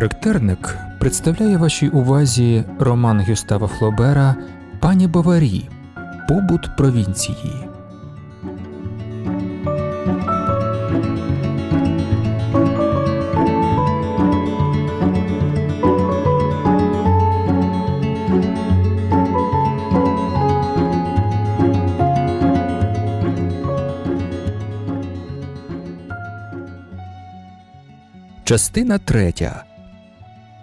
Характерник представляє вашій увазі роман Гюстава Флобера Пані Баварі Побут провінції. Частина третя.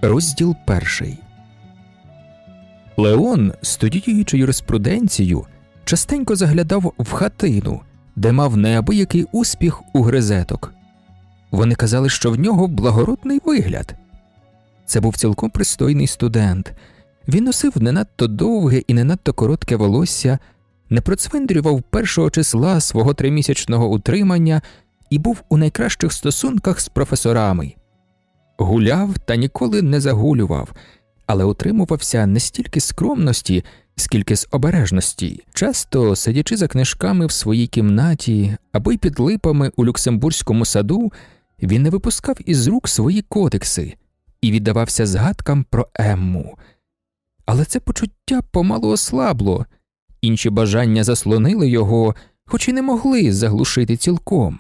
Розділ перший. Леон, студіюючи юриспруденцію, частенько заглядав в хатину, де мав неабиякий успіх у гризеток. Вони казали, що в нього благородний вигляд. Це був цілком пристойний студент. Він носив не надто довге і не надто коротке волосся, не процвиндрював першого числа свого тримісячного утримання і був у найкращих стосунках з професорами. Гуляв та ніколи не загулював, але утримувався не стільки скромності, скільки з обережності, часто сидячи за книжками в своїй кімнаті або й під липами у Люксембурзькому саду, він не випускав із рук свої кодекси і віддавався згадкам про Емму. Але це почуття помалу ослабло, інші бажання заслонили його, хоч і не могли заглушити цілком.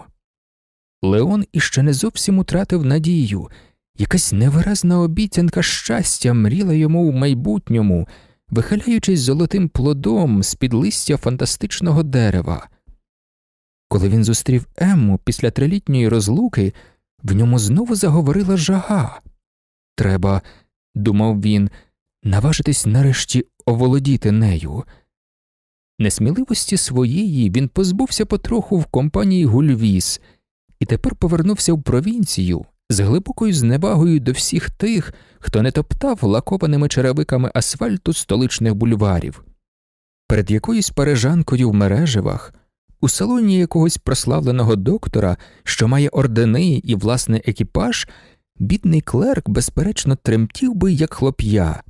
Леон іще не зовсім утратив надію, якась невиразна обіцянка щастя мріла йому в майбутньому, вихиляючись золотим плодом з під листя фантастичного дерева. Коли він зустрів Емму після трилітньої розлуки, в ньому знову заговорила жага. Треба, думав він, наважитись нарешті оволодіти нею. Несміливості своєї він позбувся потроху в компанії Гульвіс і тепер повернувся в провінцію з глибокою зневагою до всіх тих, хто не топтав лакованими черевиками асфальту столичних бульварів. Перед якоюсь парижанкою в мереживах, у салоні якогось прославленого доктора, що має ордени і власний екіпаж, бідний клерк, безперечно, тремтів би, як хлоп'я.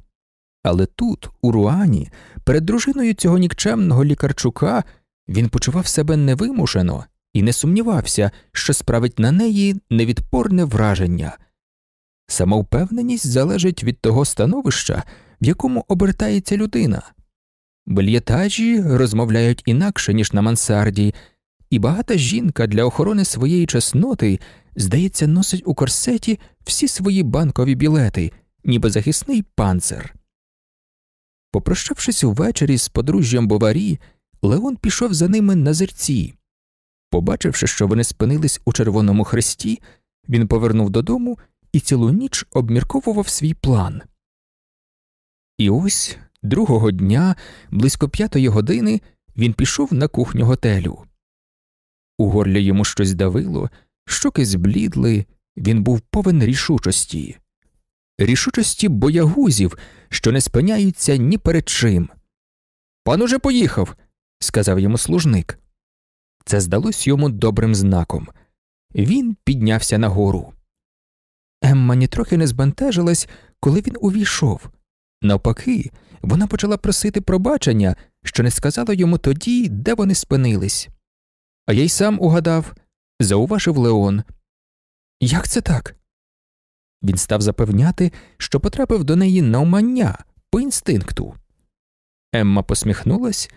Але тут, у Руані, перед дружиною цього нікчемного лікарчука, він почував себе невимушено і не сумнівався, що справить на неї невідпорне враження. Самовпевненість залежить від того становища, в якому обертається людина. Бельєтажі розмовляють інакше, ніж на мансарді, і багата жінка для охорони своєї чесноти, здається, носить у корсеті всі свої банкові білети, ніби захисний панцир. Попрощавшись увечері з подружжям Боварі, Леон пішов за ними на зерці. Побачивши, що вони спинились у Червоному хресті, він повернув додому і цілу ніч обмірковував свій план. І ось другого дня, близько п'ятої години, він пішов на кухню готелю. У горлі йому щось давило, щоки зблідли, він був повен рішучості, рішучості боягузів, що не спиняються ні перед чим. Пан уже поїхав, сказав йому служник. Це здалось йому добрим знаком. Він піднявся нагору. Емма нітрохи не збентежилась, коли він увійшов. Навпаки, вона почала просити пробачення, що не сказала йому тоді, де вони спинились. А я й сам угадав, зауважив Леон. Як це так? Він став запевняти, що потрапив до неї навмання по інстинкту. Емма посміхнулась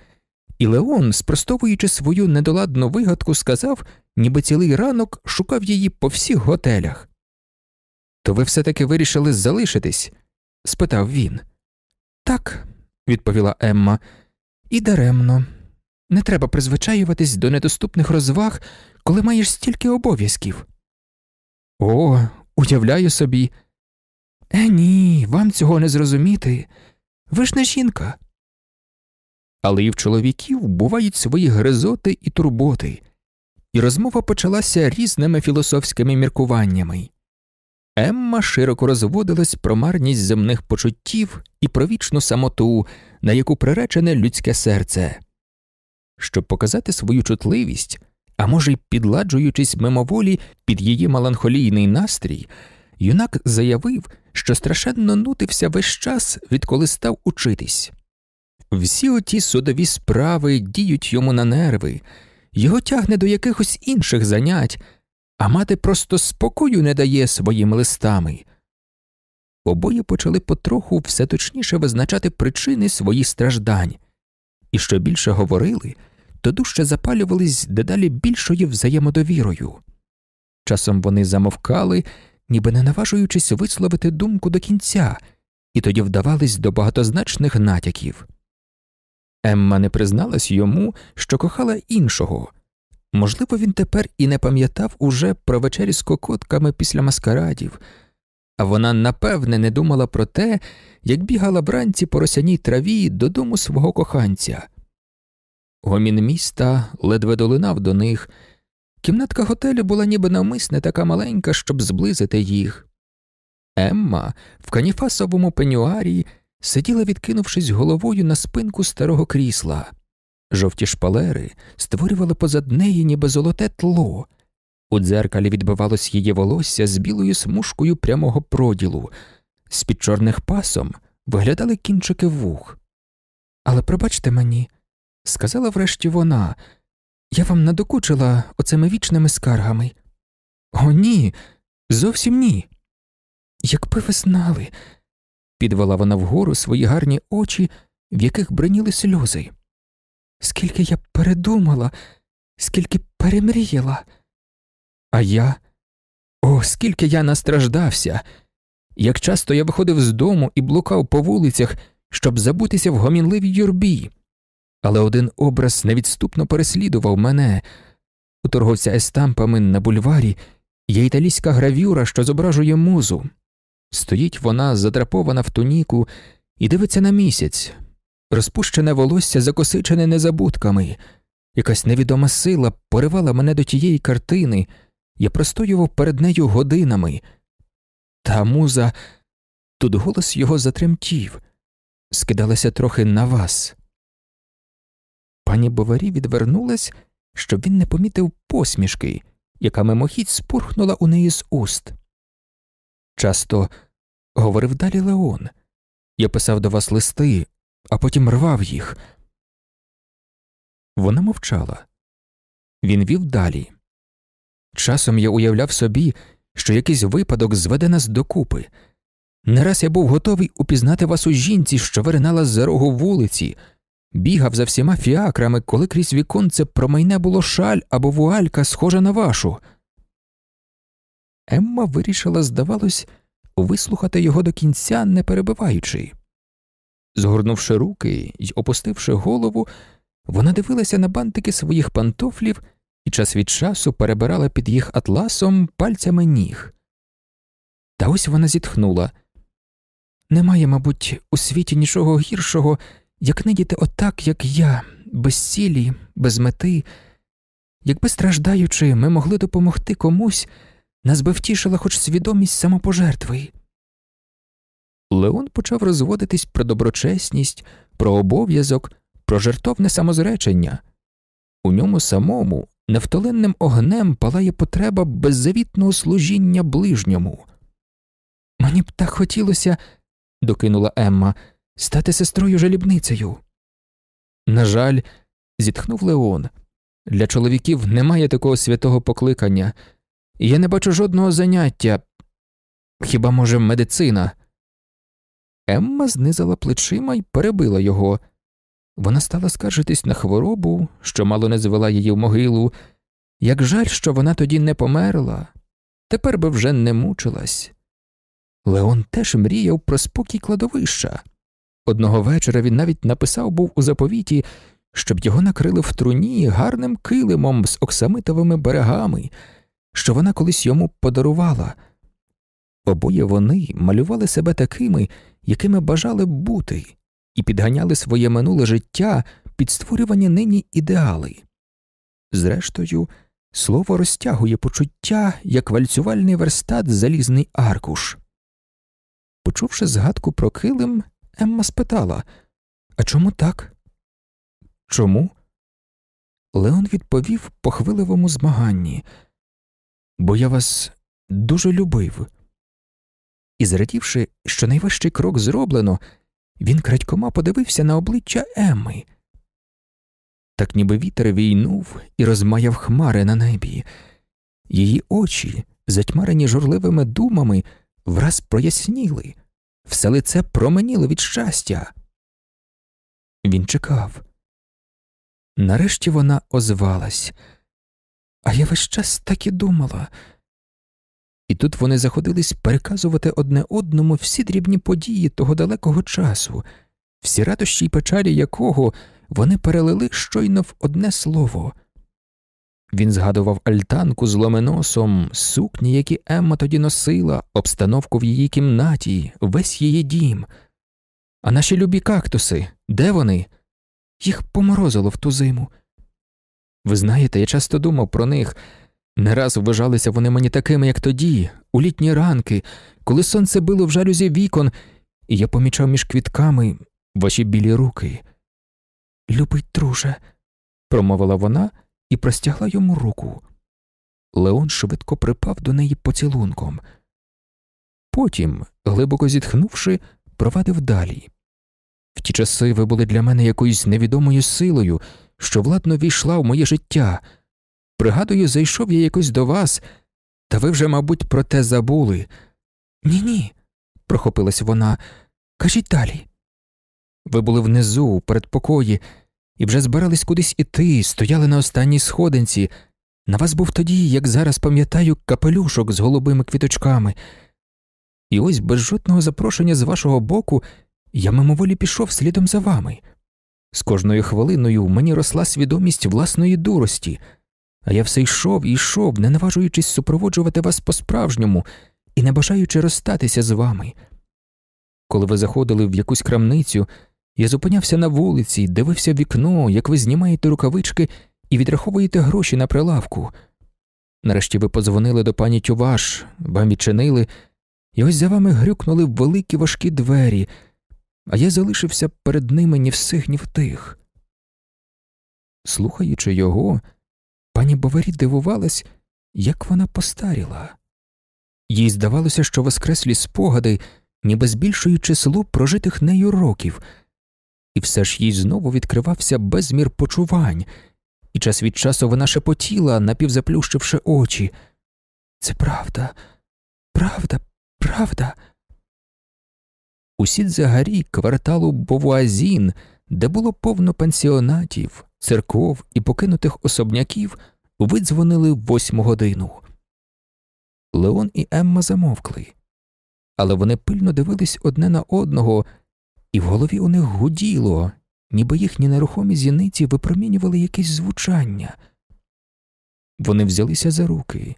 і Леон, спростовуючи свою недоладну вигадку, сказав, ніби цілий ранок шукав її по всіх готелях. То ви все таки вирішили залишитись? спитав він. Так, відповіла Емма, і даремно. Не треба призвичаюватись до недоступних розваг, коли маєш стільки обов'язків. О, уявляю собі. Е, ні, вам цього не зрозуміти. Ви ж не жінка але і в чоловіків бувають свої гризоти і турботи, і розмова почалася різними філософськими міркуваннями. Емма широко розводилась про марність земних почуттів і про вічну самоту, на яку приречене людське серце. Щоб показати свою чутливість, а може й підладжуючись мимоволі під її меланхолійний настрій, юнак заявив, що страшенно нутився весь час, відколи став учитись. Всі оті судові справи діють йому на нерви, його тягне до якихось інших занять, а мати просто спокою не дає своїми листами. обоє почали потроху все точніше визначати причини своїх страждань, і що більше говорили, то дужче запалювались дедалі більшою взаємодовірою. Часом вони замовкали, ніби не наважуючись висловити думку до кінця, і тоді вдавались до багатозначних натяків. Емма не призналась йому, що кохала іншого. Можливо, він тепер і не пам'ятав уже про вечері з кокотками після маскарадів, а вона напевне не думала про те, як бігала вранці по росяній траві додому свого коханця. Гомін міста ледве долинав до них. Кімнатка готелю була ніби навмисне така маленька, щоб зблизити їх. Емма в каніфасовому пенюарі сиділа, відкинувшись головою на спинку старого крісла. Жовті шпалери створювали позад неї ніби золоте тло. У дзеркалі відбивалось її волосся з білою смужкою прямого проділу, з під чорних пасом виглядали кінчики вух. Але пробачте мені, сказала врешті вона, я вам надокучила оцими вічними скаргами. О, ні, зовсім ні. Якби ви знали, підвела вона вгору свої гарні очі, в яких бриніли сльози. Скільки я передумала, скільки перемріяла. А я, о, скільки я настраждався, як часто я виходив з дому і блукав по вулицях, щоб забутися в гомінливій юрбі, але один образ невідступно переслідував мене. У торговця естампами на бульварі є італійська гравюра, що зображує музу. Стоїть вона, задрапована в туніку, і дивиться на місяць, розпущене волосся закосичене незабудками, якась невідома сила поривала мене до тієї картини, я простоював перед нею годинами. Та муза, тут голос його затремтів, скидалася трохи на вас. Пані Боварі відвернулась, щоб він не помітив посмішки, яка мимохідь спурхнула у неї з уст. Часто говорив далі Леон. Я писав до вас листи, а потім рвав їх. Вона мовчала. Він вів далі. Часом я уявляв собі, що якийсь випадок зведе нас докупи. Не раз я був готовий упізнати вас у жінці, що виринала з рогу вулиці, бігав за всіма фіакрами, коли крізь віконце промайне було шаль або вуалька, схожа на вашу. Емма вирішила, здавалось, вислухати його до кінця, не перебиваючи. Згорнувши руки й опустивши голову, вона дивилася на бантики своїх пантофлів і час від часу перебирала під їх атласом пальцями ніг. Та ось вона зітхнула немає, мабуть, у світі нічого гіршого, як нидіти отак, як я, без цілі, без мети. Якби страждаючи, ми могли допомогти комусь, нас би втішила хоч свідомість самопожертви. Леон почав розводитись про доброчесність, про обов'язок, про жертовне самозречення. У ньому самому невтоленним огнем палає потреба беззавітного служіння ближньому. Мені б так хотілося, докинула Емма, стати сестрою жалібницею. На жаль, зітхнув Леон. Для чоловіків немає такого святого покликання, я не бачу жодного заняття. Хіба, може, медицина? Емма знизила плечима і перебила його. Вона стала скаржитись на хворобу, що мало не звела її в могилу. Як жаль, що вона тоді не померла, тепер би вже не мучилась. Леон теж мріяв про спокій кладовища. Одного вечора він навіть написав був у заповіті, щоб його накрили в труні гарним килимом з оксамитовими берегами, що вона колись йому подарувала. Обоє вони малювали себе такими, якими бажали б бути, і підганяли своє минуле життя під створювані нині ідеали. Зрештою, слово розтягує почуття, як вальцювальний верстат залізний аркуш. Почувши згадку про килим, Емма спитала А чому так? Чому? Леон відповів по хвиливому змаганні, бо я вас дуже любив. І, зрадівши, що найважчий крок зроблено, він крадькома подивився на обличчя Емми. Так ніби вітер війнув і розмаяв хмари на небі, її очі, затьмарені журливими думами, враз проясніли, все лице променіло від щастя. Він чекав. Нарешті вона озвалась, а я весь час так і думала. І тут вони заходились переказувати одне одному всі дрібні події того далекого часу, всі радощі й печалі якого вони перелили щойно в одне слово. Він згадував альтанку з ломеносом, сукні, які Емма тоді носила, обстановку в її кімнаті, весь її дім. А наші любі кактуси, де вони? Їх поморозило в ту зиму. Ви знаєте, я часто думав про них. Не раз вважалися вони мені такими, як тоді, у літні ранки, коли сонце било в жалюзі вікон, і я помічав між квітками ваші білі руки. Любий друже, промовила вона і простягла йому руку. Леон швидко припав до неї поцілунком. Потім, глибоко зітхнувши, провадив далі. В ті часи ви були для мене якоюсь невідомою силою, що владно війшла в моє життя. Пригадую, зайшов я якось до вас, та ви вже, мабуть, про те забули. Ні, ні, прохопилась вона. Кажіть далі. Ви були внизу, у передпокої, і вже збирались кудись іти, стояли на останній сходинці. На вас був тоді, як зараз пам'ятаю, капелюшок з голубими квіточками. І ось без жодного запрошення з вашого боку я мимоволі пішов слідом за вами. З кожною хвилиною мені росла свідомість власної дурості, а я все йшов і йшов, не наважуючись супроводжувати вас по-справжньому і не бажаючи розстатися з вами. Коли ви заходили в якусь крамницю, я зупинявся на вулиці, дивився вікно, як ви знімаєте рукавички і відраховуєте гроші на прилавку. Нарешті ви подзвонили до пані Тюваш, вам відчинили, і ось за вами грюкнули великі важкі двері, а я залишився перед ними ні в сих, ні в тих. Слухаючи його, пані Боварі дивувалась, як вона постаріла. Їй здавалося, що воскреслі спогади, ніби збільшують число прожитих нею років і все ж їй знову відкривався безмір почувань, і час від часу вона шепотіла, напівзаплющивши очі. Це правда, правда, правда. У Сідзагарі кварталу Бовуазін, де було повно пансіонатів, церков і покинутих особняків, видзвонили в восьму годину. Леон і Емма замовкли, але вони пильно дивились одне на одного і в голові у них гуділо, ніби їхні нерухомі зіниці випромінювали якесь звучання. Вони взялися за руки.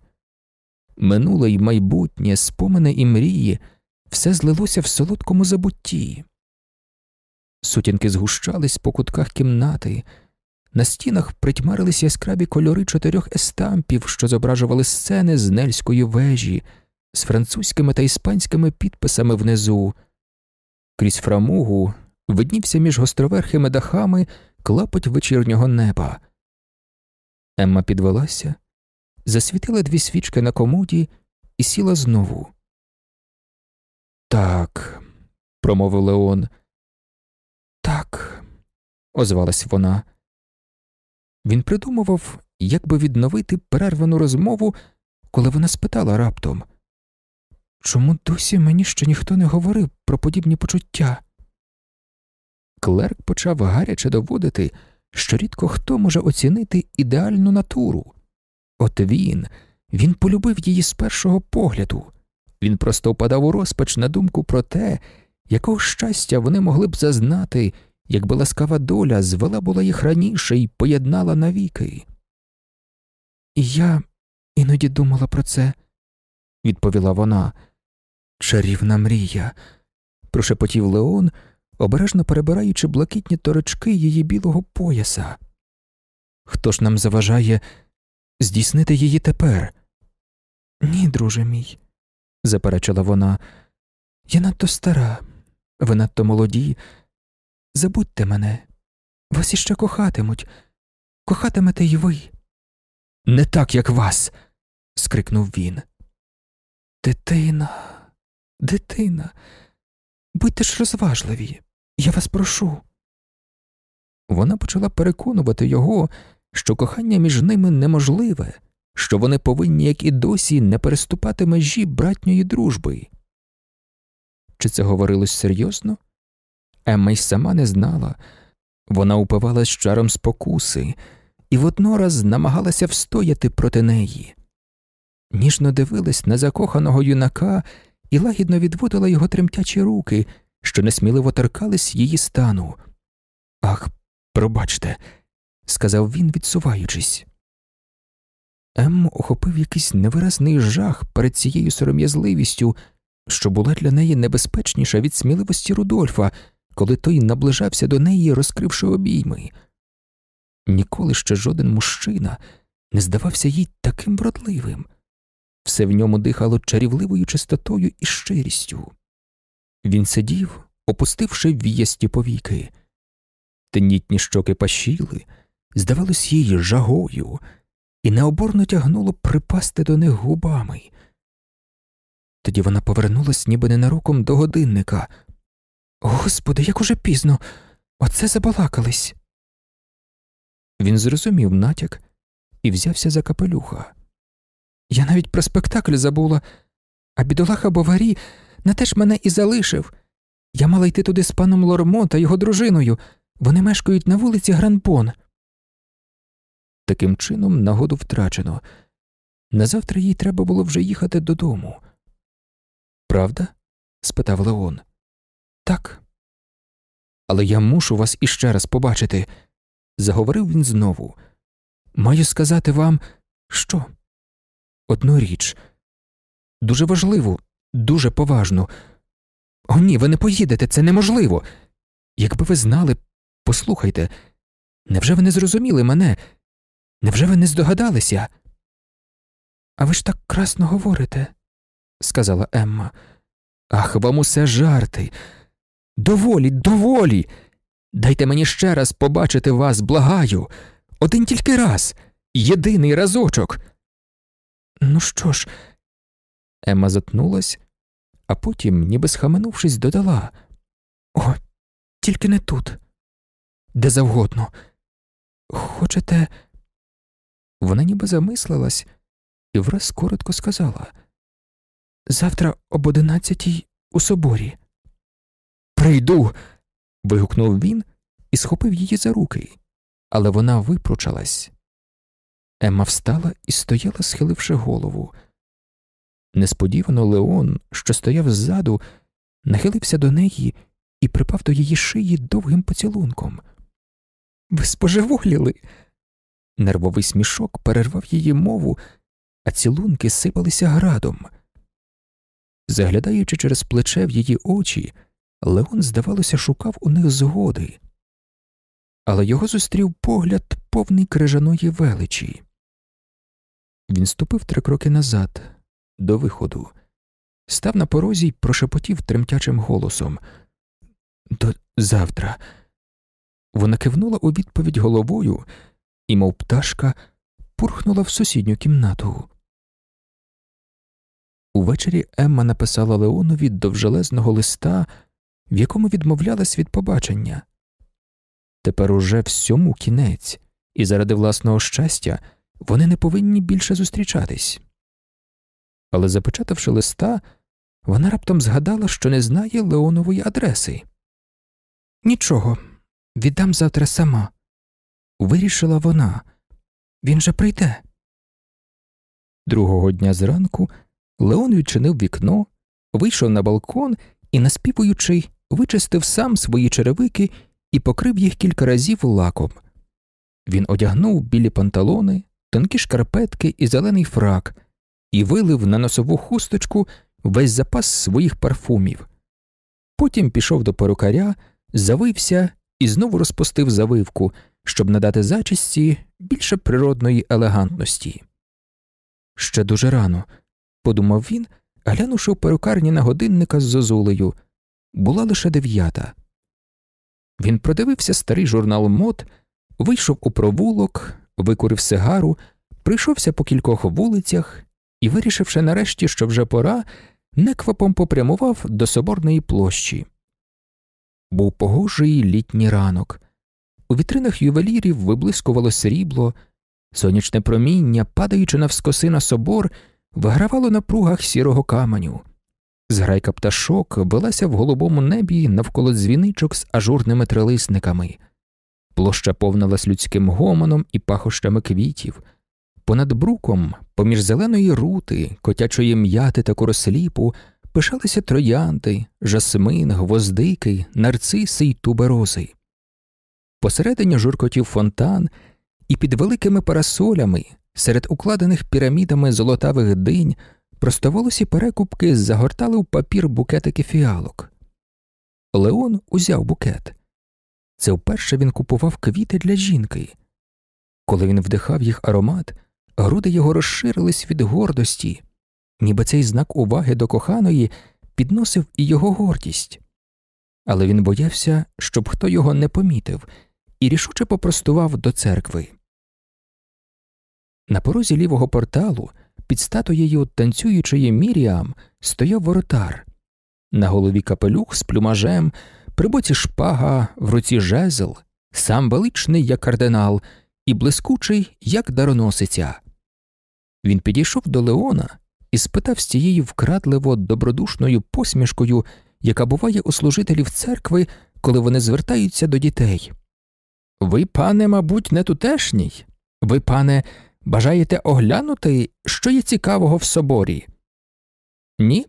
Минуле й майбутнє, спомини і мрії, все злилося в солодкому забутті. Сутінки згущались по кутках кімнати, на стінах притьмарились яскраві кольори чотирьох естампів, що зображували сцени з Нельської вежі, з французькими та іспанськими підписами внизу. Крізь фрамугу виднівся між гостроверхими дахами клапоть вечірнього неба. Емма підвелася, засвітила дві свічки на комоді і сіла знову. Так, промовив Леон. Так, озвалась вона. Він придумував, як би відновити перервану розмову, коли вона спитала раптом Чому досі мені ще ніхто не говорив про подібні почуття? Клерк почав гаряче доводити, що рідко хто може оцінити ідеальну натуру. От він, він полюбив її з першого погляду, він просто впадав у розпач на думку про те, якого щастя вони могли б зазнати, якби ласкава доля звела була їх раніше і поєднала навіки. І я іноді думала про це, відповіла вона. Чарівна мрія, прошепотів Леон, обережно перебираючи блакитні торочки її білого пояса. Хто ж нам заважає здійснити її тепер? Ні, друже мій, заперечила вона, я надто стара, ви надто молоді. Забудьте мене, вас іще кохатимуть, кохатимете й ви. Не так, як вас. скрикнув він. Дитина. Дитина, будьте ж розважливі, я вас прошу. Вона почала переконувати його, що кохання між ними неможливе, що вони повинні, як і досі, не переступати межі братньої дружби. Чи це говорилось серйозно? Емма й сама не знала. Вона упивалась чаром спокуси і воднораз намагалася встояти проти неї. Ніжно дивилась на закоханого юнака і лагідно відводила його тремтячі руки, що несміливо торкались її стану. Ах, пробачте, сказав він, відсуваючись. Емму охопив якийсь невиразний жах перед цією сором'язливістю, що була для неї небезпечніша від сміливості Рудольфа, коли той наближався до неї, розкривши обійми. Ніколи ще жоден мужчина не здавався їй таким вродливим, все в ньому дихало чарівливою чистотою і щирістю. Він сидів, опустивши в'ясті повіки. Тенітні щоки пащили, здавалось їй жагою, і необорно тягнуло припасти до них губами. Тоді вона повернулась ніби ненароком до годинника. Господи, як уже пізно, оце забалакались. Він зрозумів натяк і взявся за капелюха. Я навіть про спектакль забула, а бідолаха Боварі на те ж мене і залишив. Я мала йти туди з паном Лормо та його дружиною. Вони мешкають на вулиці Гранпон. Таким чином, нагоду втрачено. Назавтра їй треба було вже їхати додому. Правда? спитав Леон. Так. Але я мушу вас іще раз побачити, заговорив він знову. Маю сказати вам, що? Одну річ дуже важливу, дуже поважну. О, ні, ви не поїдете, це неможливо. Якби ви знали, послухайте, невже ви не зрозуміли мене? Невже ви не здогадалися? А ви ж так красно говорите, сказала Емма. Ах, вам усе жарти. Доволі, доволі. Дайте мені ще раз побачити вас, благаю. Один тільки раз, єдиний разочок. Ну що ж, Емма затнулась, а потім, ніби схаменувшись, додала О, тільки не тут, де завгодно. Хочете. Вона ніби замислилась і враз коротко сказала Завтра об одинадцятій у соборі. Прийду. вигукнув він і схопив її за руки, але вона випручалась. Емма встала і стояла, схиливши голову. Несподівано Леон, що стояв ззаду, нахилився до неї і припав до її шиї довгим поцілунком. Ви спожеволіли. Нервовий смішок перервав її мову, а цілунки сипалися градом. Заглядаючи через плече в її очі, Леон, здавалося, шукав у них згоди, але його зустрів погляд повний крижаної величі. Він ступив три кроки назад, до виходу, став на порозі й прошепотів тремтячим голосом До завтра. Вона кивнула у відповідь головою і, мов пташка, пурхнула в сусідню кімнату. Увечері Емма написала Леонові довжелезного листа, в якому відмовлялась від побачення. Тепер уже всьому кінець, і заради власного щастя вони не повинні більше зустрічатись. Але, запечатавши листа, вона раптом згадала, що не знає Леонової адреси. Нічого, віддам завтра сама, вирішила вона. Він же прийде. Другого дня зранку Леон відчинив вікно, вийшов на балкон і, наспівуючи, вичистив сам свої черевики і покрив їх кілька разів лаком. Він одягнув білі панталони, тонкі шкарпетки і зелений фрак і вилив на носову хусточку весь запас своїх парфумів. Потім пішов до перукаря, завився і знову розпустив завивку, щоб надати зачісті більше природної елегантності. Ще дуже рано, подумав він, глянувши в перукарні на годинника з зозулею, була лише дев'ята. Він продивився старий журнал мод, вийшов у провулок, викурив сигару, прийшовся по кількох вулицях і, вирішивши нарешті, що вже пора, неквапом попрямував до соборної площі. Був погожий літній ранок. У вітринах ювелірів виблискувало срібло, сонячне проміння, падаючи навскоси на собор, вигравало на пругах сірого каменю. Зграйка пташок билася в голубому небі навколо дзвіничок з ажурними трилисниками. Площа повнилась людським гомоном і пахощами квітів. Понад бруком, поміж зеленої рути, котячої м'яти та коросліпу, пишалися троянди, жасмин, гвоздики, нарциси й туберози. Посередині журкотів фонтан, і під великими парасолями, серед укладених пірамідами золотавих динь, простоволосі перекупки загортали в папір букетики фіалок. Леон узяв букет. Це вперше він купував квіти для жінки. Коли він вдихав їх аромат, груди його розширились від гордості, ніби цей знак уваги до коханої підносив і його гордість. Але він боявся, щоб хто його не помітив, і рішуче попростував до церкви. На порозі лівого порталу під статуєю танцюючої Міріам стояв воротар, на голові капелюх з плюмажем, при боці шпага, в руці жезл, сам величний, як кардинал, і блискучий, як дароносиця. Він підійшов до Леона і спитав з тією вкрадливо добродушною посмішкою, яка буває у служителів церкви, коли вони звертаються до дітей. Ви, пане, мабуть, не тутешній? Ви, пане, бажаєте оглянути, що є цікавого в соборі? Ні,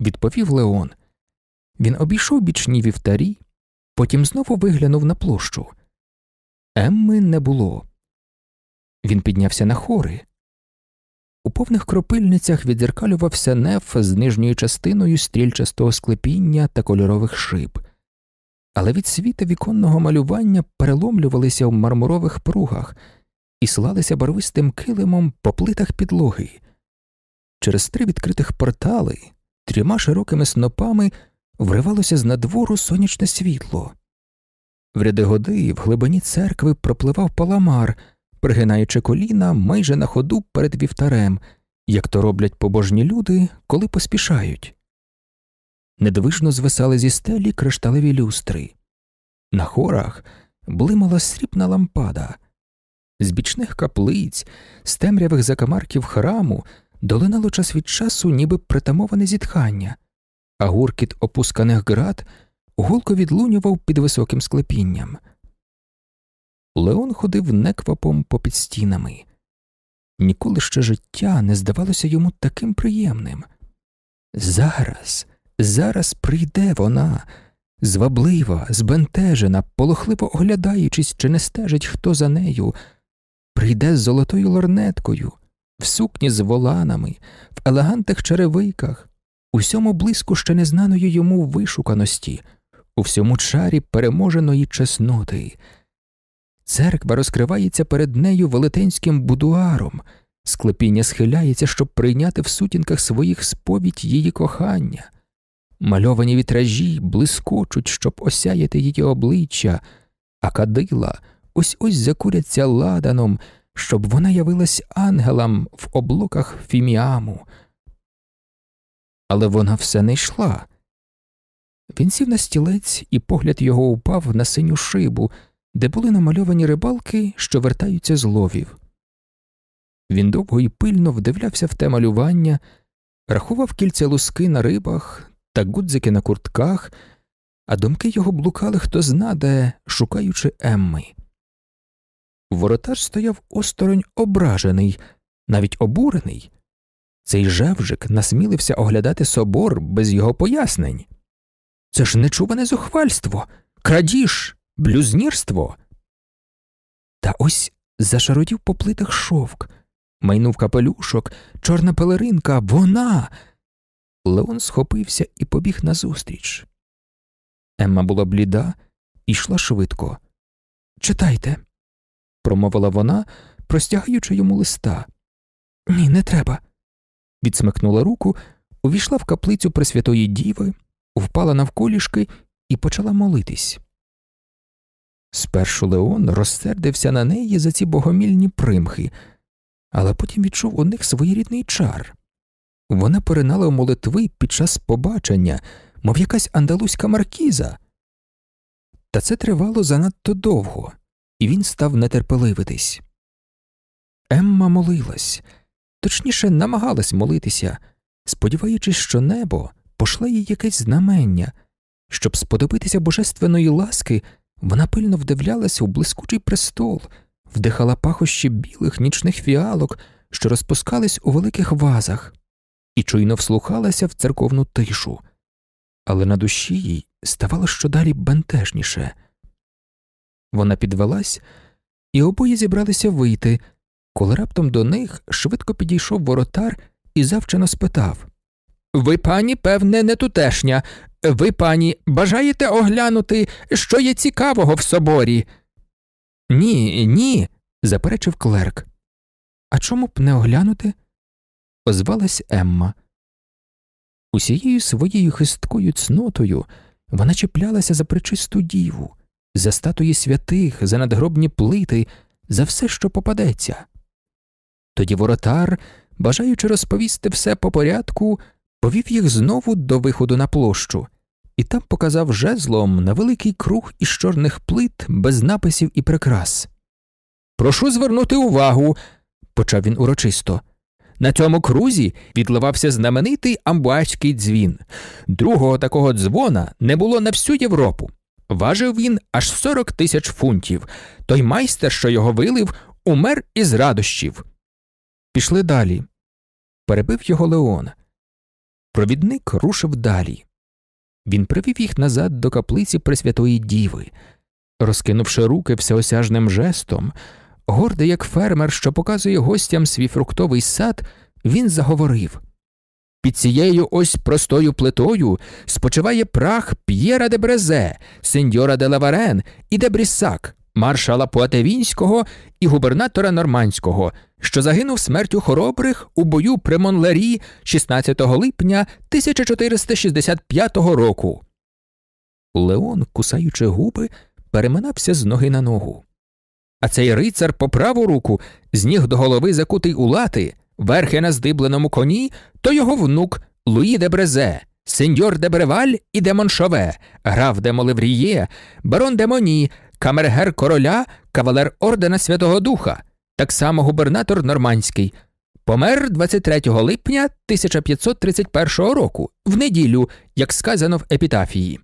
відповів Леон. Він обійшов бічні вівтарі, потім знову виглянув на площу. Емми не було. Він піднявся на хори. У повних кропильницях відзеркалювався неф з нижньою частиною стрільчастого склепіння та кольорових шиб, але від світа віконного малювання переломлювалися в мармурових пругах і слалися барвистим килимом по плитах підлоги. Через три відкритих портали трьома широкими снопами вривалося з надвору сонячне світло. В ряди годи в глибині церкви пропливав паламар, пригинаючи коліна майже на ходу перед вівтарем, як то роблять побожні люди, коли поспішають. Недвижно звисали зі стелі кришталеві люстри. На хорах блимала срібна лампада. З бічних каплиць, з темрявих закамарків храму долинало час від часу, ніби притамоване зітхання, а гуркіт опусканих град гулко відлунював під високим склепінням. Леон ходив неквапом попід стінами. Ніколи ще життя не здавалося йому таким приємним. Зараз, зараз прийде вона, зваблива, збентежена, полохливо оглядаючись, чи не стежить хто за нею, прийде з золотою лорнеткою, в сукні з воланами, в елегантних черевиках, у всьому блиску ще незнаної йому вишуканості, у всьому чарі переможеної чесноти. Церква розкривається перед нею велетенським будуаром, склепіння схиляється, щоб прийняти в сутінках своїх сповідь її кохання, мальовані вітражі блискочуть, щоб осяяти її обличчя, а кадила ось ось закуряться ладаном, щоб вона явилась ангелам в облоках фіміаму. Але вона все не йшла. Він сів на стілець, і погляд його упав на синю шибу, де були намальовані рибалки, що вертаються з ловів. Він довго і пильно вдивлявся в те малювання, рахував кільця луски на рибах та гудзики на куртках, а думки його блукали хто знаде, шукаючи Емми. Воротар стояв осторонь ображений, навіть обурений. Цей жевжик насмілився оглядати собор без його пояснень. Це ж нечуване зухвальство, крадіж, блюзнірство. Та ось зашародів по плитах шовк, майнув капелюшок, чорна пелеринка, вона. Леон схопився і побіг назустріч. Емма була бліда і йшла швидко. Читайте, промовила вона, простягаючи йому листа. Ні, не треба. Відсмикнула руку, увійшла в каплицю Пресвятої Діви, впала навколішки і почала молитись. Спершу Леон розсердився на неї за ці богомільні примхи, але потім відчув у них своєрідний чар. Вона поринала в молитви під час побачення, мов якась андалузька маркіза. Та це тривало занадто довго, і він став нетерпеливитись. Емма молилась, точніше, намагалась молитися, сподіваючись, що небо пошла їй якесь знамення. Щоб сподобитися божественної ласки, вона пильно вдивлялася у блискучий престол, вдихала пахощі білих нічних фіалок, що розпускались у великих вазах, і чуйно вслухалася в церковну тишу, але на душі їй ставало щодалі бентежніше. Вона підвелась, і обоє зібралися вийти, коли раптом до них швидко підійшов воротар і завчено спитав Ви, пані, певне, не тутешня. Ви, пані, бажаєте оглянути, що є цікавого в соборі? Ні, ні, заперечив клерк. А чому б не оглянути? Озвалась Емма. Усією своєю хисткою цнотою вона чіплялася за причисту діву, за статуї святих, за надгробні плити, за все, що попадеться. Тоді воротар, бажаючи розповісти все по порядку, повів їх знову до виходу на площу і там показав жезлом на великий круг із чорних плит без написів і прикрас. Прошу звернути увагу, почав він урочисто. На цьому крузі відливався знаменитий амбуачський дзвін. Другого такого дзвона не було на всю Європу. Важив він аж 40 тисяч фунтів. Той майстер, що його вилив, умер із радощів. Пішли далі. Перебив його Леон. Провідник рушив далі. Він привів їх назад до каплиці Пресвятої Діви, розкинувши руки всеосяжним жестом, гордий як фермер, що показує гостям свій фруктовий сад, він заговорив під цією ось простою плитою спочиває прах П'єра де Брезе, сеньора де Лаварен і де Брісак, маршала Пуатевінського і губернатора Нормандського, що загинув смертю хоробрих у бою при Монлері 16 липня 1465 року. Леон, кусаючи губи, переминався з ноги на ногу. А цей рицар по праву руку, з ніг до голови закутий у лати, верхи на здибленому коні, то його внук Луї де Брезе, сеньор де Бреваль і де Моншове, граф де Молевріє, барон де Моні, камергер короля, кавалер ордена Святого Духа, так само губернатор Нормандський. Помер 23 липня 1531 року, в неділю, як сказано в епітафії.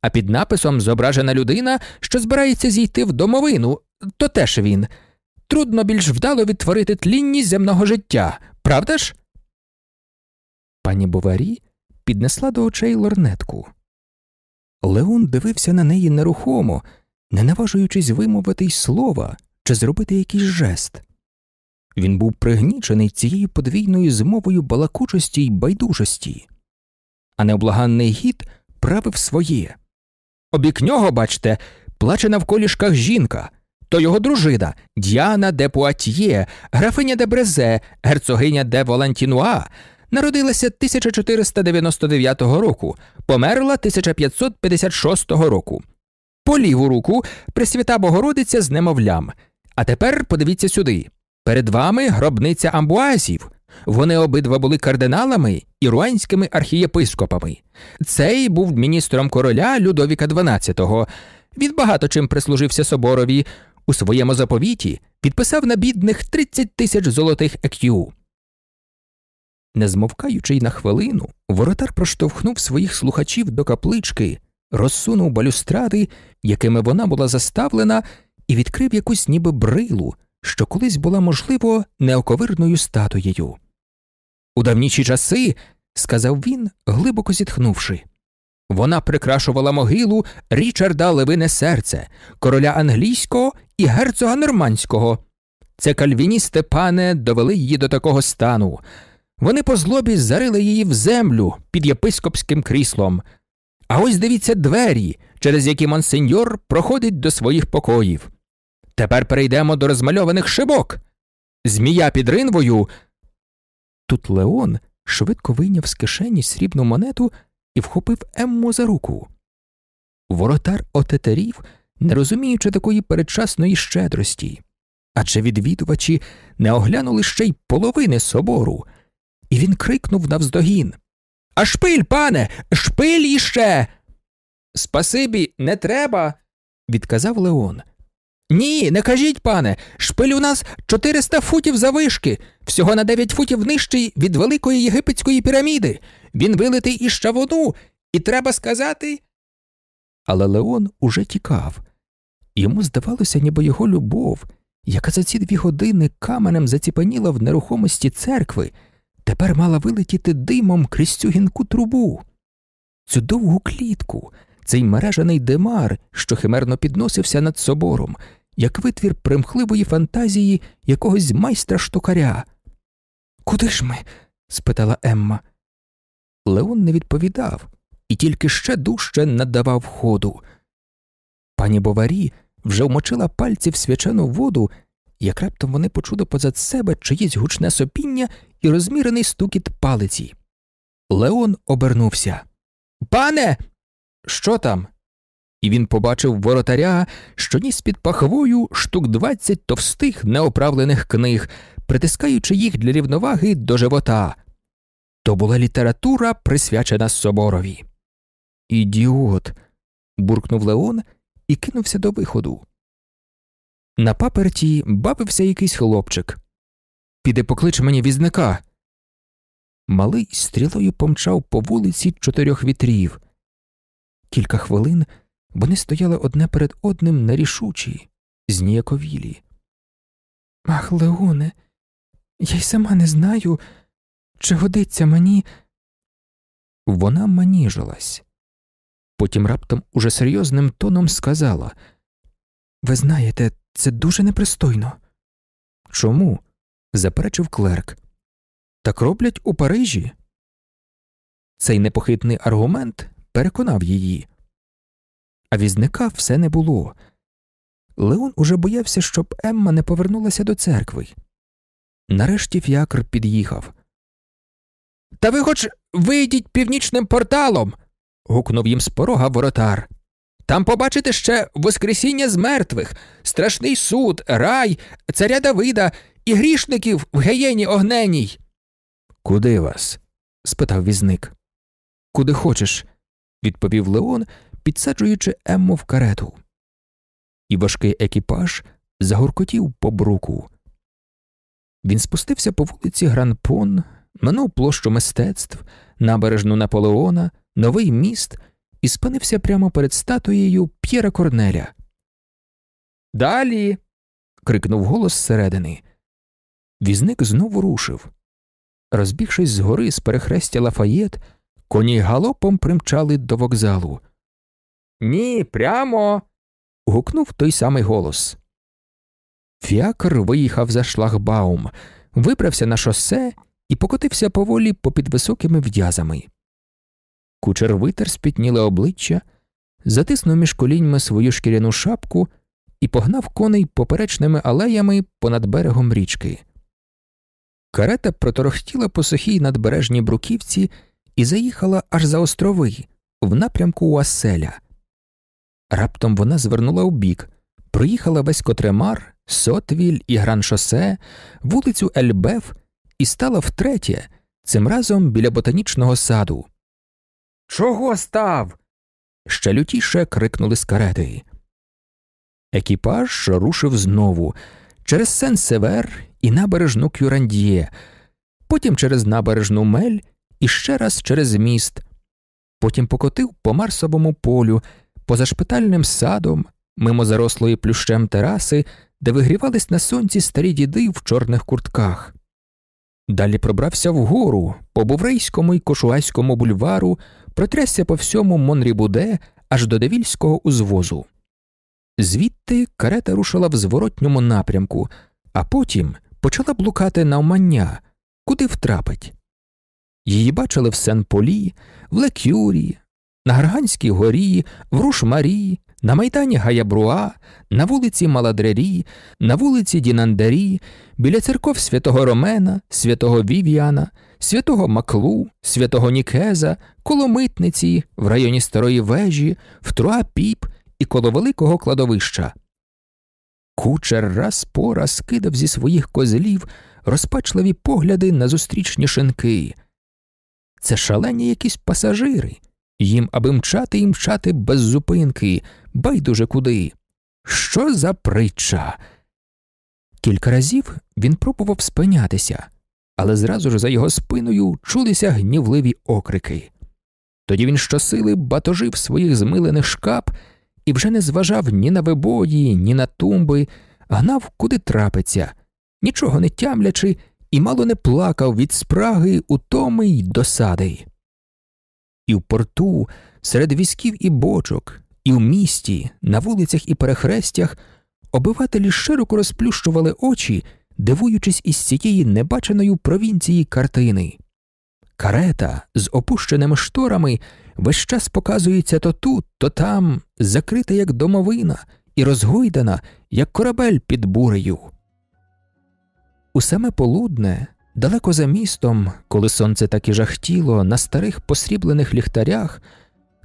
А під написом зображена людина, що збирається зійти в домовину, то теж він. Трудно більш вдало відтворити тлінність земного життя, правда ж? Пані Боварі піднесла до очей лорнетку. Леон дивився на неї нерухомо, не наважуючись вимовити й слова чи зробити якийсь жест. Він був пригнічений цією подвійною змовою балакучості й байдужості, а необлаганний гід правив своє. Обік нього, бачте, плаче навколішках жінка, то його дружина Діана де Пуатьє, графиня де Брезе, герцогиня де Волантінуа, народилася 1499 року, померла 1556 року. По ліву руку Пресвята Богородиця з немовлям. А тепер подивіться сюди. Перед вами гробниця амбуазів. Вони обидва були кардиналами і руанськими архієпископами. Цей був міністром короля Людовіка XII. Він багато чим прислужився соборові. У своєму заповіті підписав на бідних 30 тисяч золотих екю. Не змовкаючи й на хвилину, воротар проштовхнув своїх слухачів до каплички, розсунув балюстради, якими вона була заставлена, і відкрив якусь ніби брилу, що колись була, можливо, неоковирною статуєю. У давніші часи, сказав він, глибоко зітхнувши, вона прикрашувала могилу Річарда Левине Серце, короля англійського і герцога нормандського. Це кальвіністи, пане, довели її до такого стану. Вони по злобі зарили її в землю під єпископським кріслом. А ось дивіться двері, через які монсеньор проходить до своїх покоїв. Тепер перейдемо до розмальованих шибок. Змія під ринвою. Тут Леон швидко вийняв з кишені срібну монету і вхопив Емму за руку. Воротар отетерів, не розуміючи такої передчасної щедрості, адже відвідувачі не оглянули ще й половини собору, і він крикнув навздогін А шпиль, пане, шпиль іще. Спасибі, не треба, відказав Леон. Ні, не кажіть, пане, шпиль у нас 400 футів завишки, всього на 9 футів нижчий від великої єгипетської піраміди. він вилитий із чавуну, і треба сказати. Але Леон уже тікав, йому здавалося, ніби його любов, яка за ці дві години каменем заціпаніла в нерухомості церкви, тепер мала вилетіти димом крізь цю гінку трубу. Цю довгу клітку, цей мережаний димар, що химерно підносився над собором, як витвір примхливої фантазії якогось майстра штукаря. Куди ж ми? спитала Емма. Леон не відповідав і тільки ще дужче надавав ходу. Пані Боварі вже вмочила пальці в свячену воду, як раптом вони почули позад себе чиєсь гучне сопіння і розмірений стукіт палиці. Леон обернувся. Пане, що там? І він побачив воротаря, що ніс під пахвою штук двадцять товстих неоправлених книг, притискаючи їх для рівноваги до живота. То була література, присвячена соборові. Ідіот. буркнув Леон і кинувся до виходу. На паперті бавився якийсь хлопчик. Піде поклич мені візника. Малий стрілою помчав по вулиці чотирьох вітрів. Кілька хвилин вони стояли одне перед одним нерішучі, зніяковілі. Ах, Леоне, я й сама не знаю, чи годиться мені. Вона маніжилась. Потім раптом уже серйозним тоном сказала Ви знаєте, це дуже непристойно. Чому? заперечив клерк. Так роблять у Парижі. Цей непохитний аргумент переконав її. А візника все не було. Леон уже боявся, щоб Емма не повернулася до церкви. Нарешті фіакр під'їхав. Та ви хоч вийдіть північним порталом. Гукнув їм з порога воротар. Там побачите ще Воскресіння з мертвих, страшний суд, рай, царя Давида і грішників в геєні огненій. Куди вас? спитав візник. Куди хочеш, відповів Леон, підсаджуючи Емму в карету. І важкий екіпаж загоркотів по бруку. Він спустився по вулиці Гранпон, минув площу мистецтв, набережну Наполеона, новий міст і спинився прямо перед статуєю П'єра Корнеля. Далі. крикнув голос зсередини. Візник знову рушив. Розбігшись згори з перехрестя Лафаєт, коні галопом примчали до вокзалу. Ні, прямо. гукнув той самий голос. Фіакр виїхав за шлагбаум, виправся на шосе і покотився поволі попід високими в'язами. Кучер витер спітніле обличчя, затиснув між коліньми свою шкіряну шапку і погнав коней поперечними алеями понад берегом річки. Карета проторохтіла по сухій надбережній бруківці і заїхала аж за острови, в напрямку Уаселя. Раптом вона звернула у бік, проїхала весь Котремар, Сотвіль і Гран-Шосе, вулицю Ельбеф і стала втретє, цим разом біля ботанічного саду. Чого став? ще лютіше крикнули з карети. Екіпаж рушив знову через Сен Север і набережну Кюрандіє, потім через набережну Мель і ще раз через міст, потім покотив по Марсовому полю, поза шпитальним садом, мимо зарослої плющем тераси, де вигрівались на сонці старі діди в чорних куртках. Далі пробрався вгору, по Буврейському й Кошуайському бульвару, протрясся по всьому Монрібуде аж до Девільського узвозу. Звідти карета рушила в зворотньому напрямку, а потім почала блукати навмання, куди втрапить. Її бачили в Сен-Полі, в Лекюрі, на Гарганській горі, в Рушмарі, на майдані Гаябруа, на вулиці Маладрері, на вулиці Дінандарі, біля церков святого Ромена, святого Вів'яна, святого Маклу, святого Нікеза, коло митниці, в районі Старої вежі, в Труа-Піп і коло великого кладовища. Кучер раз по раз кидав зі своїх козлів розпачливі погляди на зустрічні шинки. Це шалені якісь пасажири, їм аби мчати і мчати без зупинки, байдуже куди. Що за притча? Кілька разів він пробував спинятися, але зразу ж за його спиною чулися гнівливі окрики. Тоді він щосили батожив своїх змилених шкап і вже не зважав ні на вибої, ні на тумби, гнав куди трапиться, нічого не тямлячи, і мало не плакав від спраги, утоми й досади. І в порту, серед візків і бочок, і в місті, на вулицях і перехрестях обивателі широко розплющували очі, дивуючись із цієї небаченої провінції картини. Карета з опущеними шторами весь час показується то тут, то там, закрита як домовина і розгойдана, як корабель під бурею. У саме полудне, далеко за містом, коли сонце так і жахтіло, на старих посріблених ліхтарях,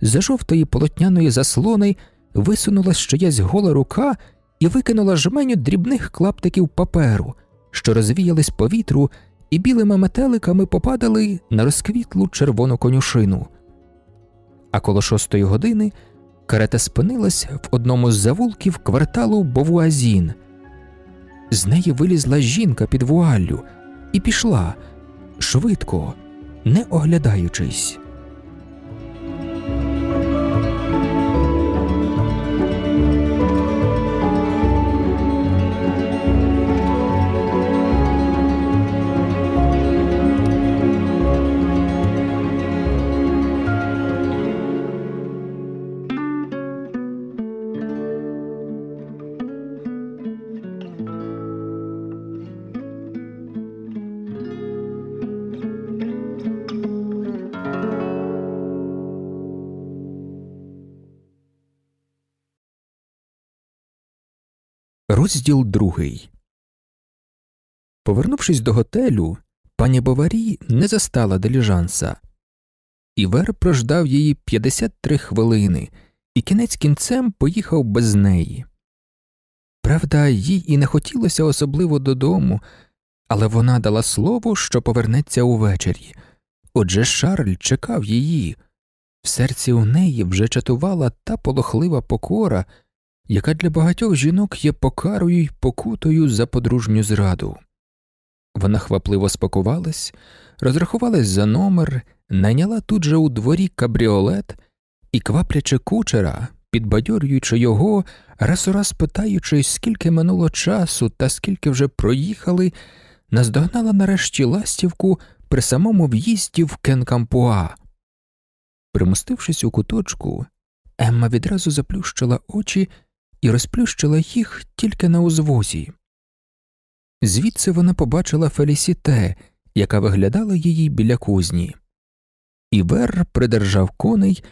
за жовтої полотняної заслони висунулась чиясь гола рука і викинула жменю дрібних клаптиків паперу, що розвіялись по вітру і білими метеликами попадали на розквітлу червону конюшину. А коло шостої години карета спинилась в одному з завулків кварталу Бовуазін. З неї вилізла жінка під вуаллю і пішла швидко, не оглядаючись. Розділ другий. Повернувшись до готелю, пані Боварі не застала деліжанса. Івер прождав її 53 хвилини і кінець кінцем поїхав без неї. Правда, їй і не хотілося особливо додому, але вона дала слово, що повернеться увечері. Отже Шарль чекав її. В серці у неї вже чатувала та полохлива покора яка для багатьох жінок є покарою й покутою за подружню зраду. Вона хвапливо спакувалась, розрахувалась за номер, найняла тут же у дворі кабріолет і, кваплячи кучера, підбадьорюючи його, раз у раз питаючи, скільки минуло часу та скільки вже проїхали, наздогнала нарешті ластівку при самому в'їзді в Кенкампуа. Примостившись у куточку, Емма відразу заплющила очі і розплющила їх тільки на узвозі. Звідси вона побачила Фелісіте, яка виглядала її біля кузні. Івер придержав коней,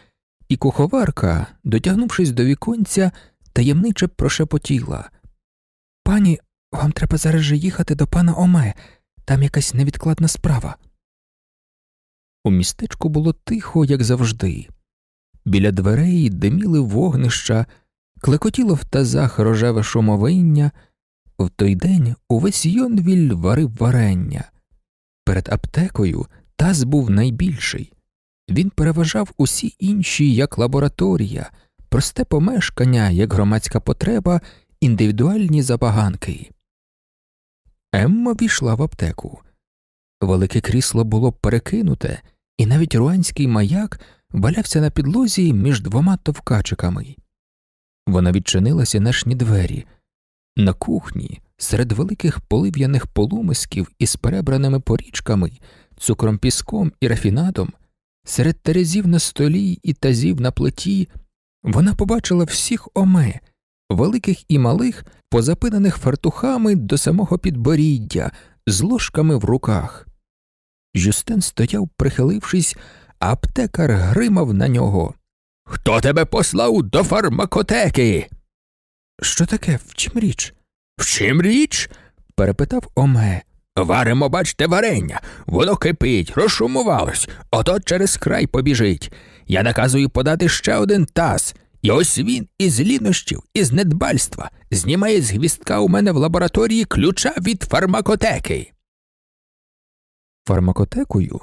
і куховарка, дотягнувшись до віконця, таємниче прошепотіла Пані, вам треба зараз же їхати до пана Оме, там якась невідкладна справа. У містечку було тихо, як завжди. Біля дверей диміли вогнища, клекотіло в тазах рожеве шумовиння, в той день увесь Йонвіль варив варення. Перед аптекою таз був найбільший. Він переважав усі інші як лабораторія, просте помешкання, як громадська потреба, індивідуальні забаганки. Емма війшла в аптеку. Велике крісло було перекинуте, і навіть руанський маяк валявся на підлозі між двома товкачиками. Вона відчинилася нашні двері. На кухні, серед великих полив'яних полумисків із перебраними порічками, цукром піском і рафінадом, серед терезів на столі і тазів на плиті, вона побачила всіх оме, великих і малих, позапинених фартухами до самого підборіддя, з ложками в руках. Жюстен стояв, прихилившись, а аптекар гримав на нього. Хто тебе послав до фармакотеки? Що таке? В чим річ? В чим річ? перепитав Оме. Варимо, бачте, варення, воно кипить, розшумувалось, ото через край побіжить. Я наказую подати ще один таз, і ось він із лінощів, із недбальства знімає з гвістка у мене в лабораторії ключа від фармакотеки. Фармакотекою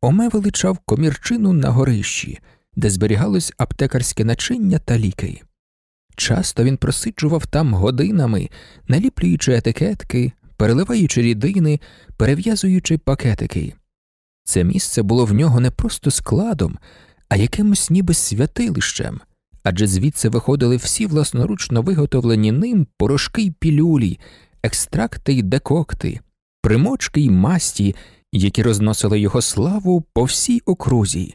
Оме величав комірчину на горищі де зберігалось аптекарське начиння та ліки. Часто він просиджував там годинами, наліплюючи етикетки, переливаючи рідини, перев'язуючи пакетики. Це місце було в нього не просто складом, а якимось ніби святилищем, адже звідси виходили всі власноручно виготовлені ним порошки й пілюлі, екстракти й декокти, примочки й масті, які розносили його славу по всій окрузі.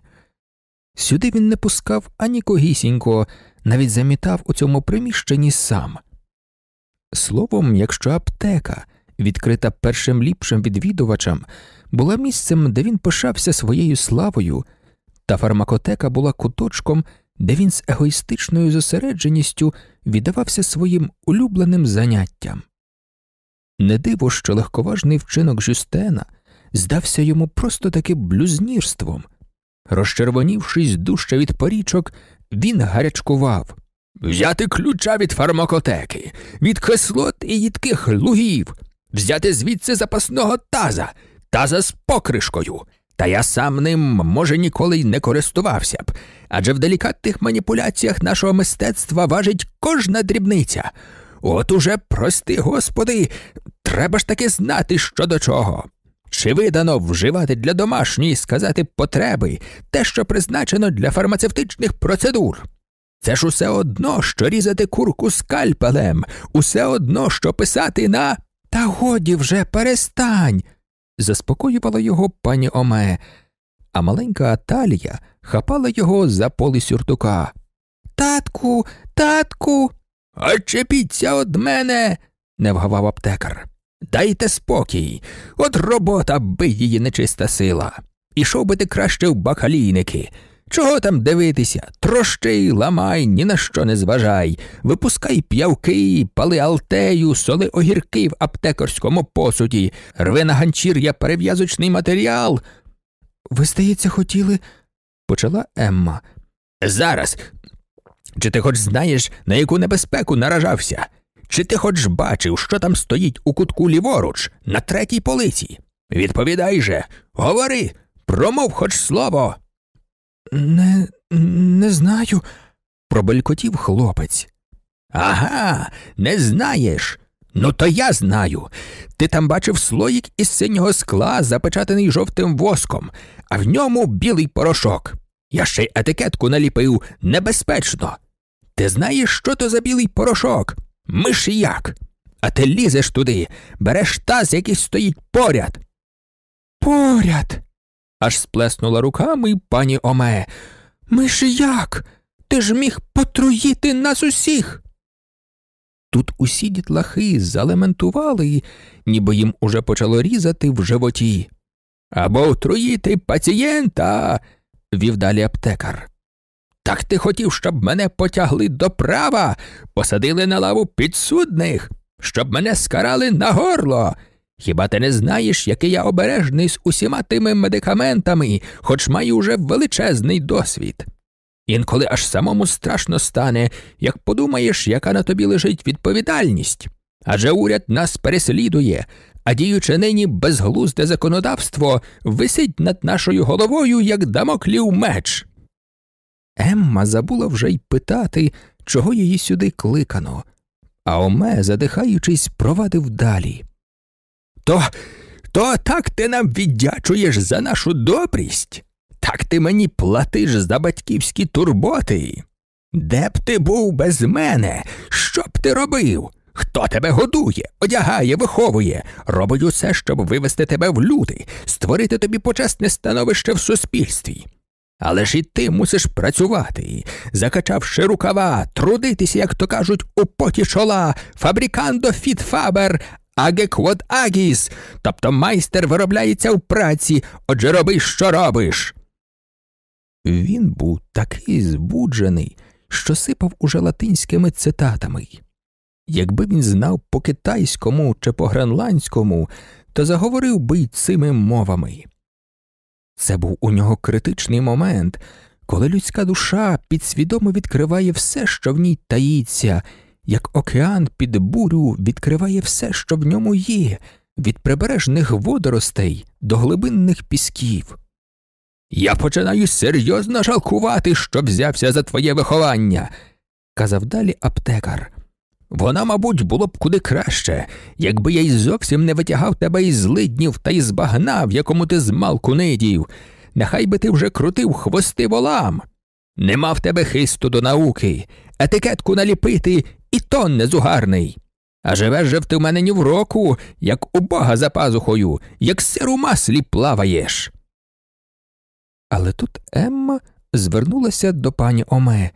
Сюди він не пускав ані когісінько, навіть замітав у цьому приміщенні сам. Словом, якщо аптека, відкрита першим ліпшим відвідувачам, була місцем, де він пишався своєю славою, та фармакотека була куточком, де він з егоїстичною зосередженістю віддавався своїм улюбленим заняттям. Не диво, що легковажний вчинок Жюстена здався йому просто таки блюзнірством. Розчервонівшись дужче від порічок, він гарячкував взяти ключа від фармакотеки, від кислот і їдких лугів, взяти звідси запасного таза, таза з покришкою. Та я сам ним, може, ніколи й не користувався б, адже в делікатних маніпуляціях нашого мистецтва важить кожна дрібниця. От уже, прости господи, треба ж таки знати, що до чого. Чи видано вживати для домашньої сказати потреби те, що призначено для фармацевтичних процедур? Це ж усе одно, що різати курку скальпелем, усе одно, що писати на та годі вже перестань. заспокоювала його пані Оме, а маленька Аталія хапала його за поли сюртука. Татку, татку. Очепіться од мене, не вгавав аптекар. Дайте спокій, от робота би її нечиста сила. Ішов би ти краще в бакалійники. Чого там дивитися? Трощи, ламай, ні на що не зважай, випускай п'явки, пали алтею, соли огірки в аптекарському посуді, рви на ганчір'я перев'язочний матеріал. Ви, здається, хотіли, почала Емма. Зараз. Чи ти хоч знаєш, на яку небезпеку наражався? Чи ти хоч бачив, що там стоїть у кутку ліворуч, на третій полиці? Відповідай же, говори, промов хоч слово. Не не знаю, пробелькотів хлопець. Ага, не знаєш. Ну, то я знаю. Ти там бачив слоїк із синього скла, запечатаний жовтим воском, а в ньому білий порошок. Я ще й етикетку наліпив небезпечно. Ти знаєш, що то за білий порошок? Миш'як. А ти лізеш туди, береш таз, який стоїть поряд. Поряд аж сплеснула руками пані Оме. Ми? Ти ж міг потруїти нас усіх. Тут усі дітлахи залементували, ніби їм уже почало різати в животі. Або отруїти пацієнта, вів далі аптекар. Так ти хотів, щоб мене потягли до права, посадили на лаву підсудних, щоб мене скарали на горло, Хіба ти не знаєш, який я обережний з усіма тими медикаментами, хоч маю уже величезний досвід? Інколи аж самому страшно стане, як подумаєш, яка на тобі лежить відповідальність. Адже уряд нас переслідує, а діючи нині безглузде законодавство висить над нашою головою, як дамоклів меч. Емма забула вже й питати, чого її сюди кликано, а Оме, задихаючись, провадив далі. То то так ти нам віддячуєш за нашу добрість, так ти мені платиш за батьківські турботи. Де б ти був без мене? Що б ти робив? Хто тебе годує, одягає, виховує, робить усе, щоб вивести тебе в люди, створити тобі почесне становище в суспільстві. Але ж і ти мусиш працювати, закачавши рукава, трудитися, як то кажуть, у поті чола, фабрикандо фіт фабер, агеквот агіс, тобто майстер виробляється в праці, отже роби, що робиш. Він був такий збуджений, що сипав уже латинськими цитатами. Якби він знав по китайському чи по гренландському, то заговорив би й цими мовами. Це був у нього критичний момент, коли людська душа підсвідомо відкриває все, що в ній таїться, як океан під бурю відкриває все, що в ньому є, від прибережних водоростей до глибинних пісків. Я починаю серйозно жалкувати, що взявся за твоє виховання, казав далі аптекар. Вона, мабуть, було б куди краще, якби я й зовсім не витягав тебе із злиднів та із багна, в якому ти змалку нидів. Нехай би ти вже крутив хвости волам. Нема в тебе хисту до науки, етикетку наліпити і то не зугарний. А живеш же в ти в мене ні в року, як у бога за пазухою, як сир у маслі плаваєш. Але тут Емма звернулася до пані Оме.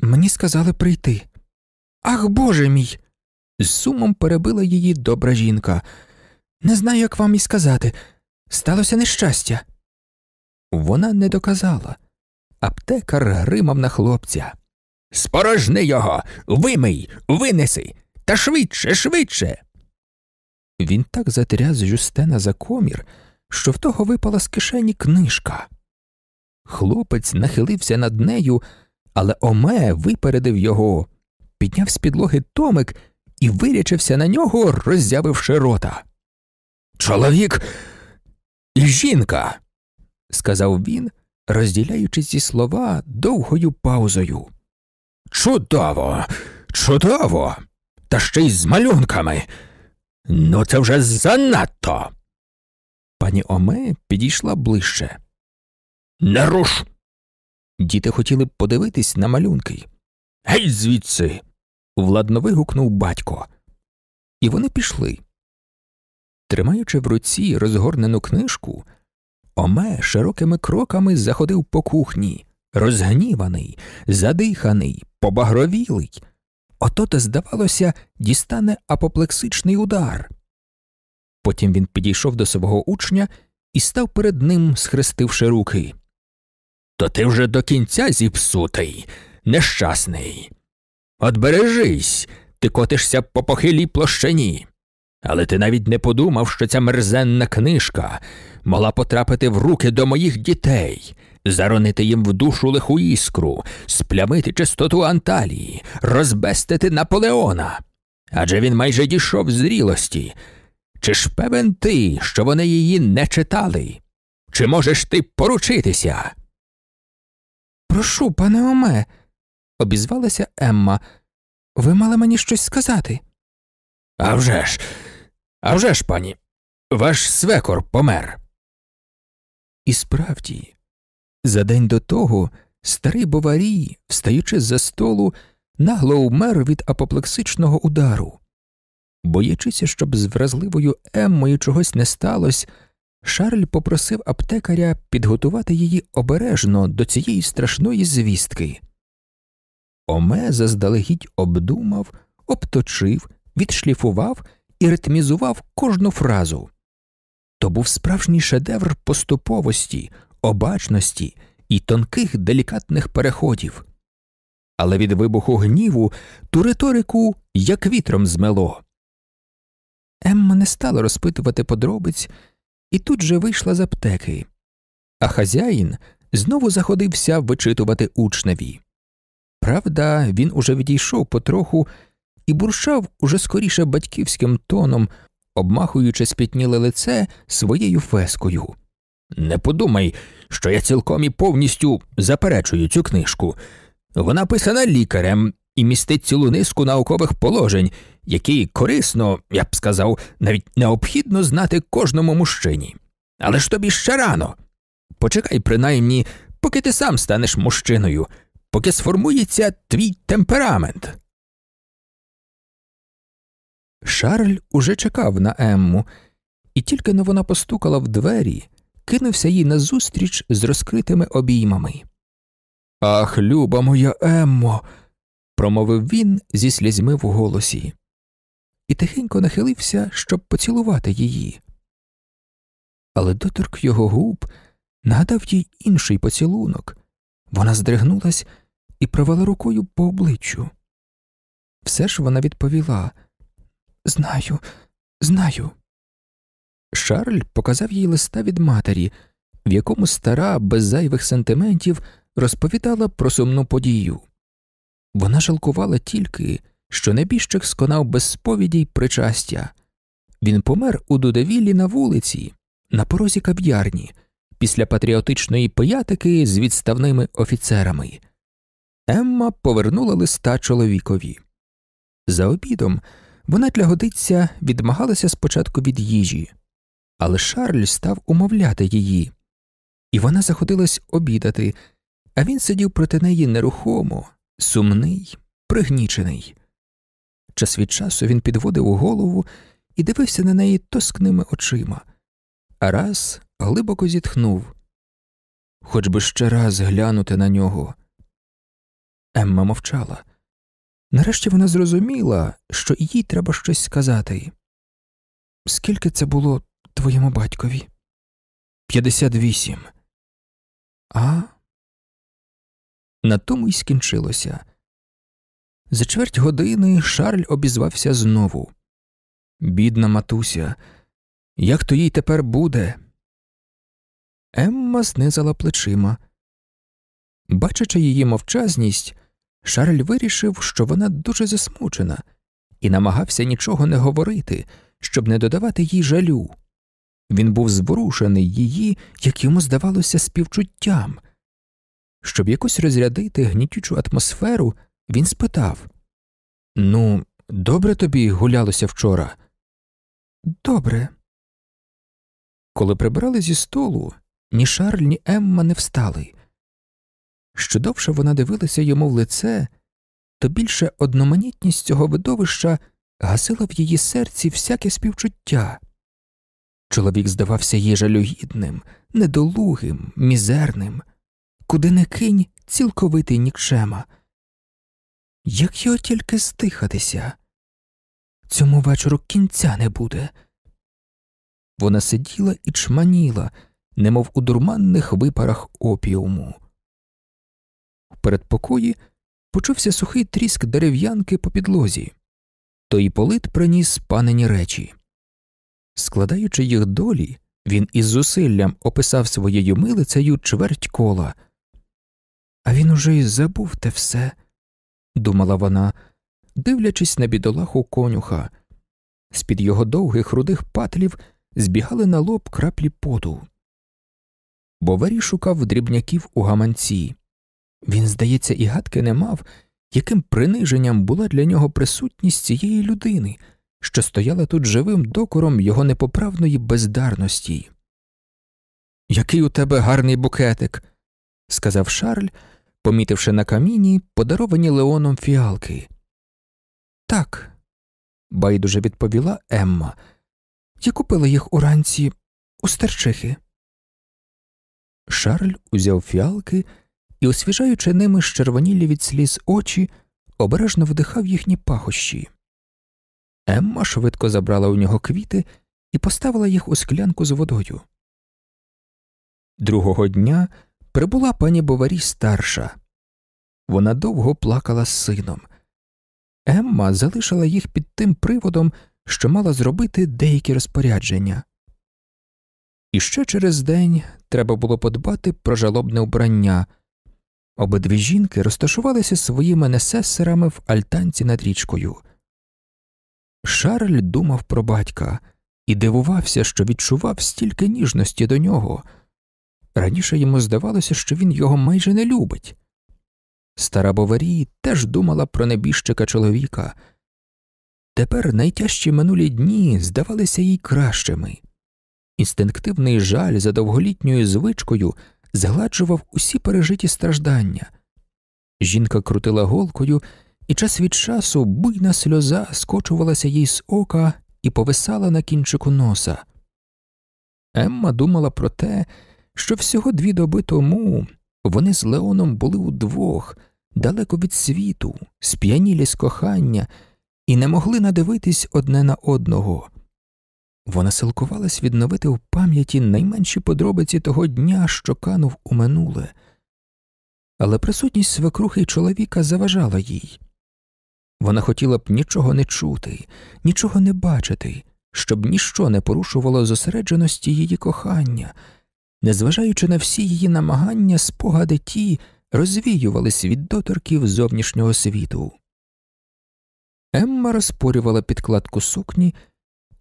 Мені сказали прийти. Ах, Боже мій. з сумом перебила її добра жінка. Не знаю, як вам і сказати. Сталося нещастя. Вона не доказала. Аптекар гримав на хлопця. Спорожни його, вимий, винеси, та швидше, швидше. Він так затряс Жюстена за комір, що в того випала з кишені книжка. Хлопець нахилився над нею, але Оме випередив його, підняв з підлоги томик і вирячився на нього, роззявивши рота. Чоловік і жінка, сказав він, розділяючи ці слова довгою паузою. Чудово, чудово, та ще й з малюнками. Ну, це вже занадто. Пані Оме підійшла ближче. Не руш. Діти хотіли подивитись на малюнки. Гей, звідси. Владно вигукнув батько. І вони пішли. Тримаючи в руці розгорнену книжку, Оме широкими кроками заходив по кухні, розгніваний, задиханий, побагровілий. Ото те, здавалося, дістане апоплексичний удар. Потім він підійшов до свого учня і став перед ним, схрестивши руки. То ти вже до кінця зіпсутий, нещасний. От бережись, ти котишся по похилій площині. Але ти навіть не подумав, що ця мерзенна книжка могла потрапити в руки до моїх дітей, заронити їм в душу лиху іскру, сплямити чистоту Анталії, розбестити Наполеона. Адже він майже дійшов зрілості. Чи ж певен ти, що вони її не читали? Чи можеш ти поручитися? Прошу, пане Оме, обізвалася Емма. Ви мали мені щось сказати. «А вже ж, а вже ж, пані, ваш свекор помер. І справді, за день до того старий Боварій, встаючи з за столу, нагло умер від апоплексичного удару. Боячися, щоб з вразливою Еммою чогось не сталося, Шарль попросив аптекаря підготувати її обережно до цієї страшної звістки. Оме заздалегідь обдумав, обточив, відшліфував і ритмізував кожну фразу. То був справжній шедевр поступовості, обачності і тонких делікатних переходів. Але від вибуху гніву ту риторику як вітром змело. Емма не стала розпитувати подробиць і тут же вийшла з аптеки, а хазяїн знову заходився вичитувати учневі. Правда, він уже відійшов потроху і буршав уже скоріше батьківським тоном, обмахуючи спітніле лице своєю фескою. Не подумай, що я цілком і повністю заперечую цю книжку. Вона писана лікарем і містить цілу низку наукових положень, які корисно, я б сказав, навіть необхідно знати кожному мужчині. Але ж тобі ще рано. Почекай, принаймні, поки ти сам станеш мужчиною, поки сформується твій темперамент. Шарль уже чекав на Емму, і тільки но вона постукала в двері, кинувся їй назустріч з розкритими обіймами. Ах, люба моя Еммо. промовив він зі слізьми в голосі, і тихенько нахилився, щоб поцілувати її. Але доторк його губ нагадав їй інший поцілунок. Вона здригнулась і провела рукою по обличчю. Все ж вона відповіла Знаю, знаю. Шарль показав їй листа від матері, в якому стара, без зайвих сентиментів, розповідала про сумну подію. Вона жалкувала тільки, що небіжчик сконав без сповіді й причастя. Він помер у Дудевіллі на вулиці, на порозі кав'ярні, після патріотичної пиятики з відставними офіцерами. Емма повернула листа чоловікові. За обідом вона для годиця відмагалася спочатку від їжі, але Шарль став умовляти її, і вона заходилась обідати, а він сидів проти неї нерухомо, сумний, пригнічений. Час від часу він підводив голову і дивився на неї тоскними очима, а раз глибоко зітхнув хоч би ще раз глянути на нього. Емма мовчала. Нарешті вона зрозуміла, що їй треба щось сказати. Скільки це було твоєму батькові? П'ятдесят вісім. А. На тому й скінчилося. За чверть години Шарль обізвався знову. Бідна матуся, як то їй тепер буде? Емма знизала плечима. Бачачи її мовчазність, Шарль вирішив, що вона дуже засмучена, і намагався нічого не говорити, щоб не додавати їй жалю. Він був зворушений її, як йому здавалося, співчуттям. Щоб якось розрядити гнітючу атмосферу, він спитав Ну, добре тобі гулялося вчора? Добре. Коли прибрали зі столу, ні Шарль, ні Емма не встали. Що довше вона дивилася йому в лице, то більше одноманітність цього видовища гасила в її серці всяке співчуття. Чоловік здавався їй жалюгідним, недолугим, мізерним, куди не кинь цілковитий нікчема. Як його тільки стихатися, цьому вечору кінця не буде. Вона сиділа і чманіла, немов у дурманних випарах опіуму. В передпокої почувся сухий тріск дерев'янки по підлозі, той полит приніс панені речі. Складаючи їх долі, він із зусиллям описав своєю милицею чверть кола. А він уже й забув те все, думала вона, дивлячись на бідолаху конюха. З під його довгих рудих патлів збігали на лоб краплі поту. Боварі шукав дрібняків у гаманці. Він, здається, і гадки не мав, яким приниженням була для нього присутність цієї людини, що стояла тут живим докором його непоправної бездарності. Який у тебе гарний букетик, сказав Шарль, помітивши на каміні подаровані Леоном фіалки. Так, байдуже відповіла Емма. Я купила їх уранці у старчихи. Шарль узяв фіалки і, освіжаючи ними щервонілі від сліз очі, обережно вдихав їхні пахощі. Емма швидко забрала у нього квіти і поставила їх у склянку з водою. Другого дня прибула пані Боварі старша. Вона довго плакала з сином. Емма залишила їх під тим приводом, що мала зробити деякі розпорядження. І ще через день треба було подбати про жалобне вбрання. Обидві жінки розташувалися своїми несесерами в альтанці над річкою. Шарль думав про батька і дивувався, що відчував стільки ніжності до нього. Раніше йому здавалося, що він його майже не любить. Стара Боварі теж думала про небіжчика чоловіка. Тепер найтяжчі минулі дні здавалися їй кращими. Інстинктивний жаль за довголітньою звичкою згладжував усі пережиті страждання. Жінка крутила голкою, і час від часу буйна сльоза скочувалася їй з ока і повисала на кінчику носа. Емма думала про те, що всього дві доби тому вони з Леоном були удвох, далеко від світу, сп'янілі з кохання, і не могли надивитись одне на одного. Вона силкувалась відновити в пам'яті найменші подробиці того дня, що канув у минуле, але присутність свекрухи чоловіка заважала їй. Вона хотіла б нічого не чути, нічого не бачити, щоб ніщо не порушувало зосередженості її кохання, незважаючи на всі її намагання, спогади ті розвіювались від доторків зовнішнього світу. Емма розпорювала підкладку сукні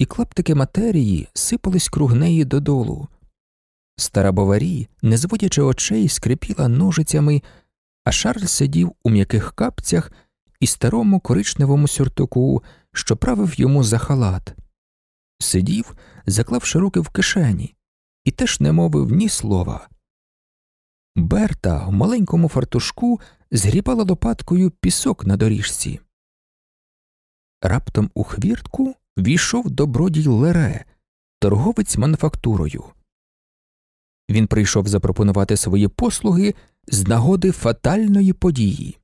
і клаптики матерії сипались круг неї додолу. Стара боварі, не зводячи очей, скрипіла ножицями, а Шарль сидів у м'яких капцях і старому коричневому сюртуку, що правив йому за халат. Сидів, заклавши руки в кишені, і теж не мовив ні слова. Берта в маленькому фартушку згрібала лопаткою пісок на доріжці. Раптом у хвіртку війшов добродій Лере, торговець мануфактурою. Він прийшов запропонувати свої послуги з нагоди фатальної події.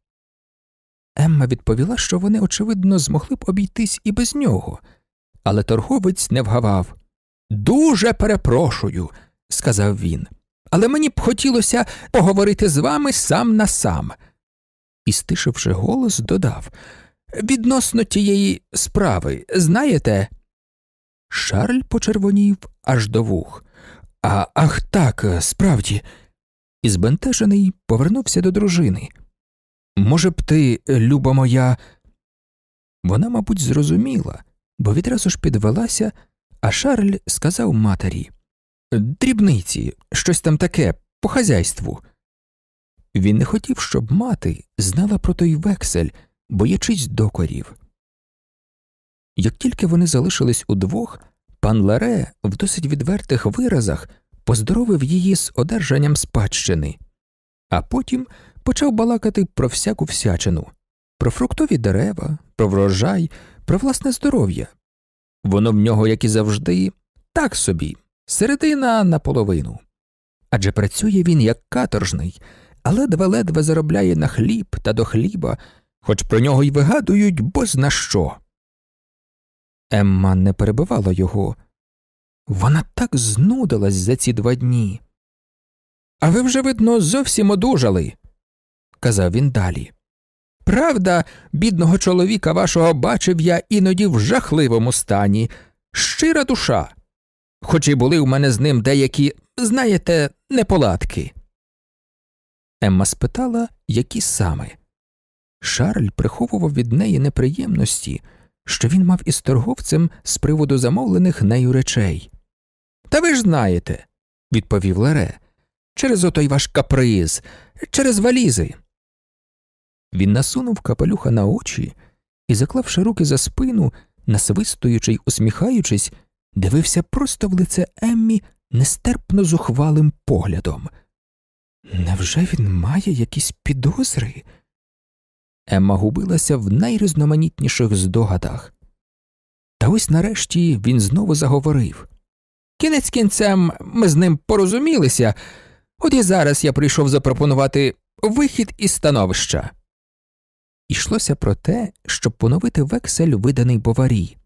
Емма відповіла, що вони, очевидно, змогли б обійтись і без нього, але торговець не вгавав. Дуже перепрошую, сказав він, але мені б хотілося поговорити з вами сам на сам. І, стишивши голос, додав Відносно тієї справи, знаєте? Шарль почервонів аж до вух. А ах так, справді. І збентежений повернувся до дружини. Може б ти, люба моя. Вона, мабуть, зрозуміла, бо відразу ж підвелася, а Шарль сказав матері Дрібниці, щось там таке, по хазяйству. Він не хотів, щоб мати знала про той вексель, боячись докорів. Як тільки вони залишились удвох, пан Ларе в досить відвертих виразах поздоровив її з одержанням спадщини, а потім почав балакати про всяку всячину, про фруктові дерева, про врожай, про власне здоров'я. Воно в нього, як і завжди, так собі, середина наполовину. Адже працює він як каторжний, а ледве-ледве заробляє на хліб та до хліба, хоч про нього й вигадують бозна що. Емма не перебивала його. Вона так знудилась за ці два дні. А ви вже, видно, зовсім одужали, казав він далі. Правда, бідного чоловіка вашого бачив я іноді в жахливому стані, щира душа, хоч і були в мене з ним деякі, знаєте, неполадки. Емма спитала, які саме. Шарль приховував від неї неприємності, що він мав із торговцем з приводу замовлених нею речей. Та ви ж знаєте, відповів Лере, через отой ваш каприз, через валізи. Він насунув капелюха на очі і, заклавши руки за спину, насвистуючи й усміхаючись, дивився просто в лице Еммі нестерпно зухвалим поглядом. Невже він має якісь підозри? Емма губилася в найрізноманітніших здогадах. Та ось нарешті він знову заговорив. Кінець кінцем ми з ним порозумілися, от і зараз я прийшов запропонувати вихід із становища. Ішлося про те, щоб поновити вексель, виданий боварі.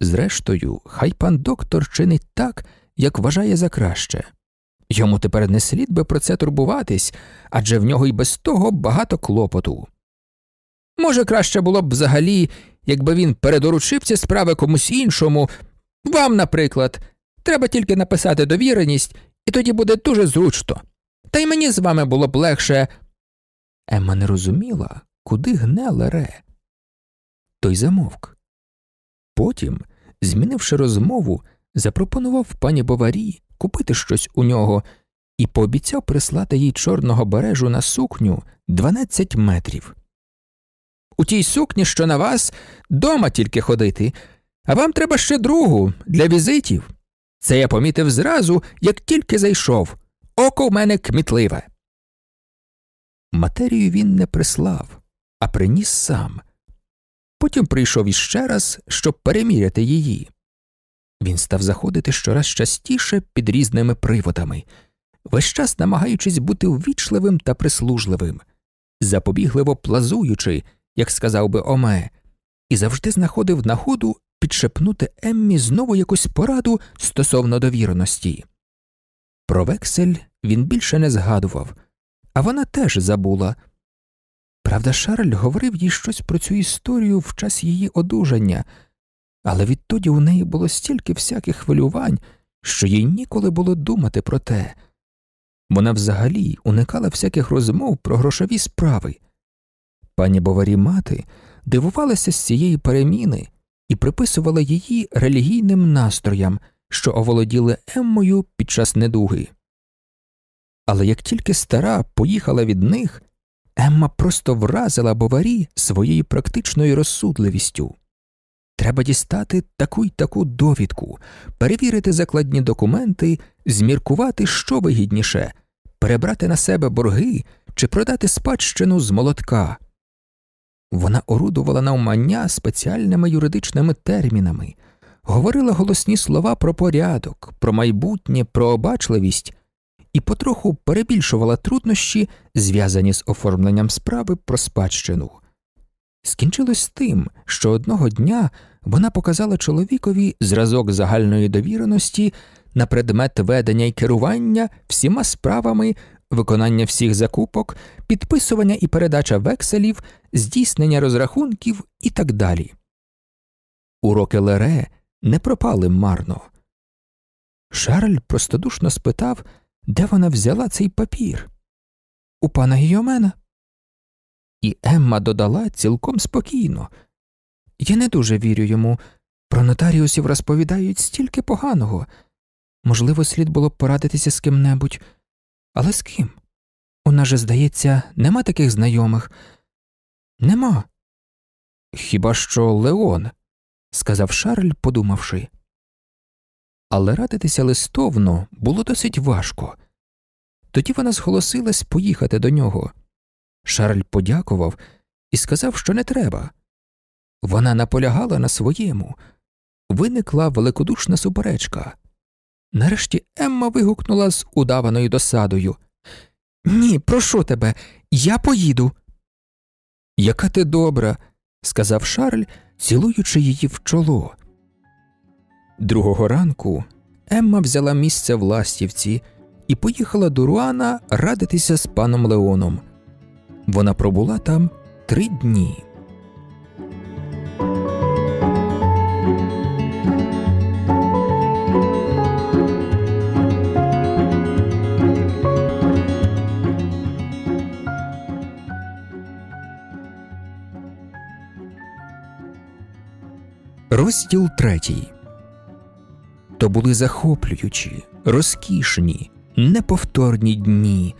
Зрештою, хай пан доктор чинить так, як вважає за краще. Йому тепер не слід би про це турбуватись, адже в нього й без того багато клопоту. Може, краще було б взагалі, якби він передоручив ці справи комусь іншому, вам, наприклад, треба тільки написати довіреність, і тоді буде дуже зручно. Та й мені з вами було б легше. Емма не розуміла, куди гне Лере. Той замовк. Потім, змінивши розмову, запропонував пані Боварі купити щось у нього і пообіцяв прислати їй чорного бережу на сукню 12 метрів. У тій сукні, що на вас, дома тільки ходити, а вам треба ще другу для візитів. Це я помітив зразу, як тільки зайшов. Око в мене кмітливе. Матерію він не прислав, а приніс сам. Потім прийшов іще раз, щоб переміряти її. Він став заходити щораз частіше під різними приводами, весь час намагаючись бути ввічливим та прислужливим, запобігливо плазуючи, як сказав би Оме, і завжди знаходив нагоду підшепнути Еммі знову якусь пораду стосовно довіреності. Про вексель він більше не згадував, а вона теж забула. Правда, Шарль говорив їй щось про цю історію в час її одужання, але відтоді у неї було стільки всяких хвилювань, що їй ніколи було думати про те. Вона взагалі уникала всяких розмов про грошові справи. Пані Боварі мати дивувалася з цієї переміни і приписувала її релігійним настроям, що оволоділи Еммою під час недуги. Але як тільки стара поїхала від них, Емма просто вразила боварі своєю практичною розсудливістю. Треба дістати таку й таку довідку, перевірити закладні документи, зміркувати, що вигідніше, перебрати на себе борги чи продати спадщину з молотка. Вона орудувала навмання спеціальними юридичними термінами, говорила голосні слова про порядок, про майбутнє, про обачливість і потроху перебільшувала труднощі, зв'язані з оформленням справи про спадщину. Скінчилось тим, що одного дня вона показала чоловікові зразок загальної довіреності на предмет ведення і керування всіма справами, виконання всіх закупок, підписування і передача векселів, здійснення розрахунків і так далі. Уроки Лере не пропали марно. Шарль простодушно спитав, де вона взяла цей папір. У пана Гійомена. І Емма додала цілком спокійно. Я не дуже вірю йому. Про нотаріусів розповідають стільки поганого. Можливо, слід було б порадитися з ким-небудь. Але з ким? У нас же, здається, нема таких знайомих. Нема. Хіба що Леон, сказав Шарль, подумавши. Але радитися листовно було досить важко. Тоді вона зголосилась поїхати до нього. Шарль подякував і сказав, що не треба. Вона наполягала на своєму. Виникла великодушна суперечка. Нарешті Емма вигукнула з удаваною досадою Ні, прошу тебе, я поїду. Яка ти добра, сказав Шарль, цілуючи її в чоло. Другого ранку Емма взяла місце в ластівці і поїхала до Руана радитися з паном Леоном. Вона пробула там три дні. Розділ третій. То були захоплюючі, розкішні, неповторні дні,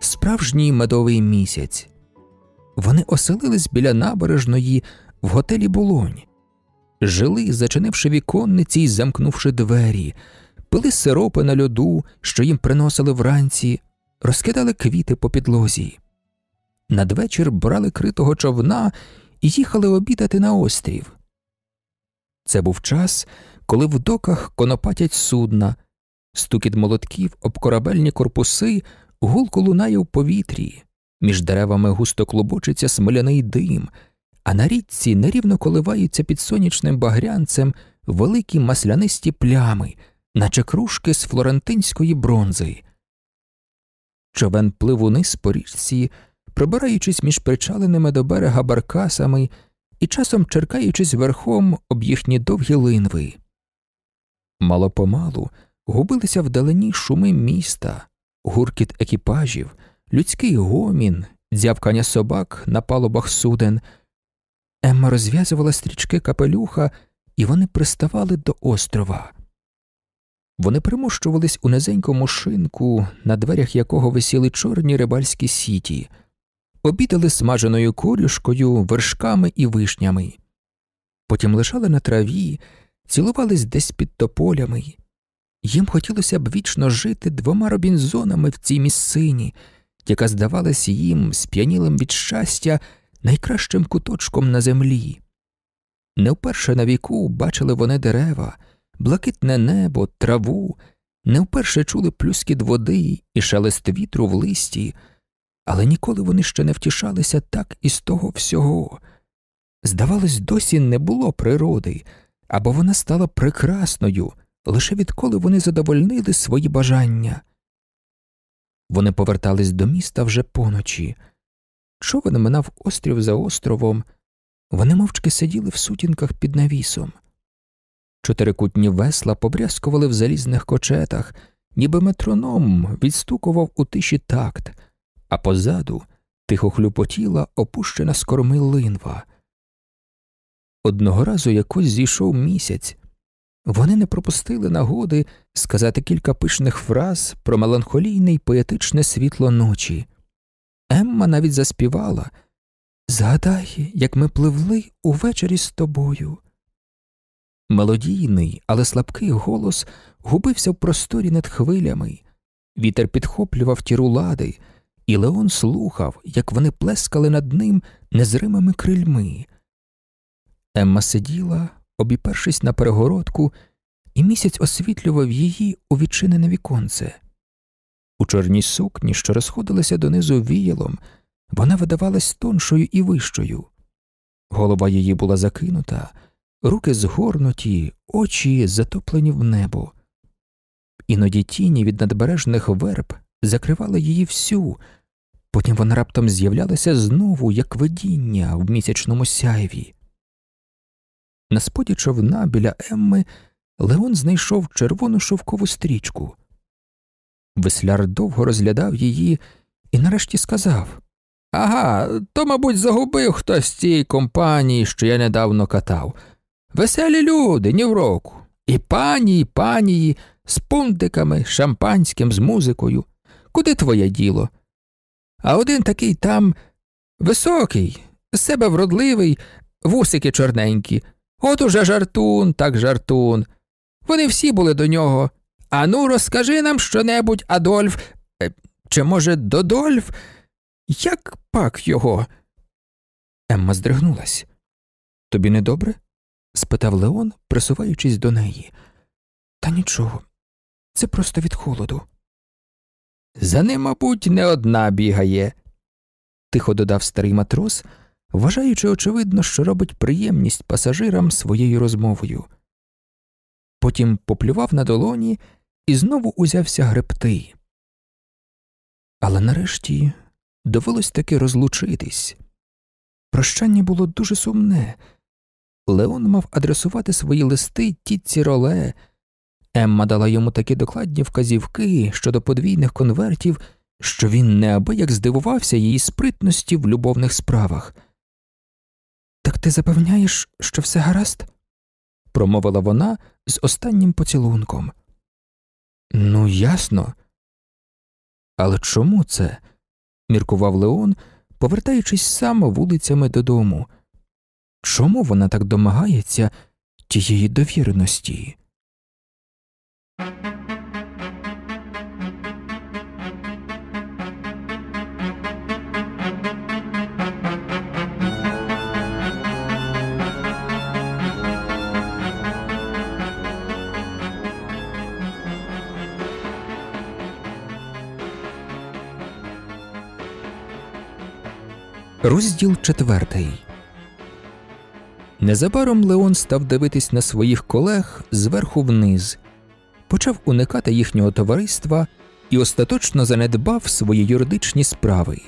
справжній медовий місяць. Вони оселились біля набережної в готелі Булонь, жили, зачинивши віконниці й замкнувши двері, пили сиропи на льоду, що їм приносили вранці, розкидали квіти по підлозі. Надвечір брали критого човна і їхали обідати на острів. Це був час, коли в доках конопатять судна, стукіт молотків об корабельні корпуси гулко лунає в повітрі, між деревами густо клубочиться смоляний дим, а на річці нерівно коливаються під сонячним багрянцем великі маслянисті плями, наче кружки з флорентинської бронзи. Човен плив униз по річці, пробираючись між причаленими до берега баркасами і часом черкаючись верхом об їхні довгі линви. Мало помалу губилися вдалині шуми міста, гуркіт екіпажів, людський гомін, дзявкання собак на палубах суден. Емма розв'язувала стрічки капелюха, і вони приставали до острова. Вони примощувались у низенькому шинку, на дверях якого висіли чорні рибальські сіті обідали смаженою корюшкою, вершками і вишнями, потім лежали на траві, цілувались десь під тополями. Їм хотілося б вічно жити двома робінзонами в цій місцині, яка здавалась їм сп'янілим від щастя найкращим куточком на землі. Не вперше на віку бачили вони дерева, блакитне небо, траву, не вперше чули плюскіт води і шелест вітру в листі але ніколи вони ще не втішалися так із того всього. Здавалось, досі не було природи, або вона стала прекрасною, лише відколи вони задовольнили свої бажання. Вони повертались до міста вже поночі. Човен минав острів за островом, вони мовчки сиділи в сутінках під навісом. Чотирикутні весла побрязкували в залізних кочетах, ніби метроном відстукував у тиші такт а позаду тихо хлюпотіла опущена з корми линва. Одного разу якось зійшов місяць. Вони не пропустили нагоди сказати кілька пишних фраз про меланхолійне й поетичне світло ночі. Емма навіть заспівала Згадай, як ми пливли увечері з тобою. Мелодійний, але слабкий голос губився в просторі над хвилями, вітер підхоплював ті рулади, і Леон слухав, як вони плескали над ним незримими крильми. Емма сиділа, обіпершись на перегородку, і місяць освітлював її у відчинене віконце. У чорній сукні, що розходилася донизу віялом, вона видавалась тоншою і вищою. Голова її була закинута, руки згорнуті, очі затоплені в небо. Іноді тіні від надбережних верб закривали її всю, потім вона раптом з'являлася знову, як видіння в місячному сяйві. На споді човна біля Емми Леон знайшов червону шовкову стрічку. Весляр довго розглядав її і нарешті сказав Ага, то, мабуть, загубив хтось з цієї компанії, що я недавно катав. Веселі люди, ні в року. І пані, і панії, з пунтиками, шампанським, з музикою. Куди твоє діло? А один такий там високий, з себе вродливий, вусики чорненькі. От уже жартун, так жартун. Вони всі були до нього. Ану, розкажи нам щонебудь, Адольф, е, чи, може, Додольф? Як пак його? Емма здригнулась. Тобі не добре? спитав Леон, присуваючись до неї. Та нічого, це просто від холоду. За ним, мабуть, не одна бігає, тихо додав старий матрос, вважаючи, очевидно, що робить приємність пасажирам своєю розмовою. Потім поплював на долоні і знову узявся гребти. Але нарешті довелось таки розлучитись. Прощання було дуже сумне. Леон мав адресувати свої листи тітці роле. Емма дала йому такі докладні вказівки щодо подвійних конвертів, що він неабияк здивувався її спритності в любовних справах. Так ти запевняєш, що все гаразд? промовила вона з останнім поцілунком. Ну, ясно. Але чому це? міркував Леон, повертаючись сам вулицями додому. Чому вона так домагається тієї довіреності? Розділ четвертий. Незабаром Леон став дивитись на своїх колег зверху вниз, почав уникати їхнього товариства і остаточно занедбав свої юридичні справи.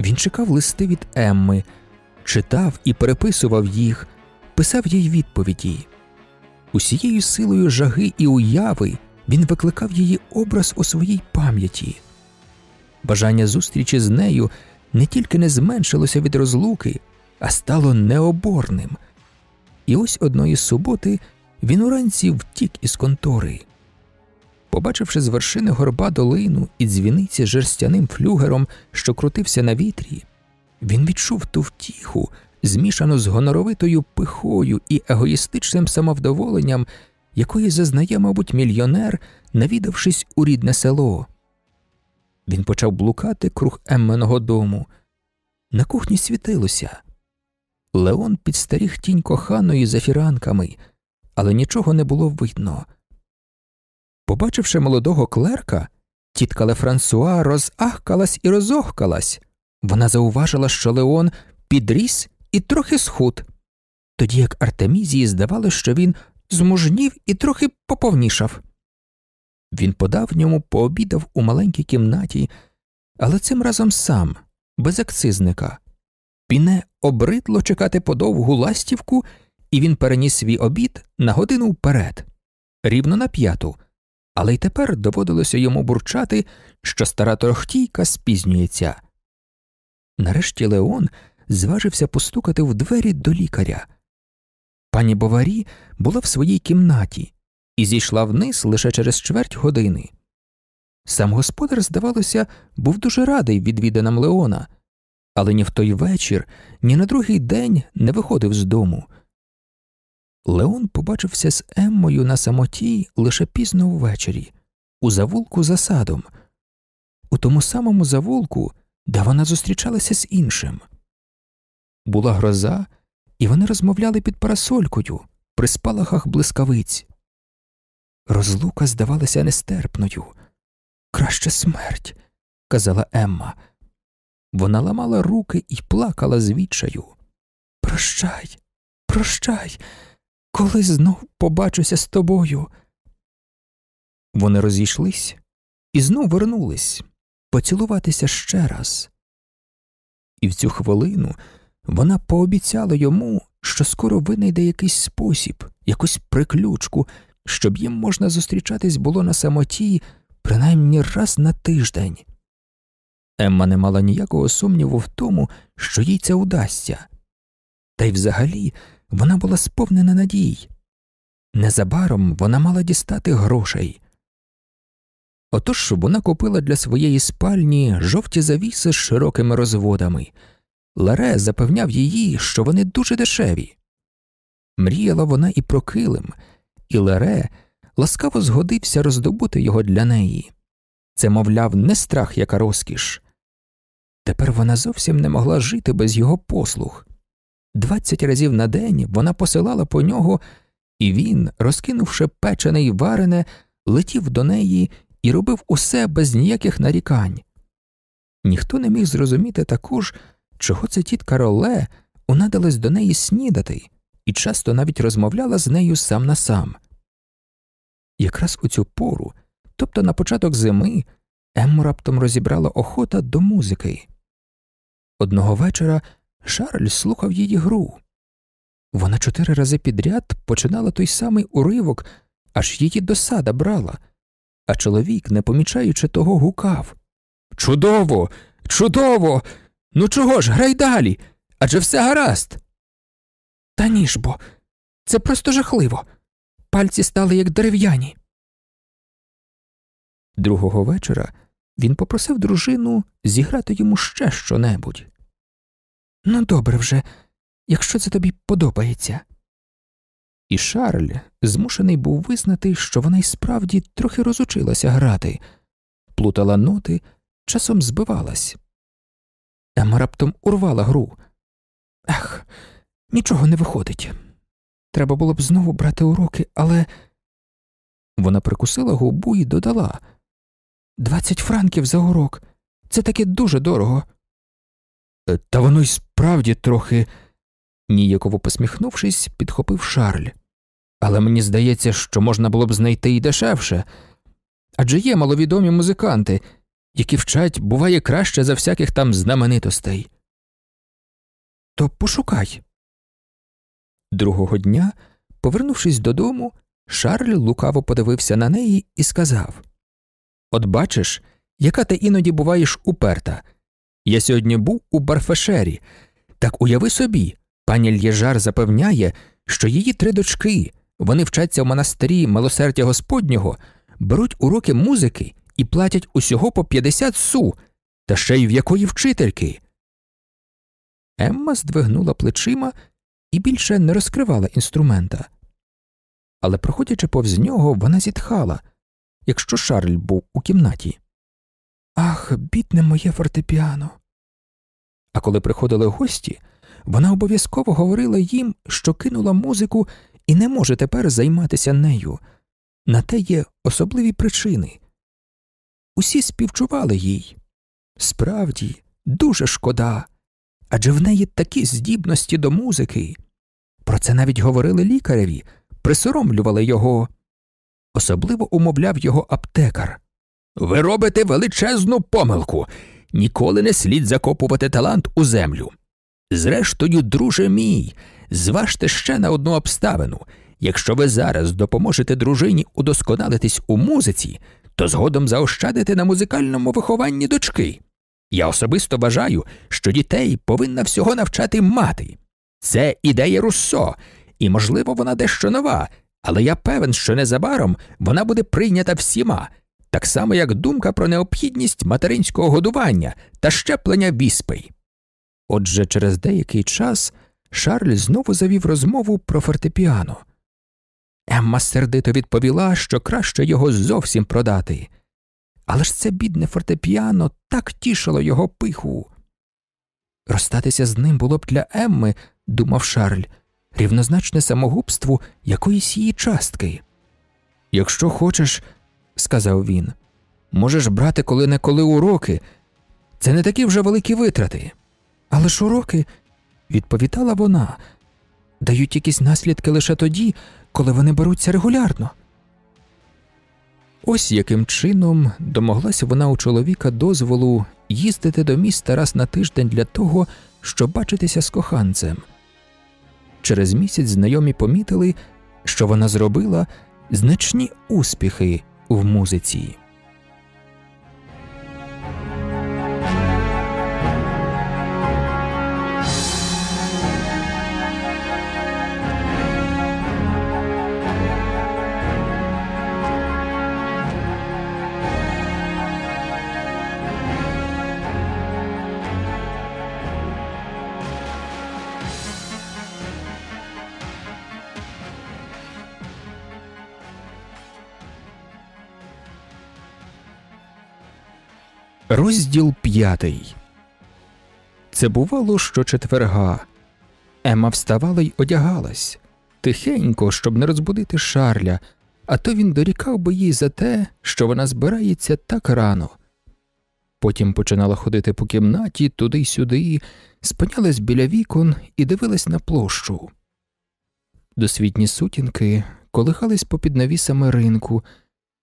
Він чекав листи від Емми, читав і переписував їх, писав їй відповіді. Усією силою жаги і уяви він викликав її образ у своїй пам'яті. Бажання зустрічі з нею не тільки не зменшилося від розлуки, а стало необорним. І ось одної суботи він уранці втік із контори. Побачивши з вершини горба долину і дзвіниці жерстяним флюгером, що крутився на вітрі, він відчув ту втіху, змішану з гоноровитою пихою і егоїстичним самовдоволенням, якої зазнає, мабуть, мільйонер, навідавшись у рідне село. Він почав блукати круг Емменого дому. На кухні світилося. Леон підстеріг тінь коханої за фіранками, але нічого не було видно. Побачивши молодого клерка, тітка Лефрансуа розахкалась і розохкалась. Вона зауважила, що Леон підріс і трохи схуд, тоді як Артемізії здавалося, що він змужнів і трохи поповнішав. Він подав ньому пообідав у маленькій кімнаті, але цим разом сам, без акцизника. Піне обридло чекати подовгу ластівку, і він переніс свій обід на годину вперед, рівно на п'яту, але й тепер доводилося йому бурчати, що стара торохтійка спізнюється. Нарешті Леон зважився постукати в двері до лікаря. Пані Боварі була в своїй кімнаті і зійшла вниз лише через чверть години. Сам господар, здавалося, був дуже радий відвіданам Леона, але ні в той вечір, ні на другий день не виходив з дому. Леон побачився з Еммою на самоті лише пізно ввечері, у завулку за садом, у тому самому завулку, де вона зустрічалася з іншим. Була гроза, і вони розмовляли під парасолькою при спалахах блискавиць. Розлука здавалася нестерпною. Краще смерть, казала Емма. Вона ламала руки і плакала з. Прощай, прощай, коли знов побачуся з тобою. Вони розійшлись і знов вернулись поцілуватися ще раз. І в цю хвилину вона пообіцяла йому, що скоро винайде якийсь спосіб, якусь приключку, щоб їм можна зустрічатись було на самоті принаймні раз на тиждень. Емма не мала ніякого сумніву в тому, що їй це удасться, та й взагалі вона була сповнена надій. Незабаром вона мала дістати грошей. Отож вона купила для своєї спальні жовті завіси з широкими розводами. Ларе запевняв її, що вони дуже дешеві. Мріяла вона і про килим, і Ларе ласкаво згодився роздобути його для неї. Це, мовляв, не страх, яка розкіш. Тепер вона зовсім не могла жити без його послуг. Двадцять разів на день вона посилала по нього, і він, розкинувши печене й варене, летів до неї і робив усе без ніяких нарікань. Ніхто не міг зрозуміти також, чого це тітка Роле унадилась до неї снідати і часто навіть розмовляла з нею сам на сам. Якраз у цю пору, тобто на початок зими, Емму раптом розібрала охота до музики. Одного вечора Шарль слухав її гру. Вона чотири рази підряд починала той самий уривок, аж її досада брала, а чоловік, не помічаючи того, гукав Чудово, чудово! Ну чого ж, грай далі, адже все гаразд. Та ні ж бо, це просто жахливо. Пальці стали як дерев'яні. Другого вечора він попросив дружину зіграти йому ще щонебудь. Ну, добре вже, якщо це тобі подобається. І Шарль змушений був визнати, що вона й справді трохи розучилася грати, плутала ноти, часом збивалась. Ема раптом урвала гру. Ах, нічого не виходить. Треба було б знову брати уроки, але. Вона прикусила губу і додала Двадцять франків за урок. Це таки дуже дорого. «Е, та воно й справді трохи, ніяково посміхнувшись, підхопив Шарль. Але мені здається, що можна було б знайти і дешевше. Адже є маловідомі музиканти, які вчать буває краще за всяких там знаменитостей. То пошукай. Другого дня, повернувшись додому, Шарль лукаво подивився на неї і сказав От бачиш, яка ти іноді буваєш уперта. Я сьогодні був у Барфешері. Так уяви собі, пані Л'єжар запевняє, що її три дочки, вони вчаться в монастирі милосердя Господнього, беруть уроки музики і платять усього по 50 су, та ще й в якої вчительки. Емма здвигнула плечима і більше не розкривала інструмента. Але, проходячи повз нього, вона зітхала, якщо Шарль був у кімнаті. Ах, бідне моє фортепіано. А коли приходили гості, вона обов'язково говорила їм, що кинула музику і не може тепер займатися нею. На те є особливі причини. Усі співчували їй. Справді, дуже шкода, адже в неї такі здібності до музики. Про це навіть говорили лікареві, присоромлювали його. Особливо умовляв його аптекар. Ви робите величезну помилку. Ніколи не слід закопувати талант у землю. Зрештою, друже мій, зважте ще на одну обставину якщо ви зараз допоможете дружині удосконалитись у музиці, то згодом заощадите на музикальному вихованні дочки. Я особисто вважаю, що дітей повинна всього навчати мати. Це ідея Руссо, і, можливо, вона дещо нова, але я певен, що незабаром вона буде прийнята всіма, так само як думка про необхідність материнського годування та щеплення віспей. Отже, через деякий час Шарль знову завів розмову про фортепіано. Емма сердито відповіла, що краще його зовсім продати. Але ж це бідне фортепіано так тішило його пиху. Розстатися з ним було б для Емми, думав Шарль, рівнозначне самогубству якоїсь її частки. Якщо хочеш, сказав він, можеш брати коли неколи уроки. Це не такі вже великі витрати. Але ж уроки, відповідала вона, дають якісь наслідки лише тоді, коли вони беруться регулярно. Ось яким чином домоглася вона у чоловіка дозволу їздити до міста раз на тиждень для того, щоб бачитися з коханцем. Через місяць знайомі помітили, що вона зробила значні успіхи в музиці. Розділ п'ятий. Це бувало щочетверга. Ема вставала й одягалась тихенько, щоб не розбудити Шарля, а то він дорікав би їй за те, що вона збирається так рано. Потім починала ходити по кімнаті туди й сюди, спинялась біля вікон і дивилась на площу. Досвітні сутінки колихались попід навісами ринку,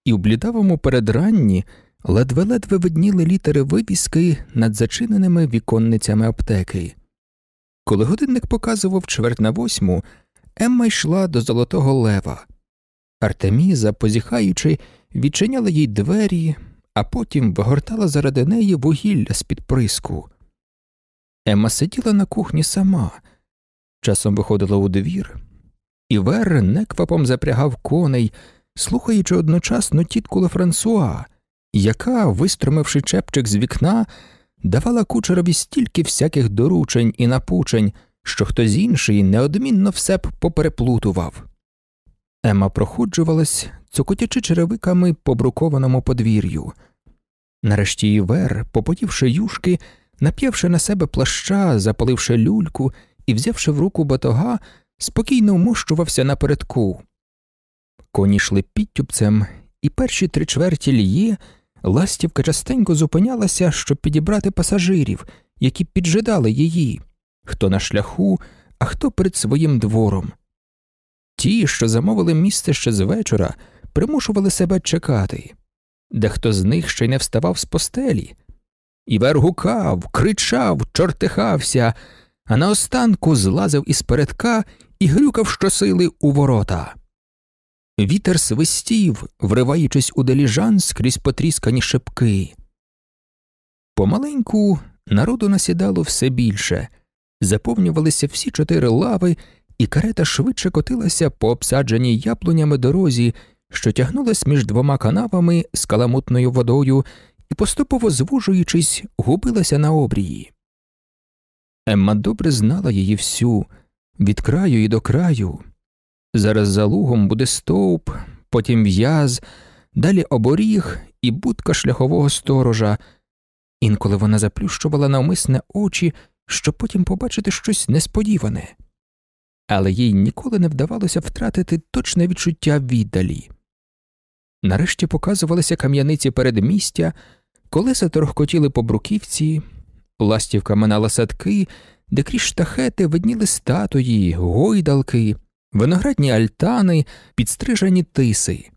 і в блідавому передранні ледве-ледве видніли літери вивіски над зачиненими віконницями аптеки. Коли годинник показував чверть на восьму, Емма йшла до Золотого Лева. Артеміза, позіхаючи, відчиняла їй двері, а потім вигортала заради неї вугілля з під приску. Емма сиділа на кухні сама, часом виходила у двір, і Вер неквапом запрягав коней, слухаючи одночасно тітку Лефрансуа, яка, вистромивши чепчик з вікна, давала кучерові стільки всяких доручень і напучень, що хтось інший неодмінно все б попереплутував. Ема проходжувалась, цокотячи черевиками по брукованому подвір'ю. Нарешті Івер, попотівши юшки, нап'явши на себе плаща, запаливши люльку і взявши в руку батога, спокійно вмощувався напередку. Коні йшли підтюпцем, і перші три чверті лії ластівка частенько зупинялася, щоб підібрати пасажирів, які піджидали її, хто на шляху, а хто перед своїм двором. Ті, що замовили місце ще з вечора, примушували себе чекати, дехто з них ще й не вставав з постелі. Івер гукав, кричав, чортихався, а наостанку злазив із передка і грюкав щосили у ворота. Вітер свистів, вриваючись у деліжан скрізь потріскані шипки. Помаленьку народу насідало все більше, заповнювалися всі чотири лави, і карета швидше котилася по обсадженій яблунями дорозі, що тягнулась між двома канавами з каламутною водою і, поступово звужуючись, губилася на обрії. Емма добре знала її всю, від краю і до краю. Зараз за лугом буде стовп, потім в'яз, далі оборіг і будка шляхового сторожа. Інколи вона заплющувала навмисне очі, щоб потім побачити щось несподіване, але їй ніколи не вдавалося втратити точне відчуття віддалі. Нарешті показувалися кам'яниці передмістя, колеса торгкотіли по бруківці, ластівка минала садки, де крізь штахети видніли статуї, гойдалки виноградні альтани, підстрижені тиси.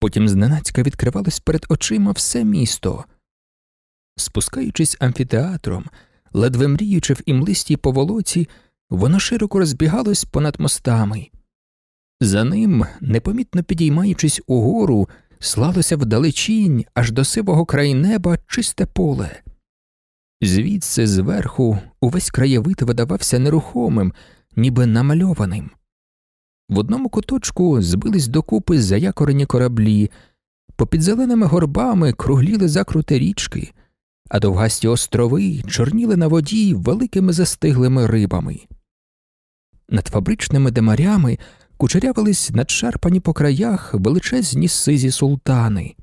Потім зненацька відкривалось перед очима все місто. Спускаючись амфітеатром, ледве мріючи в імлистій поволоці, воно широко розбігалось понад мостами. За ним, непомітно підіймаючись угору, слалося вдалечінь аж до сивого край неба чисте поле. Звідси, зверху, увесь краєвид видавався нерухомим, ніби намальованим. В одному куточку збились докупи заякорені кораблі, попід зеленими горбами кругліли закрути річки, а довгасті острови чорніли на воді великими застиглими рибами. Над фабричними демарями кучерявились надшарпані по краях величезні сизі султани.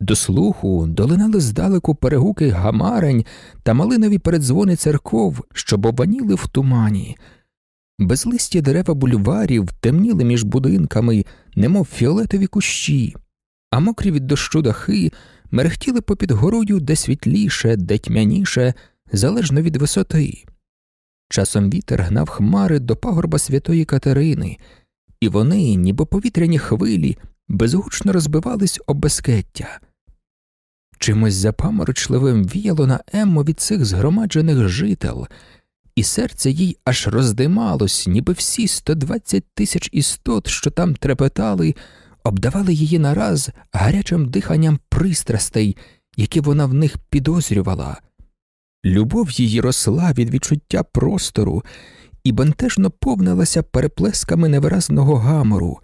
До слуху долинали здалеку перегуки гамарень та малинові передзвони церков, що бобаніли в тумані. Безлисті дерева бульварів темніли між будинками, немов фіолетові кущі, а мокрі від дощу дахи мерехтіли попід горою де світліше, де тьмяніше, залежно від висоти. Часом вітер гнав хмари до пагорба святої Катерини, і вони, ніби повітряні хвилі, безгучно розбивались об безкеття. Чимось запаморочливим віяло на Еммо від цих згромаджених жител, і серце їй аж роздималось, ніби всі 120 тисяч істот, що там трепетали, обдавали її нараз гарячим диханням пристрастей, які вона в них підозрювала. Любов її росла від відчуття простору і бентежно повнилася переплесками невиразного гамору,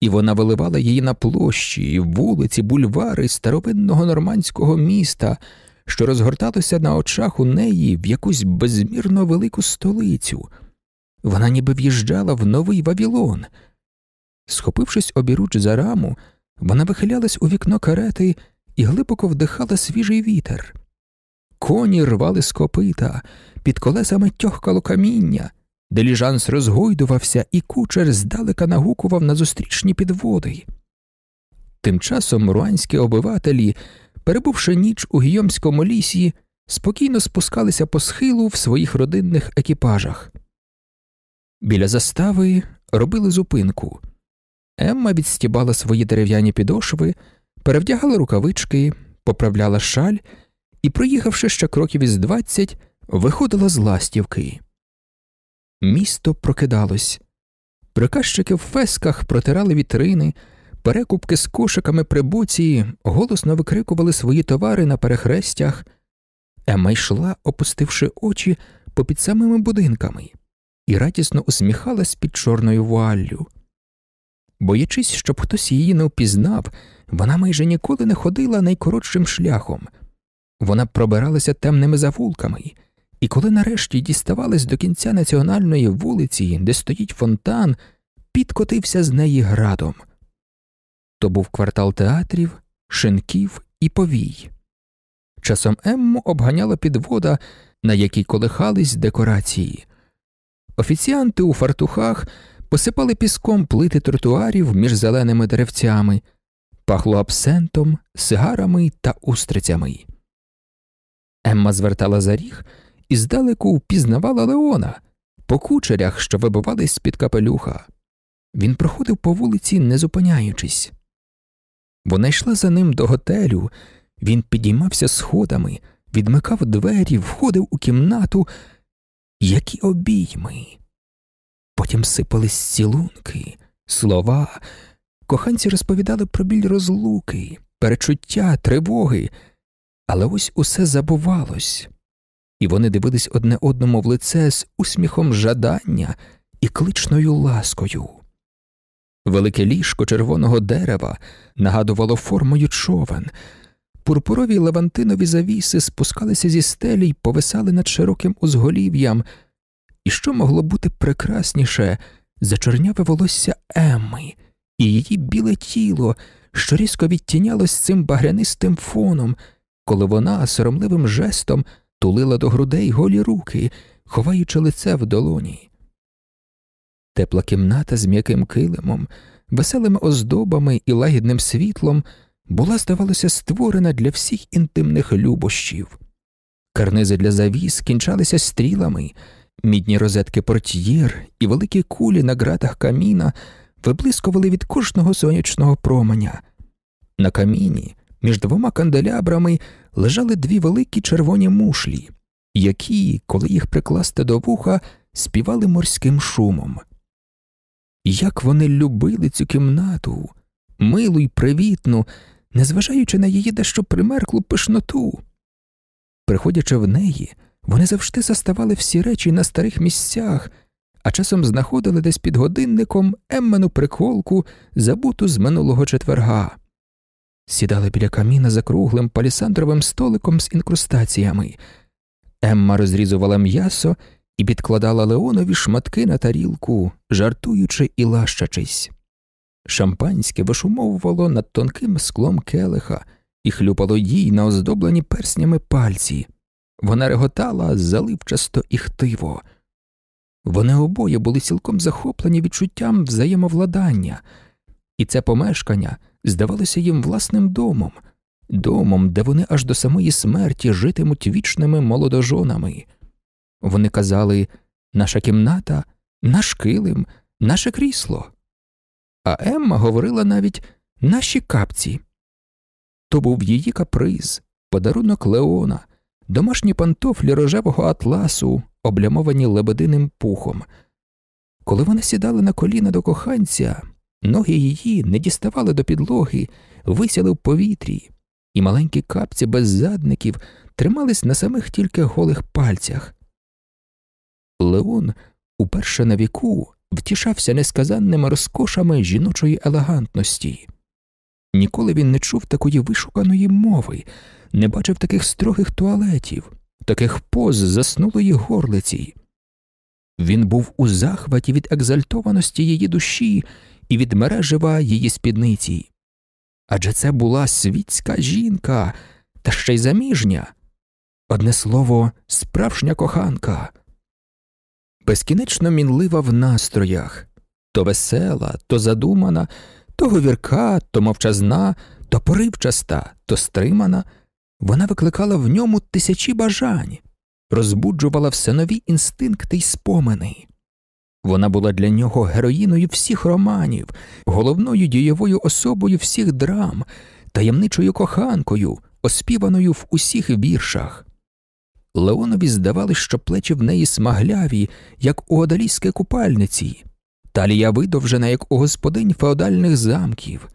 і вона виливала її на площі, вулиці, бульвари старовинного нормандського міста, що розгорталося на очах у неї в якусь безмірно велику столицю. Вона ніби в'їжджала в новий Вавілон. Схопившись обіруч за раму, вона вихилялась у вікно карети і глибоко вдихала свіжий вітер. Коні рвали з копита, під колесами тьохкало каміння, Деліжанс розгойдувався, і кучер здалека нагукував на зустрічні підводи. Тим часом руанські обивателі, перебувши ніч у гійомському лісі, спокійно спускалися по схилу в своїх родинних екіпажах. Біля застави робили зупинку. Емма відстібала свої дерев'яні підошви, перевдягала рукавички, поправляла шаль і, проїхавши ще кроків із двадцять, виходила з ластівки. Місто прокидалось. Приказчики в фесках протирали вітрини, перекупки з кошиками при боці голосно викрикували свої товари на перехрестях. Ема йшла, опустивши очі попід самими будинками, і радісно усміхалась під чорною вуаллю. Боячись, щоб хтось її не впізнав, вона майже ніколи не ходила найкоротшим шляхом. Вона пробиралася темними завулками, і коли нарешті діставалась до кінця національної вулиці, де стоїть фонтан, підкотився з неї градом. То був квартал театрів, шинків і повій. Часом Емму обганяла підвода, на якій колихались декорації. Офіціанти у фартухах посипали піском плити тротуарів між зеленими деревцями, пахло абсентом, сигарами та устрицями. Емма звертала за ріг і здалеку впізнавала Леона по кучерях, що вибивались з під капелюха. Він проходив по вулиці, не зупиняючись. Вона йшла за ним до готелю, він підіймався сходами, відмикав двері, входив у кімнату. Які обійми. Потім сипались цілунки, слова. Коханці розповідали про біль розлуки, перечуття, тривоги, але ось усе забувалось, і вони дивились одне одному в лице з усміхом жадання і кличною ласкою. Велике ліжко червоного дерева нагадувало формою човен, пурпурові левантинові завіси спускалися зі стелі й повисали над широким узголів'ям, і що могло бути прекрасніше за чорняве волосся Емми і її біле тіло, що різко відтінялось цим багрянистим фоном, коли вона соромливим жестом тулила до грудей голі руки, ховаючи лице в долоні. Тепла кімната з м'яким килимом, веселими оздобами і лагідним світлом була, здавалося, створена для всіх інтимних любощів. Карнизи для завіс кінчалися стрілами, мідні розетки портьєр і великі кулі на ґратах каміна виблискували від кожного сонячного променя. На каміні між двома канделябрами лежали дві великі червоні мушлі, які, коли їх прикласти до вуха, співали морським шумом. Як вони любили цю кімнату, милу й привітну, незважаючи на її дещо примерклу пишноту. Приходячи в неї, вони завжди заставали всі речі на старих місцях, а часом знаходили десь під годинником Еммену приколку, забуту з минулого четверга. сідали біля каміна за круглим палісандровим столиком з інкрустаціями. Емма розрізувала м'ясо і підкладала Леонові шматки на тарілку, жартуючи і лащачись. Шампанське вишумовувало над тонким склом келиха і хлюпало їй на оздоблені перснями пальці. Вона реготала заливчасто і хтиво. Вони обоє були цілком захоплені відчуттям взаємовладання, і це помешкання здавалося їм власним домом, домом, де вони аж до самої смерті житимуть вічними молодожонами. Вони казали наша кімната, наш килим, наше крісло. А Емма говорила навіть наші капці. То був її каприз, подарунок Леона, домашні пантофлі рожевого атласу, облямовані лебединим пухом. Коли вони сідали на коліна до коханця, ноги її не діставали до підлоги, висяли в повітрі, і маленькі капці без задників тримались на самих тільки голих пальцях. Леон уперше на віку втішався несказанними розкошами жіночої елегантності. Ніколи він не чув такої вишуканої мови, не бачив таких строгих туалетів, таких поз заснулої горлиці. Він був у захваті від екзальтованості її душі і від мережива її спідниці. Адже це була світська жінка, та ще й заміжня, одне слово, справжня коханка, безкінечно мінлива в настроях то весела, то задумана, то говірка, то мовчазна, то поривчаста, то стримана. Вона викликала в ньому тисячі бажань, розбуджувала все нові інстинкти й спомини. Вона була для нього героїною всіх романів, головною дієвою особою всіх драм, таємничою коханкою, оспіваною в усіх віршах. Леонові здавалось, що плечі в неї смагляві, як у одалійській купальниці, талія видовжена, як у господинь феодальних замків.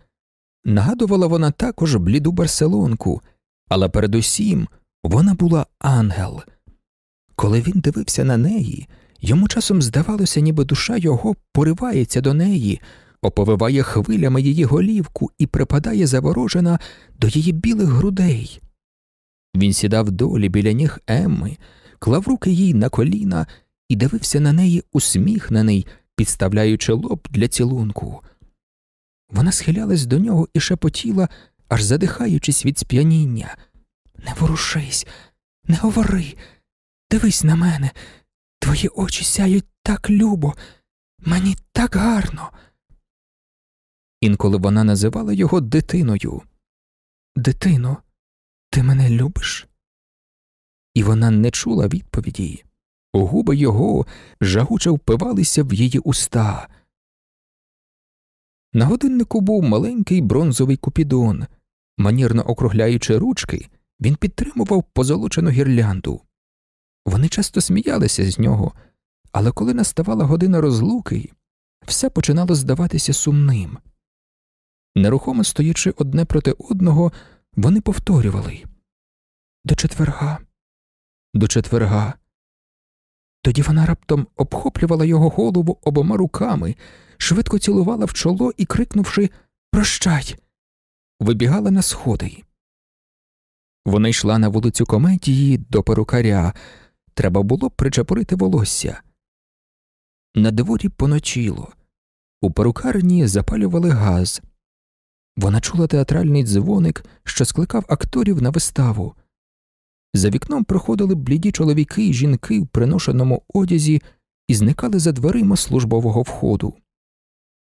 Нагадувала вона також бліду барселонку але передусім вона була ангел. Коли він дивився на неї, йому часом здавалося, ніби душа його поривається до неї, оповиває хвилями її голівку і припадає заворожена до її білих грудей. Він сідав долі біля ніг Емми, клав руки їй на коліна і дивився на неї усміхнений, підставляючи лоб для цілунку. Вона схилялась до нього і шепотіла аж задихаючись від сп'яніння. Не ворушись, не говори, дивись на мене, твої очі сяють так любо, мені так гарно. Інколи вона називала його дитиною. Дитино, ти мене любиш? І вона не чула відповіді. Губи його жагуче впивалися в її уста. На годиннику був маленький бронзовий купідон, Манірно округляючи ручки, він підтримував позолочену гірлянду. Вони часто сміялися з нього, але коли наставала година розлуки, все починало здаватися сумним. Нерухомо стоячи одне проти одного, вони повторювали до четверга, до четверга. Тоді вона раптом обхоплювала його голову обома руками, швидко цілувала в чоло і, крикнувши Прощай вибігала на сходи. Вона йшла на вулицю комедії до перукаря. Треба було причепурити волосся. На дворі поночіло. У перукарні запалювали газ. Вона чула театральний дзвоник, що скликав акторів на виставу. За вікном проходили бліді чоловіки й жінки в приношеному одязі і зникали за дверима службового входу.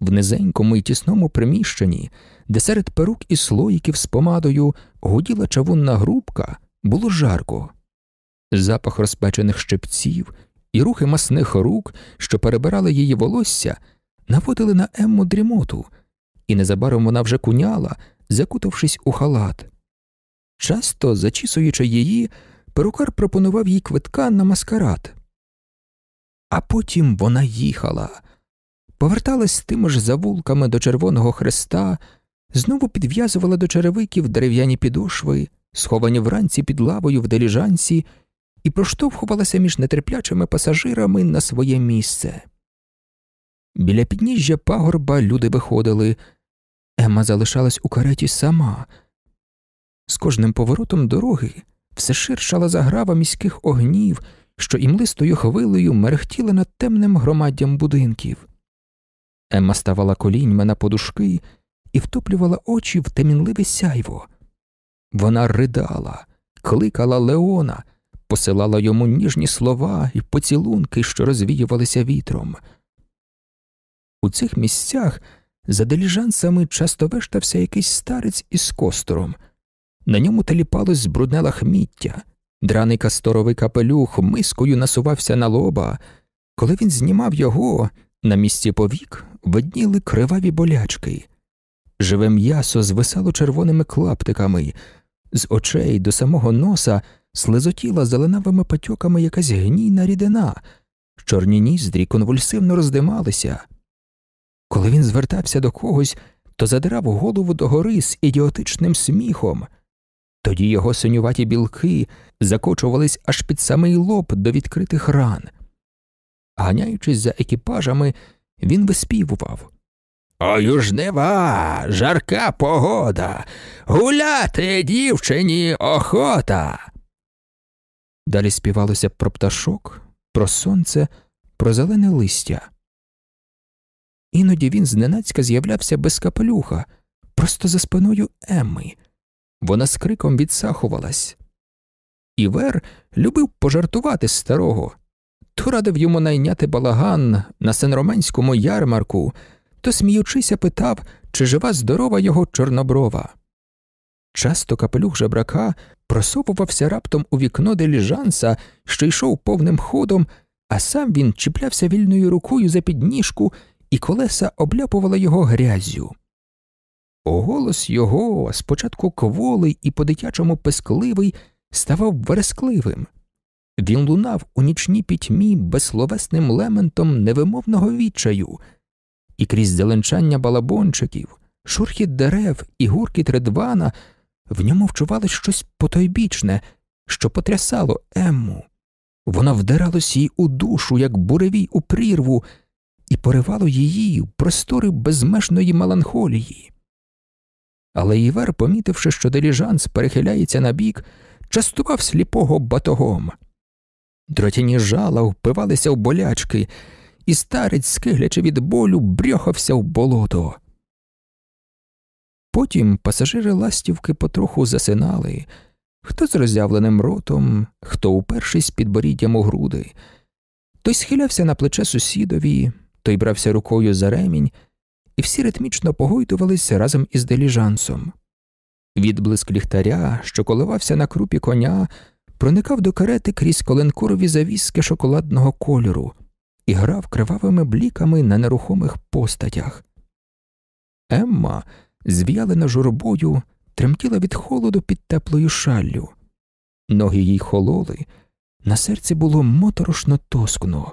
В низенькому й тісному приміщенні, де серед перук і слоїків з помадою гуділа чавунна грубка, було жарко. Запах розпечених щепців і рухи масних рук, що перебирали її волосся, наводили на Емму дрімоту, і незабаром вона вже куняла, закутавшись у халат. Часто, зачісуючи її, перукар пропонував їй квитка на маскарад. А потім вона їхала поверталась з тими ж завулками до Червоного Хреста, знову підв'язувала до черевиків дерев'яні підошви, сховані вранці під лавою в деліжанці, і проштовхувалася між нетерплячими пасажирами на своє місце. Біля підніжжя пагорба люди виходили. Емма залишалась у кареті сама, З кожним поворотом дороги все ширшала заграва міських огнів, що імлистою хвилею мерехтіли над темним громаддям будинків. Емма ставала коліньми на подушки і втоплювала очі в темінливе сяйво. Вона ридала, кликала Леона, посилала йому ніжні слова і поцілунки, що розвіювалися вітром. У цих місцях за деліжансами часто вештався якийсь старець із костором. На ньому теліпалось збрудне лахміття, драний касторовий капелюх мискою насувався на лоба. Коли він знімав його, на місці повік видніли криваві болячки. Живе м'ясо звисало червоними клаптиками, з очей до самого носа слизотіла зеленавими патьоками якась гнійна рідина, чорні ніздрі конвульсивно роздималися. Коли він звертався до когось, то задирав голову догори з ідіотичним сміхом. Тоді його синюваті білки закочувались аж під самий лоб до відкритих ран. Ганяючись за екіпажами, він виспівував Ой, жнива, жарка погода, гуляти дівчині охота. Далі співалося про пташок, про сонце, про зелене листя. Іноді він зненацька з'являвся без капелюха, просто за спиною Емми. Вона з криком відсахувалась. Івер любив пожартувати старого, то радив йому найняти балаган на сенроманському ярмарку, то сміючися питав, чи жива здорова його чорноброва. Часто капелюх жебрака просовувався раптом у вікно деліжанса, що йшов повним ходом, а сам він чіплявся вільною рукою за підніжку, і колеса обляпували його грязю. Голос його, спочатку кволий і по дитячому пескливий, ставав верескливим. Він лунав у нічній пітьмі безсловесним лементом невимовного відчаю, і крізь зеленчання балабончиків, шурхіт дерев і гуркіт редвана в ньому вчувалось щось потойбічне, що потрясало Емму. Воно вдиралось їй у душу, як буревій у прірву, і поривало її в простори безмежної меланхолії. Але Івер, помітивши, що деліжанс перехиляється на бік, частував сліпого батогом. Дротяні жала впивалися в болячки, і старець, скиглячи від болю, брьохався в болото. Потім пасажири ластівки потроху засинали, хто з роззявленим ротом, хто упершись під боріддям у груди, той схилявся на плече сусідові, той брався рукою за ремінь, і всі ритмічно погойдувалися разом із деліжансом. Відблиск ліхтаря, що коливався на крупі коня, проникав до карети крізь коленкурові завіски шоколадного кольору і грав кривавими бліками на нерухомих постатях. Емма, зв'ялена журбою, тремтіла від холоду під теплою шаллю. Ноги їй хололи, на серці було моторошно тоскно.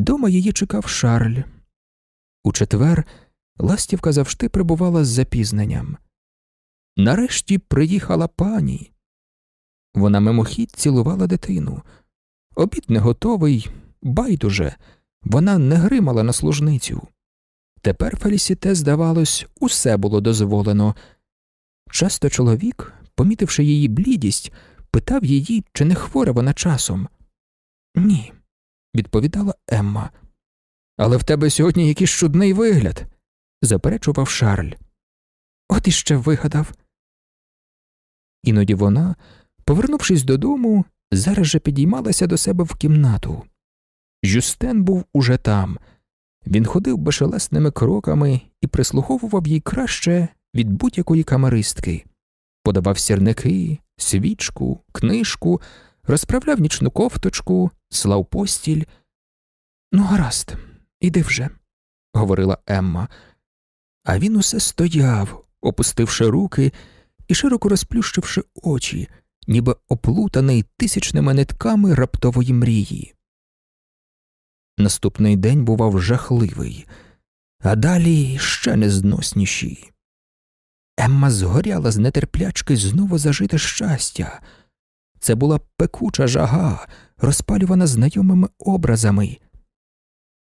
Дома її чекав Шарль. У четвер ластівка завжди прибувала з запізненням. Нарешті приїхала пані. Вона мимохідь цілувала дитину. Обід не готовий, байдуже, вона не гримала на служницю. Тепер Фелісіте, здавалось, усе було дозволено. Часто чоловік, помітивши її блідість, питав її, чи не хвора вона часом. Ні, відповідала Емма. Але в тебе сьогодні якийсь чудний вигляд, заперечував Шарль. От іще вигадав. Іноді вона, повернувшись додому, зараз же підіймалася до себе в кімнату. Жюстен був уже там. Він ходив безшелесними кроками і прислуховував їй краще від будь-якої камеристки, подавав сірники, свічку, книжку, розправляв нічну кофточку, слав постіль. Ну, гаразд, іди вже, говорила Емма. А він усе стояв, опустивши руки і широко розплющивши очі, ніби оплутаний тисячними нитками раптової мрії. Наступний день бував жахливий, а далі ще незносніші. Емма згоряла з нетерплячки знову зажити щастя. Це була пекуча жага, розпалювана знайомими образами.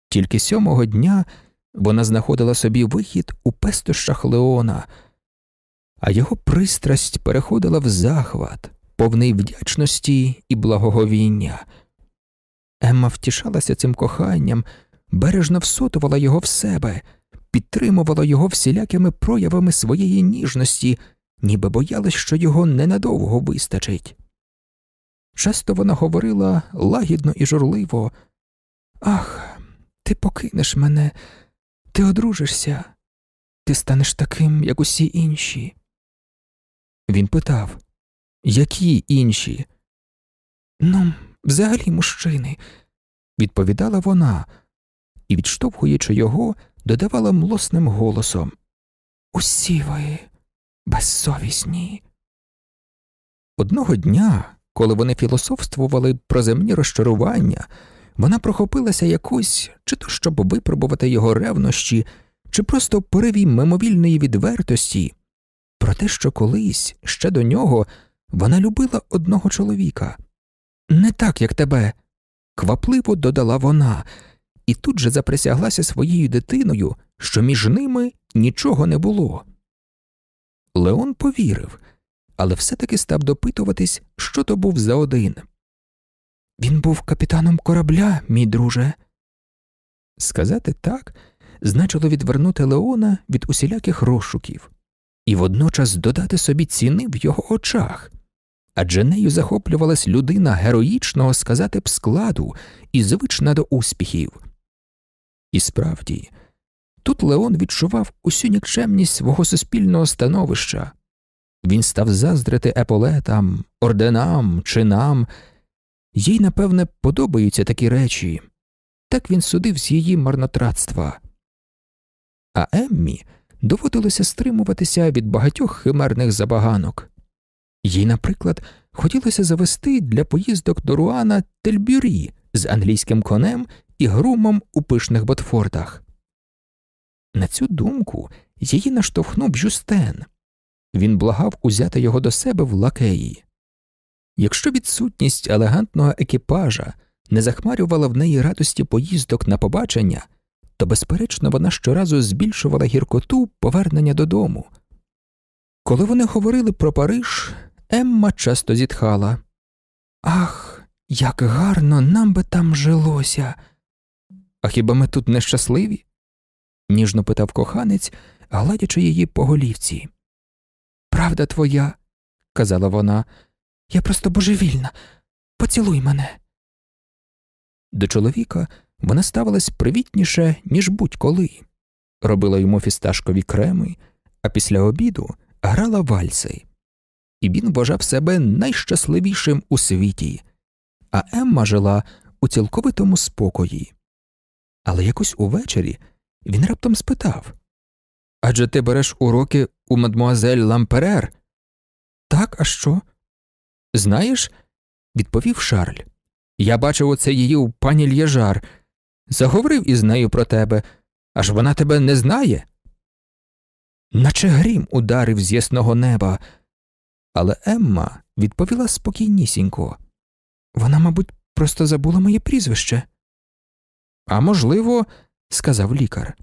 Тільки сьомого дня вона знаходила собі вихід у пестощах Леона. а його пристрасть переходила в захват, повний вдячності і благоговіння. Емма втішалася цим коханням, бережно всотувала його в себе, підтримувала його всілякими проявами своєї ніжності, ніби боялась, що його ненадовго вистачить. Часто вона говорила лагідно і журливо Ах, ти покинеш мене, ти одружишся, ти станеш таким, як усі інші. Він питав Які інші? Ну, взагалі мужчини, відповідала вона і, відштовхуючи його, додавала млосним голосом Усі ви безсовісні. Одного дня, коли вони філософствували про земні розчарування, вона прохопилася якось, чи то щоб випробувати його ревнощі, чи просто пориві мимовільної відвертості, про те, що колись ще до нього вона любила одного чоловіка. Не так, як тебе, квапливо додала вона, і тут же заприсяглася своєю дитиною, що між ними нічого не було. Леон повірив, але все таки став допитуватись, що то був за один. Він був капітаном корабля, мій друже. Сказати так значило відвернути Леона від усіляких розшуків і водночас додати собі ціни в його очах, адже нею захоплювалась людина героїчного сказати б складу і звична до успіхів. І справді, тут Леон відчував усю нікчемність свого суспільного становища. Він став заздрити еполетам, орденам, чинам. Їй, напевне, подобаються такі речі, так він судив з її марнотратства. А Еммі доводилося стримуватися від багатьох химерних забаганок. Їй, наприклад, хотілося завести для поїздок до Руана тельбюрі з англійським конем і грумом у пишних ботфортах. На цю думку її наштовхнув Жюстен. Він благав узяти його до себе в лакеї. Якщо відсутність елегантного екіпажа не захмарювала в неї радості поїздок на побачення, то, безперечно, вона щоразу збільшувала гіркоту повернення додому. Коли вони говорили про Париж, Емма часто зітхала Ах, як гарно нам би там жилося. А хіба ми тут нещасливі? ніжно питав коханець, гладячи її по голівці. Правда твоя, казала вона, я просто божевільна. Поцілуй мене. До чоловіка вона ставилась привітніше, ніж будь-коли, робила йому фісташкові креми, а після обіду грала вальси. І він вважав себе найщасливішим у світі, а Емма жила у цілковитому спокої. Але якось увечері він раптом спитав Адже ти береш уроки у мадмуазель Ламперер? Так, а що? Знаєш, відповів Шарль. Я бачив оце її у пані Л'єжар, заговорив із нею про тебе, аж вона тебе не знає. Наче грім ударив з ясного неба, але Емма відповіла спокійнісінько. Вона, мабуть, просто забула моє прізвище. А можливо, сказав лікар.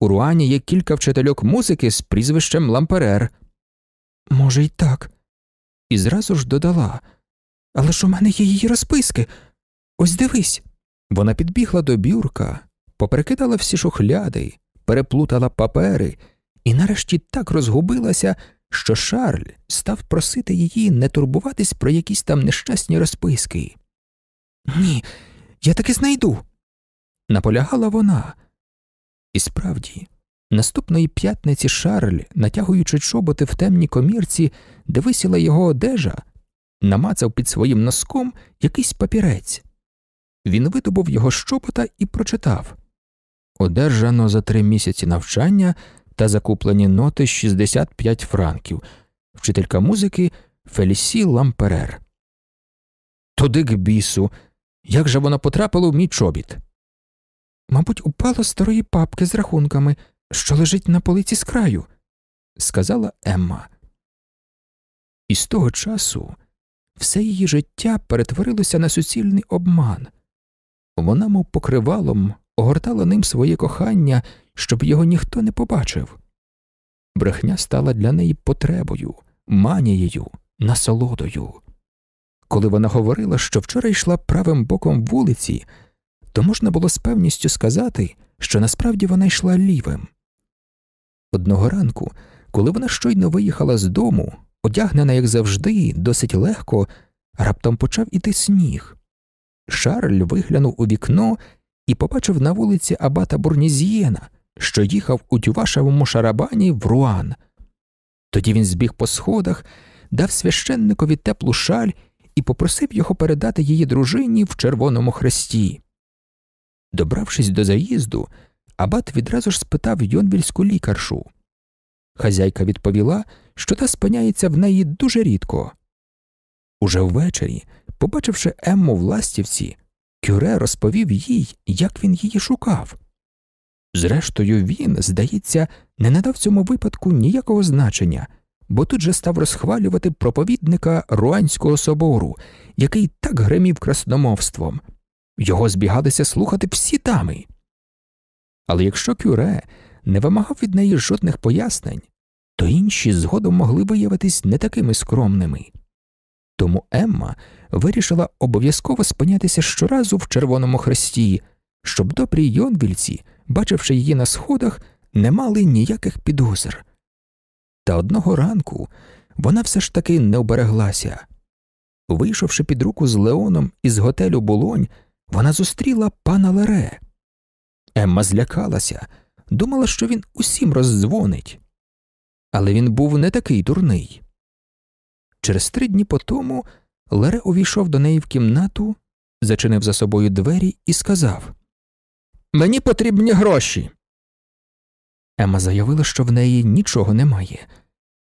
У Руані є кілька вчительок музики з прізвищем Ламперер. Може, й так. І зразу ж додала. Але ж у мене є її розписки. Ось дивись. Вона підбігла до бюрка, поперекидала всі шухляди, переплутала папери і нарешті так розгубилася, що Шарль став просити її не турбуватись про якісь там нещасні розписки. Ні, я таки знайду. Наполягала вона. І справді, наступної п'ятниці Шарль, натягуючи чоботи в темній комірці, де висіла його одежа, намацав під своїм носком якийсь папірець. Він видобув його з чобота і прочитав Одержано за три місяці навчання та закуплені ноти 65 франків, вчителька музики Фелісі Ламперер. Туди к бісу. Як же воно потрапило в мій чобіт? Мабуть, упало старої папки з рахунками, що лежить на полиці з краю, сказала Емма. І з того часу все її життя перетворилося на суцільний обман. Вона, мов покривалом, огортала ним своє кохання, щоб його ніхто не побачив. брехня стала для неї потребою, манією, насолодою. Коли вона говорила, що вчора йшла правим боком вулиці, то можна було з певністю сказати, що насправді вона йшла лівим. Одного ранку, коли вона щойно виїхала з дому, одягнена, як завжди, досить легко, раптом почав іти сніг. Шарль виглянув у вікно і побачив на вулиці Абата Бурнізієна, що їхав у тювашевому шарабані в Руан. Тоді він збіг по сходах, дав священникові теплу шаль і попросив його передати її дружині в Червоному хресті. Добравшись до заїзду, Абат відразу ж спитав йонвільську лікаршу. Хазяйка відповіла, що та спиняється в неї дуже рідко. Уже ввечері, побачивши Емму в ластівці, Кюре розповів їй, як він її шукав. Зрештою, він, здається, не надав цьому випадку ніякого значення, бо тут же став розхвалювати проповідника Руанського собору, який так гримів красномовством. Його збігалися слухати всі дами. Але якщо Кюре не вимагав від неї жодних пояснень, то інші згодом могли виявитись не такими скромними. Тому Емма вирішила обов'язково спинятися щоразу в Червоному хресті, щоб добрі йонвільці, бачивши її на сходах, не мали ніяких підозр. Та одного ранку вона все ж таки не обереглася. Вийшовши під руку з Леоном із готелю Булонь, вона зустріла пана Лере. Емма злякалася, думала, що він усім роздзвонить. Але він був не такий дурний. Через три дні по тому Лере увійшов до неї в кімнату, зачинив за собою двері і сказав Мені потрібні гроші. Ема заявила, що в неї нічого немає.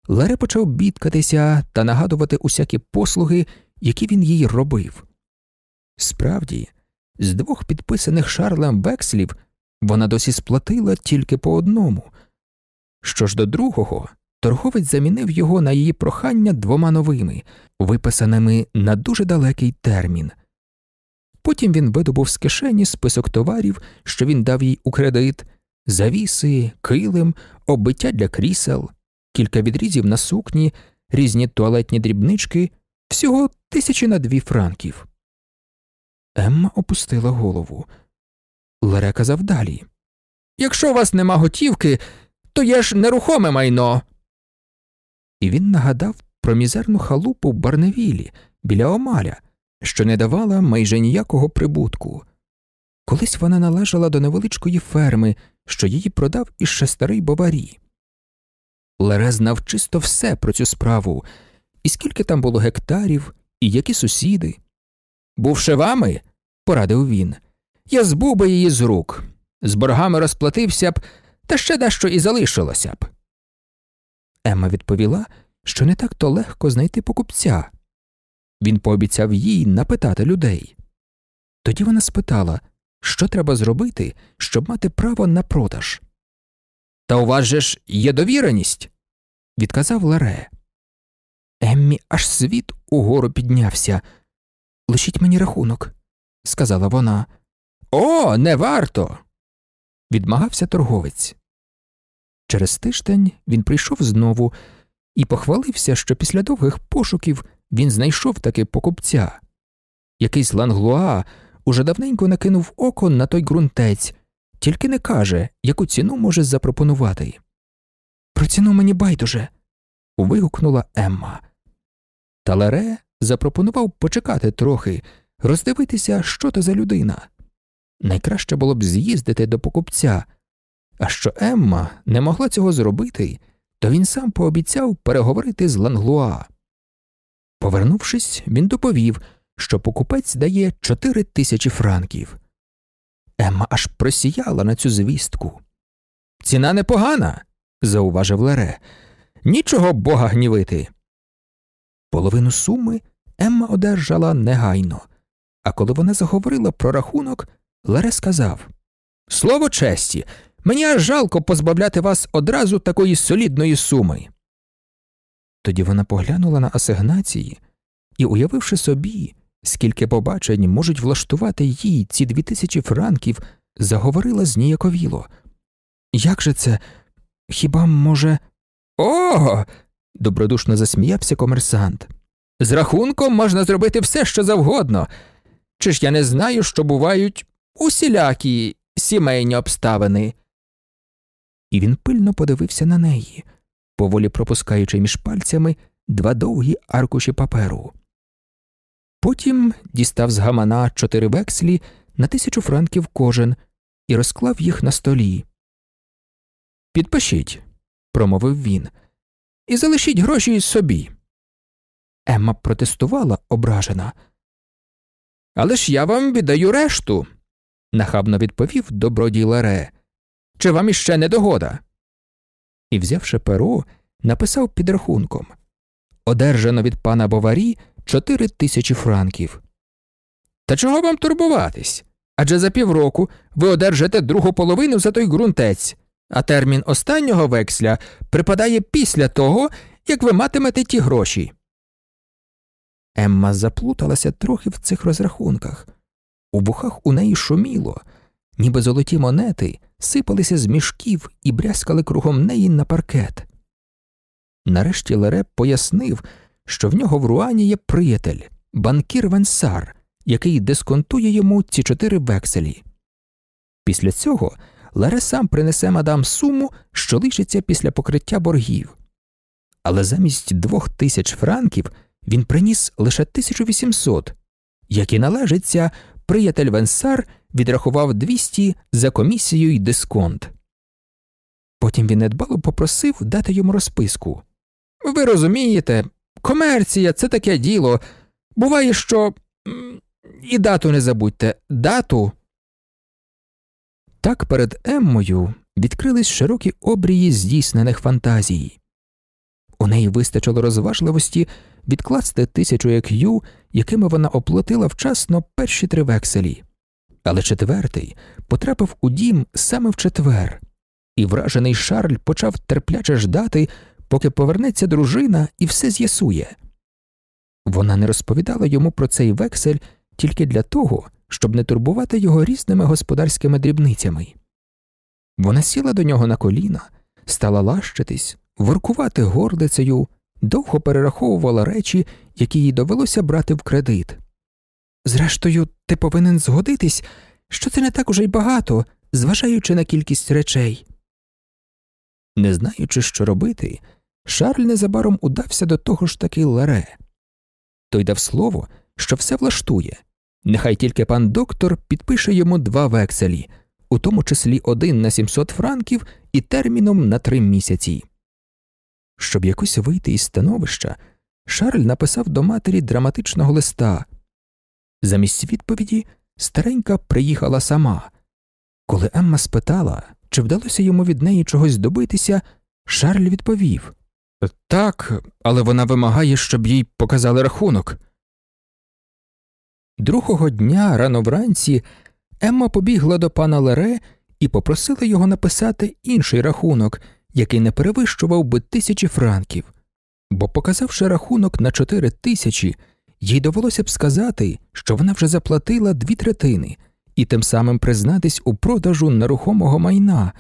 Лере почав бідкатися та нагадувати усякі послуги, які він їй робив. Справді, з двох підписаних Шарлем векслів вона досі сплатила тільки по одному. Що ж до другого, торговець замінив його на її прохання двома новими, виписаними на дуже далекий термін. Потім він видобув з кишені список товарів, що він дав їй у кредит, завіси, килим, оббиття для крісел, кілька відрізів на сукні, різні туалетні дрібнички, всього тисячі на дві франків. Емма опустила голову. Лере казав далі Якщо у вас нема готівки, то є ж нерухоме майно. І він нагадав про мізерну халупу в Барневілі біля Омаля, що не давала майже ніякого прибутку. Колись вона належала до невеличкої ферми, що її продав іще старий боварі. Лере знав чисто все про цю справу, і скільки там було гектарів, і які сусіди. Бувши вами, порадив він, я збув би її з рук, з боргами розплатився б, та ще дещо і залишилося б. Емма відповіла, що не так то легко знайти покупця. Він пообіцяв їй напитати людей. Тоді вона спитала, що треба зробити, щоб мати право на продаж. Та у вас же ж є довіреність, відказав Ларе. Еммі аж світ угору піднявся. Лишіть мені рахунок, сказала вона. О, не варто. відмагався торговець. Через тиждень він прийшов знову і похвалився, що після довгих пошуків він знайшов таки покупця. Якийсь ланглуа уже давненько накинув око на той ґрунтець, тільки не каже, яку ціну може запропонувати. Про ціну мені байдуже. вигукнула Емма. Талере запропонував почекати трохи, роздивитися, що то за людина. Найкраще було б з'їздити до покупця, а що Емма не могла цього зробити, то він сам пообіцяв переговорити з Ланглуа. Повернувшись, він доповів, що покупець дає чотири тисячі франків. Емма аж просіяла на цю звістку. Ціна непогана, зауважив Лере. Нічого бога гнівити. Половину суми Емма одержала негайно, а коли вона заговорила про рахунок, Лере сказав Слово честі, мені аж жалко позбавляти вас одразу такої солідної суми. Тоді вона поглянула на асигнації і, уявивши собі, скільки побачень можуть влаштувати їй ці дві тисячі франків, заговорила зніяковіло. Як же це? Хіба, може, О. добродушно засміявся комерсант. З рахунком можна зробити все, що завгодно. Чи ж я не знаю, що бувають усілякі сімейні обставини. І він пильно подивився на неї, поволі пропускаючи між пальцями два довгі аркуші паперу. Потім дістав з гамана чотири векслі на тисячу франків кожен і розклав їх на столі. Підпишіть, промовив він, і залишіть гроші собі. Емма протестувала ображена. Але ж я вам віддаю решту, нахабно відповів добродій Ларе. Чи вам іще не догода? І, взявши перо, написав під рахунком Одержано від пана Боварі чотири тисячі франків. Та чого вам турбуватись? Адже за півроку ви одержите другу половину за той ґрунтець, а термін останнього вексля припадає після того, як ви матимете ті гроші. Емма заплуталася трохи в цих розрахунках. У бухах у неї шуміло, ніби золоті монети сипалися з мішків і брязкали кругом неї на паркет. Нарешті Лере пояснив, що в нього в Руані є приятель, банкір Венсар, який дисконтує йому ці чотири векселі. Після цього Лере сам принесе мадам суму, що лишиться після покриття боргів. Але замість двох тисяч франків він приніс лише 1800, як і належиться, приятель Венсар відрахував 200 за комісію й дисконт. Потім він недбало попросив дати йому розписку. Ви розумієте, комерція це таке діло. Буває, що. І дату не забудьте, дату. Так перед Еммою відкрились широкі обрії здійснених фантазій. У неї вистачило розважливості відкласти тисячу ек'ю, якими вона оплатила вчасно перші три векселі, але четвертий потрапив у дім саме в четвер, і вражений Шарль почав терпляче ждати, поки повернеться дружина і все з'ясує. Вона не розповідала йому про цей вексель тільки для того, щоб не турбувати його різними господарськими дрібницями. Вона сіла до нього на коліна, стала лащитись, воркувати гордицею, довго перераховувала речі, які їй довелося брати в кредит. Зрештою, ти повинен згодитись, що це не так уже й багато, зважаючи на кількість речей. Не знаючи, що робити, Шарль незабаром удався до того ж таки Ларе. Той дав слово, що все влаштує. Нехай тільки пан доктор підпише йому два векселі, у тому числі один на 700 франків і терміном на три місяці. Щоб якось вийти із становища, Шарль написав до матері драматичного листа. Замість відповіді старенька приїхала сама. Коли Емма спитала, чи вдалося йому від неї чогось добитися, Шарль відповів Так, але вона вимагає, щоб їй показали рахунок. Другого дня рано вранці Емма побігла до пана Лере і попросила його написати інший рахунок, який не перевищував би тисячі франків, бо, показавши рахунок на чотири тисячі, їй довелося б сказати, що вона вже заплатила дві третини і тим самим признатись у продажу нерухомого майна.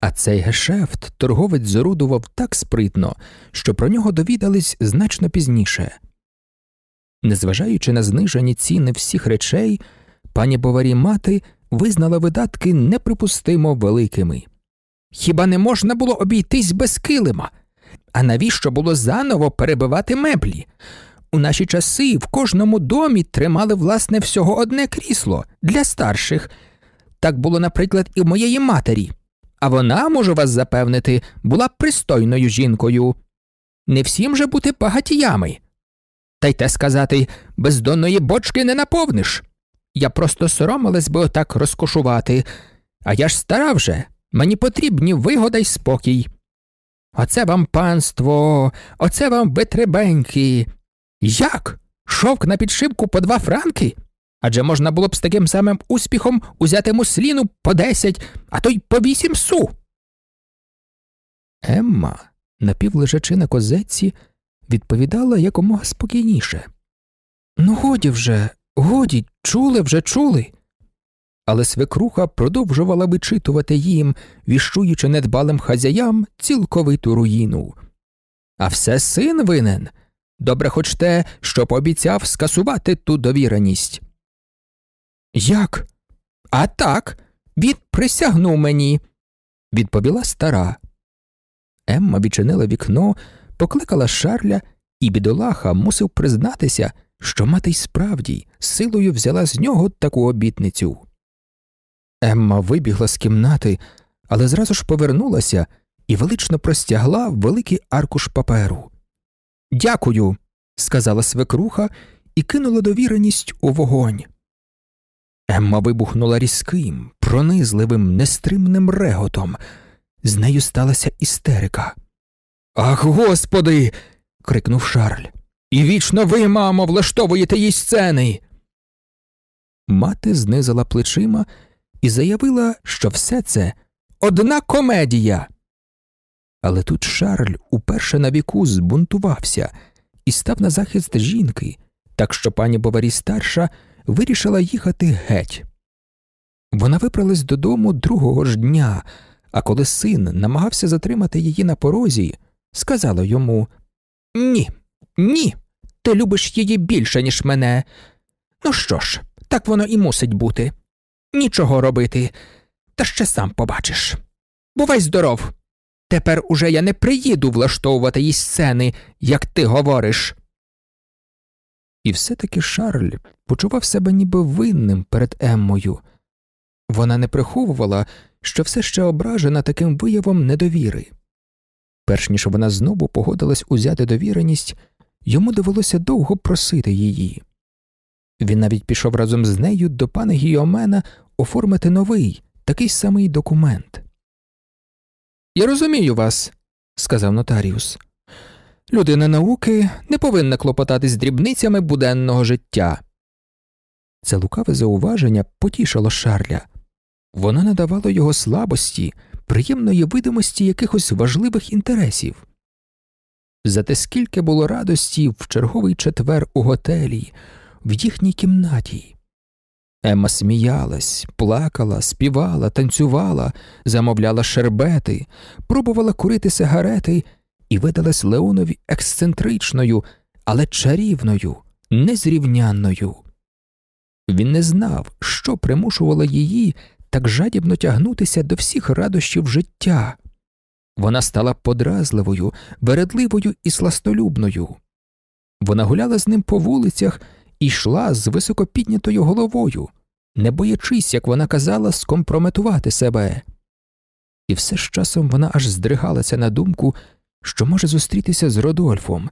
А цей гешефт торговець зорудував так спритно, що про нього довідались значно пізніше. Незважаючи на знижені ціни всіх речей, пані Боварі мати визнала видатки неприпустимо великими. Хіба не можна було обійтись без килима? А навіщо було заново перебивати меблі? У наші часи в кожному домі тримали власне всього одне крісло для старших. Так було, наприклад, і в моєї матері, а вона, можу вас запевнити, була пристойною жінкою. Не всім же бути багатіями. Та й те сказати, бездонної бочки не наповниш. Я просто соромилась би отак розкошувати, а я ж стара вже, мені потрібні вигода й спокій. Оце вам панство, оце вам витребеньки. Як? Шовк на підшивку по два франки? Адже можна було б з таким самим успіхом узяти мусліну по десять, а то й по вісім су. Емма, напівлежачи на козеці, відповідала якомога спокійніше. Ну, годі вже, годі, чули вже чули. Але свекруха продовжувала вичитувати їм, віщуючи недбалим хазяям цілковиту руїну. А все син винен. Добре хоч те, що пообіцяв скасувати ту довіреність. Як? А так, він присягнув мені, відповіла стара. Емма відчинила вікно, покликала Шарля, і бідолаха мусив признатися, що мати й справді силою взяла з нього таку обітницю. Емма вибігла з кімнати, але зразу ж повернулася і велично простягла великий аркуш паперу. Дякую, сказала свекруха і кинула довіреність у вогонь. Емма вибухнула різким, пронизливим, нестримним реготом. З нею сталася істерика. Ах, господи. крикнув Шарль. І вічно ви, мамо, влаштовуєте їй сцени. Мати знизила плечима і заявила, що все це одна комедія. Але тут Шарль уперше на віку збунтувався і став на захист жінки, так що пані Боварі старша вирішила їхати геть. Вона виправилась додому другого ж дня, а коли син намагався затримати її на порозі, сказала йому Ні, ні, ти любиш її більше, ніж мене. Ну що ж, так воно і мусить бути. Нічого робити, та ще сам побачиш. Бувай здоров. Тепер уже я не приїду влаштовувати їй сцени, як ти говориш. І все таки Шарль почував себе ніби винним перед Еммою. Вона не приховувала, що все ще ображена таким виявом недовіри. Перш ніж вона знову погодилась узяти довіреність, йому довелося довго просити її. Він навіть пішов разом з нею до пана Гіомена оформити новий, такий самий документ. Я розумію вас, сказав нотаріус. Людина науки не повинна клопотатись дрібницями буденного життя. Це лукаве зауваження потішило Шарля. Воно надавало його слабості, приємної видимості якихось важливих інтересів. Зате скільки було радості в черговий четвер у готелі, в їхній кімнаті. Емма сміялась, плакала, співала, танцювала, замовляла шербети, пробувала курити сигарети і видалась Леонові ексцентричною, але чарівною, незрівнянною. Він не знав, що примушувало її так жадібно тягнутися до всіх радощів життя. Вона стала подразливою, вередливою і сластолюбною. Вона гуляла з ним по вулицях і йшла з високо піднятою головою, не боячись, як вона казала, скомпрометувати себе. І все з часом вона аж здригалася на думку, що може зустрітися з Родольфом,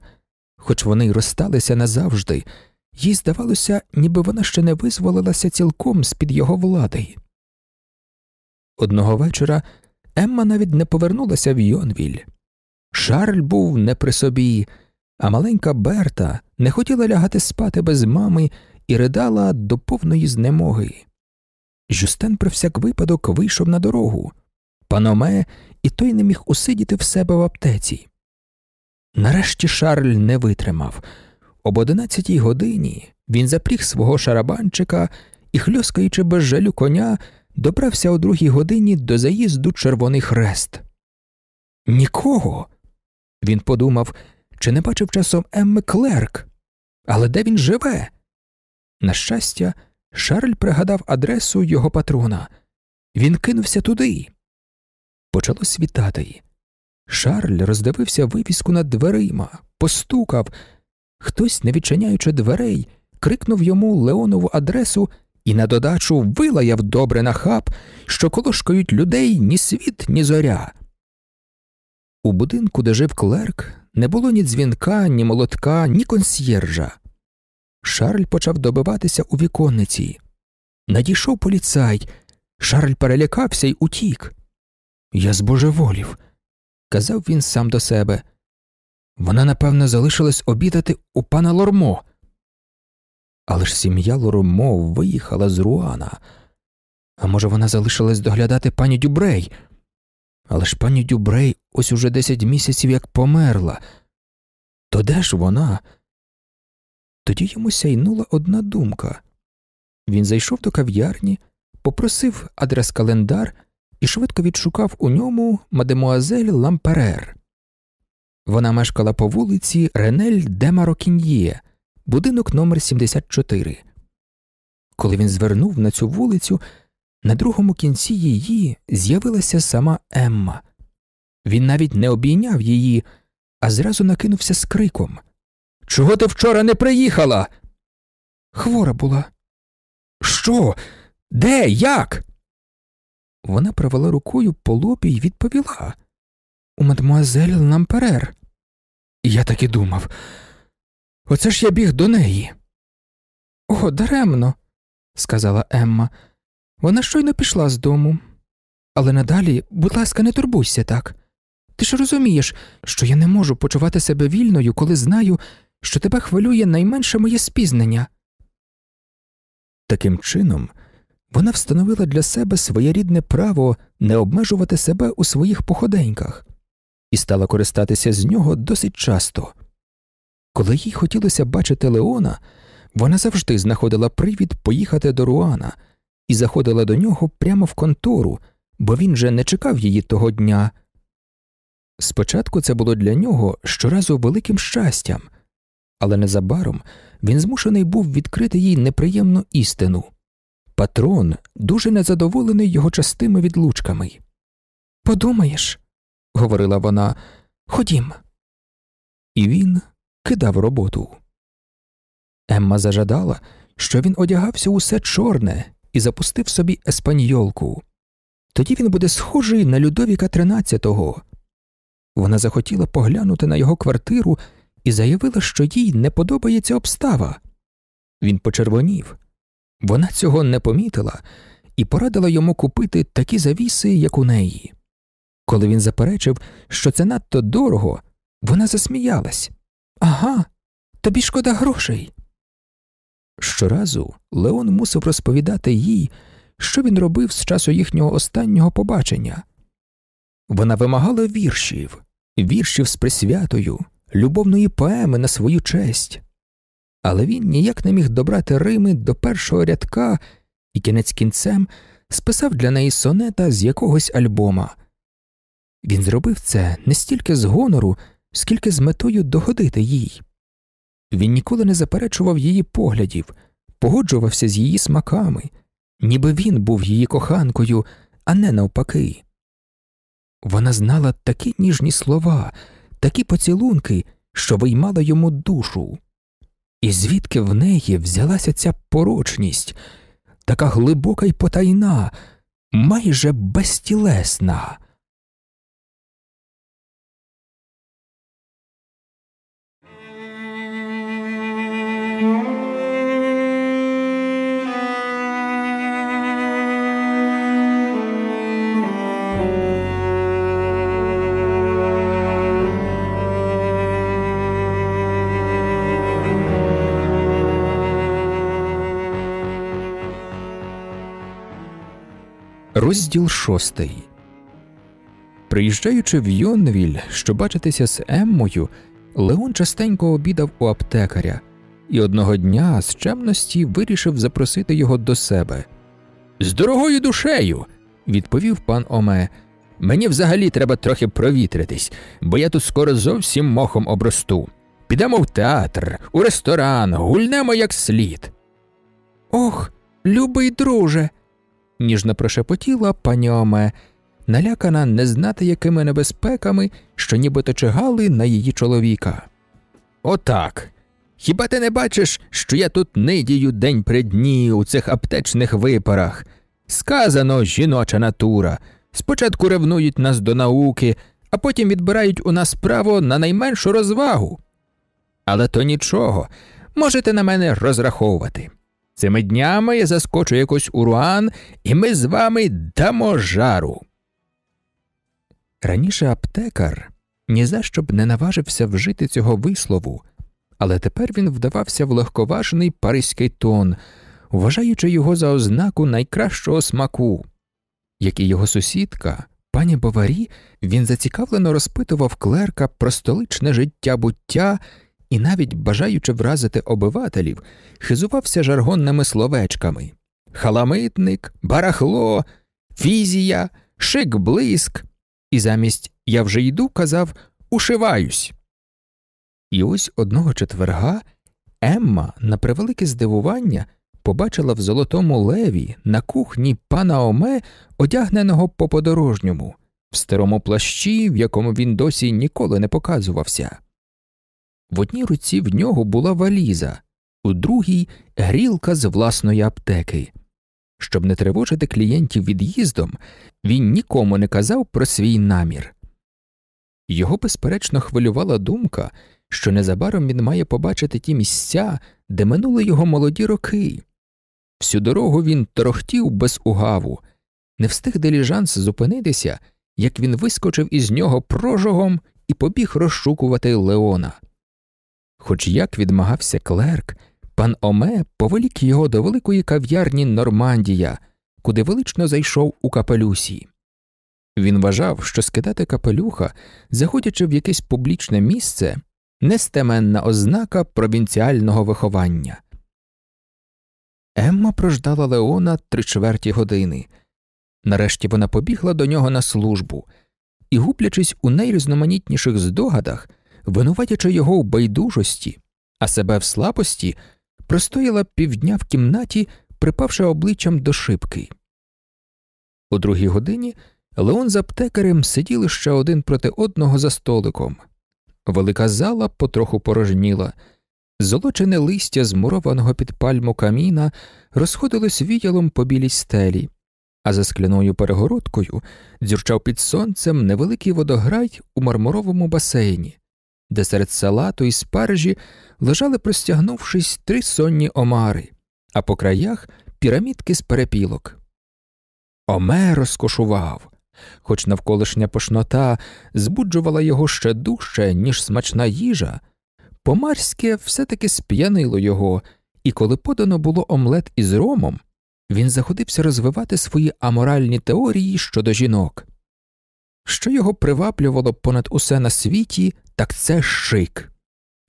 хоч вони й розсталися назавжди, їй здавалося, ніби вона ще не визволилася цілком з під його влади. Одного вечора Емма навіть не повернулася в Йонвіль. Шарль був не при собі, а маленька Берта не хотіла лягати спати без мами і ридала до повної знемоги. Жюстен про всяк випадок вийшов на дорогу. Паноме і той не міг усидіти в себе в аптеці. Нарешті Шарль не витримав. Об одинадцятій годині він запріг свого шарабанчика і, хльоскаючи без жалю коня, добрався о другій годині до заїзду Червоний Хрест. Нікого. Він подумав, чи не бачив часом Емми Клерк, але де він живе? На щастя, Шарль пригадав адресу його патрона. Він кинувся туди. Почало світати. Шарль роздивився вивіску над дверима, постукав. Хтось, не відчиняючи дверей, крикнув йому Леонову адресу і на додачу вилаяв добре на хаб, що колошкають людей ні світ, ні зоря. У будинку, де жив клерк, не було ні дзвінка, ні молотка, ні консьєржа. Шарль почав добиватися у віконниці. Надійшов поліцай. Шарль перелякався й утік. Я збожеволів, казав він сам до себе. Вона, напевно, залишилась обідати у пана Лормо. Але ж сім'я Лормо виїхала з Руана. А може, вона залишилась доглядати пані Дюбрей? Але ж пані Дюбрей ось уже десять місяців як померла. То де ж вона? Тоді йому сяйнула одна думка. Він зайшов до кав'ярні, попросив адрес календар і швидко відшукав у ньому мадемуазель Ламперер. Вона мешкала по вулиці Ренель де Марокіньє, будинок номер 74 Коли він звернув на цю вулицю, на другому кінці її з'явилася сама Емма. Він навіть не обійняв її, а зразу накинувся з криком Чого ти вчора не приїхала? Хвора була. Що? Де? Як? Вона провела рукою по лобі й відповіла У мадмуазель Ламперер. Я так і думав. Оце ж я біг до неї. О, даремно, сказала Емма. Вона щойно пішла з дому. Але надалі, будь ласка, не турбуйся так. Ти ж розумієш, що я не можу почувати себе вільною, коли знаю, що тебе хвилює найменше моє спізнення. Таким чином, вона встановила для себе своєрідне право не обмежувати себе у своїх походеньках і стала користатися з нього досить часто. Коли їй хотілося бачити Леона, вона завжди знаходила привід поїхати до Руана і заходила до нього прямо в контору, бо він же не чекав її того дня. Спочатку це було для нього щоразу великим щастям, але незабаром він змушений був відкрити їй неприємну істину. Патрон дуже незадоволений його частими відлучками. Подумаєш, говорила вона, ходім. І він кидав роботу. Емма зажадала, що він одягався усе чорне і запустив собі еспаньолку. Тоді він буде схожий на Людовіка XIII. Вона захотіла поглянути на його квартиру і заявила, що їй не подобається обстава. Він почервонів. Вона цього не помітила і порадила йому купити такі завіси, як у неї. Коли він заперечив, що це надто дорого, вона засміялась. Ага, тобі шкода грошей. Щоразу Леон мусив розповідати їй, що він робив з часу їхнього останнього побачення. Вона вимагала віршів, віршів з присвятою, любовної поеми на свою честь, але він ніяк не міг добрати Рими до першого рядка і кінець кінцем списав для неї сонета з якогось альбома. Він зробив це не стільки з гонору, скільки з метою догодити їй. Він ніколи не заперечував її поглядів, погоджувався з її смаками, ніби він був її коханкою, а не навпаки. Вона знала такі ніжні слова, такі поцілунки, що виймала йому душу. І звідки в неї взялася ця порочність, така глибока й потайна, майже безтілесна. Розділ шостий. Приїжджаючи в Йонвіль, щоб бачитися з Еммою, Леон частенько обідав у аптекаря і одного дня з чемності вирішив запросити його до себе. З дорогою душею, відповів пан Оме. Мені взагалі треба трохи провітритись, бо я тут скоро зовсім мохом обросту. Підемо в театр, у ресторан, гульнемо як слід. Ох, любий друже ніжно прошепотіла пані Оме, налякана не знати якими небезпеками, що нібито чигали на її чоловіка. Отак. Хіба ти не бачиш, що я тут нидію день при дні у цих аптечних випарах? Сказано жіноча натура. Спочатку ревнують нас до науки, а потім відбирають у нас право на найменшу розвагу. Але то нічого, можете на мене розраховувати. Цими днями я заскочу якось у Руан, і ми з вами дамо жару. Раніше аптекар ні за що б не наважився вжити цього вислову, але тепер він вдавався в легковажний паризький тон, вважаючи його за ознаку найкращого смаку. Як і його сусідка, пані Баварі, він зацікавлено розпитував клерка про столичне життя буття і, навіть бажаючи вразити обивателів, хизувався жаргонними словечками халамитник, барахло, фізія, шик блиск, і замість я вже йду казав ушиваюсь. І ось одного четверга Емма, на превелике здивування, побачила в золотому леві на кухні пана Оме, одягненого по подорожньому, в старому плащі, в якому він досі ніколи не показувався. В одній руці в нього була валіза, у другій грілка з власної аптеки. Щоб не тривожити клієнтів від'їздом, він нікому не казав про свій намір. Його безперечно хвилювала думка, що незабаром він має побачити ті місця, де минули його молоді роки. Всю дорогу він торохтів без угаву, не встиг диліжанс зупинитися, як він вискочив із нього прожогом і побіг розшукувати Леона. Хоч як відмагався клерк, пан Оме повелік його до великої кав'ярні Нормандія, куди велично зайшов у капелюсі. Він вважав, що скидати капелюха, заходячи в якесь публічне місце, нестеменна ознака провінціального виховання. Емма прождала Леона три чверті години. Нарешті вона побігла до нього на службу і, гублячись у найрізноманітніших здогадах, винуватячи його в байдужості, а себе в слабості, простояла півдня в кімнаті, припавши обличчям до шибки. У другій годині Леон з аптекарем сиділи ще один проти одного за столиком. Велика зала потроху порожніла, золочене листя змурованого під пальму каміна розходилось віялом по білій стелі, а за скляною перегородкою дзюрчав під сонцем невеликий водограй у мармуровому басейні, де серед салату і спаржі лежали, простягнувшись, три сонні омари, а по краях пірамідки з перепілок. Оме розкошував хоч навколишня пошнота збуджувала його ще дужче, ніж смачна їжа, помарське все таки сп'янило його, і коли подано було омлет із ромом, він заходився розвивати свої аморальні теорії щодо жінок. Що його приваблювало понад усе на світі, так це шик.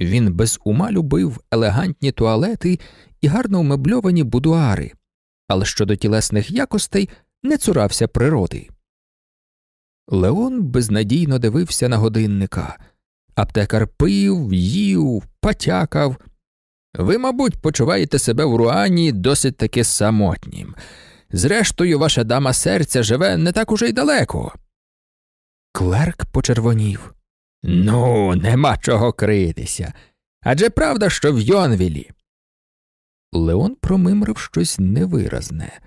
Він без ума любив елегантні туалети і гарно вмебльовані будуари, але щодо тілесних якостей не цурався природи. Леон безнадійно дивився на годинника. Аптекар пив, їв, потякав. Ви, мабуть, почуваєте себе в Руані досить таки самотнім. Зрештою, ваша дама серця живе не так уже й далеко. Клерк почервонів. Ну, нема чого критися. Адже правда, що в Йонвілі. Леон промимрив щось невиразне.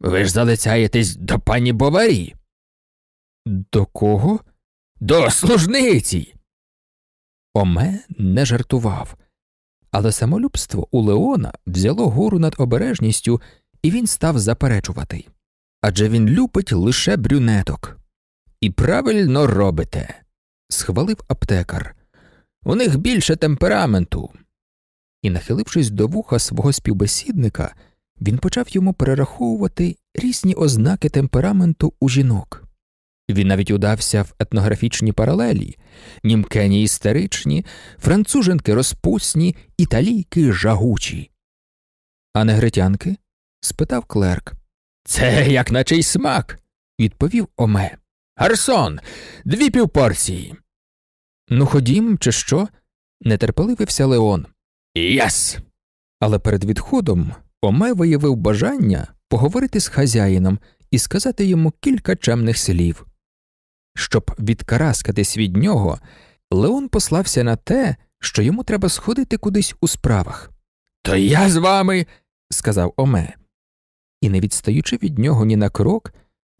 Ви ж залицяєтесь до пані Боварі. До кого? До служниці. Оме не жартував, але самолюбство у Леона взяло гору над обережністю, і він став заперечувати адже він любить лише брюнеток. І правильно робите, схвалив аптекар. У них більше темпераменту. І, нахилившись до вуха свого співбесідника, він почав йому перераховувати різні ознаки темпераменту у жінок. Він навіть удався в етнографічні паралелі німкені істеричні, француженки розпусні, італійки жагучі. А негритянки? спитав клерк. Це як наче й смак, відповів Оме. Гарсон, дві півпорції. Ну, ходім, чи що? нетерпеливився Леон. Yes. Але перед відходом Оме виявив бажання поговорити з хазяїном і сказати йому кілька чемних слів. Щоб відкараскатись від нього, Леон послався на те, що йому треба сходити кудись у справах. То я з вами, сказав Оме, і, не відстаючи від нього ні на крок,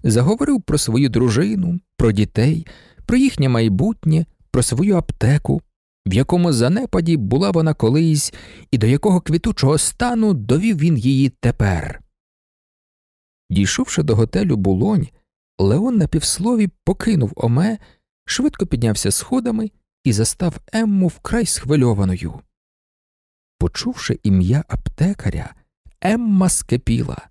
заговорив про свою дружину, про дітей, про їхнє майбутнє, про свою аптеку, в якому занепаді була вона колись, і до якого квітучого стану довів він її тепер. Дійшовши до готелю Булонь, Леон на півслові покинув Оме, швидко піднявся сходами і застав Емму вкрай схвильованою. Почувши ім'я аптекаря, Емма скипіла,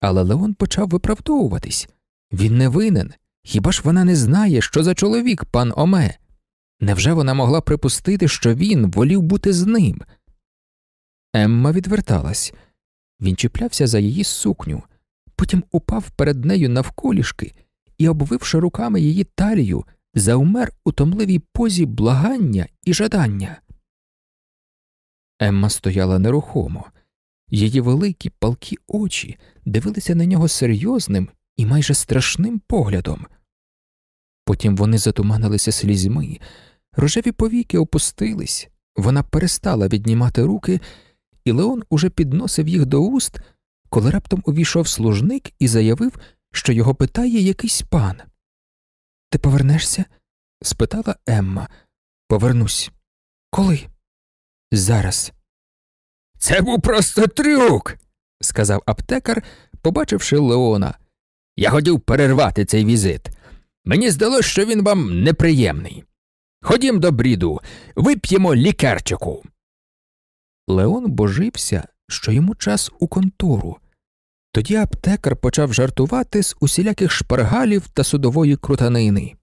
але Леон почав виправдовуватись він не винен. Хіба ж вона не знає, що за чоловік пан Оме? Невже вона могла припустити, що він волів бути з ним? Емма відверталась, він чіплявся за її сукню потім упав перед нею навколішки і, обвивши руками її талію, заумер у томливій позі благання і жадання. Емма стояла нерухомо, її великі палкі очі дивилися на нього серйозним і майже страшним поглядом. Потім вони затуманилися слізьми, рожеві повіки опустились, вона перестала віднімати руки, і Леон уже підносив їх до уст, коли раптом увійшов служник і заявив, що його питає якийсь пан. Ти повернешся? спитала Емма. Повернусь. Коли? Зараз. Це був просто трюк, сказав аптекар, побачивши Леона. Я хотів перервати цей візит. Мені здалося, що він вам неприємний. Ходім до бріду, вип'ємо лікарчику. Леон божився, що йому час у контору. Тоді аптекар почав жартувати з усіляких шпаргалів та судової крутанини.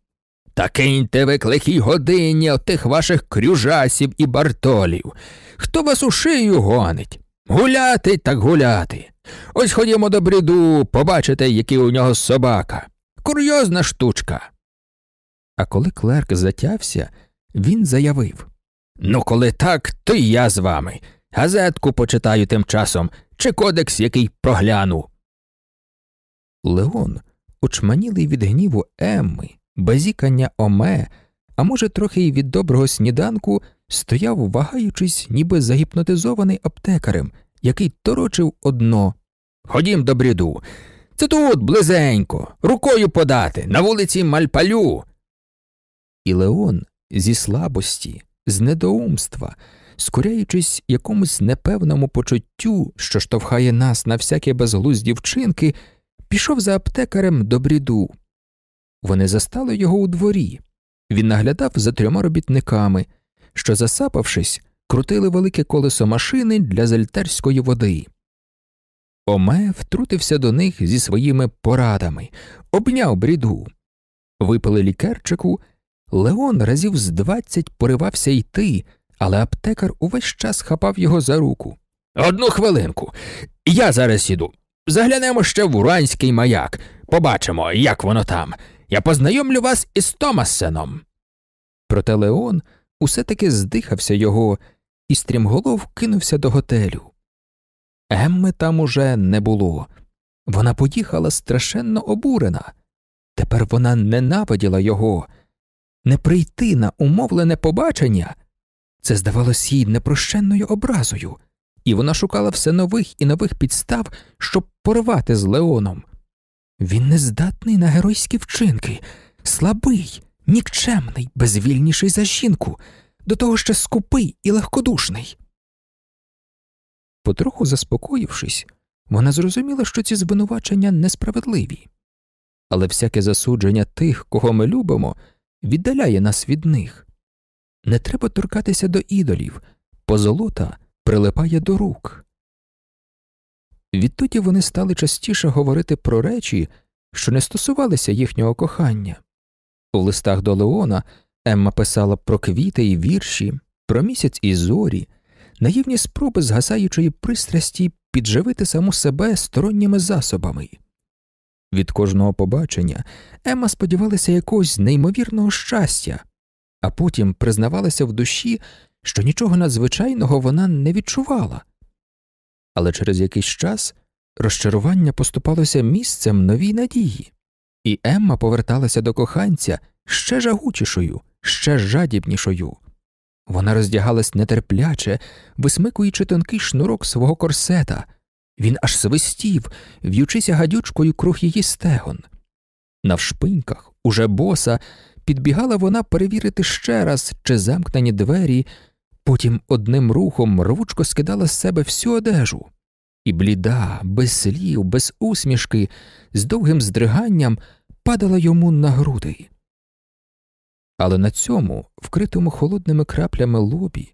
Та киньте ви клихій годині отих ваших крюжасів і бартолів. Хто вас у шию гонить? Гуляти так гуляти. Ось ходімо до бріду, побачите, який у нього собака. Курйозна штучка. А коли клерк затявся, він заявив Ну, коли так, то й я з вами. Газетку почитаю тим часом, чи кодекс який прогляну. Леон, очманілий від гніву Емми, базікання Оме, а може, трохи й від доброго сніданку, стояв, вагаючись, ніби загіпнотизований аптекарем, який торочив одно. Ходім до бріду. Це тут близенько, рукою подати, на вулиці Мальпалю. І Леон зі слабості, з недоумства, скоряючись якомусь непевному почуттю, що штовхає нас на всякі безглузді вчинки, пішов за аптекарем до бріду. Вони застали його у дворі. Він наглядав за трьома робітниками, що, засапавшись, крутили велике колесо машини для зельтерської води. Оме втрутився до них зі своїми порадами, обняв бріду. Випили лікерчику, Леон разів з двадцять поривався йти, але аптекар увесь час хапав його за руку. Одну хвилинку. Я зараз іду. Заглянемо ще в уранський маяк, побачимо, як воно там. Я познайомлю вас із Томасеном. Проте Леон усе таки здихався його і стрімголов кинувся до готелю. Емми там уже не було. Вона поїхала страшенно обурена. Тепер вона ненавиділа його. Не прийти на умовлене побачення це здавалось їй непрощенною образою, і вона шукала все нових і нових підстав, щоб порвати з Леоном. Він нездатний на геройські вчинки, слабий, нікчемний, безвільніший за жінку, до того ще скупий і легкодушний. Потроху заспокоївшись, вона зрозуміла, що ці звинувачення несправедливі, але всяке засудження тих, кого ми любимо, віддаляє нас від них. Не треба торкатися до ідолів, позолота прилипає до рук. Відтоді вони стали частіше говорити про речі, що не стосувалися їхнього кохання. У листах до Леона Емма писала про квіти і вірші, про місяць і зорі, наївні спроби згасаючої пристрасті підживити саму себе сторонніми засобами. Від кожного побачення Емма сподівалася якогось неймовірного щастя, а потім признавалася в душі, що нічого надзвичайного вона не відчувала. Але через якийсь час розчарування поступалося місцем новій надії, і Емма поверталася до коханця ще жагучішою, ще жадібнішою. Вона роздягалась нетерпляче, висмикуючи тонкий шнурок свого корсета. Він аж свистів, в'ючися гадючкою круг її стегон. Навшпиньках, уже боса, підбігала вона перевірити ще раз, чи замкнені двері, потім одним рухом рвучко скидала з себе всю одежу, і бліда, без слів, без усмішки, з довгим здриганням падала йому на груди. Але на цьому, вкритому холодними краплями лобі,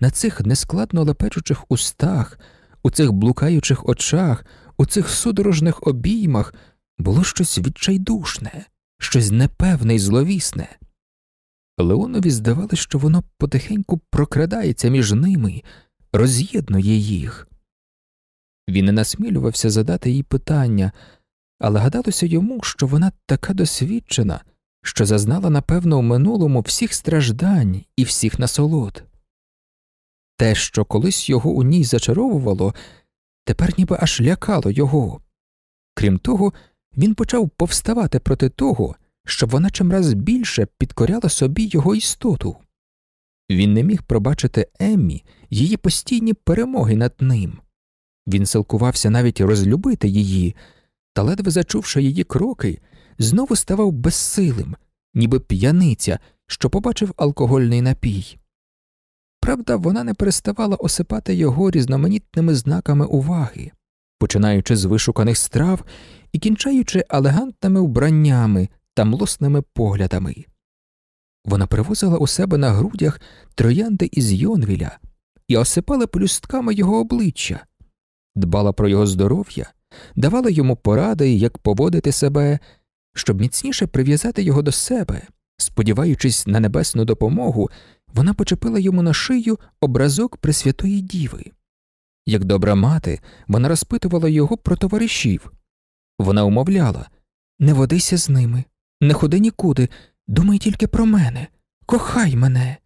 на цих нескладно лепечучих устах, у цих блукаючих очах, у цих судорожних обіймах було щось відчайдушне, щось непевне й зловісне. Леонові здавалося, що воно потихеньку прокрадається між ними, роз'єднує їх. Він не насмілювався задати їй питання, але гадалося йому, що вона така досвідчена, що зазнала, напевно, в минулому всіх страждань і всіх насолод. Те, що колись його у ній зачаровувало, тепер ніби аж лякало його. Крім того, він почав повставати проти того, щоб вона чимраз більше підкоряла собі його істоту. Він не міг пробачити Еммі її постійні перемоги над ним. Він силкувався навіть розлюбити її, та, ледве зачувши її кроки, знову ставав безсилим, ніби п'яниця, що побачив алкогольний напій. Правда, вона не переставала осипати його різноманітними знаками уваги, починаючи з вишуканих страв і кінчаючи елегантними вбраннями та млосними поглядами. Вона привозила у себе на грудях троянди із Йонвіля і осипала плюстками його обличчя, дбала про його здоров'я, давала йому поради, як поводити себе, щоб міцніше прив'язати його до себе. Сподіваючись на небесну допомогу, вона почепила йому на шию образок Пресвятої Діви. Як добра мати, вона розпитувала його про товаришів. Вона умовляла не водися з ними, не ходи нікуди, думай тільки про мене, кохай мене.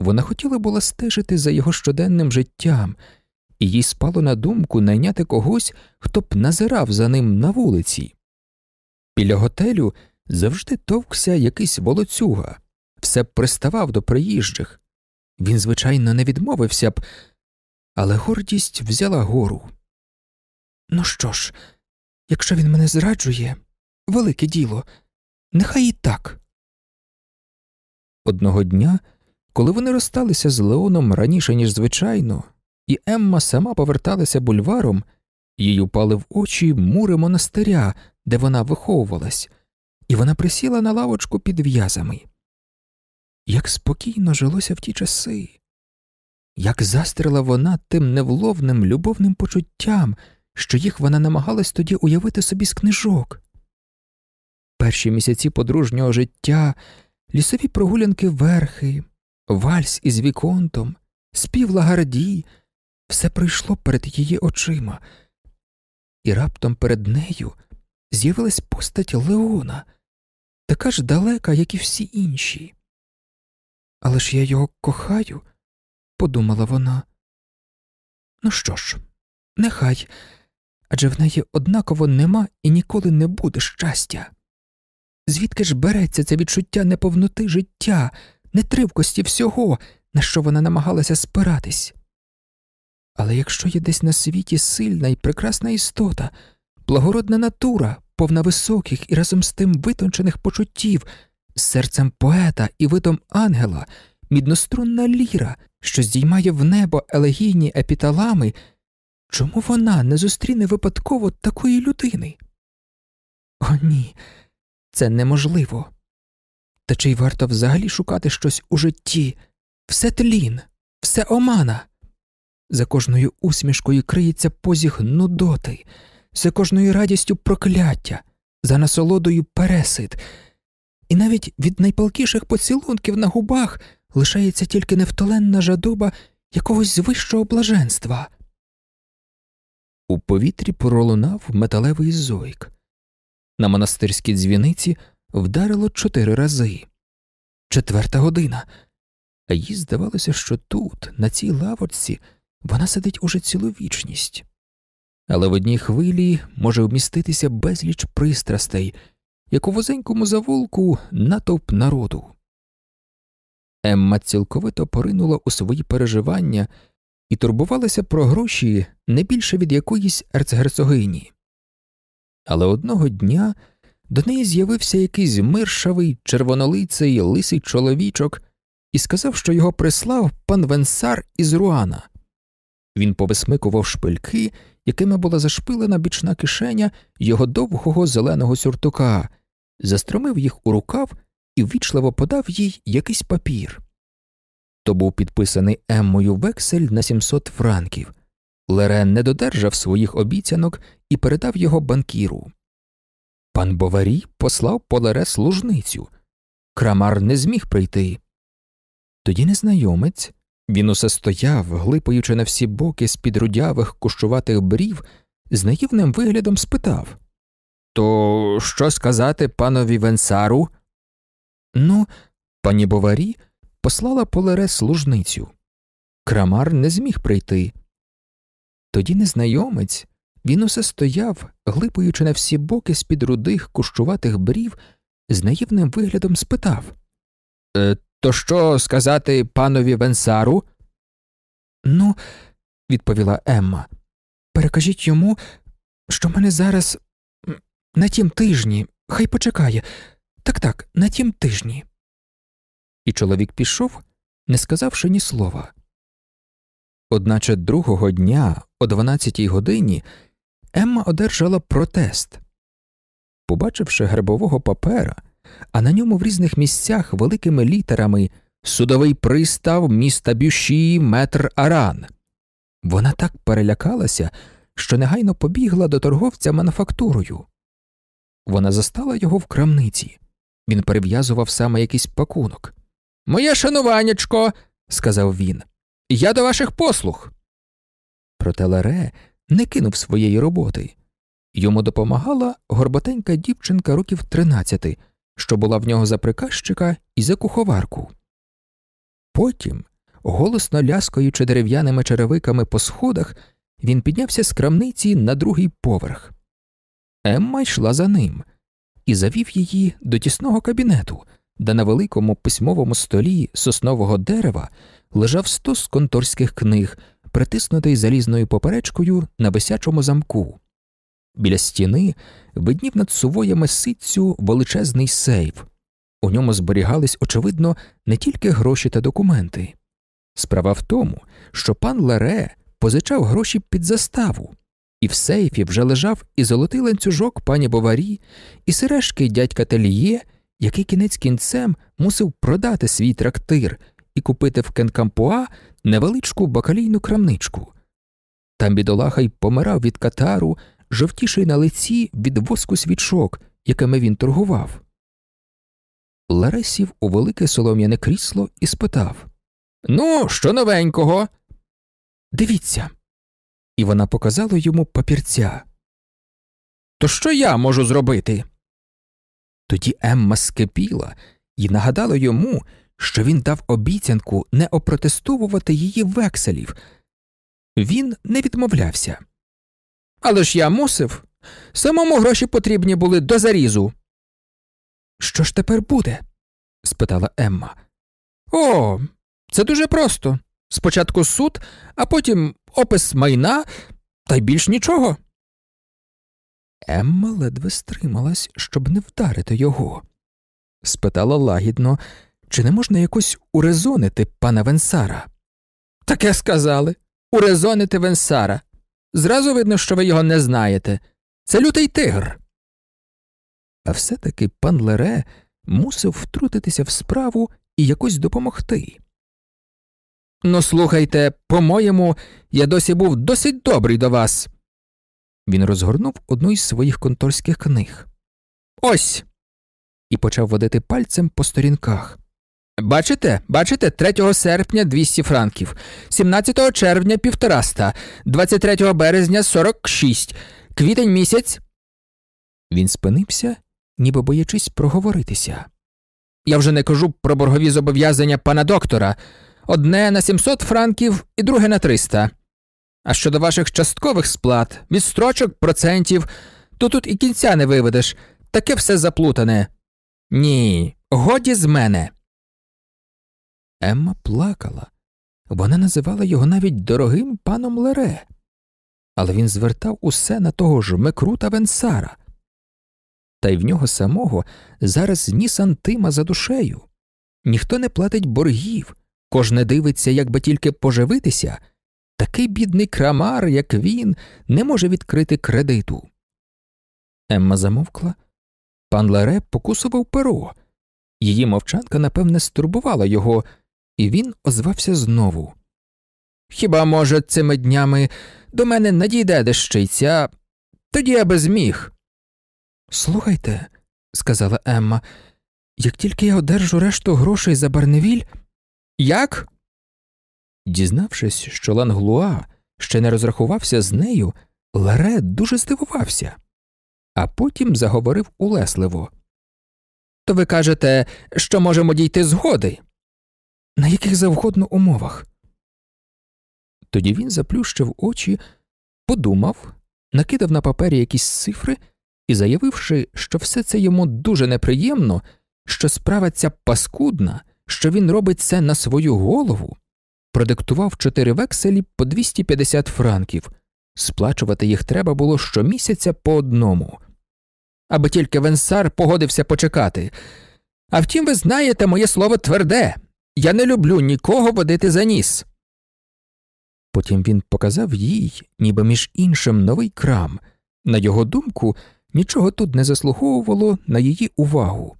Вона хотіла була стежити за його щоденним життям, і їй спало на думку найняти когось, хто б назирав за ним на вулиці. Біля готелю завжди товкся якийсь волоцюга, все б приставав до приїжджих. Він, звичайно, не відмовився б, але гордість взяла гору. Ну що ж, якщо він мене зраджує, велике діло, нехай і так. Одного дня, коли вони розсталися з Леоном раніше, ніж звичайно, і Емма сама поверталася бульваром, їй упали в очі мури монастиря, де вона виховувалась, і вона присіла на лавочку під в'язами. Як спокійно жилося в ті часи, як застрила вона тим невловним любовним почуттям, що їх вона намагалась тоді уявити собі з книжок. Перші місяці подружнього життя, лісові прогулянки верхи, вальс із віконтом, спів лагарді, все пройшло перед її очима, і раптом перед нею з'явилась постать Леона, така ж далека, як і всі інші. Але ж я його кохаю, подумала вона. Ну що ж, нехай, адже в неї однаково нема і ніколи не буде щастя. Звідки ж береться це відчуття неповноти життя, нетривкості всього, на що вона намагалася спиратись? Але якщо є десь на світі сильна і прекрасна істота, благородна натура, повна високих і разом з тим витончених почуттів, серцем поета і видом ангела, міднострунна ліра, що здіймає в небо елегійні епіталами, чому вона не зустріне випадково такої людини? О, ні, це неможливо. Та чи й варто взагалі шукати щось у житті, все тлін, все омана. За кожною усмішкою криється позіг нудоти, за кожною радістю прокляття, за насолодою пересид, і навіть від найпалкіших поцілунків на губах лишається тільки невтоленна жадоба якогось вищого блаженства. У повітрі пролунав металевий зойк. На монастирській дзвіниці вдарило чотири рази. Четверта година. А їй здавалося, що тут, на цій лавочці, вона сидить уже цілу вічність. Але в одній хвилі може вміститися безліч пристрастей, як у возенькому завулку натовп народу. Емма цілковито поринула у свої переживання і турбувалася про гроші не більше від якоїсь ерцгерцогині. Але одного дня до неї з'явився якийсь миршавий, червонолиций лисий чоловічок і сказав, що його прислав пан Венсар із Руана. Він повисмикував шпильки, якими була зашпилена бічна кишеня його довгого зеленого сюртука, застромив їх у рукав і ввічливо подав їй якийсь папір. То був підписаний Еммою вексель на 700 франків. Лерен не додержав своїх обіцянок і передав його банкіру. Пан Боварій послав по Лере служницю. Крамар не зміг прийти. Тоді незнайомець він усе стояв, глипаючи на всі боки з під рудявих кущуватих брів, з наївним виглядом спитав То що сказати панові Венсару? Ну, пані Боварі послала Полере служницю. Крамар не зміг прийти. Тоді незнайомець, він усе стояв, глипаючи на всі боки з під рудих кущуватих брів, з наївним виглядом спитав «Е, То що сказати панові Венсару? Ну, відповіла Емма, перекажіть йому, що мене зараз на тім тижні, хай почекає. Так так, на тім тижні. І чоловік пішов, не сказавши ні слова. Одначе другого дня, о 12-й годині, Емма одержала протест. Побачивши гербового папера, а на ньому в різних місцях великими літерами судовий пристав міста Бющі метр Аран. Вона так перелякалася, що негайно побігла до торговця мануфактурою. Вона застала його в крамниці. Він перев'язував саме якийсь пакунок. Моє шануваннячко, сказав він, я до ваших послуг. Проте Ларе не кинув своєї роботи. Йому допомагала горботенька дівчинка років тринадцяти, що була в нього за приказчика і за куховарку. Потім, голосно ляскаючи дерев'яними черевиками по сходах, він піднявся з крамниці на другий поверх. Емма йшла за ним і завів її до тісного кабінету, де на великому письмовому столі соснового дерева лежав стос конторських книг, притиснутий залізною поперечкою на висячому замку. Біля стіни виднів над сувоями ситцю величезний сейф. У ньому зберігались, очевидно, не тільки гроші та документи. Справа в тому, що пан Лере позичав гроші під заставу, і в сейфі вже лежав і золотий ланцюжок пані Боварі, і сережки дядька Теліє, який кінець кінцем мусив продати свій трактир і купити в Кенкампуа невеличку бакалійну крамничку. Там бідолаха й помирав від катару, жовтіший на лиці від воску свічок, якими він торгував. Ларе сів у велике солом'яне крісло і спитав Ну, що новенького? Дивіться. І вона показала йому папірця. То що я можу зробити? Тоді Емма скипіла і нагадала йому, що він дав обіцянку не опротестовувати її векселів. Він не відмовлявся. Але ж я мусив. Самому гроші потрібні були до зарізу. Що ж тепер буде? спитала Емма. О, це дуже просто. Спочатку суд, а потім опис майна, та й більш нічого. Емма ледве стрималась, щоб не вдарити його. Спитала лагідно, чи не можна якось урезонити пана Венсара. Таке сказали урезонити Венсара. Зразу видно, що ви його не знаєте. Це лютий тигр. А все таки пан Лере мусив втрутитися в справу і якось допомогти. Ну, слухайте, по-моєму, я досі був досить добрий до вас. Він розгорнув одну із своїх конторських книг. Ось. І почав водити пальцем по сторінках. Бачите, бачите, 3 серпня 200 франків, 17 червня півтораста, 23 березня 46, квітень місяць. Він спинився, ніби боячись проговоритися. Я вже не кажу про боргові зобов'язання пана доктора одне на 700 франків і друге на 300. А щодо ваших часткових сплат, відстрочок, процентів, то тут і кінця не виведеш, таке все заплутане. Ні, годі з мене. Емма плакала. Вона називала його навіть дорогим паном Лере, але він звертав усе на того ж Мекрута Венсара. Та й в нього самого зараз ні сантима за душею. Ніхто не платить боргів, кожне дивиться, як би тільки поживитися. Такий бідний крамар, як він, не може відкрити кредиту. Емма замовкла. Пан Лере покусував перо. Її мовчанка, напевне, стурбувала його, і він озвався знову. Хіба, може, цими днями до мене надійде дещиця, тоді я би зміг. Слухайте, сказала Емма, як тільки я одержу решту грошей за Барневіль. Як? Дізнавшись, що Ланглуа ще не розрахувався з нею, Ларе дуже здивувався. а потім заговорив улесливо. То ви кажете, що можемо дійти згоди? На яких завгодно умовах? Тоді він заплющив очі, подумав, накидав на папері якісь цифри і, заявивши, що все це йому дуже неприємно, що справа ця паскудна, що він робить це на свою голову, продиктував чотири векселі по 250 франків, сплачувати їх треба було щомісяця по одному. Аби тільки Венсар погодився почекати. А втім, ви знаєте, моє слово тверде я не люблю нікого водити за ніс. Потім він показав їй, ніби між іншим новий крам. На його думку, нічого тут не заслуговувало на її увагу.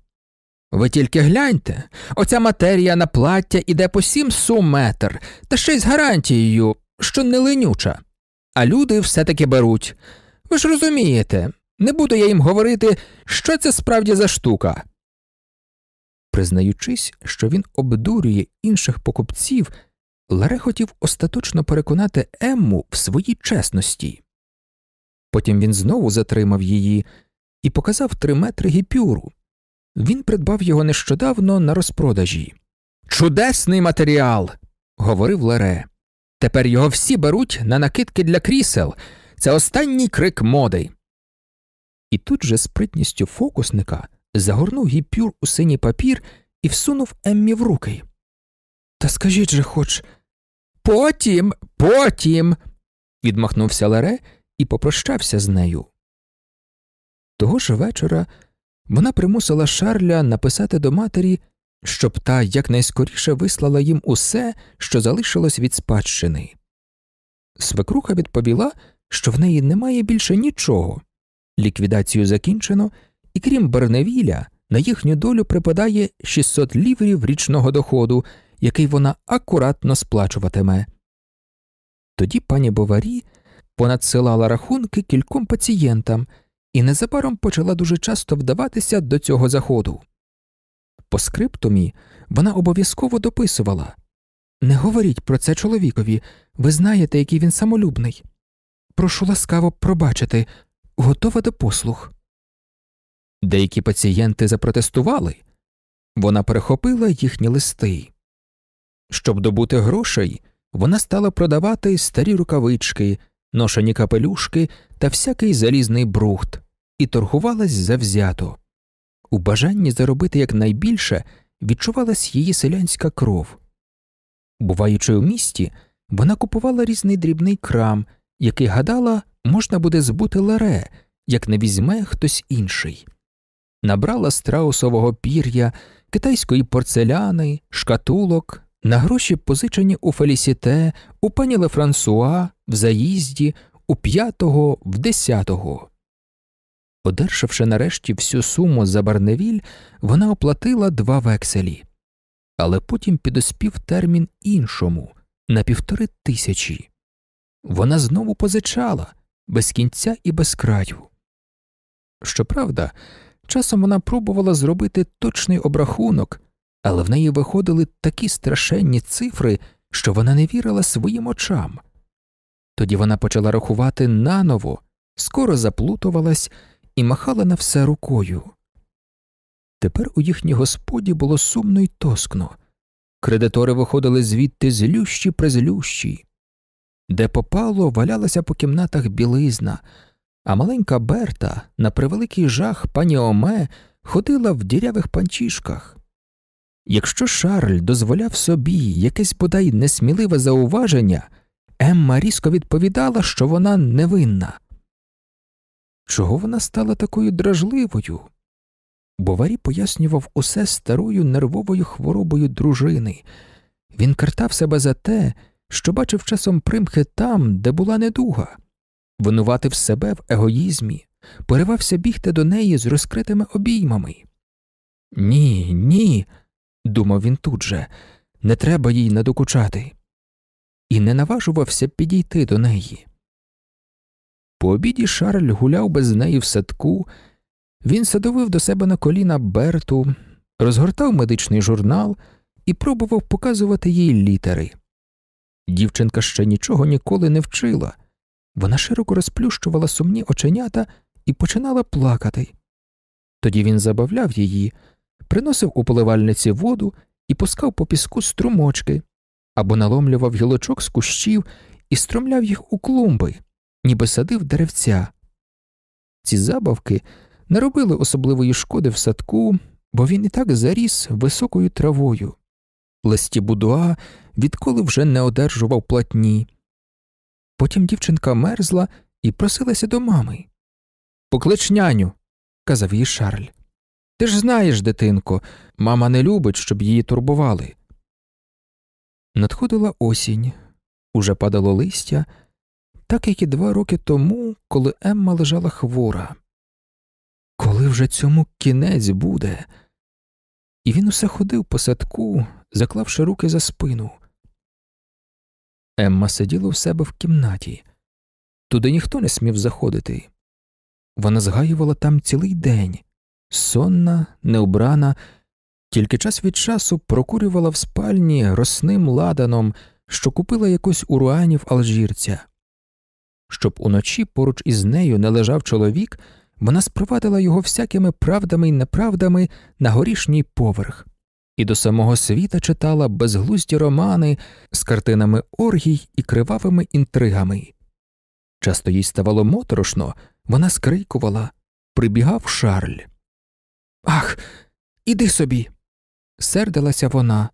Ви тільки гляньте, оця матерія на плаття іде по сім сум метр, та ще й з гарантією, що не ленюча. А люди все таки беруть. Ви ж розумієте, не буду я їм говорити, що це справді за штука. Признаючись, що він обдурює інших покупців, Ларе хотів остаточно переконати Емму в своїй чесності. Потім він знову затримав її і показав три метри гіпюру. Він придбав його нещодавно на розпродажі. Чудесний матеріал, говорив Ларе. Тепер його всі беруть на накидки для крісел. Це останній крик моди. І тут же спритністю фокусника загорнув гіпюр у синій папір і всунув Еммі в руки. Та скажіть же хоч. Потім, потім. відмахнувся Ларе і попрощався з нею. Того ж вечора вона примусила Шарля написати до матері, щоб та якнайскоріше вислала їм усе, що залишилось від спадщини. Свекруха відповіла, що в неї немає більше нічого. Ліквідацію закінчено, і крім Берневіля, на їхню долю припадає 600 ліврів річного доходу, який вона акуратно сплачуватиме. Тоді пані Боварі понадсилала рахунки кільком пацієнтам і незабаром почала дуже часто вдаватися до цього заходу. По скриптумі вона обов'язково дописувала Не говоріть про це чоловікові, ви знаєте, який він самолюбний. Прошу ласкаво пробачити, готова до послуг. Деякі пацієнти запротестували вона перехопила їхні листи. Щоб добути грошей, вона стала продавати старі рукавички, ношені капелюшки та всякий залізний брухт, і торгувалась завзято. У бажанні заробити якнайбільше відчувалась її селянська кров. Буваючи у місті, вона купувала різний дрібний крам, який гадала, можна буде збути ларе, як не візьме хтось інший. Набрала страусового пір'я, китайської порцеляни, шкатулок, на гроші позичені у Фелісіте, у пані Лефрансуа, в заїзді, у п'ятого, в десятого. Одержавши нарешті всю суму за Барневіль, вона оплатила два векселі, але потім підоспів термін іншому на півтори тисячі. Вона знову позичала без кінця і без краю. Щоправда, часом вона пробувала зробити точний обрахунок, але в неї виходили такі страшенні цифри, що вона не вірила своїм очам. Тоді вона почала рахувати наново, скоро заплутувалась і махала на все рукою. Тепер у їхній господі було сумно й тоскно. Кредитори виходили звідти злющі призлющі. Де попало, валялася по кімнатах білизна, а маленька Берта, на превеликий жах пані Оме, ходила в дірявих панчішках. Якщо Шарль дозволяв собі якесь бодай несміливе зауваження, Емма різко відповідала, що вона невинна. Чого вона стала такою дражливою? Боварі пояснював усе старою нервовою хворобою дружини. Він картав себе за те, що бачив часом примхи там, де була недуга, винуватив себе в егоїзмі, поривався бігти до неї з розкритими обіймами. Ні, ні, думав він тут же, не треба їй надокучати, і не наважувався підійти до неї. По обіді Шарль гуляв без неї в садку, він садовив до себе на коліна Берту, розгортав медичний журнал і пробував показувати їй літери. Дівчинка ще нічого ніколи не вчила, вона широко розплющувала сумні оченята і починала плакати. Тоді він забавляв її, приносив у поливальниці воду і пускав по піску струмочки або наломлював гілочок з кущів і стромляв їх у клумби, ніби садив деревця. Ці забавки не робили особливої шкоди в садку, бо він і так заріс високою травою. Листі Будуа відколи вже не одержував платні. Потім дівчинка мерзла і просилася до мами. Поклич няню, казав їй Шарль. Ти ж знаєш, дитинко, мама не любить, щоб її турбували. Надходила осінь, уже падало листя, так як і два роки тому, коли Емма лежала хвора. Коли вже цьому кінець буде? І він усе ходив по садку, заклавши руки за спину. Емма сиділа у себе в кімнаті, туди ніхто не смів заходити. Вона згаювала там цілий день, сонна, неубрана, тільки час від часу прокурювала в спальні росним ладаном, що купила якось у руанів алжірця. Щоб уночі поруч із нею не лежав чоловік, вона спровадила його всякими правдами й неправдами на горішній поверх, і до самого світа читала безглузді романи з картинами оргій і кривавими інтригами. Часто їй ставало моторошно, вона скрикувала, прибігав Шарль. Ах, іди собі. сердилася вона.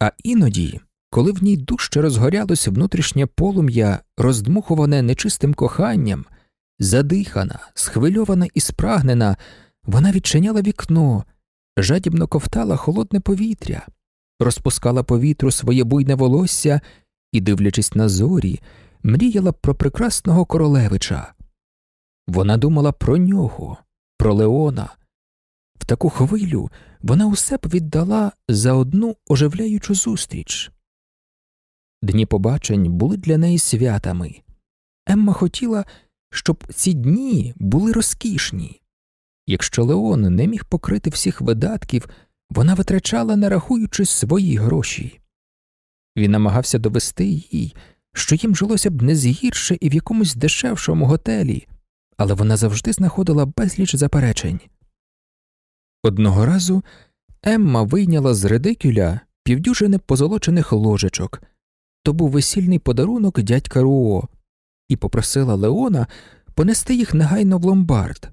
А іноді, коли в ній дужче розгорялось внутрішнє полум'я, роздмухуване нечистим коханням, задихана, схвильована і спрагнена, вона відчиняла вікно, жадібно ковтала холодне повітря, розпускала повітру своє буйне волосся і, дивлячись на зорі, мріяла про прекрасного королевича. Вона думала про нього, про Леона. В таку хвилю вона усе б віддала за одну оживляючу зустріч. Дні побачень були для неї святами. Емма хотіла, щоб ці дні були розкішні. Якщо Леон не міг покрити всіх видатків, вона витрачала, не рахуючи свої гроші. Він намагався довести їй, що їм жилося б не згірше і в якомусь дешевшому готелі, але вона завжди знаходила безліч заперечень. Одного разу Емма вийняла з редикюля півдюжини позолочених ложечок то був весільний подарунок дядька Руо, і попросила Леона понести їх негайно в ломбард.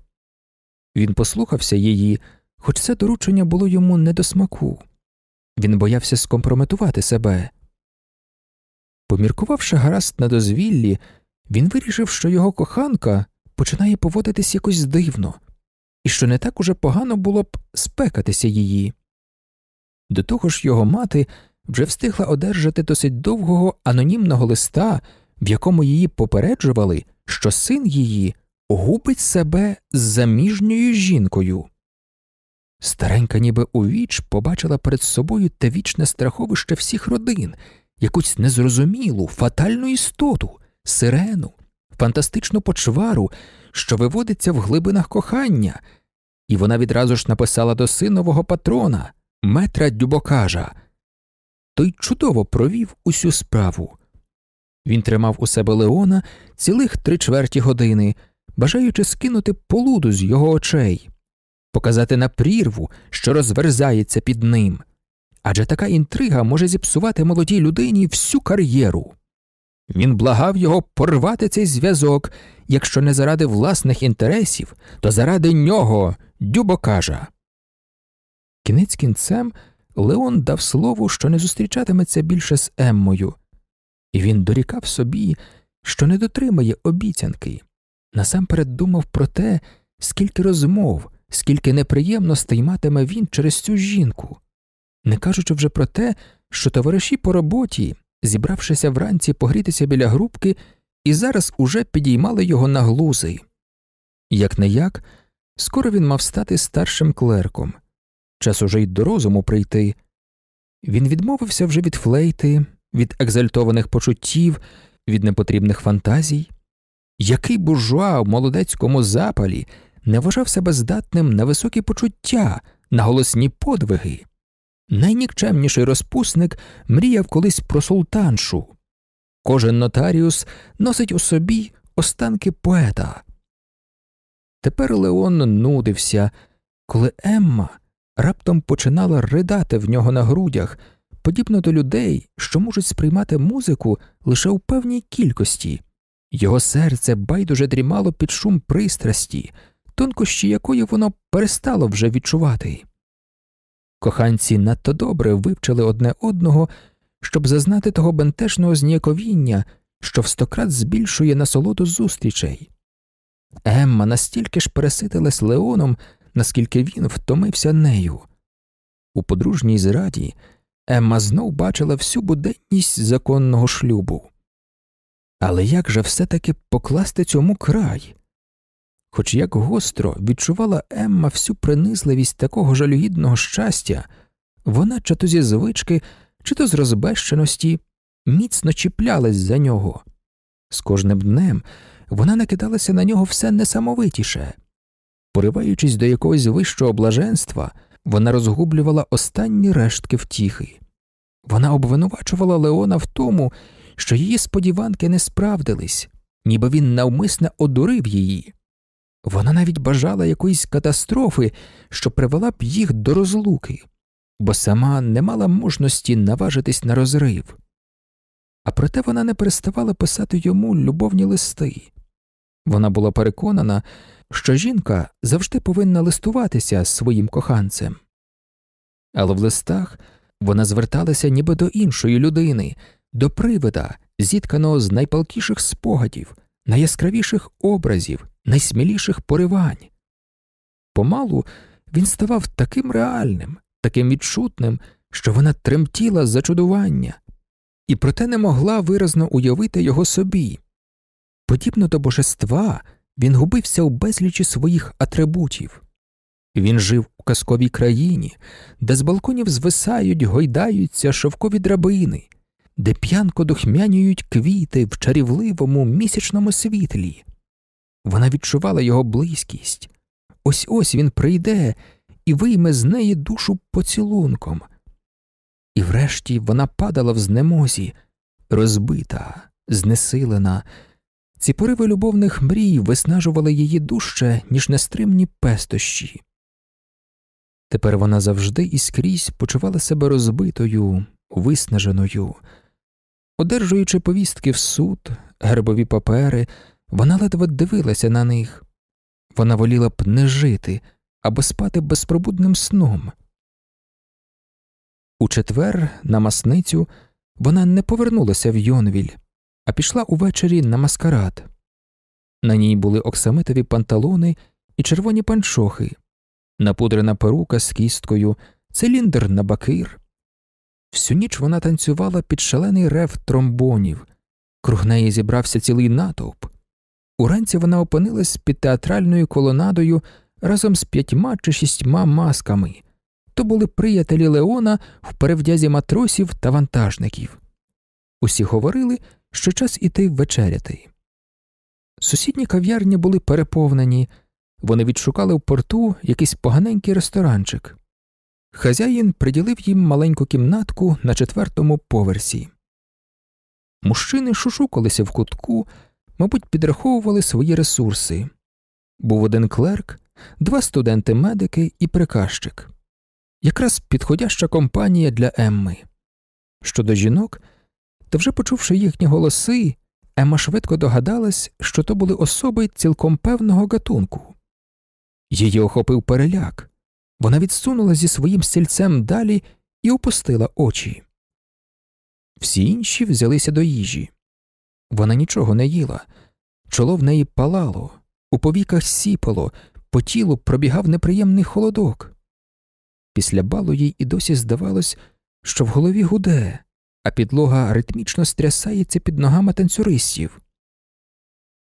Він послухався її, хоч це доручення було йому не до смаку. Він боявся скомпрометувати себе. Поміркувавши гаразд на дозвіллі, він вирішив, що його коханка починає поводитись якось дивно, і що не так уже погано було б спекатися її. До того ж його мати вже встигла одержати досить довгого анонімного листа, в якому її попереджували, що син її губить себе з заміжньою жінкою. Старенька, ніби у віч, побачила перед собою те вічне страховище всіх родин, якусь незрозумілу, фатальну істоту, сирену, фантастичну почвару, що виводиться в глибинах кохання, і вона відразу ж написала до синового патрона, метра Дюбокажа. Той чудово провів усю справу. Він тримав у себе Леона цілих три чверті години, бажаючи скинути полуду з його очей, показати на прірву, що розверзається під ним. Адже така інтрига може зіпсувати молодій людині всю кар'єру. Він благав його порвати цей зв'язок, якщо не заради власних інтересів, то заради нього, дюбокажа. Кінець кінцем Леон дав слово, що не зустрічатиметься більше з Еммою, і він дорікав собі, що не дотримає обіцянки. Насамперед думав про те, скільки розмов, скільки неприємностей матиме він через цю жінку, не кажучи вже про те, що товариші по роботі, зібравшися вранці погрітися біля грубки, і зараз уже підіймали його на глузи. Як не як, скоро він мав стати старшим клерком, час уже й до розуму прийти. Він відмовився вже від флейти, від екзальтованих почуттів, від непотрібних фантазій. Який буржуа в молодецькому запалі не вважав себе здатним на високі почуття, на голосні подвиги. Найнікчемніший розпусник мріяв колись про султаншу. Кожен нотаріус носить у собі останки поета. Тепер Леон нудився, коли Емма раптом починала ридати в нього на грудях, подібно до людей, що можуть сприймати музику лише у певній кількості. Його серце байдуже дрімало під шум пристрасті, тонкощі якої воно перестало вже відчувати. Коханці надто добре вивчили одне одного, щоб зазнати того бентежного зніяковіння, що в стократ збільшує насолоду зустрічей. Емма настільки ж переситилась Леоном, наскільки він втомився нею. У подружній зраді Емма знов бачила всю буденність законного шлюбу. Але як же все таки покласти цьому край? Хоч як гостро відчувала Емма всю принизливість такого жалюгідного щастя, вона чи то зі звички, чи то з розбещеності міцно чіплялась за нього. З кожним днем вона накидалася на нього все несамовитіше. Пориваючись до якогось вищого блаженства, вона розгублювала останні рештки втіхи. Вона обвинувачувала Леона в тому, що її сподіванки не справдились, ніби він навмисне одурив її. Вона навіть бажала якоїсь катастрофи, що привела б їх до розлуки, бо сама не мала мужності наважитись на розрив. А проте вона не переставала писати йому любовні листи. Вона була переконана, що жінка завжди повинна листуватися з своїм коханцем. Але в листах вона зверталася ніби до іншої людини, до привида, зітканого з найпалкіших спогадів, найяскравіших образів, найсміліших поривань. Помалу він ставав таким реальним, таким відчутним, що вона тремтіла з зачудування, і проте не могла виразно уявити його собі. Подібно до божества, він губився у безлічі своїх атрибутів. Він жив у казковій країні, де з балконів звисають, гойдаються шовкові драбини, де п'янко духмянюють квіти в чарівливому місячному світлі. Вона відчувала його близькість. Ось ось він прийде і вийме з неї душу поцілунком. І врешті вона падала в знемозі, розбита, знесилена. Ці пориви любовних мрій виснажували її дужче, ніж нестримні пестощі. Тепер вона завжди і скрізь почувала себе розбитою, виснаженою. Одержуючи повістки в суд, гербові папери, вона ледве дивилася на них. Вона воліла б не жити або спати безпробудним сном. У четвер, на масницю, вона не повернулася в Йонвіль, а пішла увечері на маскарад. На ній були оксамитові панталони і червоні панчохи, напудрена перука з кісткою, циліндр на бакир. Всю ніч вона танцювала під шалений рев тромбонів, круг неї зібрався цілий натовп. Уранці вона опинилась під театральною колонадою разом з п'ятьма чи шістьма масками то були приятелі Леона в перевдязі матросів та вантажників. Усі говорили, що час іти вечеряти. Сусідні кав'ярні були переповнені, вони відшукали в порту якийсь поганенький ресторанчик. Хазяїн приділив їм маленьку кімнатку на четвертому поверсі. Мужчини шушукалися в кутку, мабуть, підраховували свої ресурси. Був один клерк, два студенти медики і приказчик якраз підходяща компанія для Емми. Щодо жінок, то вже почувши їхні голоси, Емма швидко догадалась, що то були особи цілком певного гатунку. Її охопив переляк, вона відсунула зі своїм стільцем далі і опустила очі. Всі інші взялися до їжі. Вона нічого не їла, чоло в неї палало, у повіках сіпало, по тілу пробігав неприємний холодок. Після балу їй і досі здавалось, що в голові гуде, а підлога ритмічно стрясається під ногами танцюристів.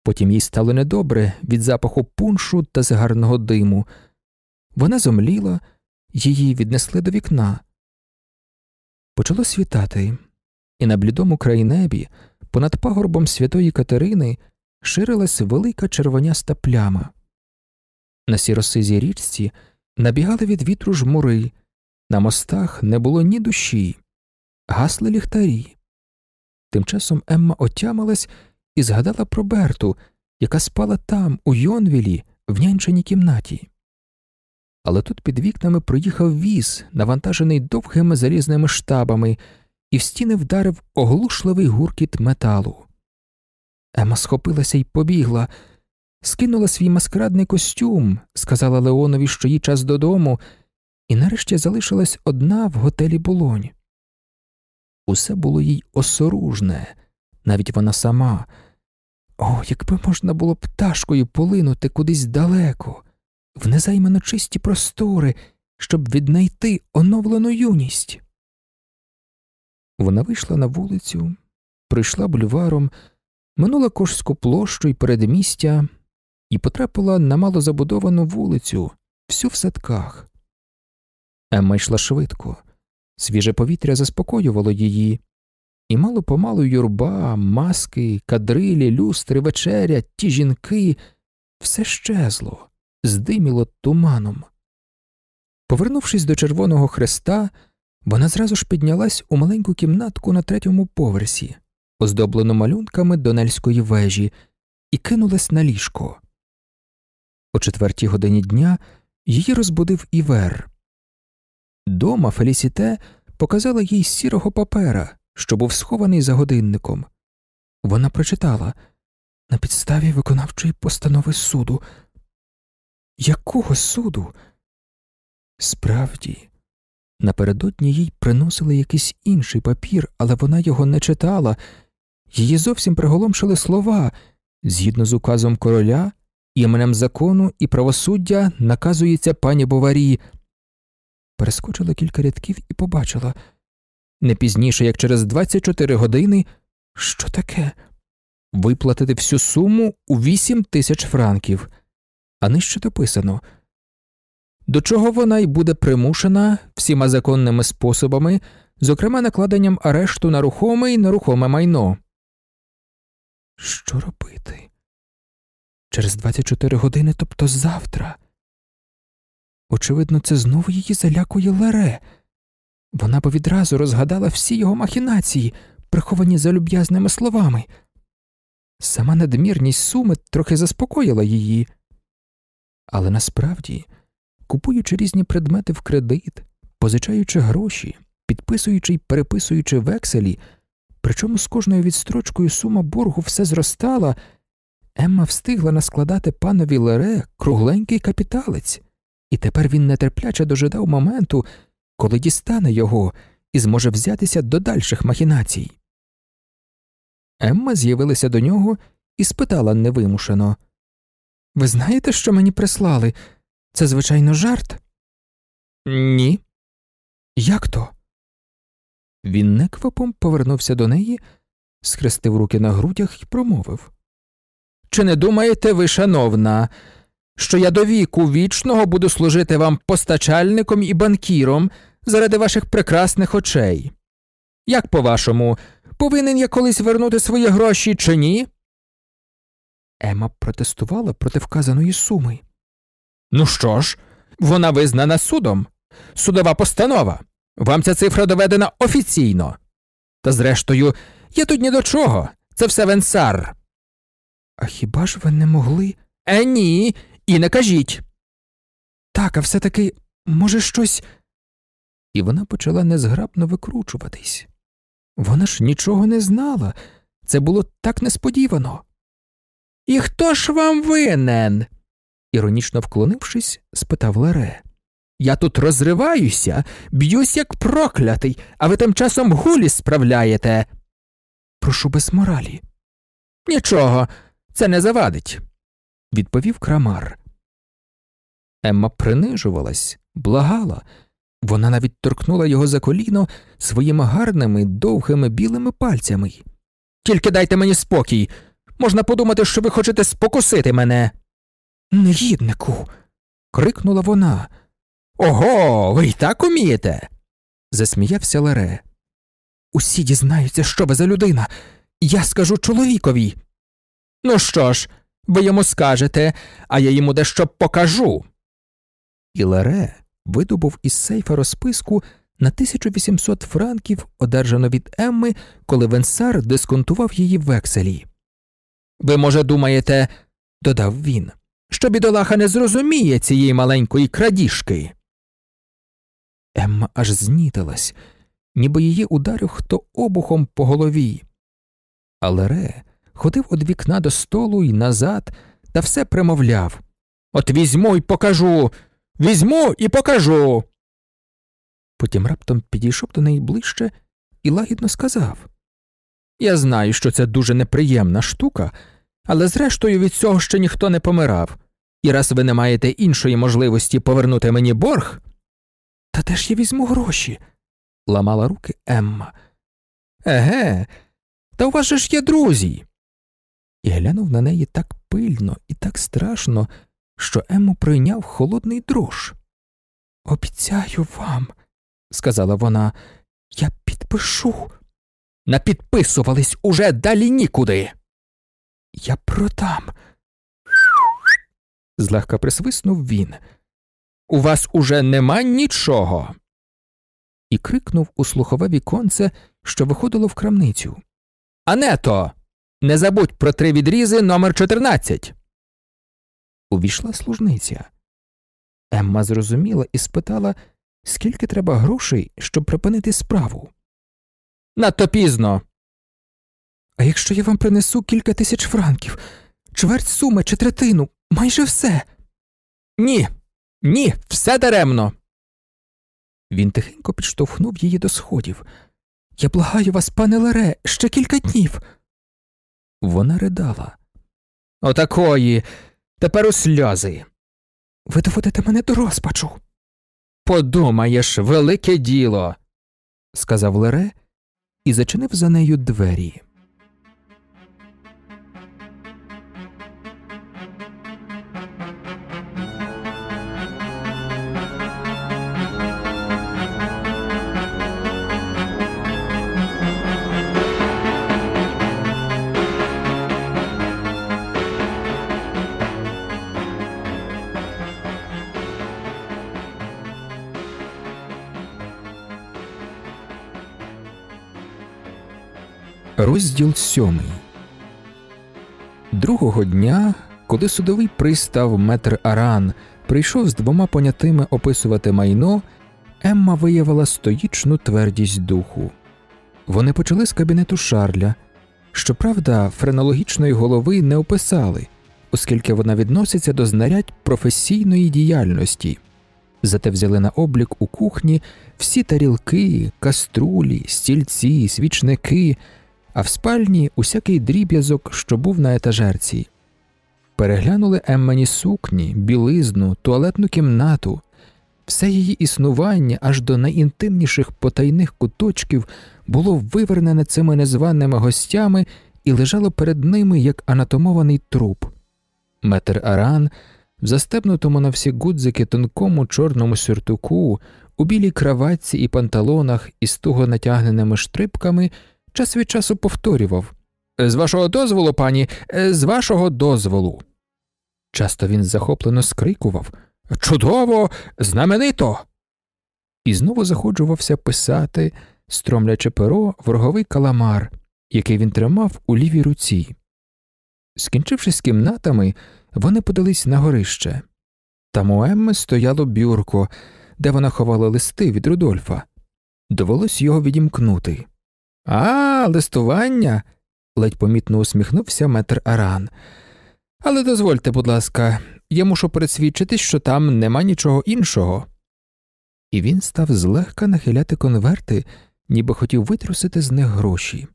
Потім їй стало недобре від запаху пуншу та зигарного диму. Вона зомліла, її віднесли до вікна. Почало світати, і на блідому краєнебі, понад пагорбом святої Катерини, ширилась велика червоняста пляма. На сіросизій річці Набігали від вітру жмури, на мостах не було ні душі, гасли ліхтарі. Тим часом Емма отямилась і згадала про Берту, яка спала там, у Йонвілі, в нянченій кімнаті. Але тут під вікнами проїхав віз, навантажений довгими залізними штабами, і в стіни вдарив оглушливий гуркіт металу. Ема схопилася і побігла, скинула свій маскарадний костюм, сказала Леонові, що їй час додому, і нарешті залишилась одна в готелі Болонь. Усе було їй осоружне, навіть вона сама. О, якби можна було пташкою полинути кудись далеко, в незаймано чисті простори, щоб віднайти оновлену юність. Вона вийшла на вулицю, прийшла бульваром, минула Кошську площу і передмістя і потрапила на малозабудовану вулицю, всю в садках. Емма йшла швидко, свіже повітря заспокоювало її, і мало помалу юрба, маски, кадрилі, люстри, вечеря, ті жінки все щезло, здиміло туманом. Повернувшись до Червоного Хреста, вона зразу ж піднялась у маленьку кімнатку на третьому поверсі, оздоблену малюнками Донельської вежі, і кинулась на ліжко. О четвертій годині дня її розбудив Івер. Дома Фелісіте показала їй сірого папера, що був схований за годинником. Вона прочитала на підставі виконавчої постанови суду. Якого суду? Справді, напередодні їй приносили якийсь інший папір, але вона його не читала, її зовсім приголомшили слова згідно з указом короля, іменем закону і правосуддя наказується пані Боварі. Перескочила кілька рядків і побачила не пізніше, як через 24 години, що таке? Виплатити всю суму у 8 тисяч франків, а нижче дописано до чого вона й буде примушена всіма законними способами, зокрема накладенням арешту на рухоме і нерухоме майно. Що робити? Через 24 години, тобто завтра. Очевидно, це знову її залякує Лере. Вона б відразу розгадала всі його махінації, приховані за люб'язними словами. Сама надмірність суми трохи заспокоїла її, але насправді, купуючи різні предмети в кредит, позичаючи гроші, підписуючи й переписуючи векселі, причому з кожною відстрочкою сума боргу все зростала, Емма встигла наскладати панові Лере кругленький капіталець, і тепер він нетерпляче дожидав моменту, коли дістане його і зможе взятися до дальших махінацій. Емма з'явилася до нього і спитала невимушено Ви знаєте, що мені прислали? Це, звичайно, жарт? Ні. Як то? Він неквапом повернувся до неї, схрестив руки на грудях і промовив Чи не думаєте ви, шановна, що я до віку вічного буду служити вам постачальником і банкіром заради ваших прекрасних очей? Як по вашому, повинен я колись вернути свої гроші чи ні? Ема протестувала проти вказаної суми. Ну що ж, вона визнана судом, судова постанова. Вам ця цифра доведена офіційно. Та зрештою, я тут ні до чого. Це все венсар. А хіба ж ви не могли? Е, ні, і не кажіть. Так, а все таки, може, щось. І вона почала незграбно викручуватись. Вона ж нічого не знала. Це було так несподівано. І хто ж вам винен? іронічно вклонившись, спитав Ларе. Я тут розриваюся, б'юсь, як проклятий, а ви тим часом гулі справляєте. Прошу без моралі. Нічого, це не завадить, відповів крамар. Емма принижувалась, благала, вона навіть торкнула його за коліно своїми гарними, довгими білими пальцями. Тільки дайте мені спокій. Можна подумати, що ви хочете спокусити мене. Негіднику. крикнула вона. Ого, ви й так умієте. засміявся Ларе. Усі дізнаються, що ви за людина. Я скажу чоловікові. Ну що ж, ви йому скажете, а я йому дещо покажу. І Ларе видобув із сейфа розписку на 1800 франків, одержано від Емми, коли Венсар дисконтував її в векселі. Ви, може, думаєте, додав він, що бідолаха не зрозуміє цієї маленької крадіжки. Емма аж знітилась, ніби її ударив хто обухом по голові. Але Ре ходив від вікна до столу і назад та все примовляв От візьму й покажу, візьму і покажу. Потім раптом підійшов до неї ближче і лагідно сказав Я знаю, що це дуже неприємна штука, але зрештою від цього ще ніхто не помирав, і раз ви не маєте іншої можливості повернути мені борг. Та де ж я візьму гроші? ламала руки Емма. Еге, та у вас же ж є друзі. І глянув на неї так пильно і так страшно, що Емму прийняв холодний дрож. Обіцяю вам, сказала вона, я підпишу. Напідписувались уже далі нікуди. Я продам. Злегка присвиснув він. У вас уже нема нічого. І крикнув у слухове віконце, що виходило в крамницю. Ането, не забудь про три відрізи номер 14 Увійшла служниця. Емма зрозуміла і спитала, скільки треба грошей, щоб припинити справу. Надто пізно. А якщо я вам принесу кілька тисяч франків, чверть суми чи третину, майже все. Ні, ні, все даремно. Він тихенько підштовхнув її до сходів. Я благаю вас, пане Лере, ще кілька днів. Вона ридала. Отакої, тепер у сльози. Ви доводите мене до розпачу. Подумаєш, велике діло, сказав Лере і зачинив за нею двері. Розділ сьомий. Другого дня, коли судовий пристав метр Аран прийшов з двома понятими описувати майно, Емма виявила стоїчну твердість духу. Вони почали з кабінету Шарля. Щоправда, френологічної голови не описали, оскільки вона відноситься до знарядь професійної діяльності. Зате взяли на облік у кухні всі тарілки, каструлі, стільці, свічники а в спальні усякий дріб'язок, що був на етажерці. Переглянули Еммані сукні, білизну, туалетну кімнату, все її існування аж до найінтимніших потайних куточків було вивернене цими незваними гостями і лежало перед ними як анатомований труп. Метр Аран, в застебнутому на всі гудзики тонкому чорному сюртуку, у білій краватці і панталонах із туго натягненими штрипками час від часу повторював З вашого дозволу, пані, з вашого дозволу. Часто він захоплено скрикував Чудово, знаменито. І знову заходжувався писати, стромлячи перо ворговий каламар, який він тримав у лівій руці. Скінчивши з кімнатами, вони подались на горище. Там у Емми стояло бюрко, де вона ховала листи від Рудольфа. Довелось його відімкнути. А, листування. ледь помітно усміхнувся метр Аран. Але дозвольте, будь ласка, я мушу пересвідчитись, що там нема нічого іншого. І він став злегка нахиляти конверти, ніби хотів витрусити з них гроші.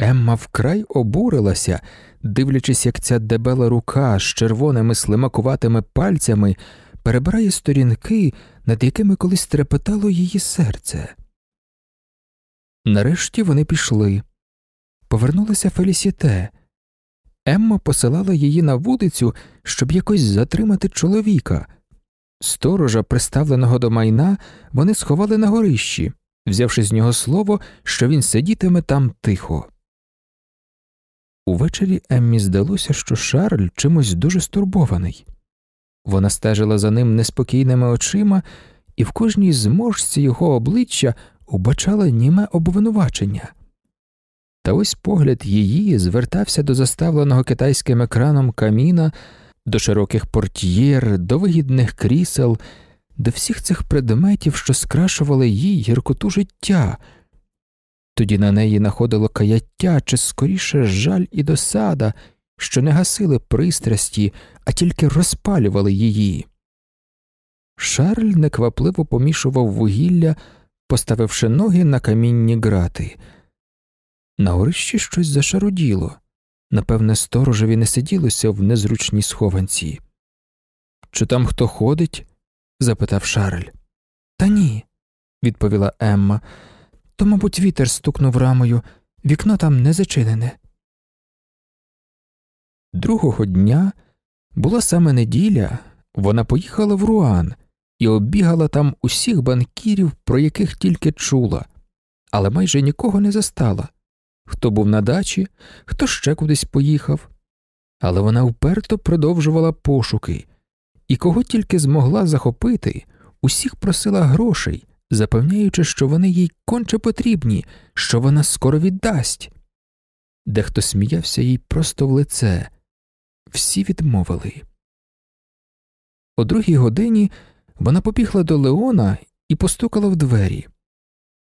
Емма вкрай обурилася, дивлячись, як ця дебела рука з червоними слимакуватими пальцями перебирає сторінки, над якими колись трепетало її серце. Нарешті вони пішли. Повернулася Фелісіте. Емма посилала її на вулицю, щоб якось затримати чоловіка. Сторожа, приставленого до майна, вони сховали на горищі, взявши з нього слово, що він сидітиме там тихо. Увечері Еммі здалося, що Шарль чимось дуже стурбований. Вона стежила за ним неспокійними очима, і в кожній зможці його обличчя убачала німе обвинувачення. Та ось погляд її звертався до заставленого китайським екраном каміна, до широких портьєр, до вигідних крісел, до всіх цих предметів, що скрашували їй гіркоту життя. Тоді на неї находило каяття чи скоріше жаль і досада, що не гасили пристрасті, а тільки розпалювали її. Шарль неквапливо помішував вугілля, поставивши ноги на камінні грати. На горищі щось зашаруділо. Напевне, сторожеві не сиділося в незручній схованці. Чи там хто ходить? запитав Шарль. Та ні, відповіла Емма. То, мабуть, вітер стукнув рамою, вікно там не зачинене. Другого дня була саме неділя, вона поїхала в Руан і оббігала там усіх банкірів, про яких тільки чула, але майже нікого не застала хто був на дачі, хто ще кудись поїхав. Але вона вперто продовжувала пошуки, і кого тільки змогла захопити, усіх просила грошей, запевняючи, що вони їй конче потрібні, що вона скоро віддасть. Дехто сміявся їй просто в лице, всі відмовили. О другій годині вона побігла до Леона і постукала в двері.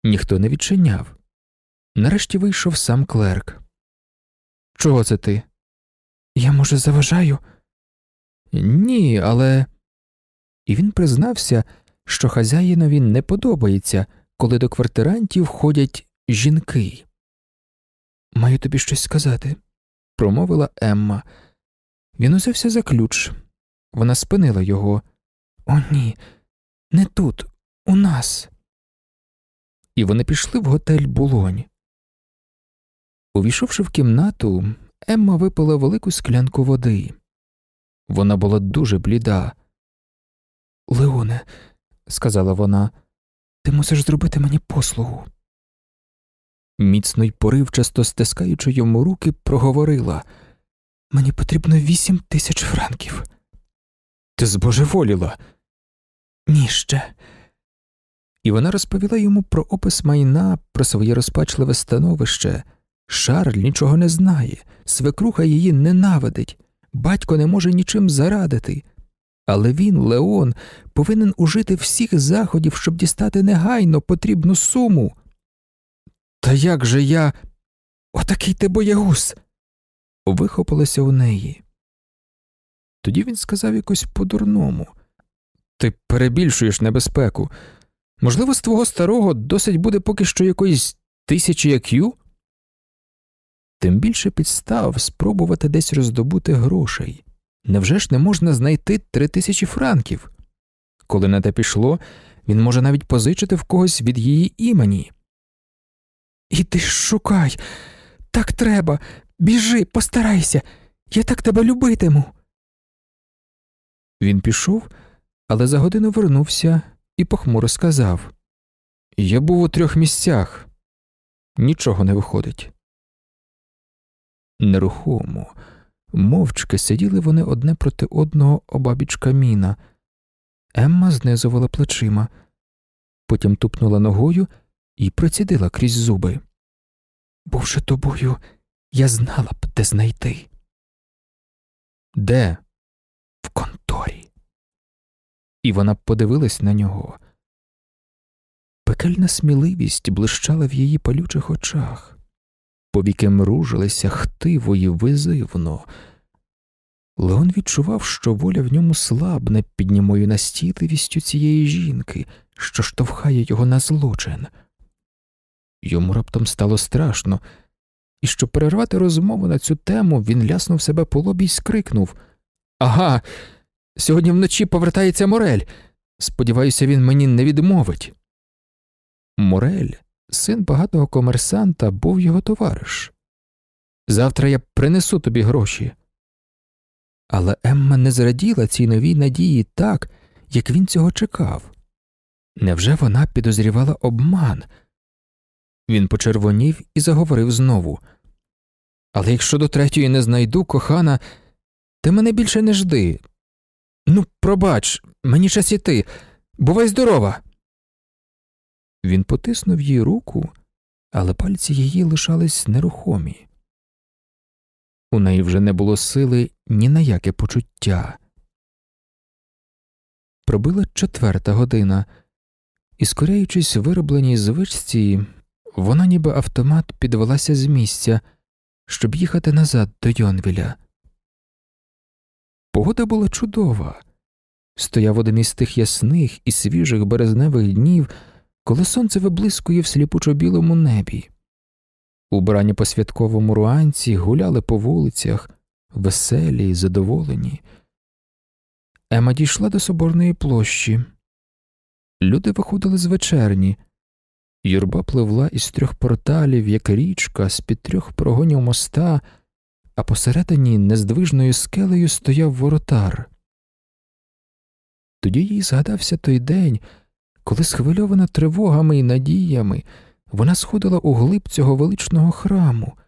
Ніхто не відчиняв. Нарешті вийшов сам клерк. Чого це ти? Я, може, заважаю? Ні, але. І він признався, що хазяїнові не подобається, коли до квартирантів ходять жінки. Маю тобі щось сказати, промовила Емма. Він узявся за ключ. Вона спинила його. О, ні, не тут, у нас. І вони пішли в готель Булонь. Увійшовши в кімнату, Емма випила велику склянку води. Вона була дуже бліда. Леоне, сказала вона, ти мусиш зробити мені послугу. Міцно й поривчасто стискаючи йому руки, проговорила Мені потрібно вісім тисяч франків. Ти збожеволіла? Ні ще. І вона розповіла йому про опис майна, про своє розпачливе становище. Шарль нічого не знає, свекруха її ненавидить, батько не може нічим зарадити. Але він, Леон, повинен ужити всіх заходів, щоб дістати негайно потрібну суму. Та як же я. Отакий ти боягуз. вихопилося у неї. Тоді він сказав якось по-дурному Ти перебільшуєш небезпеку. Можливо, з твого старого досить буде поки що якоїсь тисячі як'ю? тим більше підстав спробувати десь роздобути грошей. Невже ж не можна знайти три тисячі франків? Коли на те пішло, він може навіть позичити в когось від її імені. Іди шукай, так треба, біжи, постарайся, я так тебе любитиму. Він пішов, але за годину вернувся і похмуро сказав Я був у трьох місцях, нічого не виходить. Нерухомо, мовчки сиділи вони одне проти одного обабіч каміна. Емма знизувала плечима, потім тупнула ногою і процідила крізь зуби. Бувши тобою, я знала б, де знайти. Де? В конторі. І вона подивилась на нього. Пекельна сміливість блищала в її палючих очах повіки мружилися хтиво й визивно. Леон відчував, що воля в ньому слабне під німою настійливістю цієї жінки, що штовхає його на злочин. Йому раптом стало страшно, і щоб перервати розмову на цю тему, він ляснув себе по лобі й скрикнув Ага, сьогодні вночі повертається Морель. Сподіваюся, він мені не відмовить. Морель син багатого комерсанта був його товариш. Завтра я принесу тобі гроші. Але Емма не зраділа цій новій надії так, як він цього чекав. Невже вона підозрівала обман? Він почервонів і заговорив знову. Але якщо до третьої не знайду, кохана, ти мене більше не жди. Ну, пробач, мені час іти. Бувай здорова. Він потиснув їй руку, але пальці її лишались нерухомі. У неї вже не було сили ні на яке почуття. Пробила четверта година, і, скоряючись виробленій звичці, вона ніби автомат підвелася з місця, щоб їхати назад до Йонвіля. Погода була чудова. Стояв один із тих ясних і свіжих березневих днів, коли сонце виблискує в сліпучо білому небі. Убрані по святковому руанці гуляли по вулицях, веселі й задоволені. Ема дійшла до соборної площі. Люди виходили з вечерні. Юрба пливла із трьох порталів, як річка, з під трьох прогонів моста, а посередині нездвижною скелею стояв воротар. Тоді їй згадався той день, коли, схвильована тривогами і надіями, вона сходила у глиб цього величного храму,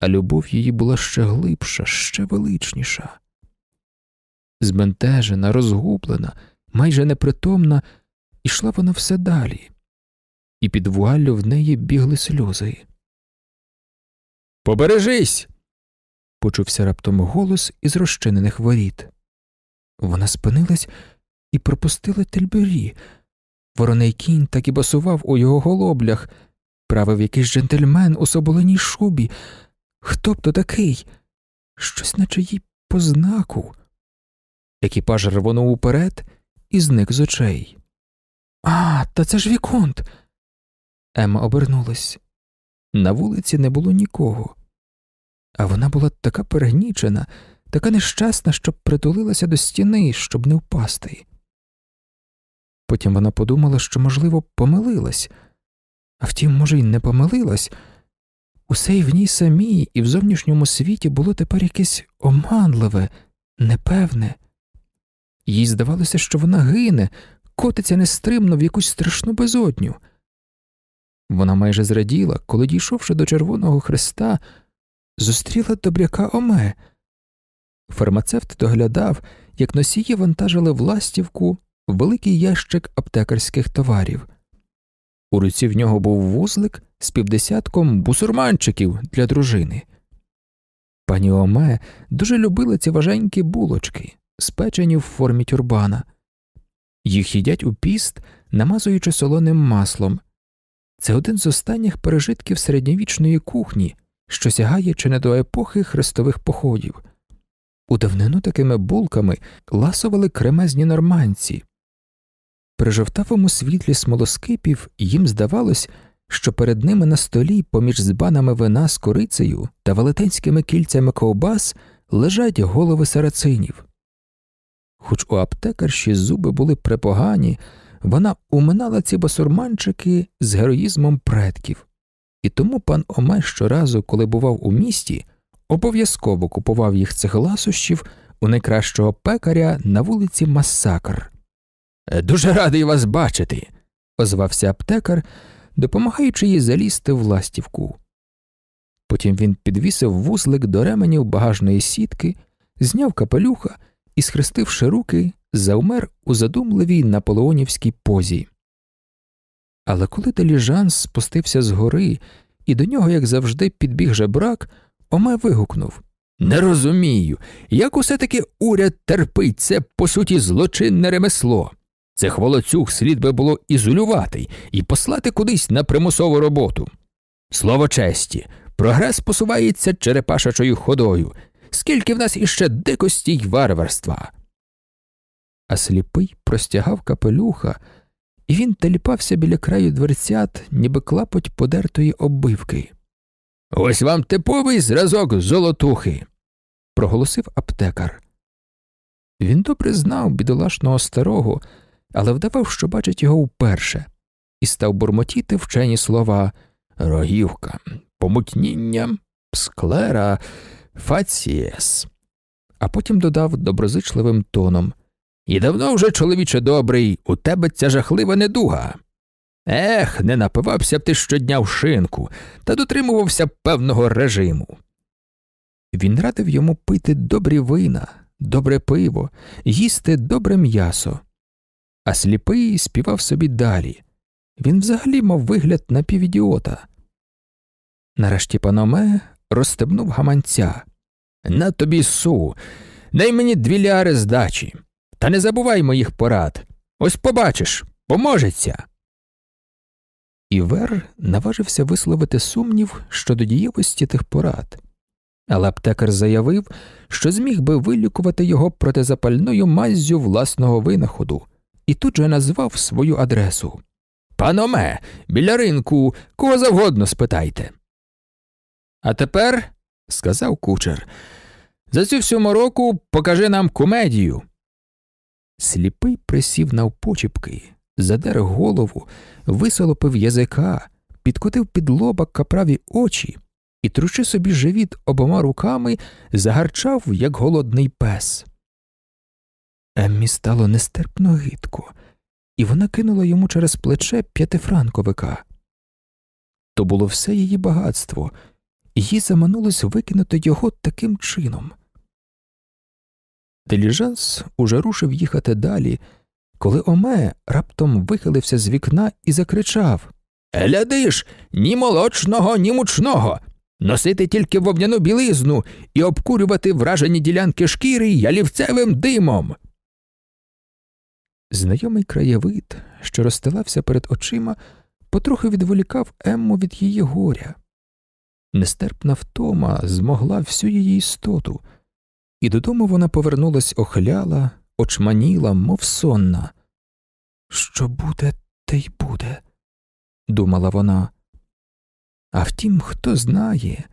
а любов її була ще глибша, ще величніша. Збентежена, розгублена, майже непритомна, ішла вона все далі, і під вуаллю в неї бігли сльози. Побережись. Почувся раптом голос із розчинених воріт. Вона спинилась і пропустила тельбері. Вороний кінь так і басував у його голоблях, правив якийсь джентльмен у соболеній шубі. Хто б то такий? Щось наче їй по знаку. Екіпаж рвонув уперед і зник з очей. А, та це ж Віконт. Ема обернулась. На вулиці не було нікого, а вона була така перегнічена, така нещасна, щоб притулилася до стіни, щоб не впасти. Потім вона подумала, що, можливо, помилилась, а втім, може, й не помилилась. Усе й в ній самій і в зовнішньому світі було тепер якесь оманливе, непевне. Їй здавалося, що вона гине, котиться нестримно в якусь страшну безодню. Вона майже зраділа, коли, дійшовши до Червоного Христа, зустріла добряка Оме. Фармацевт доглядав, як носії вантажили в великий ящик аптекарських товарів. У руці в нього був вузлик з півдесятком бусурманчиків для дружини. Пані Оме дуже любила ці важенькі булочки, спечені в формі тюрбана. Їх їдять у піст, намазуючи солоним маслом. Це один з останніх пережитків середньовічної кухні, що сягає чи не до епохи хрестових походів. У давнину такими булками ласували кремезні норманці. При жовтавому світлі смолоскипів їм здавалось, що перед ними на столі, поміж збанами вина з корицею та велетенськими кільцями ковбас лежать голови сарацинів. Хоч у аптекарші зуби були препогані, вона уминала ці басурманчики з героїзмом предків, і тому пан Оме щоразу, коли бував у місті, обов'язково купував їх цих ласощів у найкращого пекаря на вулиці Масакр. Дуже радий вас бачити, озвався аптекар, допомагаючи їй залізти в ластівку. Потім він підвісив вузлик до ременів багажної сітки, зняв капелюха і, схрестивши руки, завмер у задумливій наполеонівській позі. Але коли Деліжанс спустився з гори, і до нього, як завжди, підбіг жебрак, Оме вигукнув Не розумію, як усе таки уряд терпить це, по суті, злочинне ремесло. Цих волоцюг слід би було ізолювати і послати кудись на примусову роботу. Слово честі, прогрес посувається черепашачою ходою, скільки в нас іще дикості й варварства. А сліпий простягав капелюха, і він теліпався біля краю дверцят, ніби клапоть подертої оббивки. Ось вам типовий зразок золотухи, проголосив аптекар. Він добре знав бідолашного старого, але вдавав, що бачить його вперше, і став бурмотіти вчені слова рогівка, помутніння, склера, фацієс, а потім додав доброзичливим тоном І давно вже, чоловіче добрий, у тебе ця жахлива недуга. Ех, не напивався б ти щодня в шинку та дотримувався певного режиму. Він радив йому пити добрі вина, добре пиво, їсти добре м'ясо, а сліпий співав собі далі. Він взагалі мав вигляд напівідіота. Нарешті паноме розстебнув гаманця, На тобі су, дай мені дві ляри здачі. Та не забувай моїх порад. Ось побачиш, поможеться. Івер наважився висловити сумнів щодо дієвості тих порад, але аптекар заявив, що зміг би вилікувати його протизапальною маззю власного винаходу, і тут же назвав свою адресу. Паноме, біля ринку, кого завгодно спитайте. А тепер, сказав кучер, за цю всю мороку покажи нам комедію. Сліпий присів навпочіпки, задер голову, висолопив язика, підкотив під лоба каправі очі і, тручи собі живіт обома руками, загарчав, як голодний пес. Еммі стало нестерпно гидко, і вона кинула йому через плече п'ятифранковика. То було все її багатство, їй заманулось викинути його таким чином. Диліжанс уже рушив їхати далі, коли Оме раптом вихилився з вікна і закричав Глядиш, ні молочного, ні мучного. Носити тільки вовняну білизну і обкурювати вражені ділянки шкіри ялівцевим димом. Знайомий краєвид, що розстилався перед очима, потрохи відволікав Емму від її горя. Нестерпна втома змогла всю її істоту, і додому вона повернулась охляла, очманіла, мов сонна. Що буде, те й буде, думала вона. А втім, хто знає,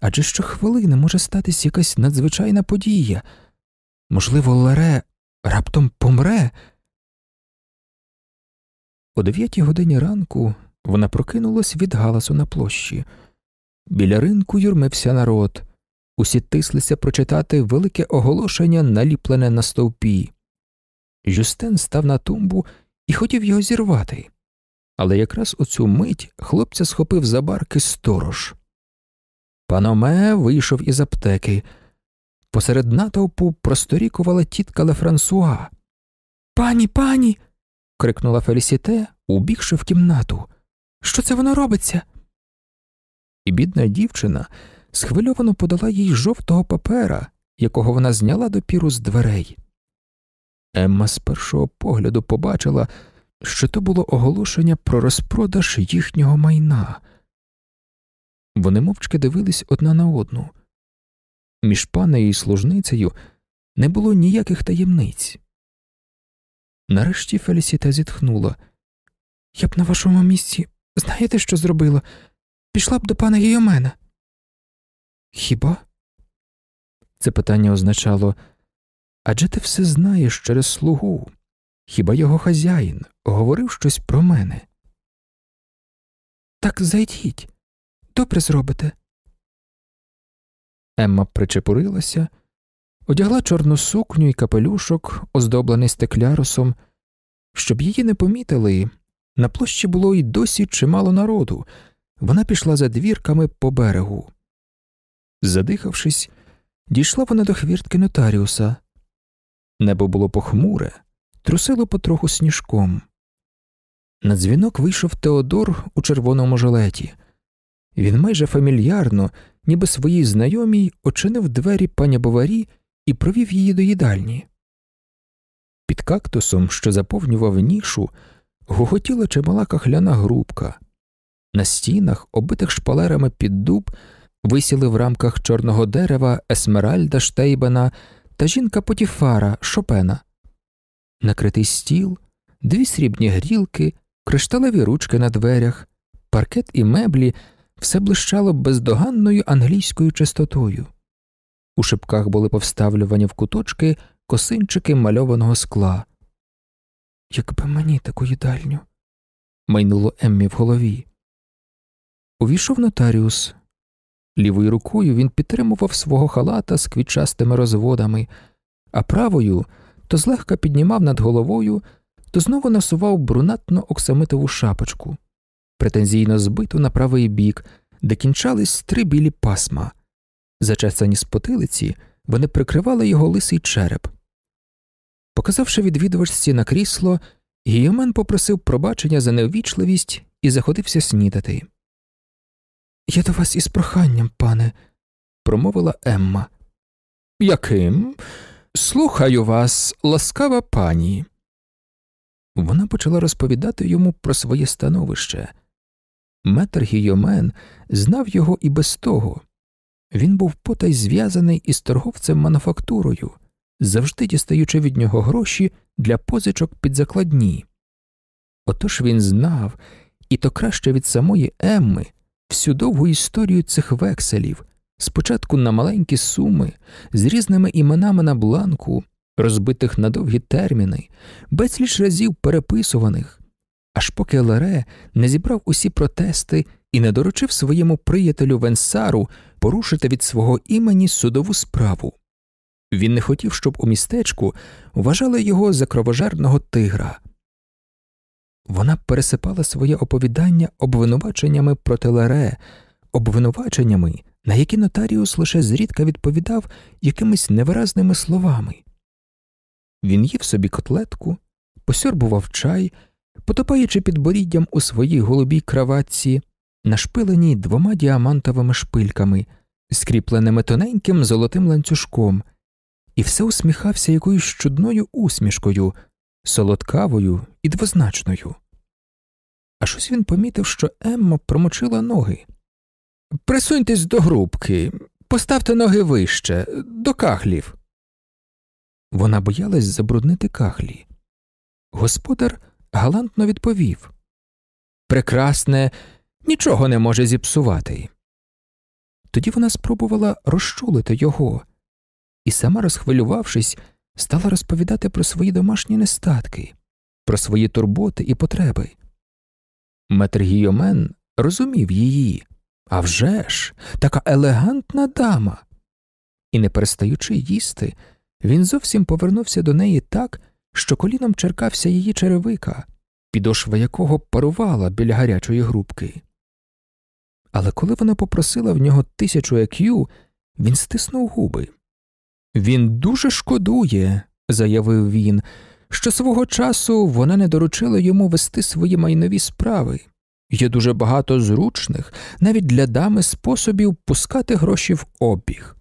адже щохвилини може статись якась надзвичайна подія. Можливо, Лере раптом помре. О дев'ятій годині ранку вона прокинулась від галасу на площі. Біля ринку юрмився народ, усі тислися прочитати велике оголошення, наліплене на стовпі. Жюстен став на тумбу і хотів його зірвати, але якраз у цю мить хлопця схопив за барки сторож. Паноме вийшов із аптеки. Посеред натовпу просторікувала тітка Лефрансуа. Пані, пані. крикнула Фелісіте, убігши в кімнату. Що це воно робиться? І бідна дівчина схвильовано подала їй жовтого папера, якого вона зняла допіру з дверей. Емма з першого погляду побачила, що то було оголошення про розпродаж їхнього майна. Вони мовчки дивились одна на одну. Між панею і служницею не було ніяких таємниць. Нарешті Фелісіта зітхнула. Я б на вашому місці знаєте, що зробила? Пішла б до пана Гійомена. Хіба? Це питання означало адже ти все знаєш через слугу. Хіба його хазяїн говорив щось про мене? Так зайдіть, добре зробите. Емма причепурилася, одягла чорну сукню і капелюшок, оздоблений стеклярусом. Щоб її не помітили, на площі було й досі чимало народу. Вона пішла за двірками по берегу. Задихавшись, дійшла вона до хвіртки нотаріуса. Небо було похмуре, трусило потроху сніжком. На дзвінок вийшов Теодор у червоному жилеті. Він майже фамільярно, ніби своїй знайомій, очинив двері пані Боварі і провів її до їдальні. Під кактусом, що заповнював нішу, гоготіла чимала кахляна грубка. На стінах, оббитих шпалерами під дуб, висіли в рамках чорного дерева Есмеральда Штейбена та жінка Потіфара Шопена, накритий стіл, дві срібні грілки, кришталеві ручки на дверях, паркет і меблі все блищало бездоганною англійською чистотою. У шипках були повставлювані в куточки косинчики мальованого скла. Якби мені таку їдальню, майнуло Еммі в голові. Увійшов нотаріус. Лівою рукою він підтримував свого халата з квітчастими розводами, а правою то злегка піднімав над головою, то знову насував брунатно оксамитову шапочку, претензійно збиту на правий бік, де кінчались три білі пасма. Зачесані з потилиці, вони прикривали його лисий череп. Показавши відвідувачці на крісло, Гійомен попросив пробачення за неввічливість і заходився снідати. Я до вас із проханням, пане, промовила Емма. Яким? Слухаю вас, ласкава пані. Вона почала розповідати йому про своє становище. Метр Гійомен знав його і без того. Він був потай зв'язаний із торговцем мануфактурою, завжди дістаючи від нього гроші для позичок під закладні. Отож він знав, і то краще від самої Емми, всю довгу історію цих векселів, спочатку на маленькі суми, з різними іменами на бланку, розбитих на довгі терміни, безліч разів переписуваних, аж поки Лере не зібрав усі протести і не доручив своєму приятелю Венсару порушити від свого імені судову справу. Він не хотів, щоб у містечку вважали його за кровожерного тигра. Вона пересипала своє оповідання обвинуваченнями проти Лере, обвинуваченнями, на які нотаріус лише зрідка відповідав якимись невиразними словами. Він їв собі котлетку, посьорбував чай, потопаючи підборіддям у своїй голубій краватці, нашпиленій двома діамантовими шпильками, скріпленими тоненьким золотим ланцюжком, і все усміхався якоюсь чудною усмішкою, солодкавою і двозначною. Аж ось він помітив, що Емма промочила ноги. Присуньтесь до грубки, поставте ноги вище, до кахлів. Вона боялась забруднити кахлі. Господар галантно відповів Прекрасне, нічого не може зіпсувати. Тоді вона спробувала розчулити його і, сама розхвилювавшись, стала розповідати про свої домашні нестатки, про свої турботи і потреби. Метр Гійомен розумів її, а вже ж, така елегантна дама. І, не перестаючи їсти, він зовсім повернувся до неї так, що коліном черкався її черевика, підошва якого парувала біля гарячої грубки. Але коли вона попросила в нього тисячу екю, він стиснув губи. Він дуже шкодує, заявив він, що свого часу вона не доручила йому вести свої майнові справи. Є дуже багато зручних, навіть для дами способів пускати гроші в обіг.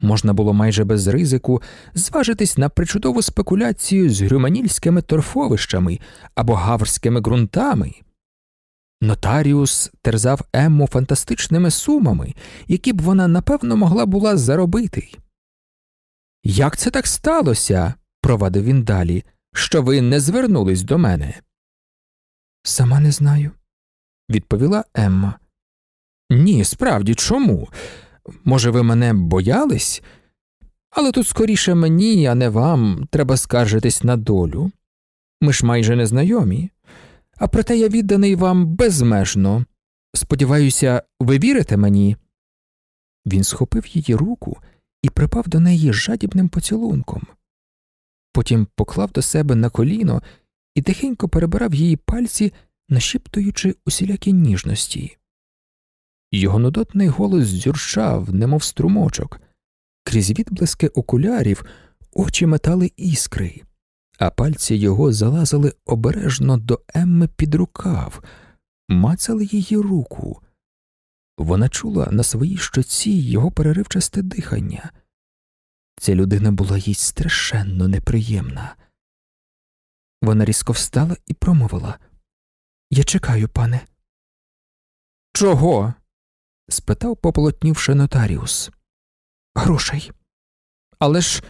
Можна було майже без ризику зважитись на причудову спекуляцію з грюманільськими торфовищами або гаврськими ґрунтами. Нотаріус терзав Емму фантастичними сумами, які б вона напевно могла була заробити. Як це так сталося? провадив він далі, що ви не звернулись до мене. Сама не знаю, відповіла Емма. Ні, справді чому? Може, ви мене боялись? Але тут скоріше мені, а не вам, треба скаржитись на долю. Ми ж майже не знайомі, а проте я відданий вам безмежно. Сподіваюся, ви вірите мені? Він схопив її руку і припав до неї жадібним поцілунком. Потім поклав до себе на коліно і тихенько перебирав її пальці, нашіптуючи усілякі ніжності. Його нудотний голос зюрчав, немов струмочок, крізь відблиски окулярів очі метали іскри, а пальці його залазили обережно до Емми під рукав, мацали її руку. Вона чула на своїй щоці його переривчасте дихання. Ця людина була їй страшенно неприємна. Вона різко встала і промовила Я чекаю, пане. Чого? спитав пополотнівши нотаріус. Грошей. Але ж,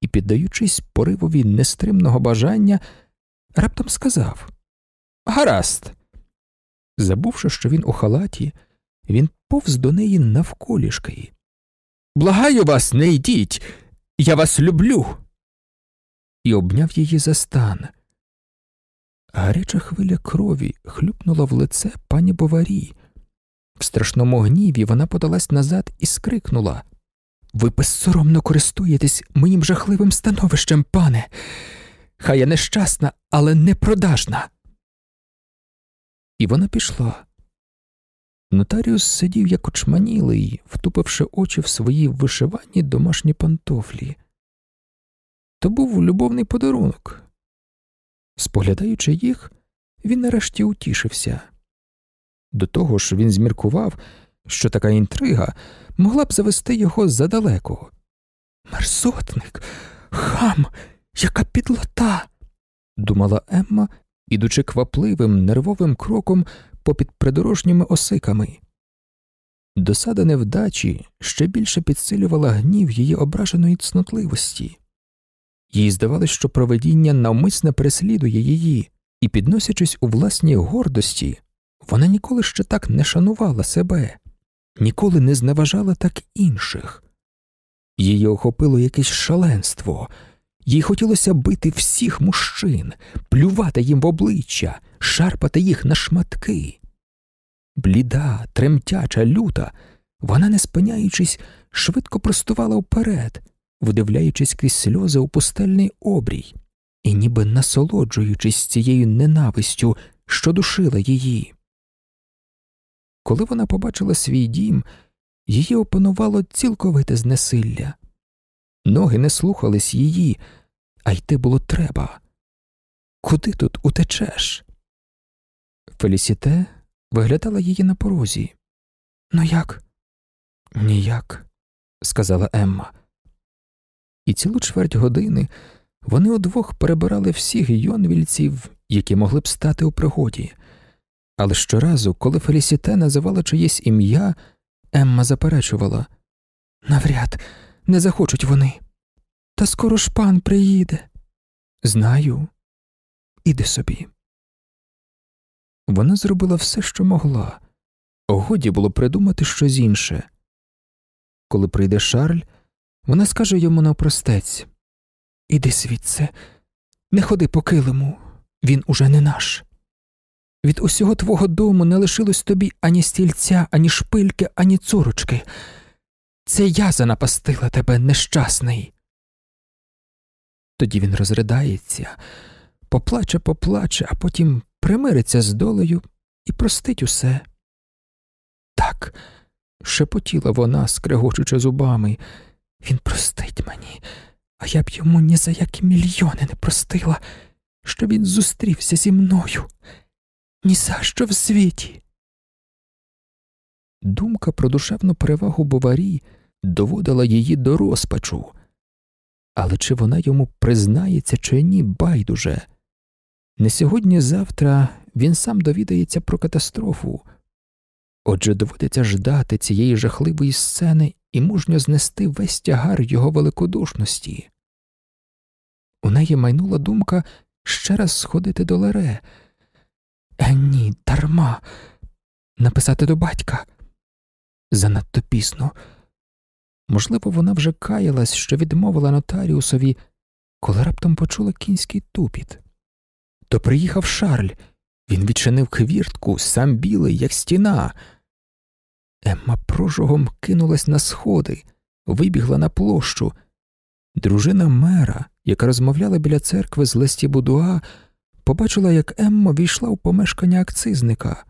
і, піддаючись поривові нестримного бажання, раптом сказав Гаразд. Забувши, що він у халаті, він повз до неї навколішки. Благаю вас, не йдіть, я вас люблю. І обняв її за стан. Гаряча хвиля крові хлюпнула в лице пані Боварі. В страшному гніві вона подалась назад і скрикнула Ви безсоромно користуєтесь моїм жахливим становищем, пане. Хай я нещасна, але не продажна. І вона пішла. Нотаріус сидів як очманілий, втупивши очі в свої вишивані домашні пантофлі. То був любовний подарунок. Споглядаючи їх, він нарешті утішився. До того ж він зміркував, що така інтрига могла б завести його задалеко. Мерзотник, хам, яка підлота, думала Емма, ідучи квапливим, нервовим кроком попід придорожніми осиками. Досада невдачі ще більше підсилювала гнів її ображеної цнотливості. Їй здавалось, що проведіння навмисне переслідує її, і, підносячись у власній гордості, вона ніколи ще так не шанувала себе, ніколи не зневажала так інших. Її охопило якесь шаленство, їй хотілося бити всіх мужчин, плювати їм в обличчя, шарпати їх на шматки. Бліда, тремтяча, люта, вона, не спиняючись, швидко простувала вперед, вдивляючись крізь сльози у пустельний обрій, і ніби насолоджуючись цією ненавистю, що душила її. Коли вона побачила свій дім, її опанувало цілковите знесилля. Ноги не слухались її, а йти було треба. Куди тут утечеш? Фелісіте виглядала її на порозі. Ну як? Ніяк, сказала Емма. І цілу чверть години вони удвох перебирали всіх йонвільців, які могли б стати у пригоді. Але щоразу, коли Фелісіте називала чиєсь ім'я, Емма заперечувала навряд не захочуть вони. Та скоро ж пан приїде. Знаю, іди собі. Вона зробила все, що могла, годі було придумати щось інше. Коли прийде Шарль, вона скаже йому навпростець Іди звідси, не ходи по килиму, він уже не наш. Від усього твого дому не лишилось тобі ані стільця, ані шпильки, ані цурочки. Це я занапастила тебе, нещасний. Тоді він розридається, поплаче, поплаче, а потім примириться з долею і простить усе. Так, шепотіла вона, скрегочучи зубами, він простить мені, а я б йому ні за які мільйони не простила, що він зустрівся зі мною. Ні за що в світі. Думка про душевну перевагу буварі доводила її до розпачу, але чи вона йому признається, чи ні, байдуже. Не сьогодні завтра він сам довідається про катастрофу, отже доводиться ждати цієї жахливої сцени і мужньо знести весь тягар його великодушності. У неї майнула думка ще раз сходити до Лере. Е, ні, дарма. Написати до батька. Занадто пізно. Можливо, вона вже каялась, що відмовила нотаріусові, коли раптом почула кінський тупіт. То приїхав Шарль, він відчинив хвіртку, сам білий, як стіна. Емма прожогом кинулась на сходи, вибігла на площу. Дружина мера, яка розмовляла біля церкви з Лесті Будуа, побачила, як Емма війшла у помешкання акцизника.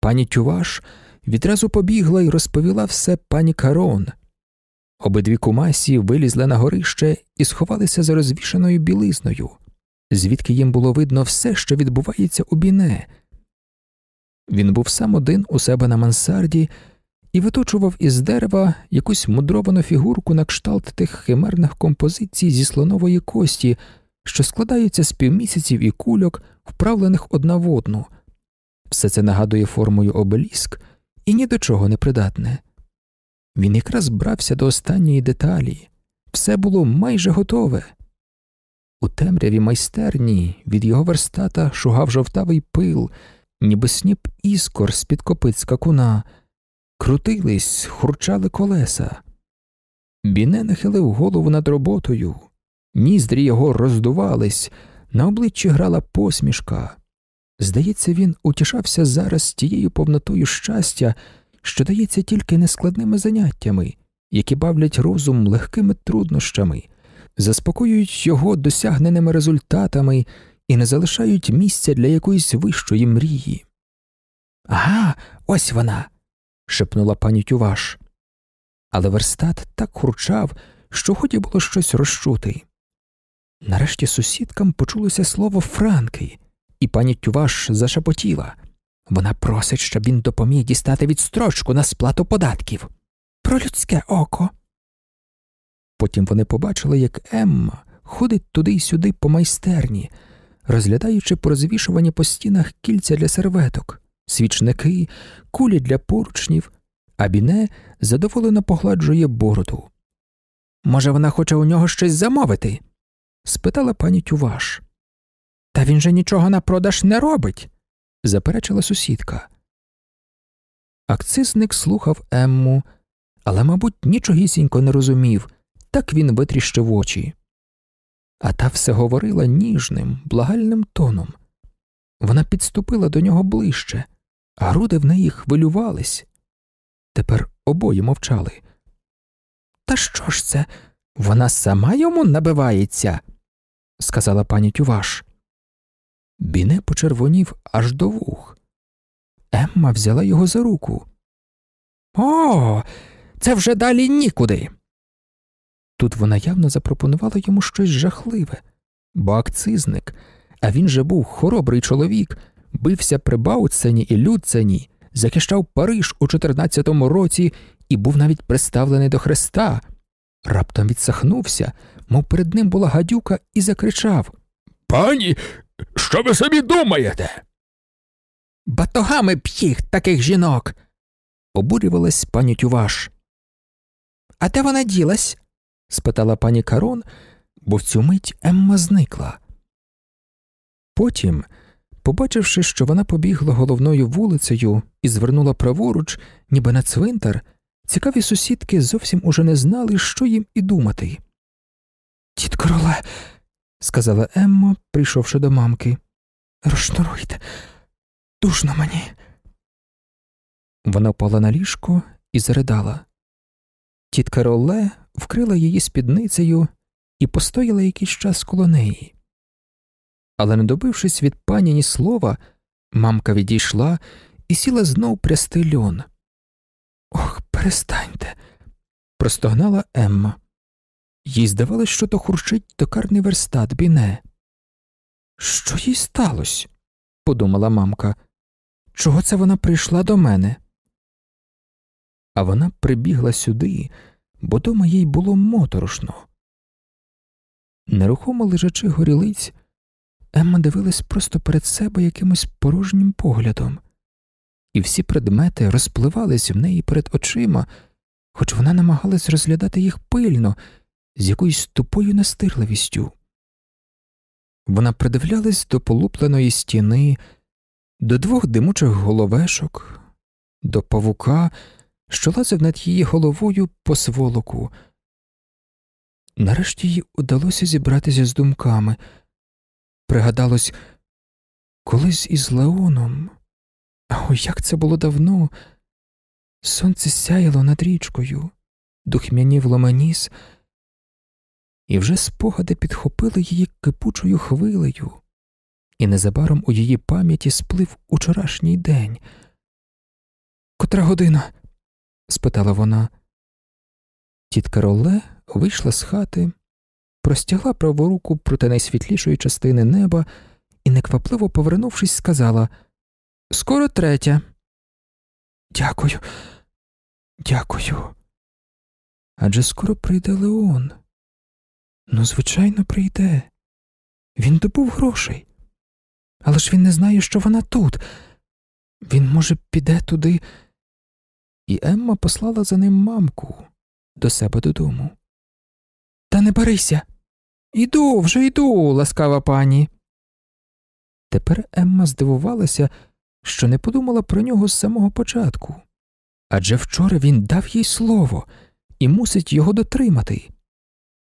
Пані Тюваш відразу побігла і розповіла все пані Карон. Обидві кумасі вилізли на горище і сховалися за розвішаною білизною, звідки їм було видно все, що відбувається у біне. Він був сам один у себе на мансарді і виточував із дерева якусь мудровану фігурку на кшталт тих химерних композицій зі слонової кості, що складаються з півмісяців і кульок, вправлених одна в одну. Все це нагадує формою обеліск і ні до чого не придатне. Він якраз брався до останньої деталі, все було майже готове. У темряві майстерні. Від його верстата шугав жовтавий пил, ніби сніп іскор з під копиць скакуна, крутились, хурчали колеса. Біне нахилив голову над роботою, ніздрі його роздувались, на обличчі грала посмішка. Здається, він утішався зараз тією повнотою щастя, що дається тільки нескладними заняттями, які бавлять розум легкими труднощами, заспокоюють його досягненими результатами і не залишають місця для якоїсь вищої мрії. Ага, ось вона. шепнула пані Тюваш. Але верстат так хурчав, що ході було щось розчути. Нарешті сусідкам почулося слово Франки, і пані Тюваш зашепотіла. Вона просить, щоб він допоміг дістати відстрочку на сплату податків. Про людське око. Потім вони побачили, як Емма ходить туди й сюди по майстерні, розглядаючи порозвішувані по стінах кільця для серветок, свічники, кулі для поручнів, а Біне задоволено погладжує бороду. Може, вона хоче у нього щось замовити? спитала пані Тюваш. Та він же нічого на продаж не робить, заперечила сусідка. Акцизник слухав Емму, але, мабуть, нічогісінько не розумів, так він витріщив очі. А та все говорила ніжним, благальним тоном. Вона підступила до нього ближче, а груди в неї хвилювались. Тепер обоє мовчали. Та що ж це? Вона сама йому набивається, сказала пані Тюваш. Біне почервонів аж до вух. Емма взяла його за руку. О, це вже далі нікуди. Тут вона явно запропонувала йому щось жахливе, бо акцизник, а він же був хоробрий чоловік, бився при Бауцені і Люцені, захищав Париж у 14-му році і був навіть представлений до Христа. Раптом відсахнувся, мов перед ним була гадюка, і закричав Пані, що ви собі думаєте? Батогами п'їх таких жінок. обурювалась пані Тюваш. А де вона ділась? Спитала пані Карон, бо в цю мить Емма зникла. Потім, побачивши, що вона побігла головною вулицею і звернула праворуч, ніби на цвинтар, цікаві сусідки зовсім уже не знали, що їм і думати. Тіт короле, сказала Емма, прийшовши до мамки, розшнуруйте, душно мені. Вона впала на ліжко і заридала. Тітка Роле вкрила її спідницею і постояла якийсь час коло неї. Але, не добившись від пані ні слова, мамка відійшла і сіла знов прясти льон. Ох, перестаньте, простогнала Емма. Їй здавалось, що то хурчить токарний верстат біне. Що їй сталося? подумала мамка. Чого це вона прийшла до мене? А вона прибігла сюди, бо дома їй було моторошно. Нерухомо лежачи горілиць, Емма дивилась просто перед себе якимось порожнім поглядом, і всі предмети розпливались в неї перед очима, хоч вона намагалась розглядати їх пильно, з якоюсь тупою настирливістю. Вона придивлялась до полупленої стіни, до двох димучих головешок, до павука, що лазив над її головою по сволоку. Нарешті їй удалося зібратися з думками. Пригадалось, колись із Леоном, ой, як це було давно, сонце сяяло над річкою, духмянів ломаніс, і вже спогади підхопили її кипучою хвилею, і незабаром у її пам'яті сплив учорашній день. Котра година? Спитала вона. Тітка Роле вийшла з хати, простягла праву руку проти найсвітлішої частини неба і, неквапливо повернувшись, сказала Скоро третя. Дякую, дякую. Адже скоро прийде Леон. Ну, звичайно, прийде. Він добув грошей. Але ж він не знає, що вона тут. Він, може, піде туди. І Емма послала за ним мамку до себе додому. Та не барися. Іду, вже йду, ласкава пані. Тепер Емма здивувалася, що не подумала про нього з самого початку. Адже вчора він дав їй слово і мусить його дотримати.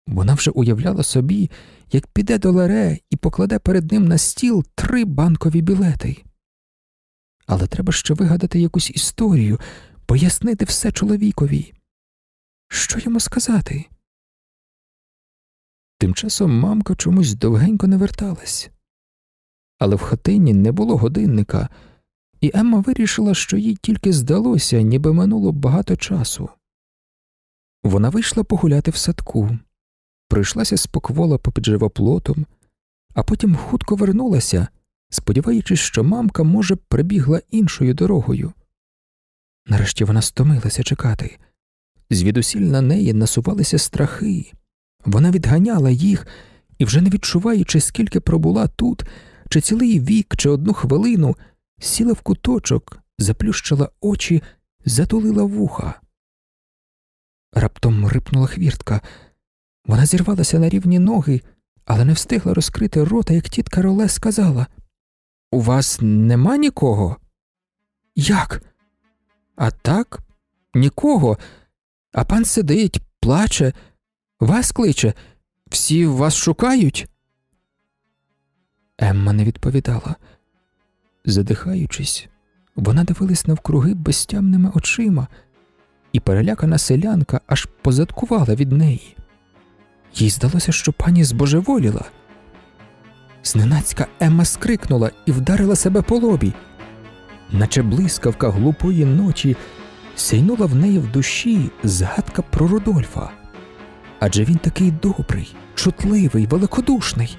Вона вже уявляла собі, як піде до Ларе і покладе перед ним на стіл три банкові білети. Але треба ще вигадати якусь історію, пояснити все чоловікові. Що йому сказати? Тим часом мамка чомусь довгенько не верталась, але в хатині не було годинника, і Емма вирішила, що їй тільки здалося, ніби минуло багато часу. Вона вийшла погуляти в садку, пройшлася споквола попід живоплотом, а потім хутко вернулася, сподіваючись, що мамка, може, прибігла іншою дорогою. Нарешті вона стомилася чекати, Звідусіль на неї насувалися страхи, вона відганяла їх і, вже не відчуваючи, скільки пробула тут, чи цілий вік, чи одну хвилину, сіла в куточок, заплющила очі, затулила вуха. Раптом рипнула хвіртка. Вона зірвалася на рівні ноги, але не встигла розкрити рота, як тітка Роле сказала У вас нема нікого? Як? А так? Нікого. А пан сидить, плаче, вас кличе, всі вас шукають. Емма не відповідала. Задихаючись, вона дивилась навкруги безтямними очима, і перелякана селянка аж позадкувала від неї. Їй здалося, що пані збожеволіла. Зненацька Емма скрикнула і вдарила себе по лобі, наче блискавка глупої ночі сяйнула в неї в душі згадка про Рудольфа. Адже він такий добрий, чутливий, великодушний.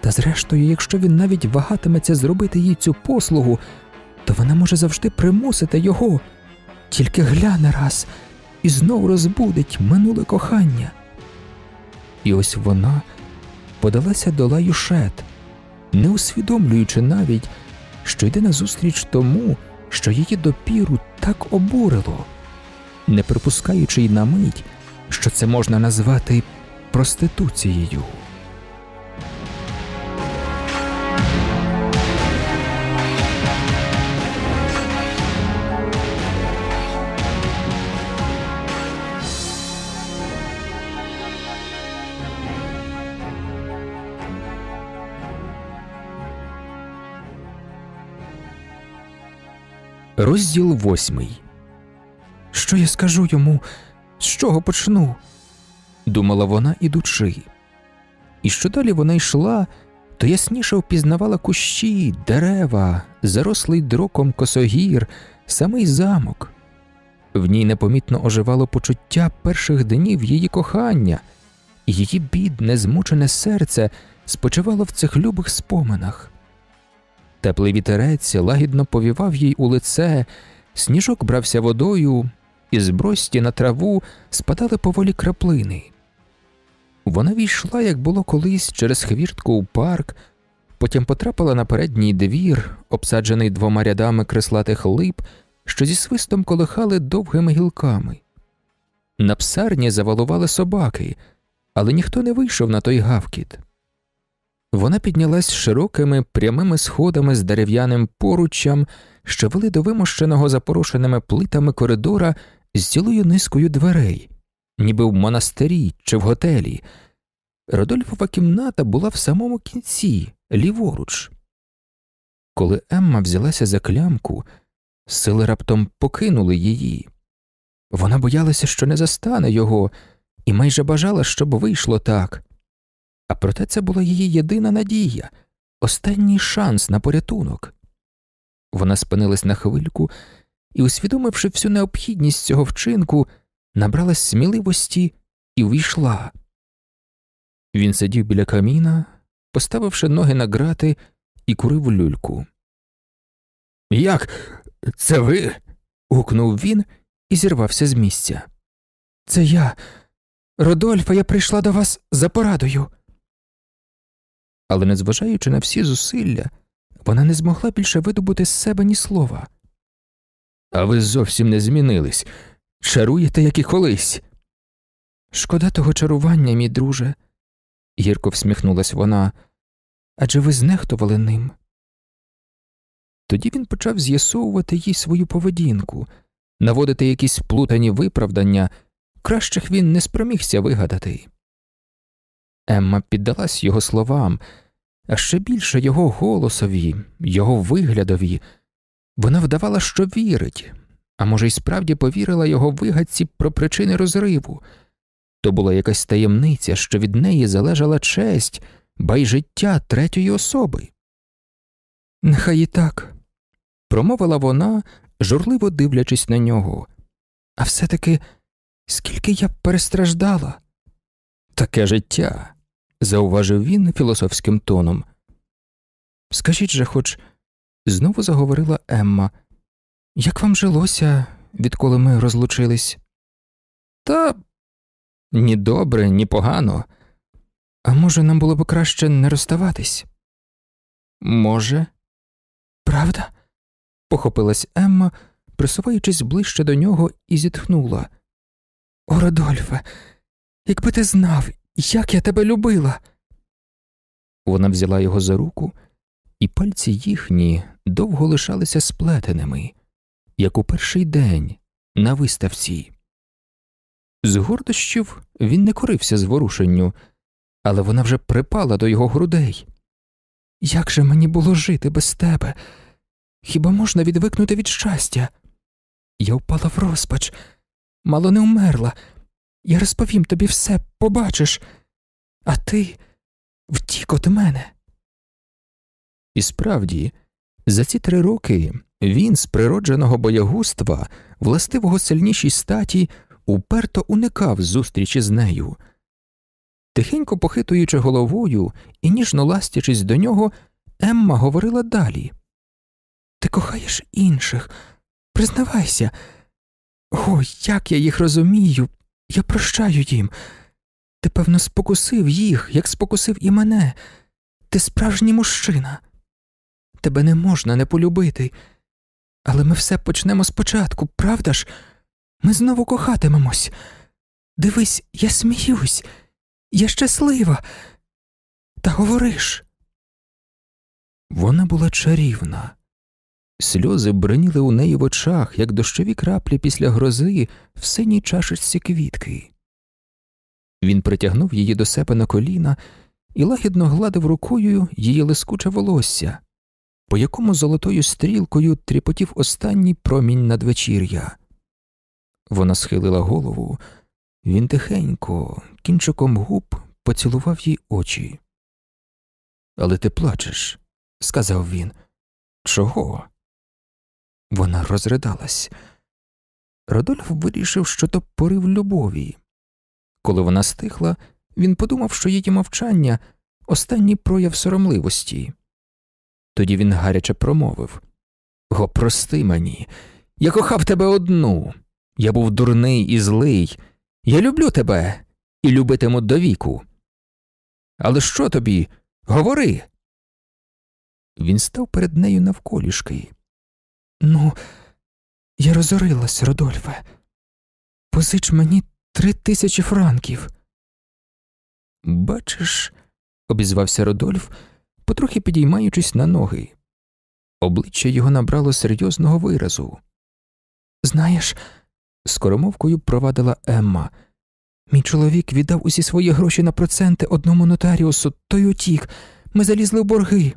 Та зрештою, якщо він навіть вагатиметься зробити їй цю послугу, то вона може завжди примусити його, тільки гляне раз і знов розбудить минуле кохання. І ось вона подалася до лаюшет, не усвідомлюючи навіть, що йде назустріч тому, що її допіру так обурило, не припускаючи й на мить, що це можна назвати проституцією. Розділ восьмий. Що я скажу йому? З чого почну? думала вона, ідучи. І що далі вона йшла, то ясніше впізнавала кущі, дерева, зарослий дроком косогір, самий замок. В ній непомітно оживало почуття перших днів її кохання, і її бідне, змучене серце спочивало в цих любих споминах. Теплий вітерець лагідно повівав їй у лице, сніжок брався водою, і з брості на траву спадали поволі краплини. Вона війшла, як було колись, через хвіртку у парк, потім потрапила на передній двір, обсаджений двома рядами креслатих лип, що зі свистом колихали довгими гілками. На псарні завалували собаки, але ніхто не вийшов на той гавкіт. Вона піднялась широкими прямими сходами з дерев'яним поруччям, що вели до вимощеного запорошеними плитами коридора з цілою низкою дверей, ніби в монастирі чи в готелі. Родольфова кімната була в самому кінці, ліворуч. Коли Емма взялася за клямку, сили раптом покинули її. Вона боялася, що не застане його, і майже бажала, щоб вийшло так. А проте це була її єдина надія, останній шанс на порятунок. Вона спинилась на хвильку і, усвідомивши всю необхідність цього вчинку, набралась сміливості і увійшла. Він сидів біля каміна, поставивши ноги на грати і курив люльку. Як це ви? гукнув він і зірвався з місця. Це я, Родольфа, я прийшла до вас за порадою. Але, незважаючи на всі зусилля, вона не змогла більше видобути з себе ні слова. А ви зовсім не змінились. Чаруєте, як і колись. Шкода того чарування, мій друже, гірко всміхнулась вона, адже ви знехтували ним. Тоді він почав з'ясовувати їй свою поведінку, наводити якісь плутані виправдання, кращих він не спромігся вигадати. Емма піддалась його словам, а ще більше його голосові, його виглядові. Вона вдавала, що вірить, а може, й справді повірила його вигадці про причини розриву. То була якась таємниця, що від неї залежала честь, ба й життя третьої особи. Нехай і так, промовила вона, журливо дивлячись на нього. А все таки, скільки я перестраждала. Таке життя, зауважив він філософським тоном. Скажіть же, хоч, знову заговорила Емма, як вам жилося, відколи ми розлучились? Та ні добре, ні погано. А може, нам було б краще не розставатись? Може, Правда? похопилась Емма, присуваючись ближче до нього, і зітхнула. О, Родольфе, якби ти знав, як я тебе любила. Вона взяла його за руку, і пальці їхні довго лишалися сплетеними, як у перший день на виставці. З гордощів він не корився зворушенню, але вона вже припала до його грудей. Як же мені було жити без тебе? Хіба можна відвикнути від щастя? Я впала в розпач, мало не вмерла. Я розповім тобі все, побачиш, а ти втік від мене. І справді, за ці три роки він з природженого боягузтва, властивого сильнішій статі, уперто уникав зустрічі з нею. Тихенько похитуючи головою і ніжно ластячись до нього, Емма говорила далі Ти кохаєш інших, признавайся. О, як я їх розумію, я прощаю їм. Ти, певно, спокусив їх, як спокусив і мене. Ти справжній мужчина. Тебе не можна не полюбити. Але ми все почнемо спочатку, правда ж? Ми знову кохатимемось. Дивись, я сміюсь, я щаслива. Та говориш. Вона була чарівна. Сльози броніли у неї в очах, як дощові краплі після грози в синій чашечці квітки. Він притягнув її до себе на коліна і лагідно гладив рукою її лискуче волосся, по якому золотою стрілкою тріпотів останній промінь надвечір'я. Вона схилила голову, він тихенько, кінчиком губ поцілував їй очі. Але ти плачеш, сказав він. Чого? Вона розридалась. Родольф вирішив, що то порив любові. Коли вона стихла, він подумав, що її мовчання останній прояв соромливості. Тоді він гаряче промовив Го, прости мені, я кохав тебе одну. Я був дурний і злий. Я люблю тебе і любитиму до віку. Але що тобі? Говори. Він став перед нею навколішки. Ну, я розорилась, Родольфе. Позич мені три тисячі франків. Бачиш, обізвався Родольф, потрохи підіймаючись на ноги. Обличчя його набрало серйозного виразу. Знаєш, скоромовкою провадила Емма. Мій чоловік віддав усі свої гроші на проценти одному нотаріусу, той утік. Ми залізли в борги.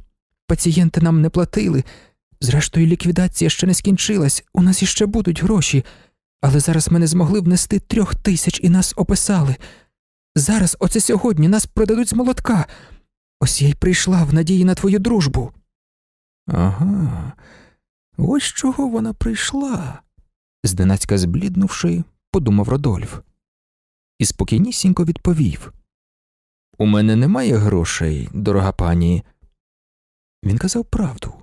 Пацієнти нам не платили. Зрештою, ліквідація ще не скінчилась, у нас іще будуть гроші, але зараз ми не змогли внести трьох тисяч і нас описали. Зараз, оце сьогодні, нас продадуть з молотка. Ось я й прийшла в надії на твою дружбу. Ага, ось чого вона прийшла, зненацька збліднувши, подумав Родольф. І спокійнісінько відповів У мене немає грошей, дорога пані. Він казав правду.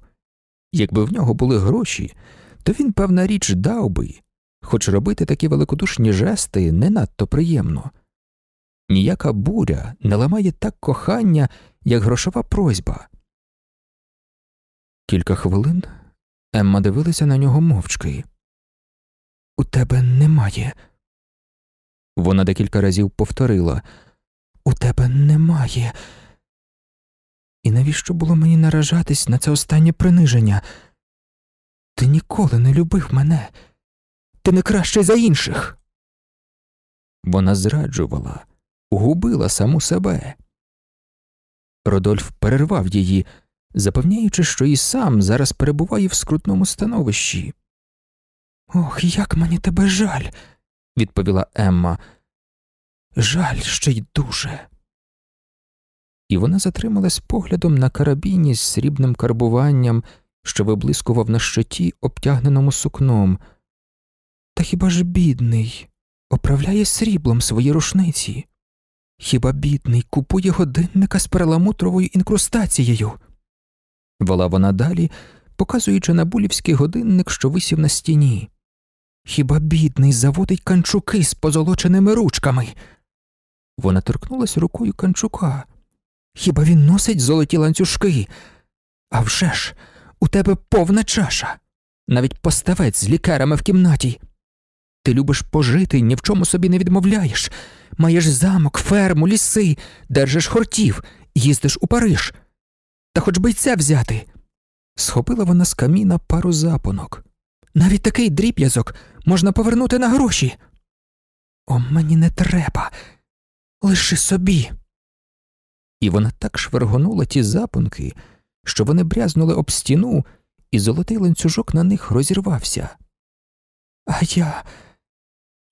Якби в нього були гроші, то він, певна річ, дав би, хоч робити такі великодушні жести не надто приємно. Ніяка буря не ламає так кохання, як грошова просьба. Кілька хвилин Емма дивилася на нього мовчки. У тебе немає. Вона декілька разів повторила У тебе немає. І навіщо було мені наражатись на це останнє приниження? Ти ніколи не любив мене, ти не кращий за інших. Вона зраджувала, губила саму себе. Родольф перервав її, запевняючи, що і сам зараз перебуває в скрутному становищі. Ох, як мені тебе жаль, відповіла Емма. Жаль ще й дуже і вона затрималась поглядом на карабіні з срібним карбуванням, що виблискував на щиті, обтягненому сукном. Та хіба ж бідний оправляє сріблом свої рушниці? Хіба бідний купує годинника з переламутровою інкрустацією? Вела вона далі, показуючи на булівський годинник, що висів на стіні. Хіба бідний заводить канчуки з позолоченими ручками? Вона торкнулася рукою канчука. Хіба він носить золоті ланцюжки? А вже ж, у тебе повна чаша, навіть поставець з лікарами в кімнаті. Ти любиш пожити, ні в чому собі не відмовляєш. Маєш замок, ферму, ліси, держиш хортів, їздиш у Париж. Та хоч би й це взяти. Схопила вона з каміна пару запонок. Навіть такий дріб'язок можна повернути на гроші. О, мені не треба, лиши собі. І вона так швергонула ті запонки, що вони брязнули об стіну, і золотий ланцюжок на них розірвався. А я.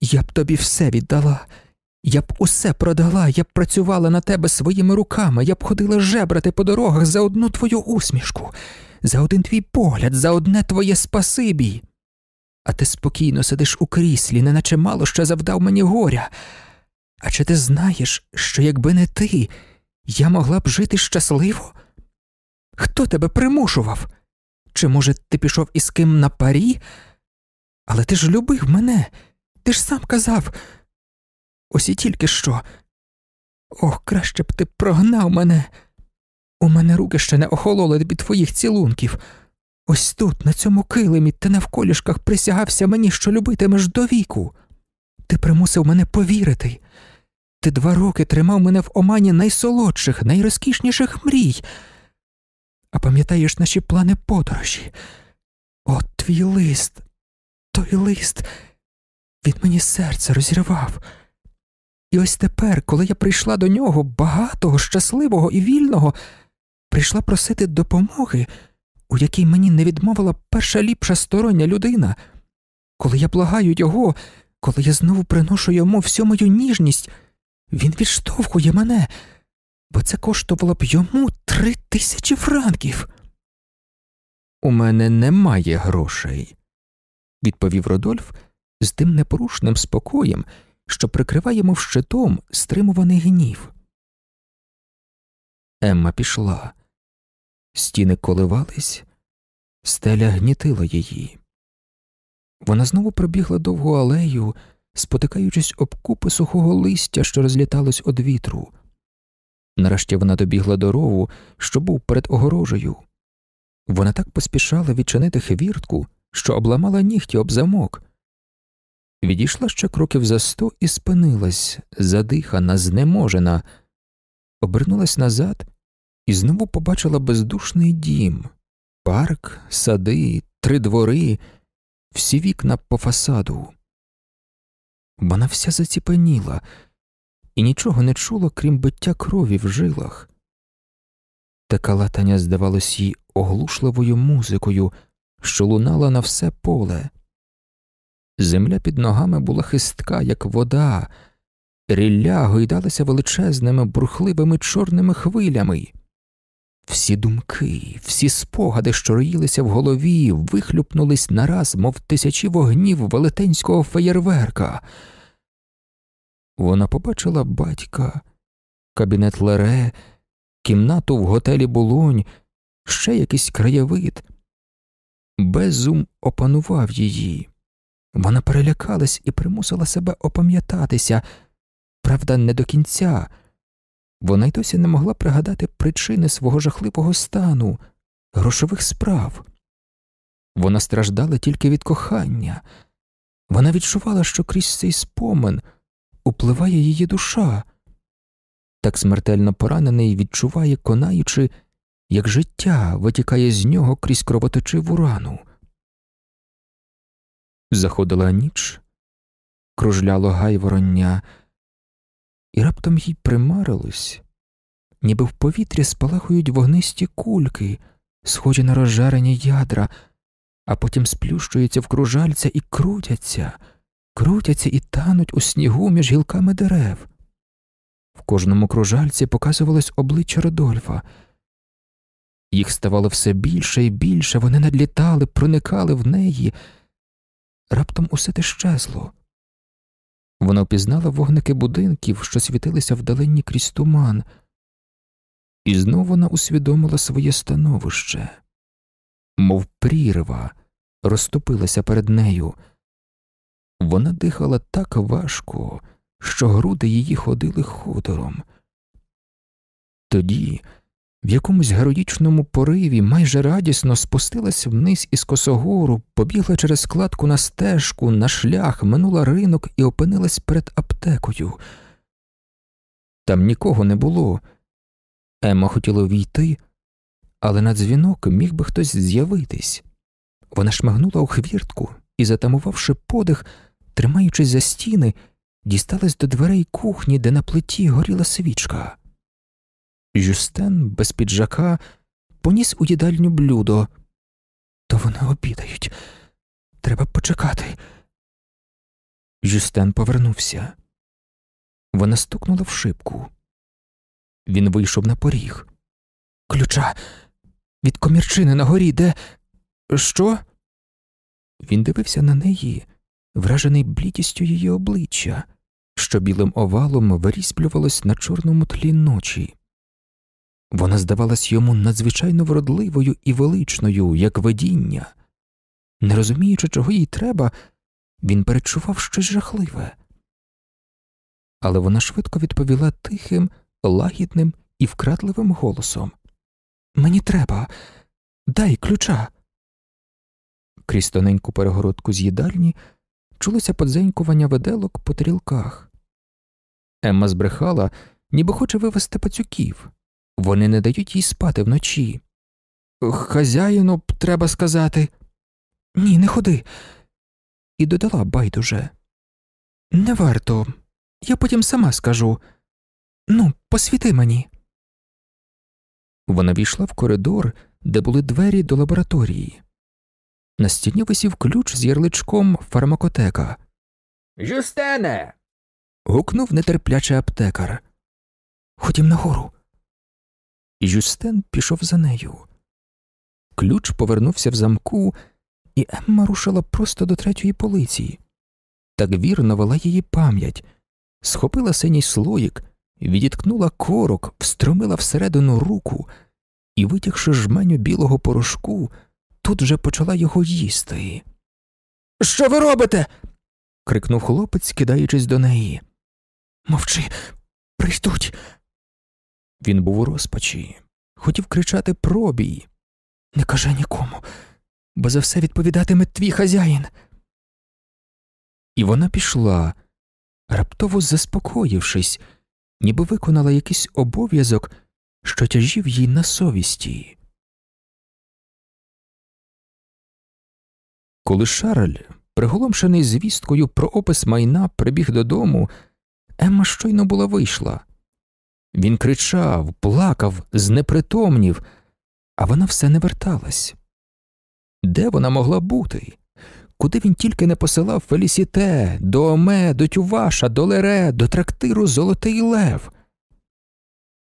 Я б тобі все віддала, я б усе продала, я б працювала на тебе своїми руками, я б ходила жебрати по дорогах за одну твою усмішку, за один твій погляд, за одне твоє спасибі. А ти спокійно сидиш у кріслі, неначе мало що завдав мені горя. А чи ти знаєш, що якби не ти, я могла б жити щасливо? Хто тебе примушував? Чи, може, ти пішов із ким на парі? Але ти ж любив мене, ти ж сам казав. Ось і тільки що. Ох, краще б ти прогнав мене. У мене руки ще не охололи від твоїх цілунків. Ось тут, на цьому килимі, ти навколішках присягався мені, що любитимеш до віку. Ти примусив мене повірити. Ти два роки тримав мене в омані найсолодших, найрозкішніших мрій. А пам'ятаєш наші плани подорожі? От твій лист, той лист, він мені серце розірвав. І ось тепер, коли я прийшла до нього багатого, щасливого і вільного, прийшла просити допомоги, у якій мені не відмовила перша ліпша стороння людина, коли я благаю його, коли я знову приношу йому всю мою ніжність, він відштовхує мене, бо це коштувало б йому три тисячі франків. У мене немає грошей, відповів Родольф з тим непорушним спокоєм, що прикриває йому щитом стримуваний гнів. Емма пішла. Стіни коливались, стеля гнітила її. Вона знову пробігла довгу алею, спотикаючись об купи сухого листя, що розліталось од вітру. Нарешті вона добігла до рову, що був перед огорожею. Вона так поспішала відчинити хвіртку, що обламала нігті об замок. Відійшла ще кроків за сто і спинилась, задихана, знеможена, обернулась назад і знову побачила бездушний дім, парк, сади, три двори, всі вікна по фасаду. Вона вся заціпеніла і нічого не чула, крім биття крові в жилах. Таке латання здавалось їй оглушливою музикою, що лунала на все поле. Земля під ногами була хистка, як вода, рілля гойдалася величезними бурхливими чорними хвилями. Всі думки, всі спогади, що роїлися в голові, вихлюпнулись нараз, мов тисячі вогнів велетенського феєрверка. Вона побачила батька, кабінет Лере, кімнату в готелі Булонь, ще якийсь краєвид. Безум опанував її. Вона перелякалась і примусила себе опам'ятатися, правда, не до кінця. Вона й досі не могла пригадати причини свого жахливого стану, грошових справ. Вона страждала тільки від кохання, вона відчувала, що крізь цей спомин upливає її душа, так смертельно поранений відчуває, конаючи, як життя витікає з нього крізь кровоточиву рану. Заходила ніч, кружляло гайвороння, і раптом їй примарилось, ніби в повітрі спалахують вогнисті кульки, схожі на розжарені ядра, а потім сплющуються в кружальця і крутяться, крутяться і тануть у снігу між гілками дерев. В кожному кружальці показувалось обличчя Родольфа. Їх ставало все більше і більше, вони надлітали, проникали в неї. Раптом усе те щезло. Вона впізнала вогники будинків, що світилися вдалині крізь туман, і знову вона усвідомила своє становище, мов прірва, розступилася перед нею. Вона дихала так важко, що груди її ходили ходором. Тоді, в якомусь героїчному пориві, майже радісно спустилась вниз із косогору, побігла через складку на стежку, на шлях, минула ринок і опинилась перед аптекою. Там нікого не було. Емма хотіла війти, але на дзвінок міг би хтось з'явитись. Вона шмагнула у хвіртку і, затамувавши подих, тримаючись за стіни, дісталась до дверей кухні, де на плиті горіла свічка. Жюстен без піджака поніс у їдальню блюдо. То вони обідають. Треба почекати. Жюстен повернувся. Вона стукнула в шибку. Він вийшов на поріг. Ключа від комірчини на горі, де. Що? Він дивився на неї, вражений блідістю її обличчя, що білим овалом вирізблювалось на чорному тлі ночі. Вона здавалась йому надзвичайно вродливою і величною, як видіння. Не розуміючи, чого їй треба, він перечував щось жахливе. Але вона швидко відповіла тихим, лагідним і вкрадливим голосом Мені треба, дай ключа. Крізь тоненьку перегородку з їдальні чулося подзенькування виделок по тарілках. Емма збрехала, ніби хоче вивезти пацюків. Вони не дають їй спати вночі. Хазяїну б треба сказати. Ні, не ходи. І додала байдуже. Не варто. Я потім сама скажу. Ну, посвіти мені. Вона війшла в коридор, де були двері до лабораторії. На стіні висів ключ з ярличком фармакотека. Жюстене. гукнув нетерплячий аптекар. Ходім нагору. І Жюстен пішов за нею. Ключ повернувся в замку, і Емма рушила просто до третьої полиці. Так вірно вела її пам'ять, схопила синій слоїк, відіткнула корок, встромила всередину руку і, витягши жменю білого порошку, тут же почала його їсти. Що ви робите? крикнув хлопець, кидаючись до неї. Мовчи, прийдуть. Він був у розпачі, хотів кричати пробій. Не кажи нікому, бо за все відповідатиме твій хазяїн. І вона пішла, раптово заспокоївшись, ніби виконала якийсь обов'язок, що тяжів їй на совісті. Коли Шарль, приголомшений звісткою про опис майна, прибіг додому, Емма щойно була вийшла. Він кричав, плакав, знепритомнів, а вона все не верталась. Де вона могла бути? Куди він тільки не посилав Фелісіте, до Оме, до Тюваша, до Лере, до трактиру Золотий Лев.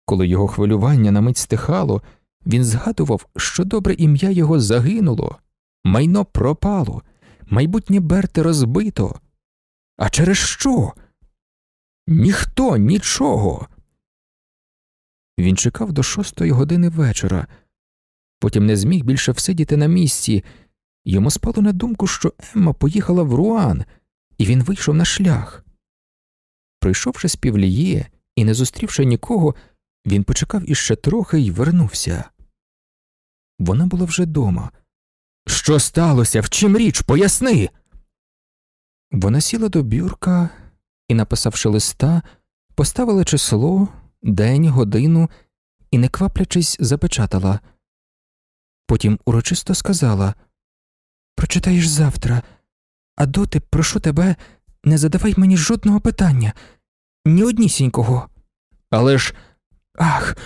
Коли його хвилювання на мить стихало, він згадував, що добре ім'я його загинуло, майно пропало, майбутнє берте розбито. А через що? Ніхто нічого. Він чекав до шостої години вечора, потім не зміг більше всидіти на місці. Йому спало на думку, що Емма поїхала в Руан, і він вийшов на шлях. Прийшовши з півліє і не зустрівши нікого, він почекав іще трохи і вернувся. Вона була вже дома. Що сталося? В чим річ? Поясни. Вона сіла до бюрка і, написавши листа, поставила число, день, годину і, не кваплячись, запечатала. Потім урочисто сказала Прочитаєш завтра, а доти, прошу тебе, не задавай мені жодного питання, ні однісінького. Але ж ах,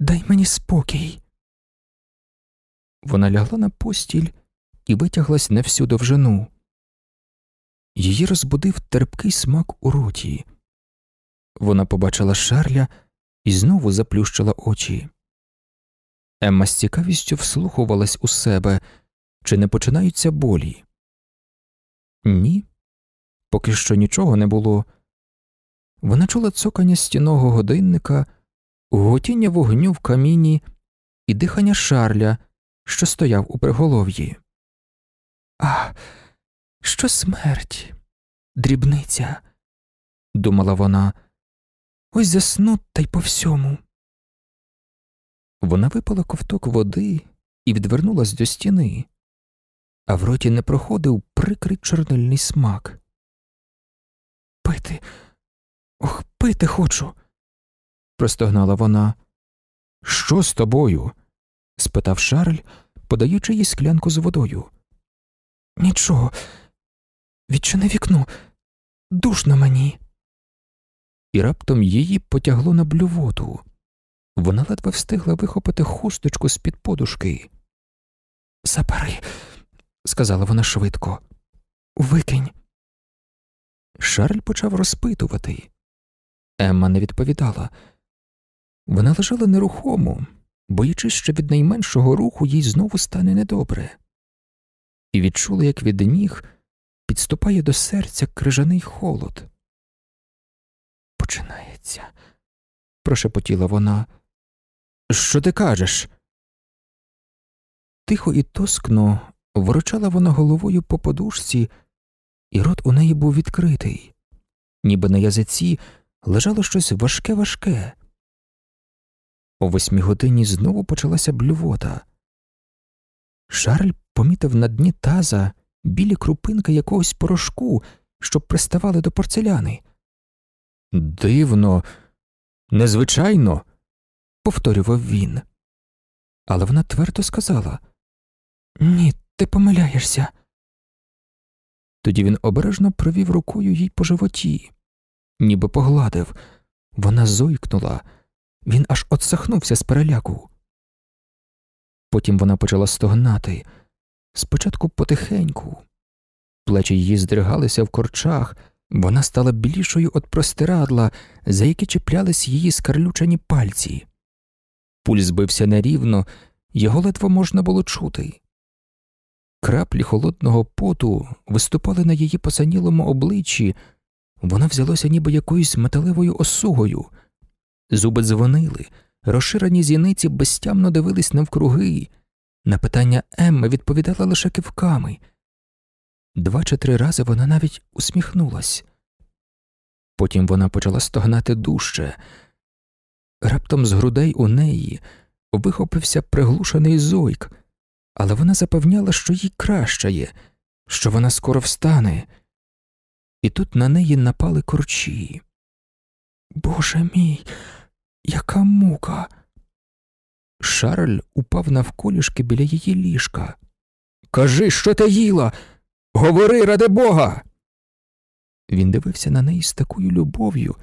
дай мені спокій. Вона лягла на постіль і витяглась на всю довжину. Її розбудив терпкий смак у роті. Вона побачила шарля і знову заплющила очі. Емма з цікавістю вслухувалась у себе, чи не починаються болі. Ні, поки що нічого не було. Вона чула цокання стіного годинника, готіння вогню в каміні і дихання шарля, що стояв у приголов'ї. А, що смерть, дрібниця, думала вона. Ось засну та й по всьому. Вона випала ковток води і відвернулась до стіни, а в роті не проходив прикрий чорнильний смак. Пити, ох, пити хочу, простогнала вона. Що з тобою? спитав Шарль, подаючи їй склянку з водою. Нічого, відчини вікно, душно мені. І раптом її потягло на блювоту. Вона ледве встигла вихопити хусточку з під подушки. Забери, сказала вона швидко. Викинь. Шарль почав розпитувати. Емма не відповідала. Вона лежала нерухомо, боячись, що від найменшого руху їй знову стане недобре, і відчула, як від ніг підступає до серця крижаний холод. Починається, прошепотіла вона. Що ти кажеш? Тихо і тоскно ворочала вона головою по подушці, і рот у неї був відкритий, ніби на язиці лежало щось важке важке. О восьмій годині знову почалася блювота. Шарль помітив на дні таза білі крупинки якогось порошку, що приставали до порцеляни. Дивно, незвичайно, повторював він. Але вона твердо сказала Ні, ти помиляєшся. Тоді він обережно провів рукою їй по животі, ніби погладив. Вона зойкнула, він аж отсахнувся з переляку. Потім вона почала стогнати, спочатку потихеньку. Плечі її здригалися в корчах, вона стала білішою від простирадла, за які чіплялись її скарлючені пальці. Пульс бився нерівно, його ледве можна було чути. Краплі холодного поту виступали на її посанілому обличчі, вона взялося ніби якоюсь металевою осугою. Зуби дзвонили, розширені зіниці безтямно дивились навкруги. На питання Емми відповідала лише кивками. Два чи три рази вона навіть усміхнулась. Потім вона почала стогнати дужче. Раптом з грудей у неї вихопився приглушений зойк, але вона запевняла, що їй кращає, що вона скоро встане, і тут на неї напали корчі. Боже мій, яка мука. Шарль упав навколішки біля її ліжка. Кажи, що ти їла? Говори, ради бога. Він дивився на неї з такою любов'ю,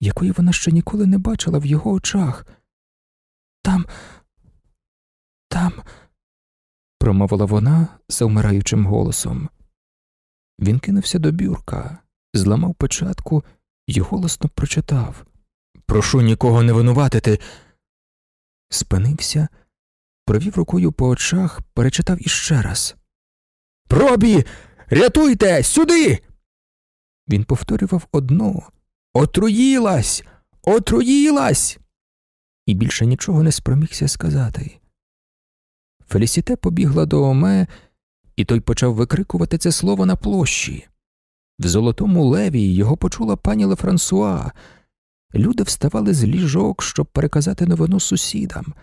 якої вона ще ніколи не бачила в його очах. Там, там, промовила вона завмираючим голосом. Він кинувся до бюрка, зламав печатку і голосно прочитав Прошу нікого не винуватити. Спинився, провів рукою по очах, перечитав іще раз. Пробі, рятуйте, сюди. Він повторював одно Отруїлась, отруїлась. І більше нічого не спромігся сказати. Фелісіте побігла до Оме, і той почав викрикувати це слово на площі. В золотому леві його почула пані Лефрансуа. Люди вставали з ліжок, щоб переказати новину сусідам,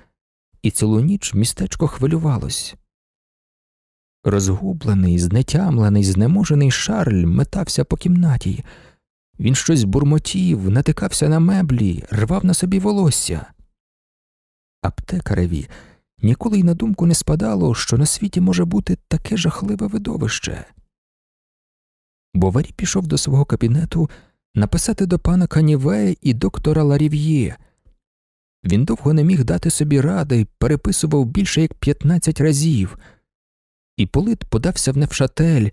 і цілу ніч містечко хвилювалось. Розгублений, знетямлений, знеможений Шарль метався по кімнаті. Він щось бурмотів, натикався на меблі, рвав на собі волосся. Аптекареві ніколи й на думку не спадало, що на світі може бути таке жахливе видовище. Боварі пішов до свого кабінету написати до пана Каніве і доктора Ларів'є. Він довго не міг дати собі ради, переписував більше як 15 разів. Іполит подався в Невшатель,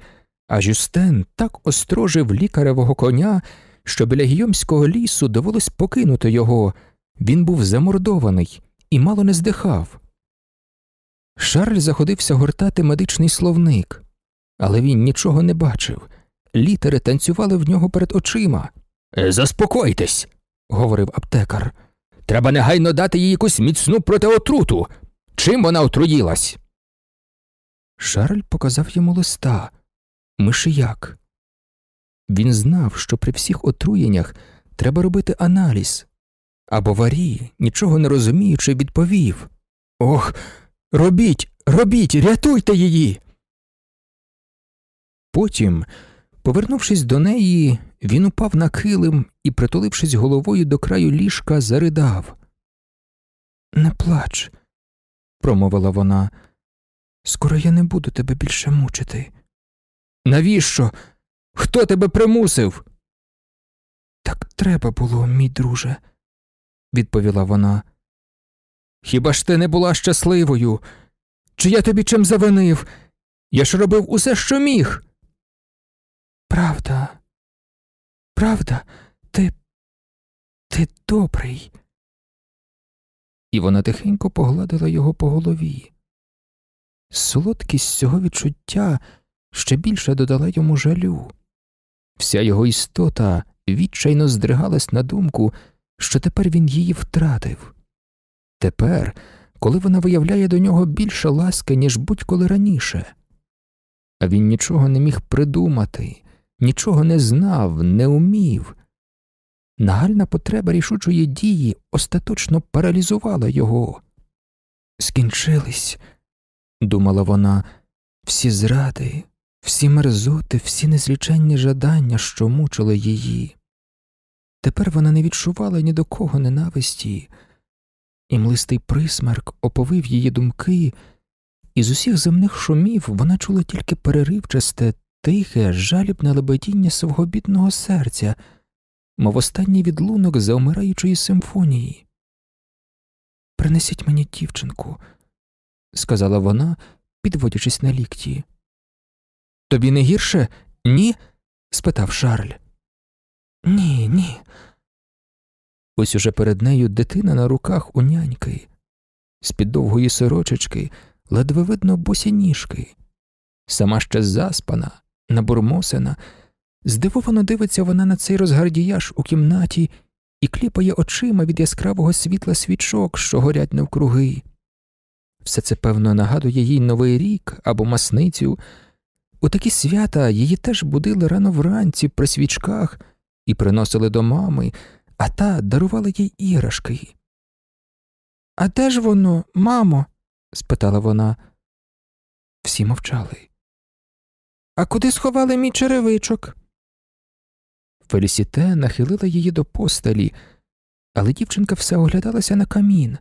а Жюстен так острожив лікаревого коня, що біля гійомського лісу довелось покинути його. Він був замордований і мало не здихав. Шарль заходився гортати медичний словник, але він нічого не бачив. Літери танцювали в нього перед очима. Заспокойтесь, говорив аптекар. Треба негайно дати їй якусь міцну протиотруту. Чим вона отруїлась? Шарль показав йому листа мишияк. Він знав, що при всіх отруєннях треба робити аналіз, а Боварі, нічого не розуміючи, відповів Ох, робіть, робіть, рятуйте її. Потім, повернувшись до неї, він упав на килим і, притулившись головою до краю ліжка, заридав. Не плач, промовила вона. Скоро я не буду тебе більше мучити. Навіщо? Хто тебе примусив? Так треба було, мій друже, відповіла вона. Хіба ж ти не була щасливою? Чи я тобі чим завинив? Я ж робив усе, що міг. Правда, правда, ти ти добрий. І вона тихенько погладила його по голові. Солодкість цього відчуття ще більше додала йому жалю. Вся його істота відчайно здригалась на думку, що тепер він її втратив. Тепер, коли вона виявляє до нього більше ласки, ніж будь-коли раніше, а він нічого не міг придумати, нічого не знав, не умів. Нагальна потреба рішучої дії остаточно паралізувала його. Скінчились, думала вона, всі зради, всі мерзоти, всі незліченні жадання, що мучили її. Тепер вона не відчувала ні до кого ненависті, і млистий присмерк оповив її думки, і з усіх земних шумів вона чула тільки переривчасте, тихе, жалібне лебедіння свого бідного серця, мов останній відлунок заумираючої симфонії. Принесіть мені дівчинку, сказала вона, підводячись на лікті. Тобі не гірше? Ні? спитав Шарль. Ні, ні. Ось уже перед нею дитина на руках у няньки, з під довгої сорочечки, ледве видно босі ніжки. Сама ще заспана, набурмосена, здивовано дивиться вона на цей розгардіяж у кімнаті і кліпає очима від яскравого світла свічок, що горять навкруги. Все це, певно, нагадує їй Новий рік або масницю. У такі свята її теж будили рано вранці при свічках і приносили до мами, а та дарувала їй іграшки. А де ж воно, мамо? спитала вона. Всі мовчали. А куди сховали мій черевичок? Фелісіте нахилила її до постелі, але дівчинка все оглядалася на камін.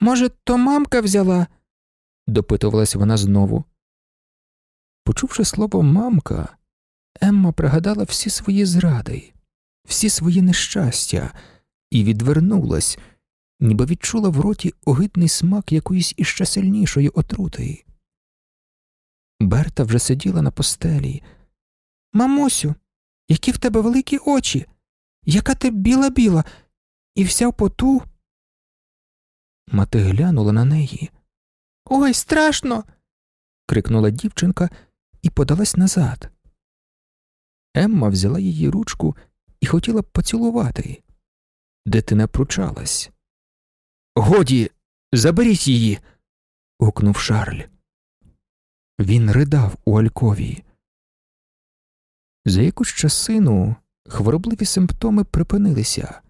Може, то мамка взяла? допитувалась вона знову. Почувши слово мамка, Емма пригадала всі свої зради, всі свої нещастя і відвернулась, ніби відчула в роті огидний смак якоїсь іще сильнішої отрути. Берта вже сиділа на постелі. Мамусю, які в тебе великі очі, яка ти біла біла, і вся в поту. Мати глянула на неї. Ой, страшно. крикнула дівчинка і подалась назад. Емма взяла її ручку і хотіла б поцілувати. Дитина пручалась. Годі, заберіть її. гукнув Шарль. Він ридав у Алькові. За якусь часину хворобливі симптоми припинилися.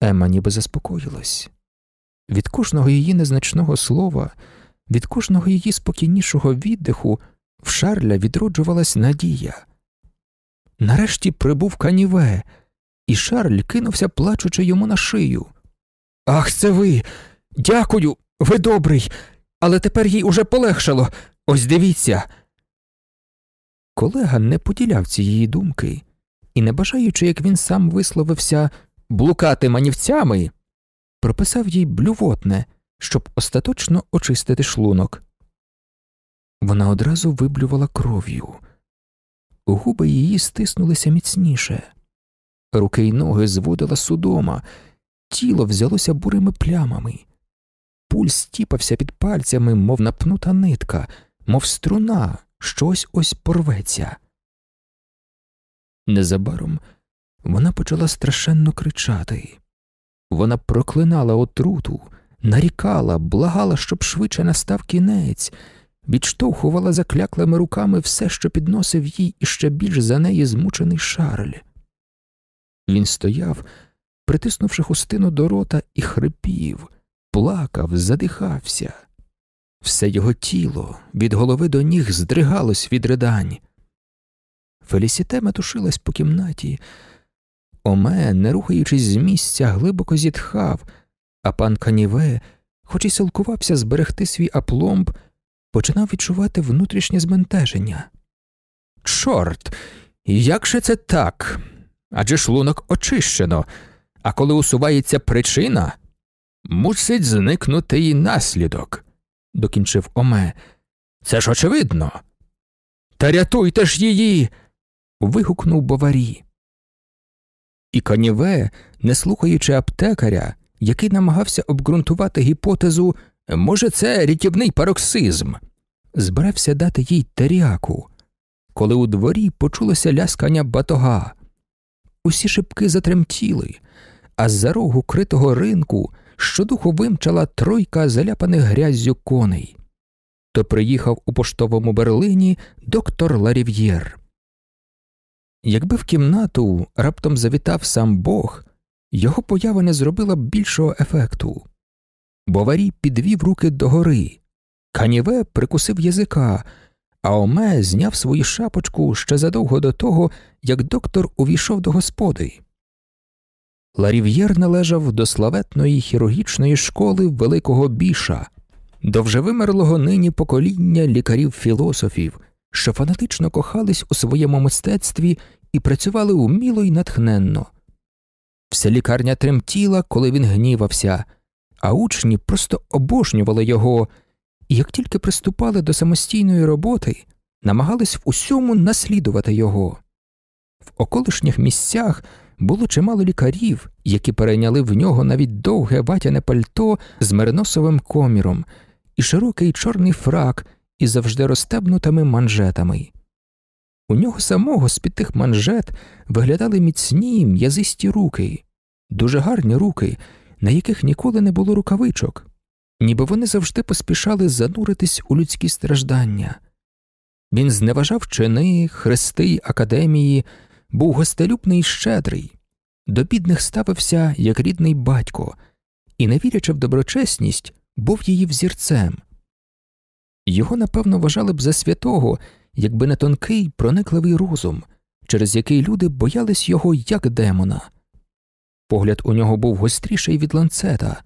Емма ніби заспокоїлась. Від кожного її незначного слова, від кожного її спокійнішого віддиху в Шарля відроджувалась надія. Нарешті прибув каніве, і Шарль кинувся, плачучи йому на шию. Ах, це ви. Дякую, ви добрий, але тепер їй уже полегшало. Ось дивіться. Колега не поділяв цієї думки і, не бажаючи, як він сам висловився, блукати манівцями, прописав їй блювотне, щоб остаточно очистити шлунок. Вона одразу виблювала кров'ю. Губи її стиснулися міцніше, руки й ноги зводила судома, тіло взялося бурими плямами, пульс стіпався під пальцями, мов напнута нитка, мов струна, що ось ось порветься. Незабаром вона почала страшенно кричати. Вона проклинала отруту, нарікала, благала, щоб швидше настав кінець, відштовхувала закляклими руками все, що підносив їй і ще більш за неї змучений Шарль. Він стояв, притиснувши хустину до рота, і хрипів, плакав, задихався. Все його тіло від голови до ніг здригалось від ридань. Фелісіте метушилась по кімнаті. Оме, не рухаючись з місця, глибоко зітхав, а пан Каніве, хоч і силкувався зберегти свій апломб, починав відчувати внутрішнє збентеження. Чорт, як же це так? Адже шлунок очищено, а коли усувається причина, мусить зникнути і наслідок, докінчив Оме. Це ж очевидно. Та рятуйте ж її. вигукнув Боварі. І Каніве, не слухаючи аптекаря, який намагався обґрунтувати гіпотезу, може, це рятівний пароксизм, збирався дати їй теріаку, коли у дворі почулося ляскання батога. Усі шибки затремтіли, а з за рогу критого ринку щодуху вимчала тройка заляпаних гряззю коней. То приїхав у поштовому Берлині доктор Ларів'єр. Якби в кімнату раптом завітав сам Бог, його поява не зробила б більшого ефекту. Боварій підвів руки догори, каніве прикусив язика, а Оме зняв свою шапочку ще задовго до того, як доктор увійшов до господи. Ларів'єр належав до славетної хірургічної школи великого біша, до вже вимерлого нині покоління лікарів-філософів, що фанатично кохались у своєму мистецтві і працювали уміло й натхненно. Вся лікарня тремтіла, коли він гнівався, а учні просто обожнювали його, і як тільки приступали до самостійної роботи, намагались в усьому наслідувати його. В околишніх місцях було чимало лікарів, які перейняли в нього навіть довге ватяне пальто з мериносовим коміром і широкий чорний фрак із завжди розтебнутими манжетами. У нього самого з під тих манжет виглядали міцні м'язисті руки, дуже гарні руки, на яких ніколи не було рукавичок, ніби вони завжди поспішали зануритись у людські страждання. Він зневажав чини, хрести, академії, був гостелюбний і щедрий, до бідних ставився як рідний батько, і, не вірячи в доброчесність, був її взірцем. Його, напевно, вважали б за святого, якби не тонкий, проникливий розум, через який люди боялись його як демона. Погляд у нього був гостріший від ланцета,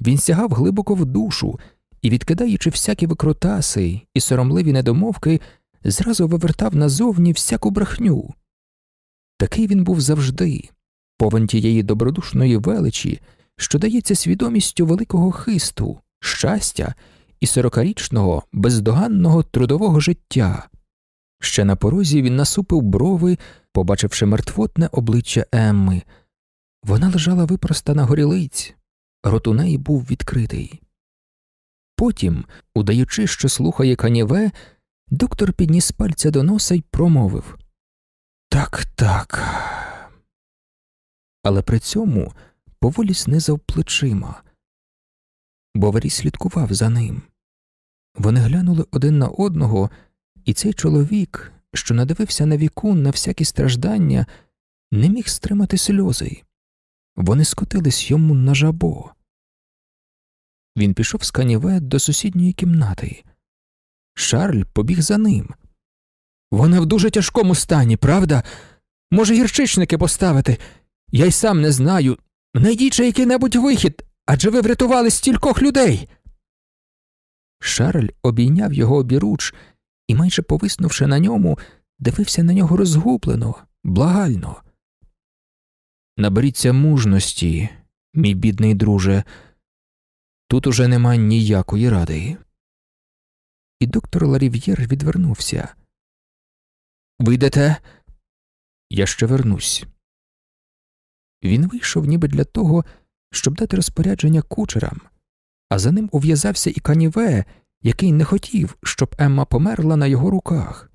він сягав глибоко в душу і, відкидаючи всякі викрутаси і соромливі недомовки, зразу вивертав назовні всяку брехню. Такий він був завжди, повен тієї добродушної величі, що дається свідомістю великого хисту, щастя і сорокарічного, бездоганного трудового життя. Ще на порозі він насупив брови, побачивши мертвотне обличчя Емми. Вона лежала випроста на горілиць, рот у неї був відкритий. Потім, удаючи, що слухає каніве, доктор підніс пальця до носа й промовив Так, так. Але при цьому поволі знизав плечима. Боварій слідкував за ним. Вони глянули один на одного, і цей чоловік, що надивився на віку на всякі страждання, не міг стримати сльози. Вони скотились йому на жабо. Він пішов з каніве до сусідньої кімнати. Шарль побіг за ним. Вона в дуже тяжкому стані, правда? Може, гірчичники поставити? Я й сам не знаю. Найдіть же який небудь вихід, адже ви врятували стількох людей. Шарль обійняв його обіруч і, майже повиснувши на ньому, дивився на нього розгублено, благально. Наберіться мужності, мій бідний друже, тут уже нема ніякої ради. І доктор Ларів'єр відвернувся. Ви йдете? Я ще вернусь. Він вийшов ніби для того, щоб дати розпорядження кучерам, а за ним ув'язався і каніве, який не хотів, щоб Емма померла на його руках.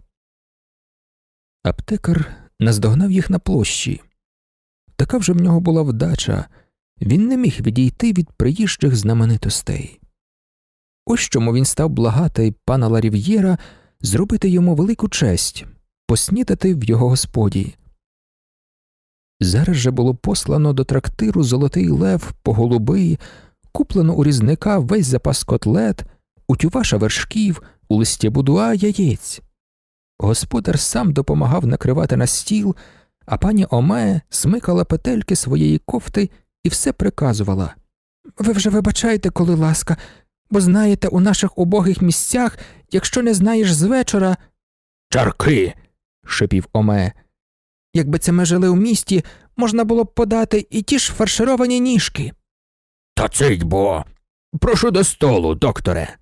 Аптекар наздогнав їх на площі. Така вже в нього була вдача, він не міг відійти від приїжджих знаменитостей. Ось чому він став благати пана Ларів'єра зробити йому велику честь, поснідати в його господі. Зараз же було послано до трактиру Золотий Лев по голуби, куплено у різника весь запас котлет, у тюваша вершків, у листі будуа яєць. Господар сам допомагав накривати на стіл, а пані Оме смикала петельки своєї кофти і все приказувала. Ви вже вибачайте, коли ласка, бо знаєте, у наших убогих місцях, якщо не знаєш з вечора. Чарки. шепів Оме. Якби це ми жили у місті, можна було б подати і ті ж фаршировані ніжки. Та цить бо. Прошу до столу, докторе.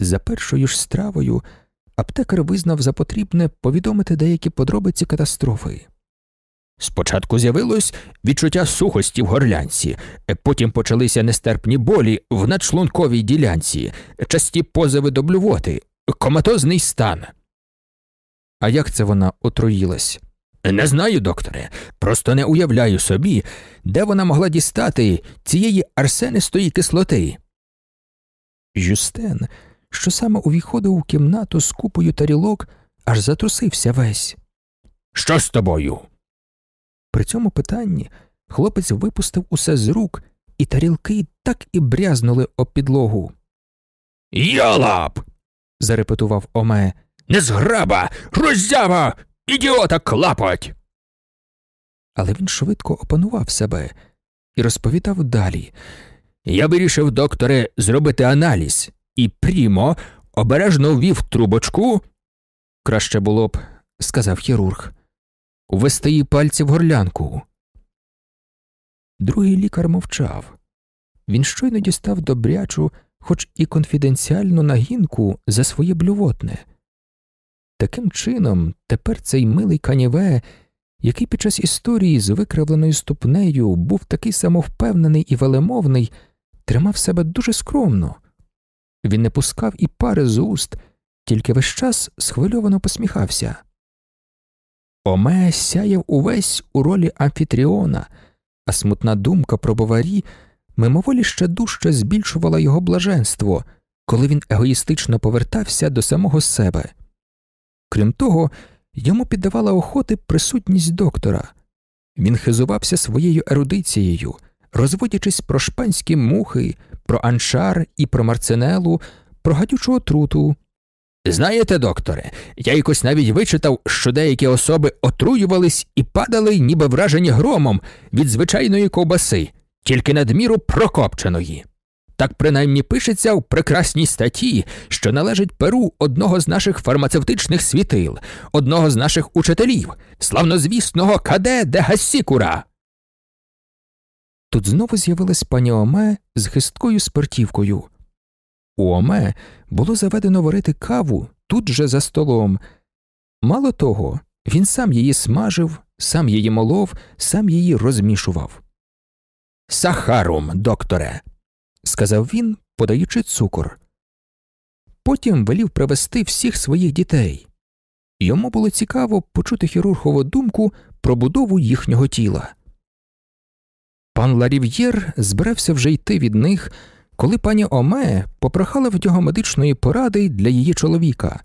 За першою ж стравою аптекар визнав за потрібне повідомити деякі подробиці катастрофи. Спочатку з'явилось відчуття сухості в горлянці, потім почалися нестерпні болі в надшлунковій ділянці, часті позови до блювоти, коматозний стан. А як це вона отруїлась? Не знаю, докторе, просто не уявляю собі, де вона могла дістати цієї арсенистої кислоти. Жюстен, що саме увіходив у кімнату з купою тарілок, аж затрусився весь. Що з тобою? При цьому питанні хлопець випустив усе з рук, і тарілки так і брязнули об підлогу. Йолап. зарепетував Оме. Незграба, роззява, ідіота клапоть. Але він швидко опанував себе і розповідав далі. Я вирішив, докторе, зробити аналіз, і прімо обережно ввів трубочку. Краще було б, сказав хірург, увести її пальці в горлянку. Другий лікар мовчав. Він щойно дістав добрячу, хоч і конфіденціальну нагінку за своє блювотне. Таким чином, тепер цей милий каніве, який під час історії з викривленою ступнею був такий самовпевнений і велемовний, тримав себе дуже скромно. Він не пускав і пари з уст, тільки весь час схвильовано посміхався. Оме сяяв увесь у ролі амфітріона, а смутна думка про боварі мимоволі ще дужче збільшувала його блаженство, коли він егоїстично повертався до самого себе. Крім того, йому піддавала охоти присутність доктора. Він хизувався своєю ерудицією, розводячись про шпанські мухи, про аншар і про марцинелу, про гадючу отруту. Знаєте, докторе, я якось навіть вичитав, що деякі особи отруювались і падали, ніби вражені громом від звичайної ковбаси, тільки надміру прокопченої. Так принаймні пишеться в прекрасній статті, що належить перу одного з наших фармацевтичних світил, одного з наших учителів, славнозвісного Каде де Гасікура. Тут знову з'явилась пані Оме з хисткою спиртівкою. У Оме було заведено варити каву тут же за столом. Мало того, він сам її смажив, сам її молов, сам її розмішував. Сахарум, докторе, сказав він, подаючи цукор. Потім велів привести всіх своїх дітей. Йому було цікаво почути хірургову думку про будову їхнього тіла. Пан Ларів'єр збирався вже йти від них, коли пані Оме попрохала в нього медичної поради для її чоловіка.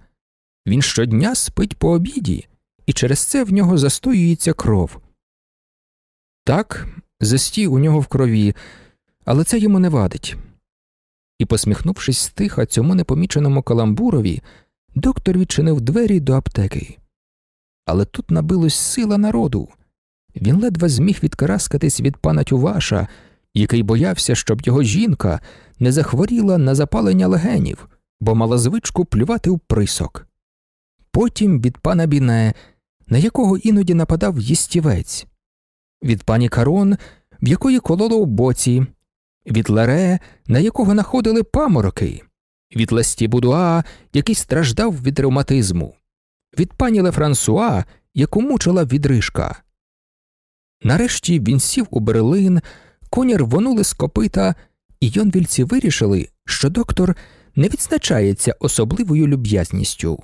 Він щодня спить по обіді, і через це в нього застоюється кров. Так, застій у нього в крові, але це йому не вадить. І, посміхнувшись стиха цьому непоміченому каламбурові, доктор відчинив двері до аптеки. Але тут набилась сила народу. Він ледве зміг відкараскатись від пана Тюваша, який боявся, щоб його жінка не захворіла на запалення легенів, бо мала звичку плювати в присок. Потім від пана Біне, на якого іноді нападав їстівець, від пані Карон, в якої кололо в боці, від Ларе, на якого находили памороки, від Лесті Будуа, який страждав від ревматизму, від пані Лефрансуа, яку мучила відрижка. Нарешті він сів у берлин, коні рвонули з копита, і йонвільці вирішили, що доктор не відзначається особливою люб'язністю.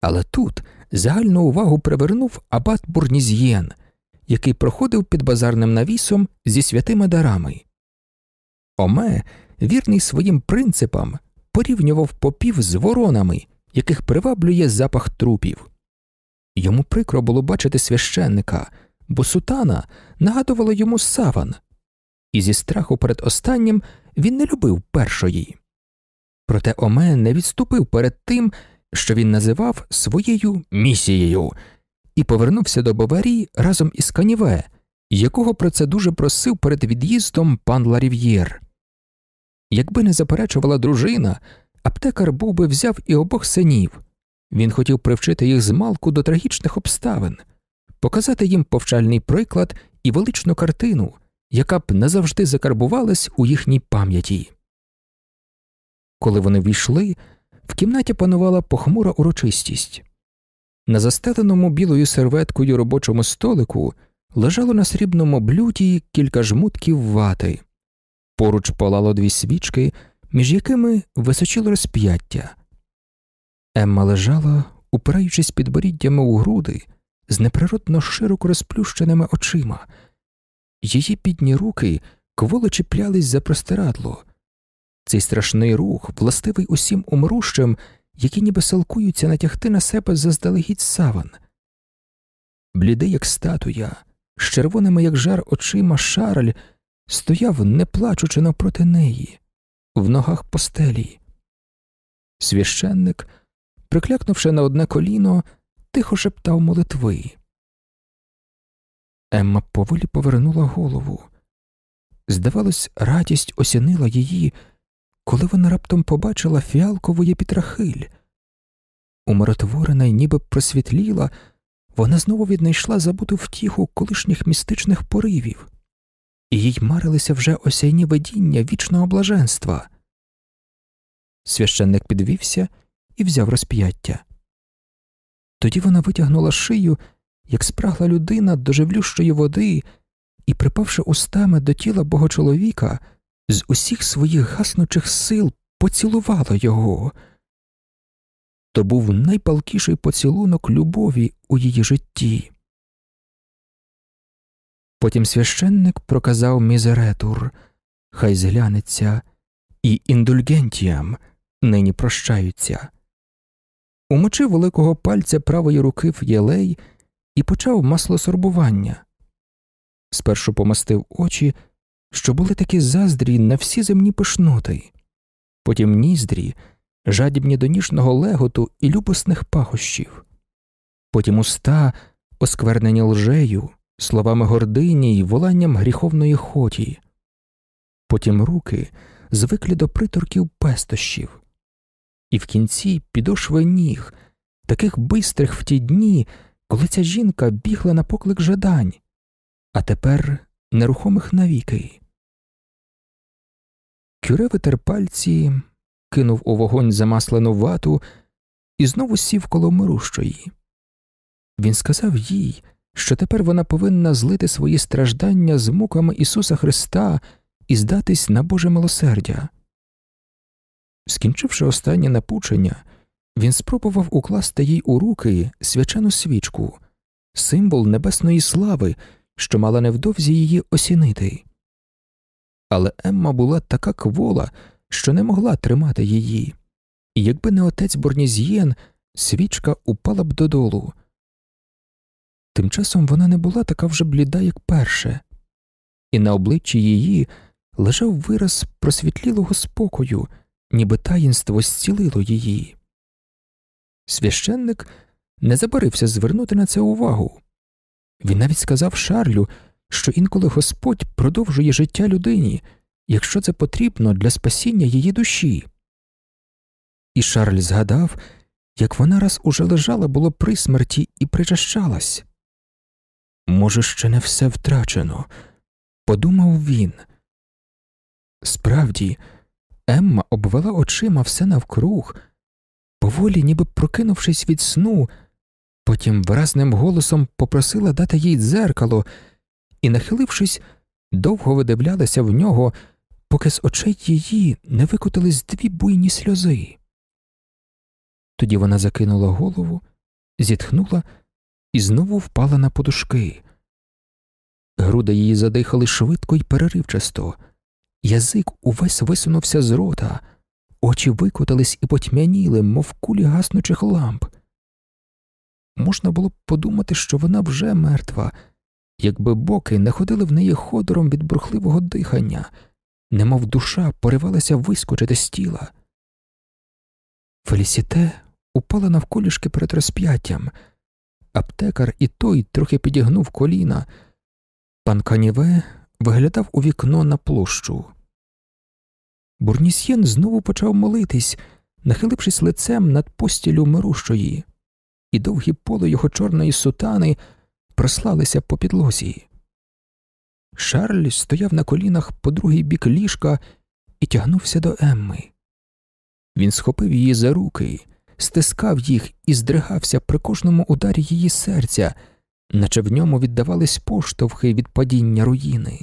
Але тут загальну увагу привернув абат Бурніз'єн, який проходив під базарним навісом зі святими дарами. Оме вірний своїм принципам, порівнював попів з воронами, яких приваблює запах трупів. Йому прикро було бачити священника, бо сутана нагадувала йому саван, і зі страху перед останнім він не любив першої. Проте Омен не відступив перед тим, що він називав своєю місією, і повернувся до Баварії разом із Каніве, якого про це дуже просив перед від'їздом пан Ларів'єр. Якби не заперечувала дружина, аптекар був би взяв і обох синів. Він хотів привчити їх з малку до трагічних обставин, показати їм повчальний приклад і величну картину, яка б назавжди закарбувалась у їхній пам'яті. Коли вони війшли, в кімнаті панувала похмура урочистість. На застеленому білою серветкою робочому столику лежало на срібному блюді кілька жмутків вати, поруч палало дві свічки, між якими височило розп'яття. Емма лежала, упираючись підборіддями у груди, з неприродно широко розплющеними очима. Її підні руки кволо чіплялись за простирадло. Цей страшний рух, властивий усім умрущим, які ніби салкуються натягти на себе заздалегідь саван. Блідий, як статуя, з червоними, як жар очима, Шарль стояв, не плачучи навпроти неї, в ногах постелі. Священник, приклякнувши на одне коліно, тихо шептав молитви. Емма поволі повернула голову. Здавалось, радість осінила її, коли вона раптом побачила фіалкову єпітрахиль. Умиротворена й ніби просвітліла, вона знову віднайшла забуту втіху колишніх містичних поривів, і їй марилися вже осяйні видіння вічного блаженства. Священник підвівся і взяв розп'яття. Тоді вона витягнула шию, як спрагла людина до живлющої води, і, припавши устами до тіла богочоловіка, з усіх своїх гаснучих сил поцілувала його. То був найпалкіший поцілунок любові у її житті. Потім священник проказав мізеретур, хай зглянеться, і індульгентіям нині прощаються. Умочив великого пальця правої руки в єлей і почав маслосорбування. Спершу помастив очі, що були такі заздрі на всі земні пишноти, потім ніздрі, жадібні до ніжного леготу і любосних пахощів, потім уста, осквернені лжею, словами гордині й воланням гріховної хоті, потім руки звиклі до приторків пестощів, і в кінці підошви ніг, таких бистрих в ті дні, коли ця жінка бігла на поклик жадань, а тепер нерухомих навіки. Кюре витер пальці, кинув у вогонь замаслену вату і знову сів коло мирущої. Він сказав їй, що тепер вона повинна злити свої страждання з муками Ісуса Христа і здатись на Боже милосердя. Скінчивши останнє напучення, він спробував укласти їй у руки свячену свічку, символ небесної слави, що мала невдовзі її осінити. Але Емма була така квола, що не могла тримати її, і якби не отець Борнізьєн, свічка упала б додолу. Тим часом вона не була така вже бліда, як перше, і на обличчі її лежав вираз просвітлілого спокою, ніби таїнство зцілило її. Священник не забарився звернути на це увагу. Він навіть сказав Шарлю, що інколи Господь продовжує життя людині, якщо це потрібно для спасіння її душі. І Шарль згадав, як вона раз уже лежала було при смерті і причащалась. Може, ще не все втрачено, подумав він. Справді, Емма обвела очима все навкруг, поволі, ніби прокинувшись від сну, потім виразним голосом попросила дати їй дзеркало і, нахилившись, довго видивлялася в нього, поки з очей її не викотились дві буйні сльози. Тоді вона закинула голову, зітхнула і знову впала на подушки. Груди її задихали швидко й переривчасто, Язик увесь висунувся з рота, очі викотались і потьмяніли, мов кулі гаснучих ламп. Можна було б подумати, що вона вже мертва, якби боки не ходили в неї ходором від бурхливого дихання, немов душа поривалася вискочити з тіла. Фелісіте упала навколішки перед розп'яттям. Аптекар і той трохи підігнув коліна. Пан Каніве виглядав у вікно на площу. Бурнісьєн знову почав молитись, нахилившись лицем над постілю мирущої, і довгі поло його чорної сутани прослалися по підлозі. Шарль стояв на колінах по другий бік ліжка і тягнувся до Емми. Він схопив її за руки, стискав їх і здригався при кожному ударі її серця, наче в ньому віддавались поштовхи від падіння руїни.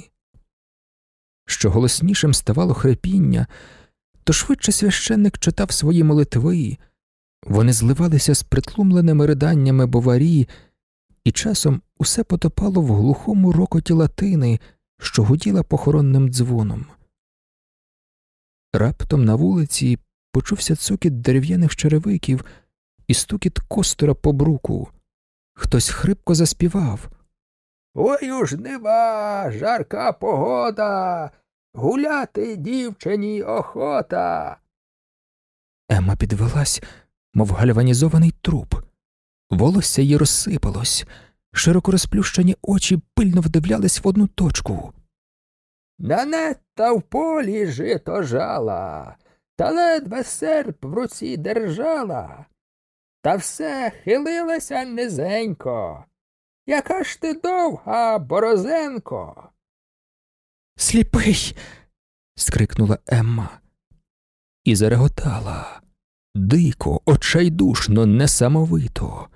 Що голоснішим ставало хрипіння, то швидше священник читав свої молитви, вони зливалися з притлумленими риданнями боварі, і часом усе потопало в глухому рокоті латини, що гуділа похоронним дзвоном. Раптом на вулиці почувся цокіт дерев'яних черевиків і стукіт костура по бруку. Хтось хрипко заспівав. Ой уж нива, жарка погода, гуляти дівчині охота. Ема підвелась, мов гальванізований труп. Волосся її розсипалось, широко розплющені очі пильно вдивлялись в одну точку. Нанетта в полі жито жала, та ледве серп в руці держала, та все хилилася низенько. Яка ж ти довга, борозенко? Сліпий. скрикнула Емма і зареготала дико, очайдушно, несамовито.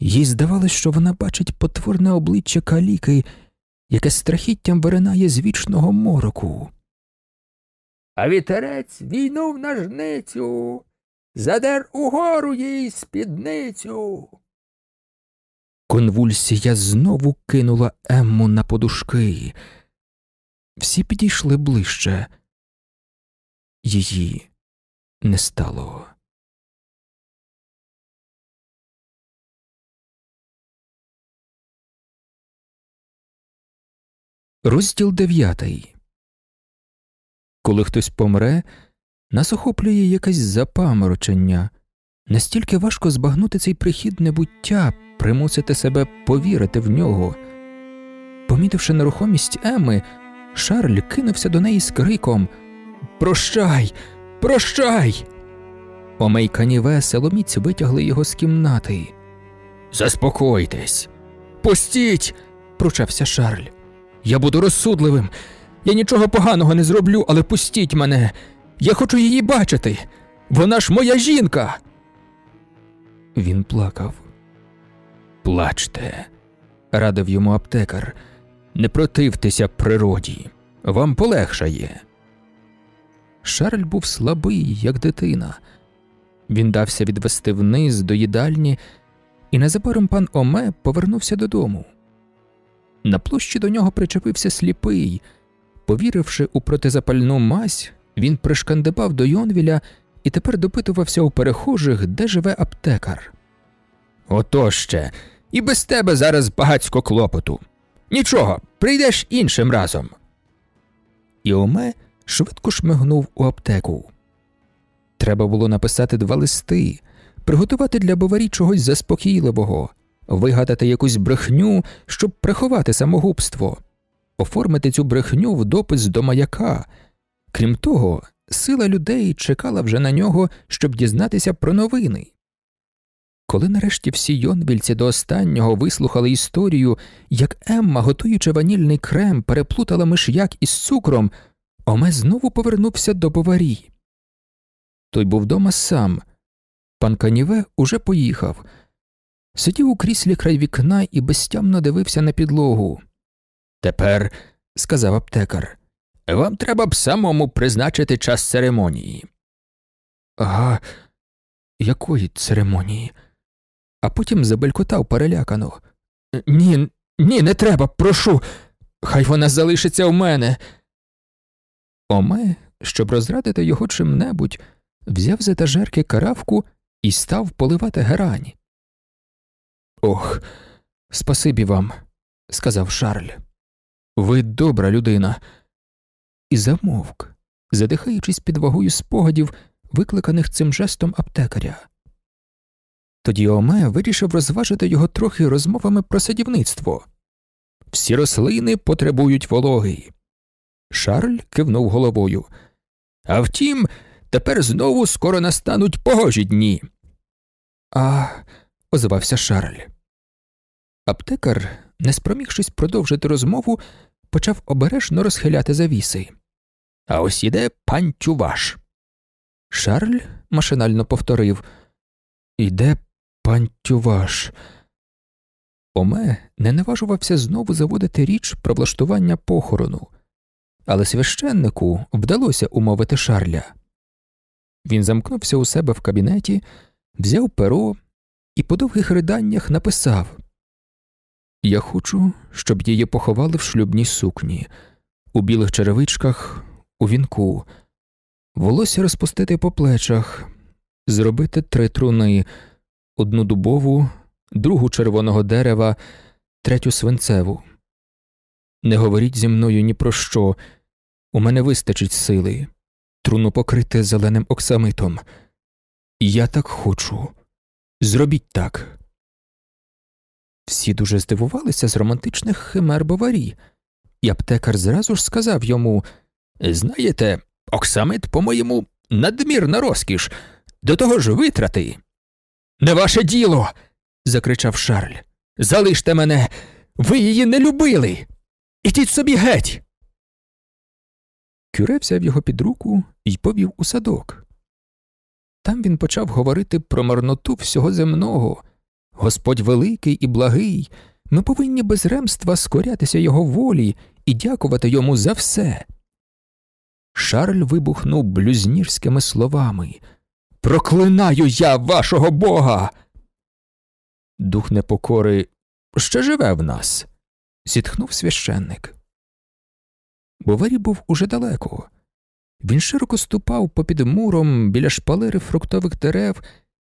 Їй здавалось, що вона бачить потворне обличчя каліки, яке страхіттям виринає з вічного мороку. А вітерець війнув на жницю, задер угору їй спідницю. Конвульсія знову кинула Емму на подушки. Всі підійшли ближче. Її не стало. Розділ дев'ятий. Коли хтось помре, нас охоплює якесь запаморочення. Настільки важко збагнути цей прихід небуття, примусити себе повірити в нього. Помітивши нерухомість Еми, Шарль кинувся до неї з криком Прощай, прощай. Омейкані веселоміць витягли його з кімнати. Заспокойтесь, пустіть, пручався Шарль. Я буду розсудливим. Я нічого поганого не зроблю, але пустіть мене. Я хочу її бачити. Вона ж моя жінка. Він плакав. Плачте, радив йому аптекар. Не противтеся природі, вам полегшає. Шарль був слабий, як дитина. Він дався відвести вниз до їдальні, і незабаром пан Оме повернувся додому. На площі до нього причепився сліпий. Повіривши у протизапальну мазь, він пришкандибав до Йонвіля і тепер допитувався у перехожих, де живе аптекар. Ото ще, і без тебе зараз багацько клопоту. Нічого, прийдеш іншим разом. І Оме швидко шмигнув у аптеку. Треба було написати два листи, приготувати для боварі чогось заспокійливого, вигадати якусь брехню, щоб приховати самогубство, оформити цю брехню в допис до маяка. Крім того, сила людей чекала вже на нього, щоб дізнатися про новини. Коли нарешті всі йонвільці до останнього вислухали історію, як Емма, готуючи ванільний крем, переплутала миш'як із цукром, Оме знову повернувся до боварі. Той був дома сам. Пан Каніве уже поїхав. Сидів у кріслі край вікна і безтямно дивився на підлогу. Тепер, сказав аптекар, вам треба б самому призначити час церемонії. Ага, якої церемонії? А потім забелькотав перелякано. Ні, ні, не треба, прошу. Хай вона залишиться у мене. Оме, щоб розрадити його чим-небудь, взяв з етажерки каравку і став поливати герань. Ох, спасибі вам, сказав Шарль. Ви добра людина. І замовк, задихаючись під вагою спогадів, викликаних цим жестом аптекаря. Тоді Оме вирішив розважити його трохи розмовами про садівництво. Всі рослини потребують вологи. Шарль кивнув головою. А втім, тепер знову скоро настануть погожі дні. А, озвався Шарль. Аптекар, не спромігшись продовжити розмову, почав обережно розхиляти завіси. А ось іде пан. Шарль машинально повторив Іде пан. Оме не наважувався знову заводити річ про влаштування похорону, але священнику вдалося умовити Шарля. Він замкнувся у себе в кабінеті, взяв перо і по довгих риданнях написав Я хочу, щоб її поховали в шлюбній сукні, у білих черевичках, у вінку, волосся розпустити по плечах, зробити три труни, одну дубову, другу червоного дерева, третю свинцеву. Не говоріть зі мною ні про що, у мене вистачить сили, труну покрити зеленим оксамитом. Я так хочу. Зробіть так. Всі дуже здивувалися з романтичних химер баварі, і аптекар зразу ж сказав йому Знаєте, оксамит, по-моєму, надмірна розкіш, до того ж витрати. Не ваше діло. закричав Шарль. Залиште мене, ви її не любили. Ідіть собі геть. Кюре взяв його під руку і повів у садок. Там він почав говорити про марноту всього земного. Господь великий і благий, ми повинні без ремства скорятися його волі і дякувати йому за все. Шарль вибухнув блюзнірськими словами Проклинаю я вашого бога. Дух непокори ще живе в нас, зітхнув священник. Боварі був уже далеко. Він широко ступав попід муром біля шпалери фруктових дерев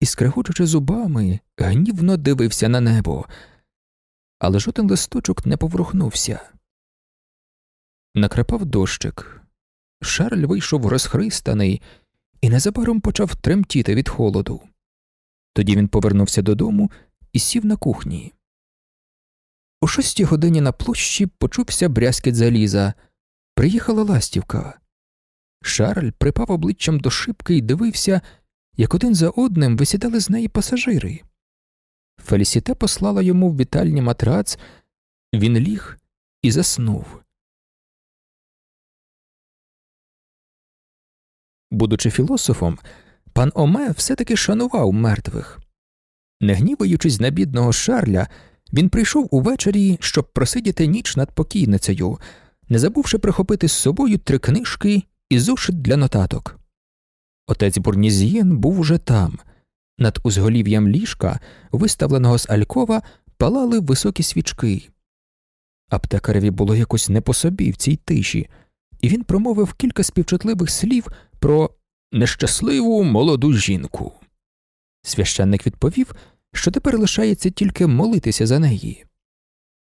і, скрегочучи зубами, гнівно дивився на небо, але жоден листочок не поворухнувся. Накрапав дощик. Шарль вийшов розхристаний і незабаром почав тремтіти від холоду. Тоді він повернувся додому і сів на кухні. О шостій годині на площі почувся брязкіт заліза. Приїхала ластівка. Шарль припав обличчям до шибки і дивився, як один за одним висідали з неї пасажири. Фелісіте послала йому в вітальні матрац, він ліг і заснув. Будучи філософом, пан Оме все таки шанував мертвих. Не гніваючись на бідного Шарля, він прийшов увечері, щоб просидіти ніч над покійницею, не забувши прихопити з собою три книжки і зошит для нотаток. Отець Бурнізієн був уже там. Над узголів'ям ліжка, виставленого з Алькова, палали високі свічки. Аптекареві було якось не по собі в цій тиші, і він промовив кілька співчутливих слів про нещасливу молоду жінку. Священник відповів, що тепер лишається тільки молитися за неї.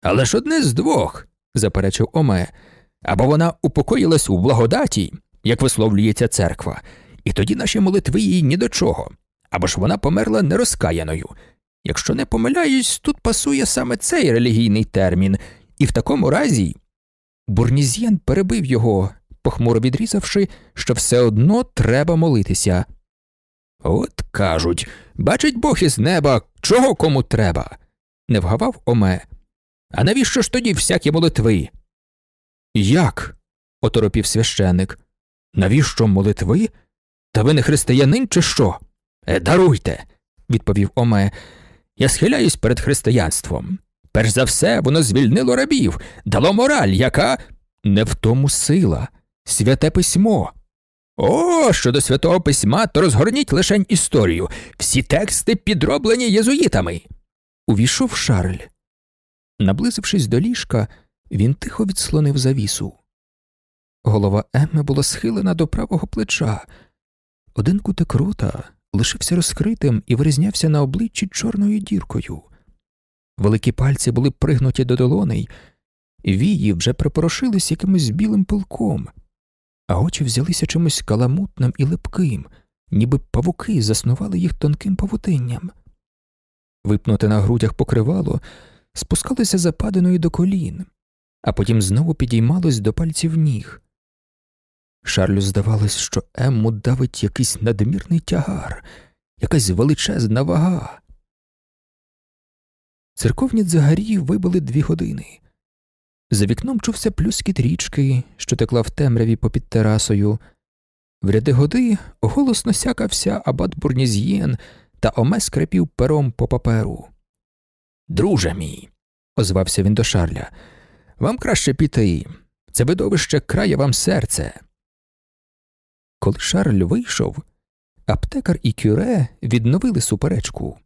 Але ж одне з двох, заперечив Оме, або вона упокоїлась у благодаті, як висловлюється церква, і тоді наші молитви їй ні до чого, або ж вона померла нерозкаяною. Якщо не помиляюсь, тут пасує саме цей релігійний термін, і в такому разі. Бурніз'ян перебив його, похмуро відрізавши, що все одно треба молитися. От кажуть, бачить Бог із неба, чого кому треба. не вгавав Оме. А навіщо ж тоді всякі молитви? Як? оторопів священик. Навіщо молитви? Та ви не християнин, чи що? Е, даруйте, відповів Оме. Я схиляюсь перед християнством. Перш за все, воно звільнило рабів, дало мораль, яка не в тому сила, святе письмо. О, щодо святого письма, то розгорніть лишень історію. Всі тексти підроблені єзуїтами. Увійшов Шарль. Наблизившись до ліжка, він тихо відслонив завісу. Голова Емми була схилена до правого плеча. Один кутик рота лишився розкритим і вирізнявся на обличчі чорною діркою. Великі пальці були пригнуті до долоней, вії вже припорошились якимось білим пилком, а очі взялися чимось каламутним і липким, ніби павуки заснували їх тонким павутинням. Випнуте на грудях покривало, спускалося западиною до колін, а потім знову підіймалось до пальців ніг. Шарлю здавалось, що Емму давить якийсь надмірний тягар, якась величезна вага. Церковні дзигарі вибили дві години. За вікном чувся плюскіт річки, що текла в темряві попід терасою. В ряди годи голосно сякався абат бурніз'єн та оме скрипів пером по паперу. Друже мій, озвався він до Шарля, вам краще піти. Це видовище крає вам серце. Коли Шарль вийшов, аптекар і кюре відновили суперечку.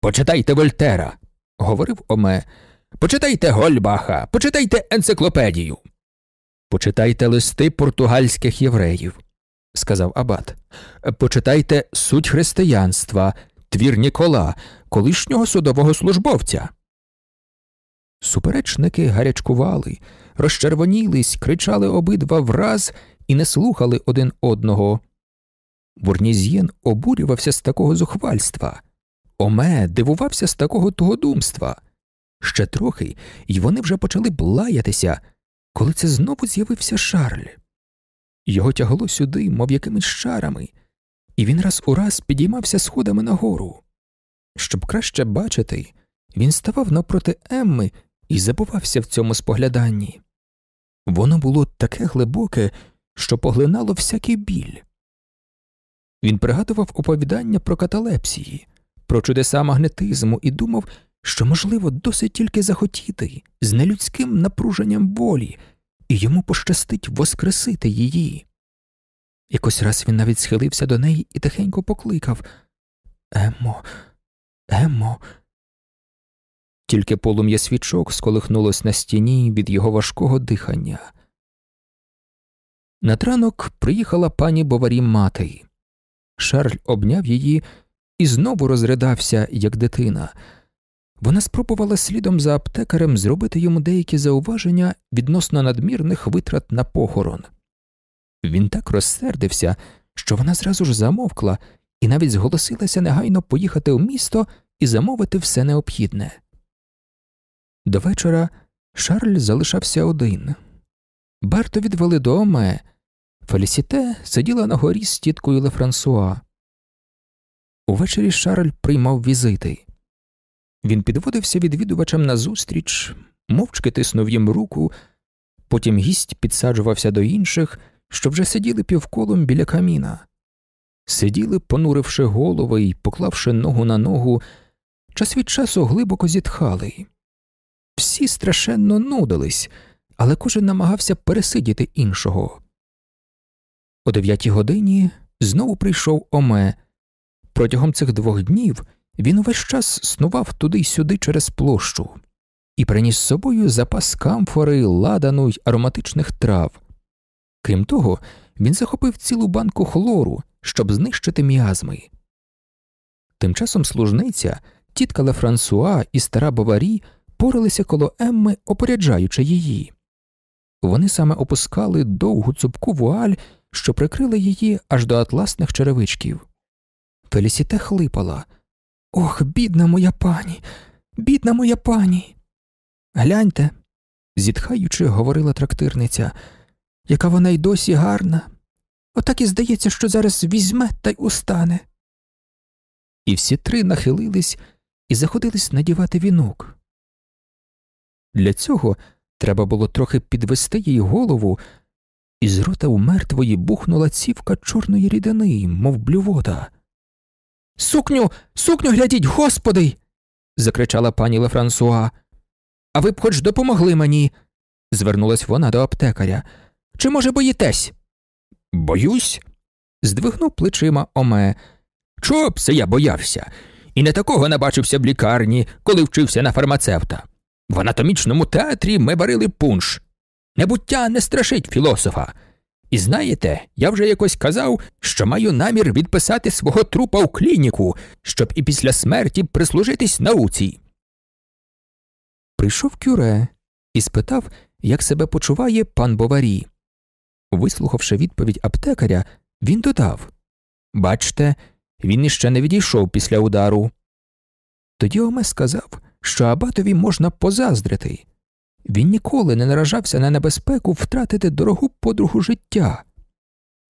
Почитайте Вольтера, говорив Оме. Почитайте Гольбаха, почитайте енциклопедію. Почитайте листи португальських євреїв, сказав Абат. Почитайте суть християнства, твір Нікола, колишнього судового службовця. Суперечники гарячкували, розчервонілись, кричали обидва враз і не слухали один одного. Бурнізєн обурювався з такого зухвальства, Оме дивувався з такого тугодумства. Ще трохи, і вони вже почали блаятися, коли це знову з'явився Шарль. Його тягло сюди, мов якимись шарами, і він раз у раз підіймався сходами нагору. Щоб краще бачити, він ставав напроти Емми і забувався в цьому спогляданні. Воно було таке глибоке, що поглинало всякий біль. Він пригадував оповідання про каталепсії, про чудеса магнетизму і думав, що, можливо, досить тільки захотіти з нелюдським напруженням волі, і йому пощастить воскресити її. Якось раз він навіть схилився до неї і тихенько покликав Емо, Емо. Тільки полум'я свічок сколихнулось на стіні від його важкого дихання. На транок приїхала пані Боварі мати. Шарль обняв її і знову розридався, як дитина. Вона спробувала слідом за аптекарем зробити йому деякі зауваження відносно надмірних витрат на похорон. Він так розсердився, що вона зразу ж замовкла і навіть зголосилася негайно поїхати в місто і замовити все необхідне. До вечора Шарль залишався один. Барто відвели до Оме. Фелісіте сиділа на горі з тіткою Лефрансуа. Увечері Шарль приймав візити. Він підводився відвідувачам назустріч, мовчки тиснув їм руку, потім гість підсаджувався до інших, що вже сиділи півколом біля каміна. Сиділи, понуривши голови і поклавши ногу на ногу, час від часу глибоко зітхали. Всі страшенно нудились, але кожен намагався пересидіти іншого. О дев'ятій годині знову прийшов Оме. Протягом цих двох днів він увесь час снував туди й сюди через площу і приніс з собою запас камфори, ладану й ароматичних трав. Крім того, він захопив цілу банку хлору, щоб знищити міазми. Тим часом служниця, тітка Лефрансуа і стара Баварі поралися коло Емми, опоряджаючи її. Вони саме опускали довгу цупку вуаль, що прикрила її аж до атласних черевичків. Фелісіте хлипала. Ох, бідна моя пані, бідна моя пані. Гляньте, зітхаючи, говорила трактирниця, яка вона й досі гарна. Отак і здається, що зараз візьме та й устане. І всі три нахилились і заходились надівати вінок. Для цього треба було трохи підвести їй голову, і з рота у мертвої бухнула цівка чорної рідини, мов блювота. Сукню, сукню глядіть, господи. закричала пані Лефрансуа. А ви б хоч допомогли мені, звернулась вона до аптекаря. Чи, може, боїтесь? Боюсь, здвигнув плечима Оме. Чого б це я боявся? І не такого набачився в лікарні, коли вчився на фармацевта. В анатомічному театрі ми варили пунш. Небуття не страшить філософа. І знаєте, я вже якось казав, що маю намір відписати свого трупа в клініку, щоб і після смерті прислужитись науці. Прийшов кюре і спитав, як себе почуває пан Боварі. Вислухавши відповідь аптекаря, він додав Бачте, він іще не відійшов після удару. Тоді Оме сказав, що абатові можна позаздрити. Він ніколи не наражався на небезпеку втратити дорогу подругу життя.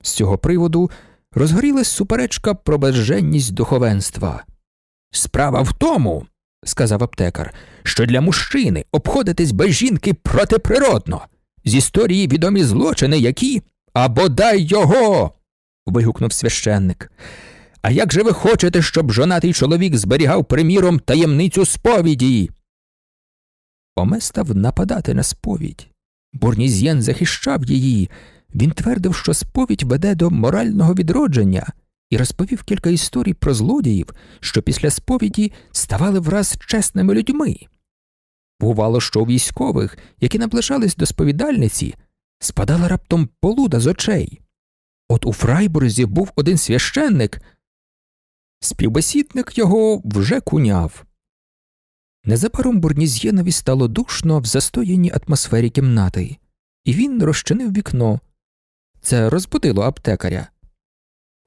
З цього приводу розгорілась суперечка про безженність духовенства. Справа в тому, сказав аптекар, що для мужчини обходитись без жінки протиприродно. З історії відомі злочини, які. А бодай його. вигукнув священник. А як же ви хочете, щоб жонатий чоловік зберігав приміром таємницю сповіді? Оме став нападати на сповідь. Бурнізєн захищав її. Він твердив, що сповідь веде до морального відродження, і розповів кілька історій про злодіїв, що після сповіді ставали враз чесними людьми. Бувало, що у військових, які наближались до сповідальниці, спадала раптом полуда з очей. От у Фрайбурзі був один священник, співбесідник його вже куняв. Незабаром Бурнізєнові стало душно в застояній атмосфері кімнати, і він розчинив вікно. Це розбудило аптекаря.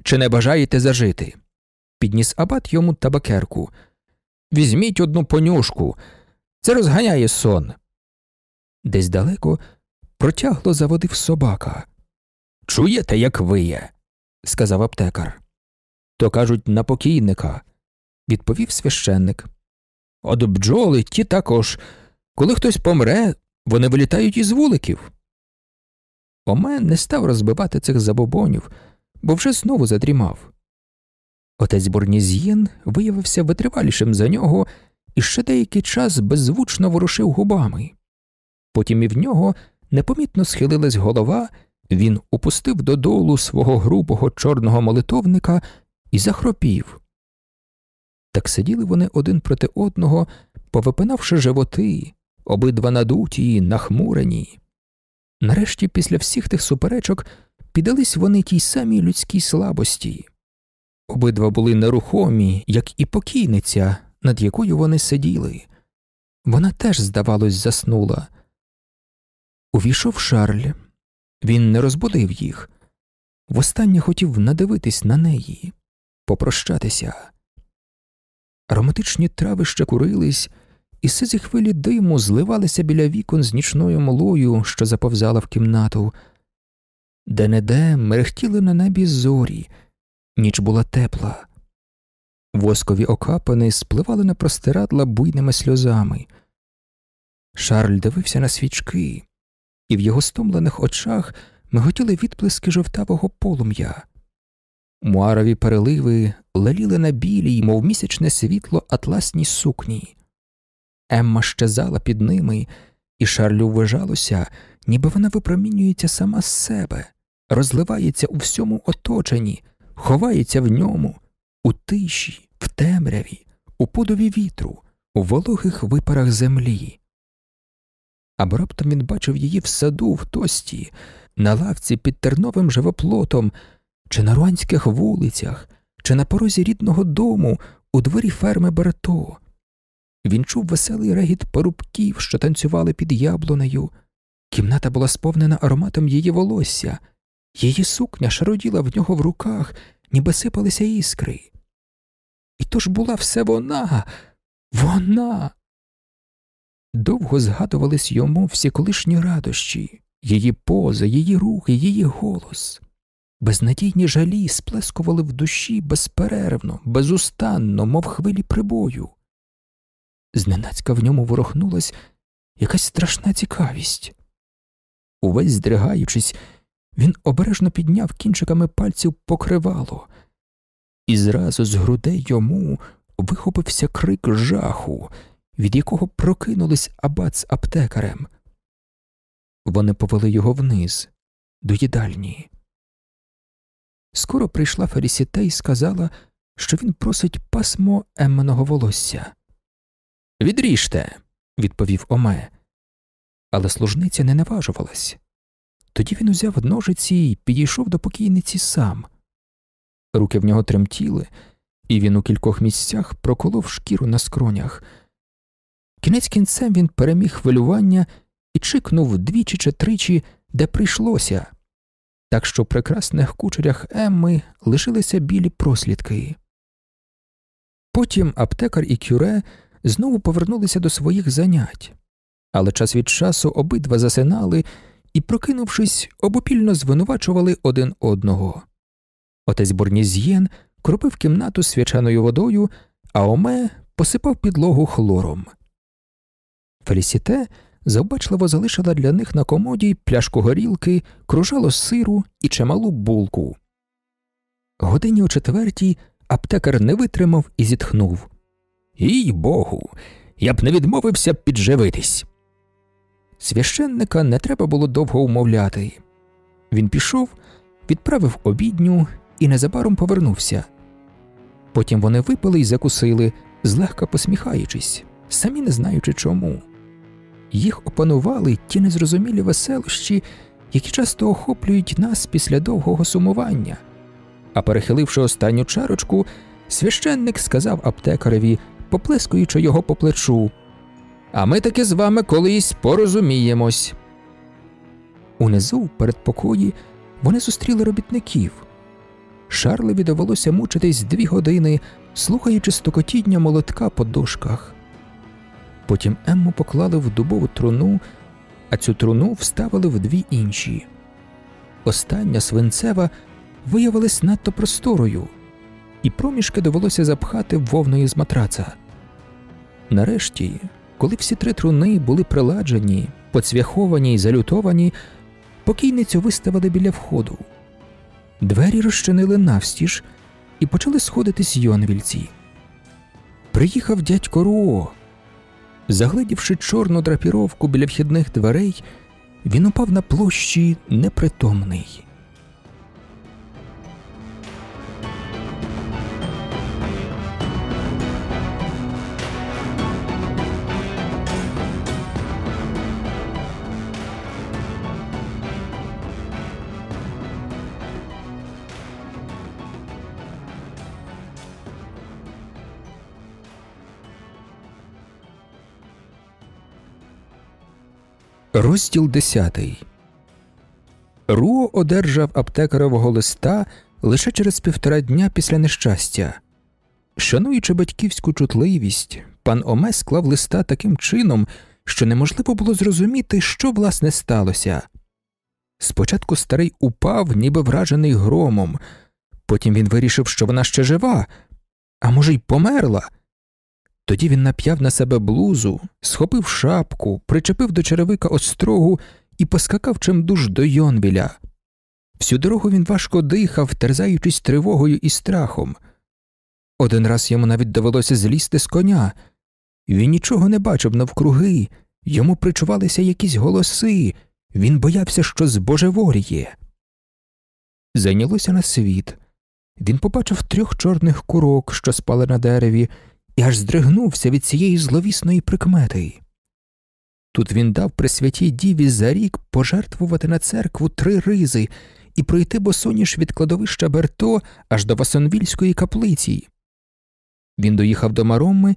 Чи не бажаєте зажити? Підніс абат йому табакерку. Візьміть одну понюшку, це розганяє сон. Десь далеко протягло заводив собака. Чуєте, як виє? сказав аптекар. То кажуть на покійника, відповів священник. От бджоли ті також. Коли хтось помре, вони вилітають із вуликів. Омен не став розбивати цих забобонів, бо вже знову задрімав. Отець Борніз'єн виявився витривалішим за нього і ще деякий час беззвучно ворушив губами. Потім і в нього непомітно схилилась голова, він упустив додолу свого грубого чорного молитовника і захропів. Так сиділи вони один проти одного, повипинавши животи, обидва надуті й нахмурені. Нарешті, після всіх тих суперечок, піддались вони тій самій людській слабості. Обидва були нерухомі, як і покійниця, над якою вони сиділи. Вона теж, здавалось, заснула. Увійшов Шарль. Він не розбудив їх. Востаннє хотів надивитись на неї, попрощатися. Ароматичні трави ще курились, і сизі хвилі диму зливалися біля вікон з нічною молою, що заповзала в кімнату. Де неде мерехтіли на небі зорі, ніч була тепла. Воскові окапини спливали на простирадла буйними сльозами. Шарль дивився на свічки, і в його стомлених очах миготіли відблиски жовтавого полум'я. Муарові переливи леліли на білій, мов місячне світло атласній сукні. Емма щезала під ними, і Шарлю вважалося, ніби вона випромінюється сама з себе, розливається у всьому оточенні, ховається в ньому, у тиші, в темряві, у подові вітру, у вологих випарах землі. Або раптом він бачив її в саду в тості, на лавці під терновим живоплотом, чи на руанських вулицях, чи на порозі рідного дому у дворі ферми Берто. Він чув веселий регіт порубків, що танцювали під яблунею. Кімната була сповнена ароматом її волосся, її сукня шароділа в нього в руках, ніби сипалися іскри. І то ж була все вона, вона. Довго згадувались йому всі колишні радощі, її поза, її рухи, її голос. Безнадійні жалі сплескували в душі безперервно, безустанно, мов хвилі прибою. Зненацька в ньому ворохнулась якась страшна цікавість. Увесь здригаючись, він обережно підняв кінчиками пальців покривало, і зразу з грудей йому вихопився крик жаху, від якого прокинулись абат з аптекарем. Вони повели його вниз, до їдальні. Скоро прийшла Фелісіте і сказала, що він просить пасмо Емменого волосся. Відріжте, відповів Оме. але служниця не наважувалась. Тоді він узяв ножиці і підійшов до покійниці сам. Руки в нього тремтіли, і він у кількох місцях проколов шкіру на скронях. Кінець кінцем він переміг хвилювання і чикнув двічі чи тричі, де прийшлося, так що в прекрасних кучерях Емми лишилися білі прослідки. Потім аптекар і кюре знову повернулися до своїх занять, але час від часу обидва засинали і, прокинувшись, обопільно звинувачували один одного. Отець Борнізьєн кропив кімнату свячаною водою, а Оме посипав підлогу хлором. Фелісіте завбачливо залишила для них на комоді пляшку горілки, кружало сиру і чималу булку. Годині о четвертій аптекар не витримав і зітхнув. Їй богу, я б не відмовився підживитись. Священника не треба було довго умовляти. Він пішов, відправив обідню і незабаром повернувся. Потім вони випили й закусили, злегка посміхаючись, самі не знаючи чому. Їх опанували ті незрозумілі веселощі, які часто охоплюють нас після довгого сумування. А перехиливши останню чарочку, священник сказав аптекареві, поплескуючи його по плечу А ми таки з вами колись порозуміємось. Унизу, в передпокої, вони зустріли робітників. Шарлеві довелося мучитись дві години, слухаючи стокотіння молотка по дошках. Потім Емму поклали в дубову труну, а цю труну вставили в дві інші. Остання свинцева виявилась надто просторою, і проміжки довелося запхати вовною з матраца. Нарешті, коли всі три труни були приладжені, поцвяховані й залютовані, покійницю виставили біля входу. Двері розчинили навстіж і почали сходитись йонвільці. Приїхав дядько Руо. Загледівши чорну драпіровку біля вхідних дверей, він упав на площі непритомний. Розділ 10 Руо одержав аптекарового листа лише через півтора дня після нещастя. Шануючи батьківську чутливість, пан Оме склав листа таким чином, що неможливо було зрозуміти, що власне сталося. Спочатку старий упав, ніби вражений громом, потім він вирішив, що вона ще жива, а може, й померла. Тоді він нап'яв на себе блузу, схопив шапку, причепив до черевика острогу і поскакав чимдуж до Йонвіля. Всю дорогу він важко дихав, терзаючись тривогою і страхом. Один раз йому навіть довелося злізти з коня. Він нічого не бачив навкруги, йому причувалися якісь голоси, він боявся, що збожеворіє. Зайнялося на світ. Він побачив трьох чорних курок, що спали на дереві і аж здригнувся від цієї зловісної прикмети. Тут він дав Пресвятій Діві за рік пожертвувати на церкву три ризи і пройти босоніж від кладовища Берто аж до Васонвільської каплиці. Він доїхав до Маромми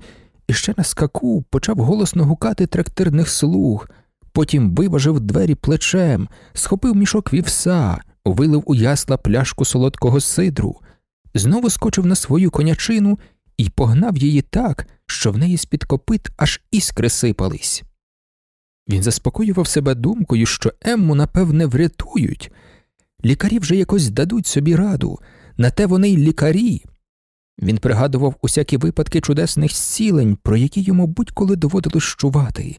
і ще на скаку почав голосно гукати трактирних слуг, потім виважив двері плечем, схопив мішок вівса, вилив у ясла пляшку солодкого сидру, знову скочив на свою конячину і погнав її так, що в неї з під копит аж іскри сипались. Він заспокоював себе думкою, що Емму, напевне, врятують. Лікарі вже якось дадуть собі раду, на те вони й лікарі. Він пригадував усякі випадки чудесних зцілень, про які йому будь-коли доводилось щувати.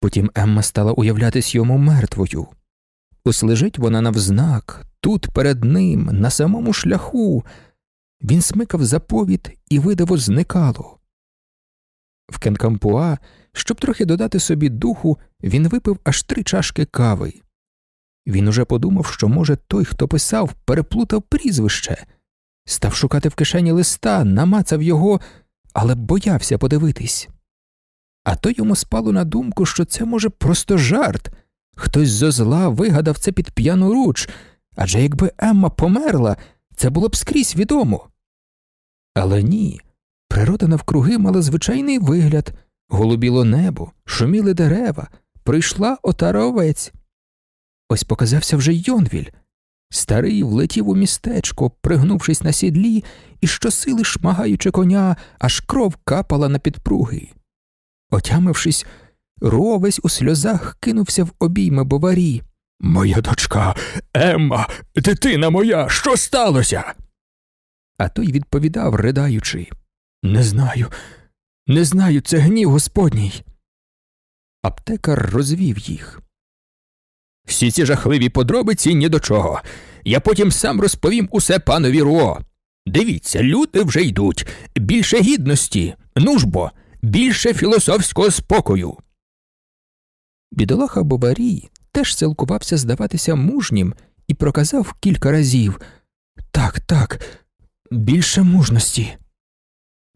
Потім Емма стала уявлятись йому мертвою. Ось лежить вона навзнак, тут перед ним, на самому шляху, він смикав заповіт і видиво зникало. В Кенкампуа, щоб трохи додати собі духу, він випив аж три чашки кави. Він уже подумав, що, може, той, хто писав, переплутав прізвище, став шукати в кишені листа, намацав його, але боявся подивитись. А то йому спало на думку, що це може просто жарт. Хтось зо зла вигадав це під п'яну руч, адже якби Емма померла, це було б скрізь відомо. Але ні, природа навкруги мала звичайний вигляд, голубіло небо, шуміли дерева, прийшла отара овець. Ось показався вже Йонвіль. Старий влетів у містечко, пригнувшись на сідлі і щосили шмагаючи коня, аж кров капала на підпруги. Отямившись, ровесь у сльозах кинувся в обійми боварі. Моя дочка, Емма, дитина моя, що сталося? А той відповідав, ридаючи Не знаю, не знаю, це гнів господній. Аптекар розвів їх. Всі ці жахливі подробиці ні до чого. Я потім сам розповім усе панові Руо. Дивіться, люди вже йдуть. Більше гідності, ну ж бо, більше філософського спокою. Бідолаха Бобарій теж силкувався здаватися мужнім і проказав кілька разів Так, так, більше мужності.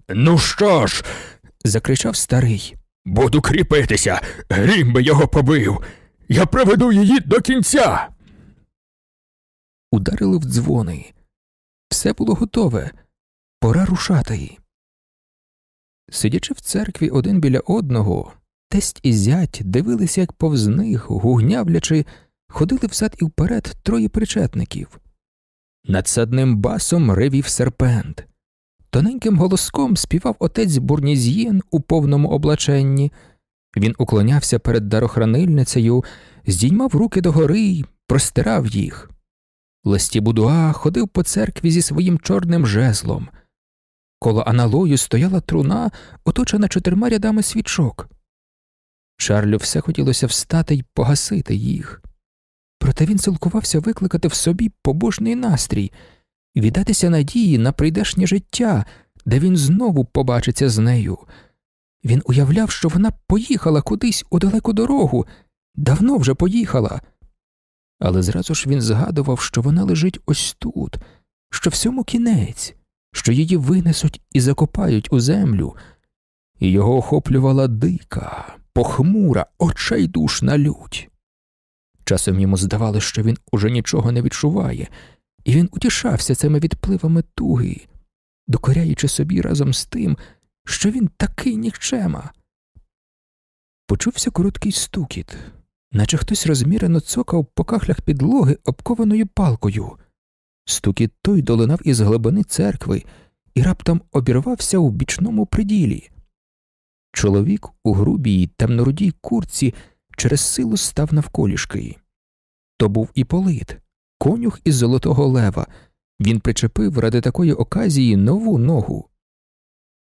Ну що ж, закричав старий. Буду кріпитися, грім би його побив. Я проведу її до кінця. Ударили в дзвони. Все було готове. Пора рушати. Сидячи в церкві один біля одного, тесть і зять дивилися, як повз них, гугнявлячи, ходили взад і вперед троє причетників. Над садним басом ревів серпент. Тоненьким голоском співав отець Бурніз'єн у повному облаченні. Він уклонявся перед дарохранильницею, здіймав руки догори й простирав їх. Лесті Будуа ходив по церкві зі своїм чорним жезлом. Коло аналою стояла труна, оточена чотирма рядами свічок. Шарлю все хотілося встати й погасити їх. Проте він силкувався викликати в собі побожний настрій, віддатися надії на прийдешнє життя, де він знову побачиться з нею. Він уявляв, що вона поїхала кудись у далеку дорогу, давно вже поїхала. Але зразу ж він згадував, що вона лежить ось тут, що всьому кінець, що її винесуть і закопають у землю, і його охоплювала дика, похмура, очайдушна лють. Часом йому здавалося, що він уже нічого не відчуває, і він утішався цими відпливами туги, докоряючи собі разом з тим, що він такий нікчема. Почувся короткий стукіт, наче хтось розмірено цокав по кахлях підлоги обкованою палкою. Стукіт той долинав із глибини церкви і раптом обірвався у бічному приділі. Чоловік у грубій темнорудій курці через силу став навколішки. То був і полит, конюх із золотого лева. Він причепив ради такої оказії нову ногу.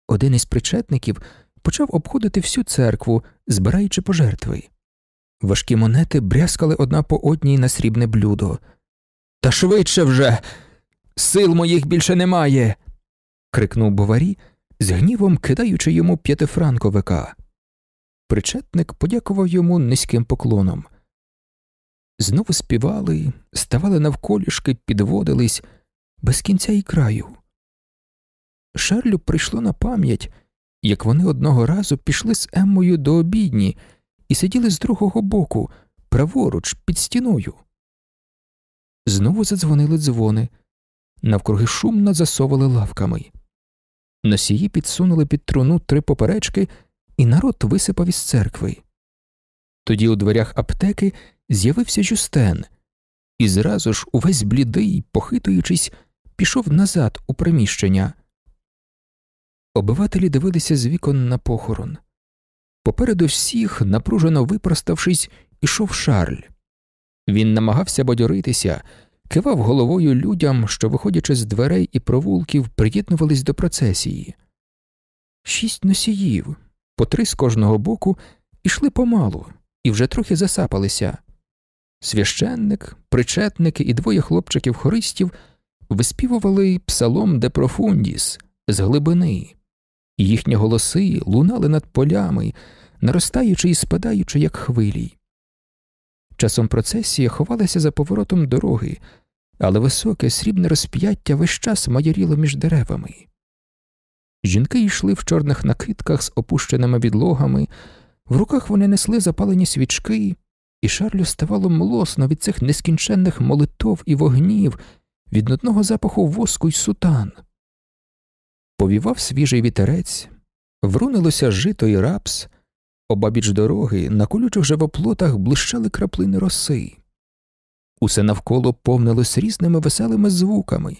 Один із причетників почав обходити всю церкву, збираючи пожертви. Важкі монети брязкали одна по одній на срібне блюдо. Та швидше вже. Сил моїх більше немає. крикнув Боварі, з гнівом кидаючи йому п'ятифранковика. Причетник подякував йому низьким поклоном. Знову співали, ставали навколішки, підводились без кінця і краю. Шарлю прийшло на пам'ять, як вони одного разу пішли з Еммою до обідні і сиділи з другого боку, праворуч, під стіною. Знову задзвонили дзвони, навкруги шумно засовали лавками. Носії підсунули під труну три поперечки, і народ висипав із церкви. Тоді у дверях аптеки з'явився Жюстен, і зразу ж увесь блідий, похитуючись, пішов назад у приміщення. Обивателі дивилися з вікон на похорон. Попереду всіх, напружено випроставшись, ішов Шарль. Він намагався бадьоритися, кивав головою людям, що, виходячи з дверей і провулків, приєднувались до процесії. Шість носіїв, по три з кожного боку, ішли помалу і вже трохи засапалися. Священник, причетники і двоє хлопчиків хористів виспівували псалом де профундіс з глибини, їхні голоси лунали над полями, наростаючи і спадаючи, як хвилі. Часом процесія ховалася за поворотом дороги, але високе срібне розп'яття весь час майоріло між деревами. Жінки йшли в чорних накидках з опущеними відлогами, в руках вони несли запалені свічки, і Шарлю ставало млосно від цих нескінченних молитов і вогнів, від нудного запаху воску й сутан. Повівав свіжий вітерець, врунилося жито і рапс, обабіч дороги на колючих живоплотах блищали краплини роси. Усе навколо повнилось різними веселими звуками,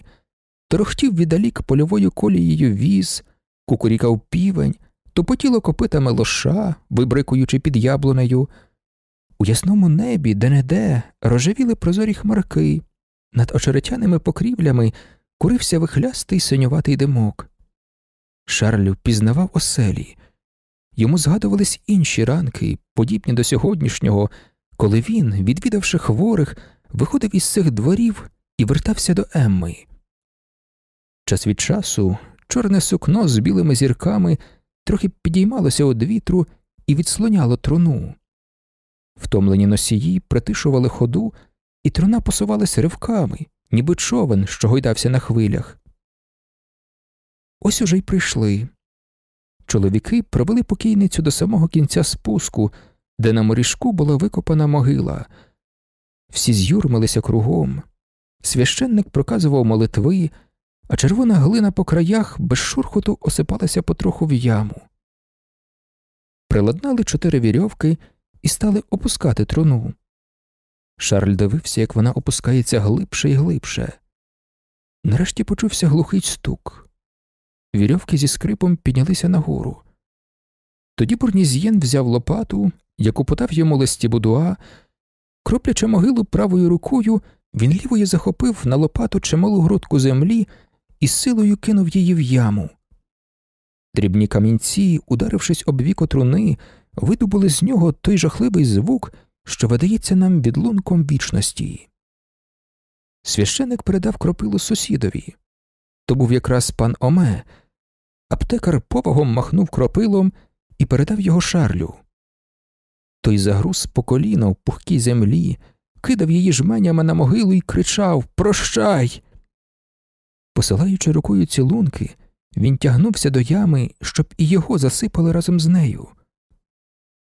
торохтів віддалік польовою колією віз, кукурікав півень, топотіло копитами лоша, вибрикуючи під яблунею. У ясному небі, де не де, рожевіли прозорі хмарки, над очеретяними покрівлями курився вихлястий синюватий димок. Шарлю пізнавав оселі. Йому згадувались інші ранки, подібні до сьогоднішнього, коли він, відвідавши хворих, виходив із цих дворів і вертався до Емми. Час від часу чорне сукно з білими зірками трохи підіймалося од вітру і відслоняло труну. Втомлені носії притишували ходу, і труна посувалась ривками, ніби човен, що гойдався на хвилях. Ось уже й прийшли. Чоловіки провели покійницю до самого кінця спуску, де на морішку була викопана могила. Всі з'юрмилися кругом. Священник проказував молитви, а червона глина по краях без шурхоту осипалася потроху в яму. Приладнали чотири вірьовки і стали опускати труну. Шарль дивився, як вона опускається глибше і глибше. Нарешті почувся глухий стук. Вірьовки зі скрипом піднялися нагору. Тоді Бурніз'єн взяв лопату, яку подав йому листі Будуа, кроплячи могилу правою рукою, він лівою захопив на лопату чималу грудку землі і силою кинув її в яму. Дрібні камінці, ударившись об віко труни, видобули з нього той жахливий звук, що видається нам відлунком вічності. Священик передав кропилу сусідові. То був якраз пан Оме. Аптекар повагом махнув кропилом і передав його шарлю. Той загруз по коліно в пухкій землі, кидав її жменями на могилу і кричав Прощай. Посилаючи рукою цілунки, він тягнувся до ями, щоб і його засипали разом з нею.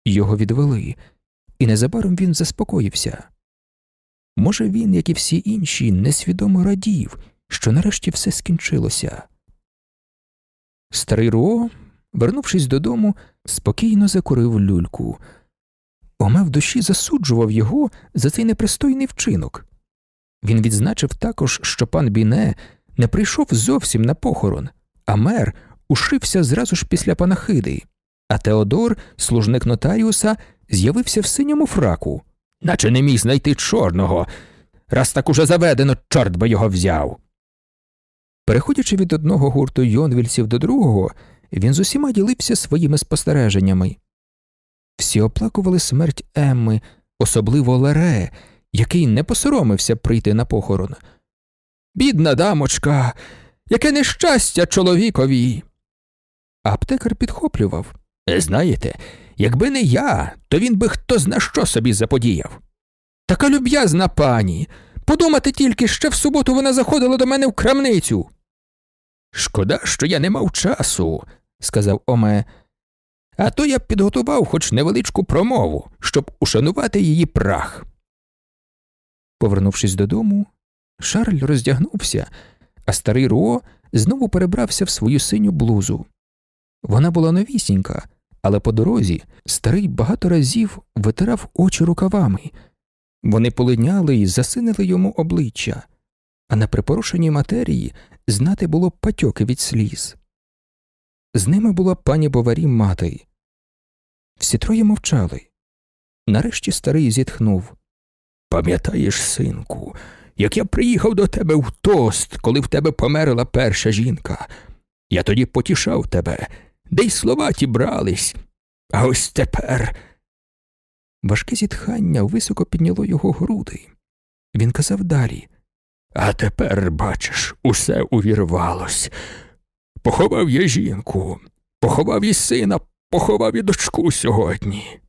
Його відвели, і незабаром він заспокоївся. Може, він, як і всі інші, несвідомо радів, що нарешті все скінчилося. Старий Руо, вернувшись додому, спокійно закурив люльку. Оме душі засуджував його за цей непристойний вчинок. Він відзначив також, що пан Біне не прийшов зовсім на похорон, а мер ушився зразу ж після панахиди, а Теодор, служник нотаріуса, з'явився в синьому фраку, наче не міг знайти чорного. Раз так уже заведено, чорт би його взяв. Переходячи від одного гурту йонвільців до другого, він з усіма ділився своїми спостереженнями. Всі оплакували смерть Емми, особливо Лере, який не посоромився прийти на похорон. Бідна дамочка, яке нещастя чоловікові. Аптекар підхоплював. Знаєте, якби не я, то він би хто зна що собі заподіяв. Така люб'язна пані. Подумати тільки, ще в суботу вона заходила до мене в крамницю. Шкода, що я не мав часу, сказав Оме. А то я б підготував хоч невеличку промову, щоб ушанувати її прах. Повернувшись додому, Шарль роздягнувся, а старий Руо знову перебрався в свою синю блузу. Вона була новісінька, але по дорозі старий багато разів витирав очі рукавами. Вони полиняли і засинили йому обличчя, а на припорушеній матерії знати було патьоки від сліз. З ними була пані Боварі мати. Всі троє мовчали. Нарешті старий зітхнув Пам'ятаєш, синку, як я приїхав до тебе в тост, коли в тебе померла перша жінка. Я тоді потішав тебе, де й слова ті брались. А ось тепер. Важке зітхання високо підняло його груди. Він казав далі. А тепер, бачиш, усе увірвалось. Поховав я жінку, поховав і сина, поховав і дочку сьогодні.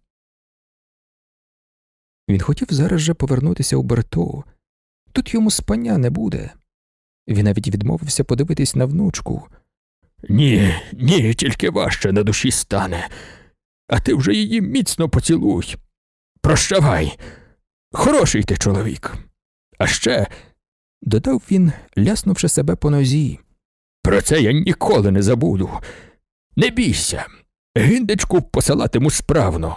Він хотів зараз же повернутися у Берту. Тут йому спання не буде. Він навіть відмовився подивитись на внучку. Ні, ні, тільки важче на душі стане, а ти вже її міцно поцілуй. Прощавай, хороший ти чоловік. А ще, додав він, ляснувши себе по нозі. Про це я ніколи не забуду. Не бійся, гіндечку посилатиму справно.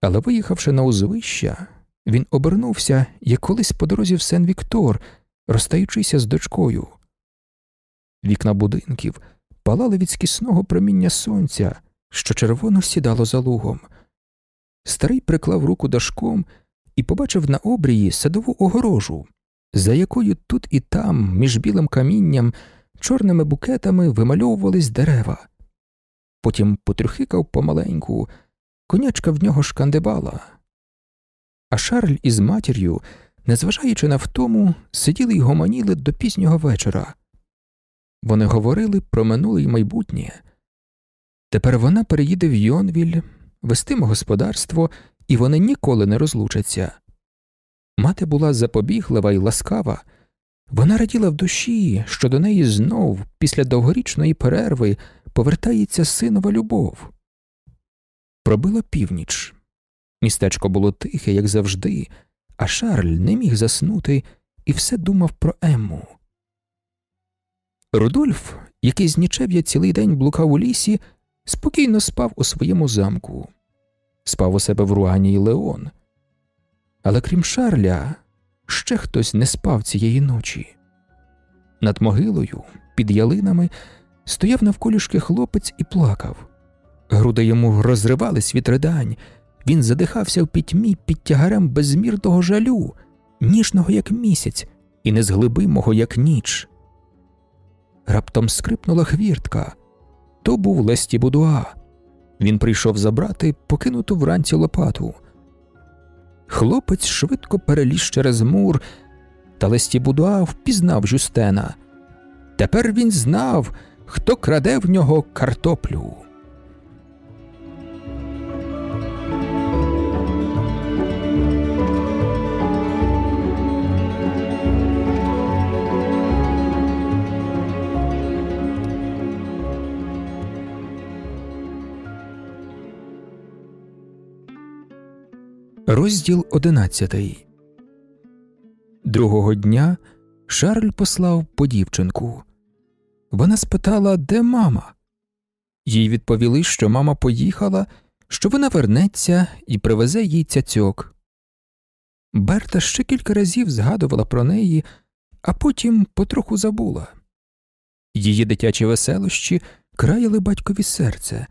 Але, виїхавши на узвища, він обернувся, як колись по дорозі в Сен Віктор, розстаючися з дочкою. Вікна будинків палали від скісного проміння сонця, що червоно сідало за лугом. Старий приклав руку дашком і побачив на обрії садову огорожу, за якою тут і там, між білим камінням, чорними букетами вимальовувались дерева. Потім потрюхикав помаленьку, конячка в нього шкандибала. А Шарль із матір'ю, незважаючи на втому, сиділи й гомоніли до пізнього вечора. Вони говорили про минуле й майбутнє. Тепер вона переїде в Йонвіль, вестиме господарство, і вони ніколи не розлучаться. Мати була запобіглива й ласкава, вона раділа в душі, що до неї знов, після довгорічної перерви, повертається синова любов. Пробила північ. Містечко було тихе, як завжди, а Шарль не міг заснути і все думав про Емму. Рудольф, який з нічев'я цілий день блукав у лісі, спокійно спав у своєму замку, спав у себе в Руані й Леон. Але крім Шарля, ще хтось не спав цієї ночі. Над могилою, під ялинами, стояв навколішки хлопець і плакав. Груди йому розривались від ридань, він задихався в пітьмі під тягарем безмірного жалю, ніжного, як місяць, і незглибимого, як ніч. Раптом скрипнула хвіртка. То був Лесті Будуа. Він прийшов забрати покинуту вранці лопату. Хлопець швидко переліз через мур, та листі Будуа впізнав Жюстена. Тепер він знав, хто краде в нього картоплю. Розділ одинадцятий. Другого дня Шарль послав по дівчинку. Вона спитала, де мама. Їй відповіли, що мама поїхала, що вона вернеться і привезе їй цяцьок. Берта ще кілька разів згадувала про неї, а потім потроху забула. Її дитячі веселощі краяли батькові серце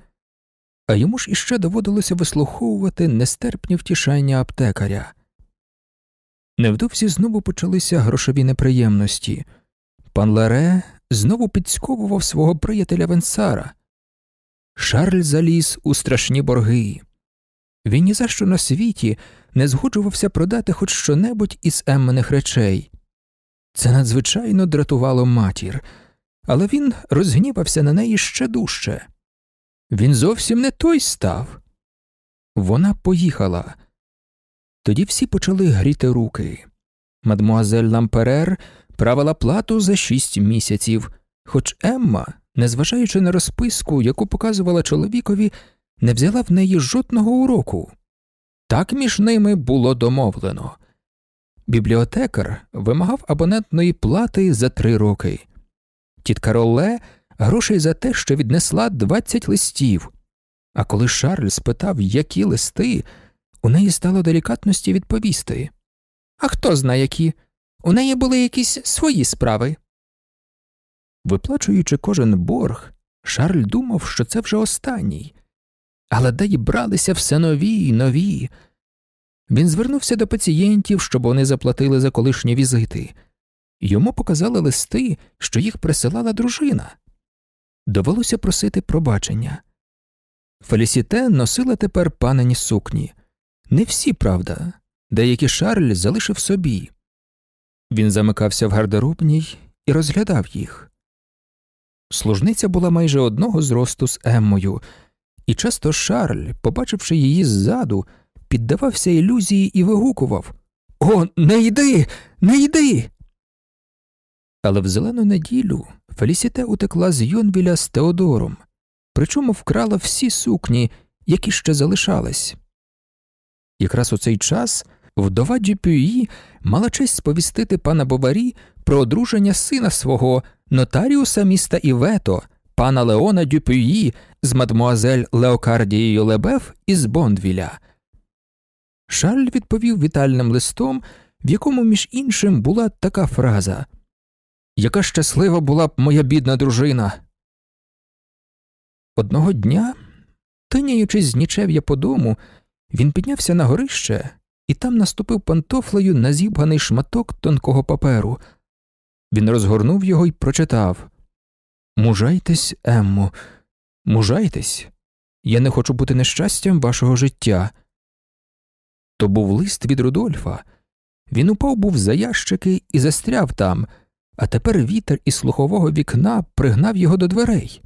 а йому ж іще доводилося вислуховувати нестерпні втішання аптекаря. Невдовзі знову почалися грошові неприємності. Пан Ларе знову підсковував свого приятеля Венсара. Шарль заліз у страшні борги. Він ні за що на світі не згоджувався продати хоч щонебудь із еммених речей. Це надзвичайно дратувало матір, але він розгнівався на неї ще дужче. Він зовсім не той став. Вона поїхала. Тоді всі почали гріти руки. Мадмуазель Ламперер правила плату за шість місяців, хоч Емма, незважаючи на розписку, яку показувала чоловікові, не взяла в неї жодного уроку. Так між ними було домовлено. Бібліотекар вимагав абонентної плати за три роки. Тітка Ролле грошей за те, що віднесла 20 листів. А коли Шарль спитав, які листи, у неї стало делікатності відповісти. А хто знає які? У неї були якісь свої справи. Виплачуючи кожен борг, Шарль думав, що це вже останній, але де й бралися все нові й нові. Він звернувся до пацієнтів, щоб вони заплатили за колишні візити. Йому показали листи, що їх присилала дружина довелося просити пробачення. Фелісіте носила тепер панені сукні. Не всі, правда, деякі Шарль залишив собі. Він замикався в гардеробній і розглядав їх. Служниця була майже одного зросту з Еммою, і часто Шарль, побачивши її ззаду, піддавався ілюзії і вигукував О, не йди, не йди. Але в зелену неділю Фелісіте утекла з Йонвіля з Теодором, причому вкрала всі сукні, які ще залишались. Якраз у цей час вдова Дюпюї мала честь сповістити пана Боварі про одруження сина свого, нотаріуса міста Івето, пана Леона Дюпюї з мадмуазель Леокардією Лебеф із Бондвіля. Шарль відповів вітальним листом, в якому, між іншим, була така фраза Яка щаслива була б моя бідна дружина. Одного дня, тиняючись з нічев'я по дому, він піднявся на горище і там наступив пантофлею на зібганий шматок тонкого паперу. Він розгорнув його і прочитав Мужайтесь, Еммо, мужайтесь. Я не хочу бути нещастям вашого життя. То був лист від Рудольфа. Він упав був за ящики і застряв там, а тепер вітер із слухового вікна пригнав його до дверей.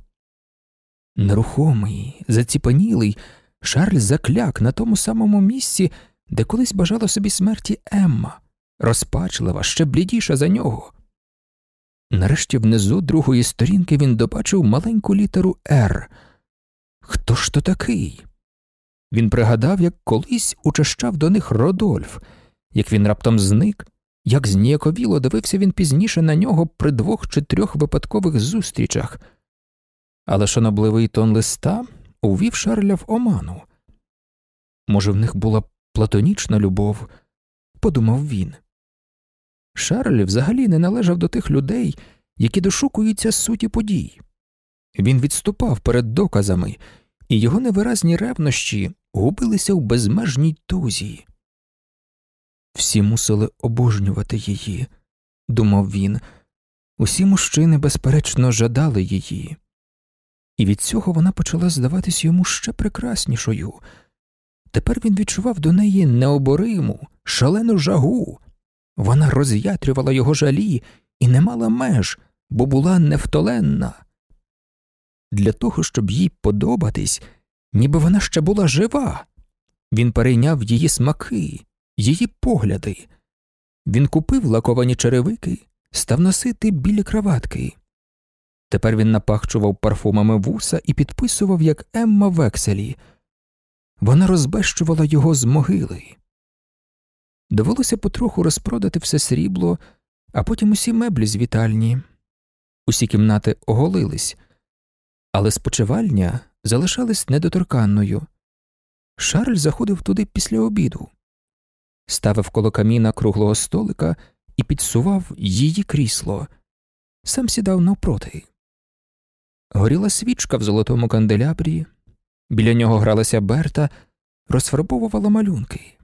Нерухомий, заціпанілий, Шарль закляк на тому самому місці, де колись бажала собі смерті Емма, розпачлива, ще блідіша за нього. Нарешті внизу другої сторінки він добачив маленьку літеру Р. Хто ж то такий? Він пригадав, як колись учащав до них Родольф, як він раптом зник, як зніяковіло дивився він пізніше на нього при двох чи трьох випадкових зустрічах. Але шанобливий тон листа увів Шарля в оману. Може, в них була платонічна любов, подумав він. Шарль взагалі не належав до тих людей, які дошукуються суті подій. Він відступав перед доказами, і його невиразні ревнощі губилися в безмежній тузі. Всі мусили обожнювати її, думав він, усі мужчини, безперечно, жадали її, і від цього вона почала здаватись йому ще прекраснішою. Тепер він відчував до неї необориму, шалену жагу. Вона роз'ятрювала його жалі і не мала меж, бо була невтоленна. Для того, щоб їй подобатись, ніби вона ще була жива. Він перейняв її смаки, її погляди. Він купив лаковані черевики, став носити білі краватки. Тепер він напахчував парфумами вуса і підписував, як Емма векселі. Вона розбещувала його з могили. Довелося потроху розпродати все срібло, а потім усі меблі з вітальні. Усі кімнати оголились, але спочивальня залишалась недоторканною. Шарль заходив туди після обіду, ставив коло каміна круглого столика і підсував її крісло, сам сідав навпроти. Горіла свічка в золотому канделябрі, біля нього гралася Берта, розфарбовувала малюнки.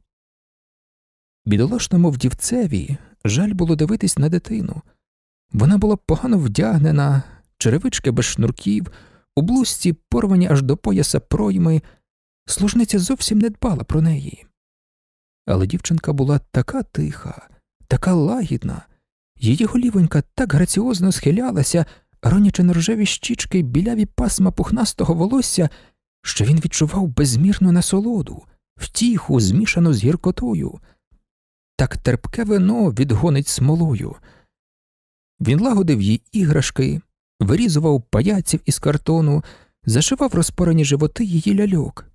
Бідолашному вдівцеві жаль було дивитись на дитину. Вона була погано вдягнена, черевички без шнурків, у блузці порвані аж до пояса пройми, служниця зовсім не дбала про неї. Але дівчинка була така тиха, така лагідна, її голівонька так граціозно схилялася, ронячи на рожеві щічки біляві пасма пухнастого волосся, що він відчував безмірну насолоду, втіху, змішану з гіркотою. Так терпке вино відгонить смолою. Він лагодив їй іграшки, вирізував паяців із картону, зашивав розпорені животи її ляльок.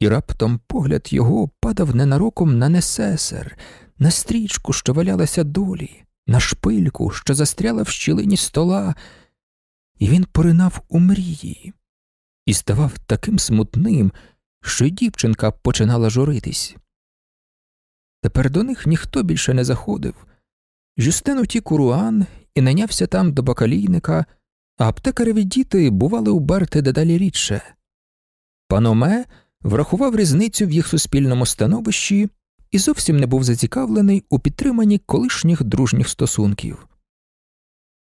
І раптом погляд його падав ненароком на несесер, на стрічку, що валялася долі, на шпильку, що застряла в щілині стола, і він поринав у мрії і ставав таким смутним, що й дівчинка починала журитись. Тепер до них ніхто більше не заходив. Жюстен утік у Руан і найнявся там до бакалійника, а аптекареві діти бували у Берти дедалі рідше. Паноме врахував різницю в їх суспільному становищі і зовсім не був зацікавлений у підтриманні колишніх дружніх стосунків.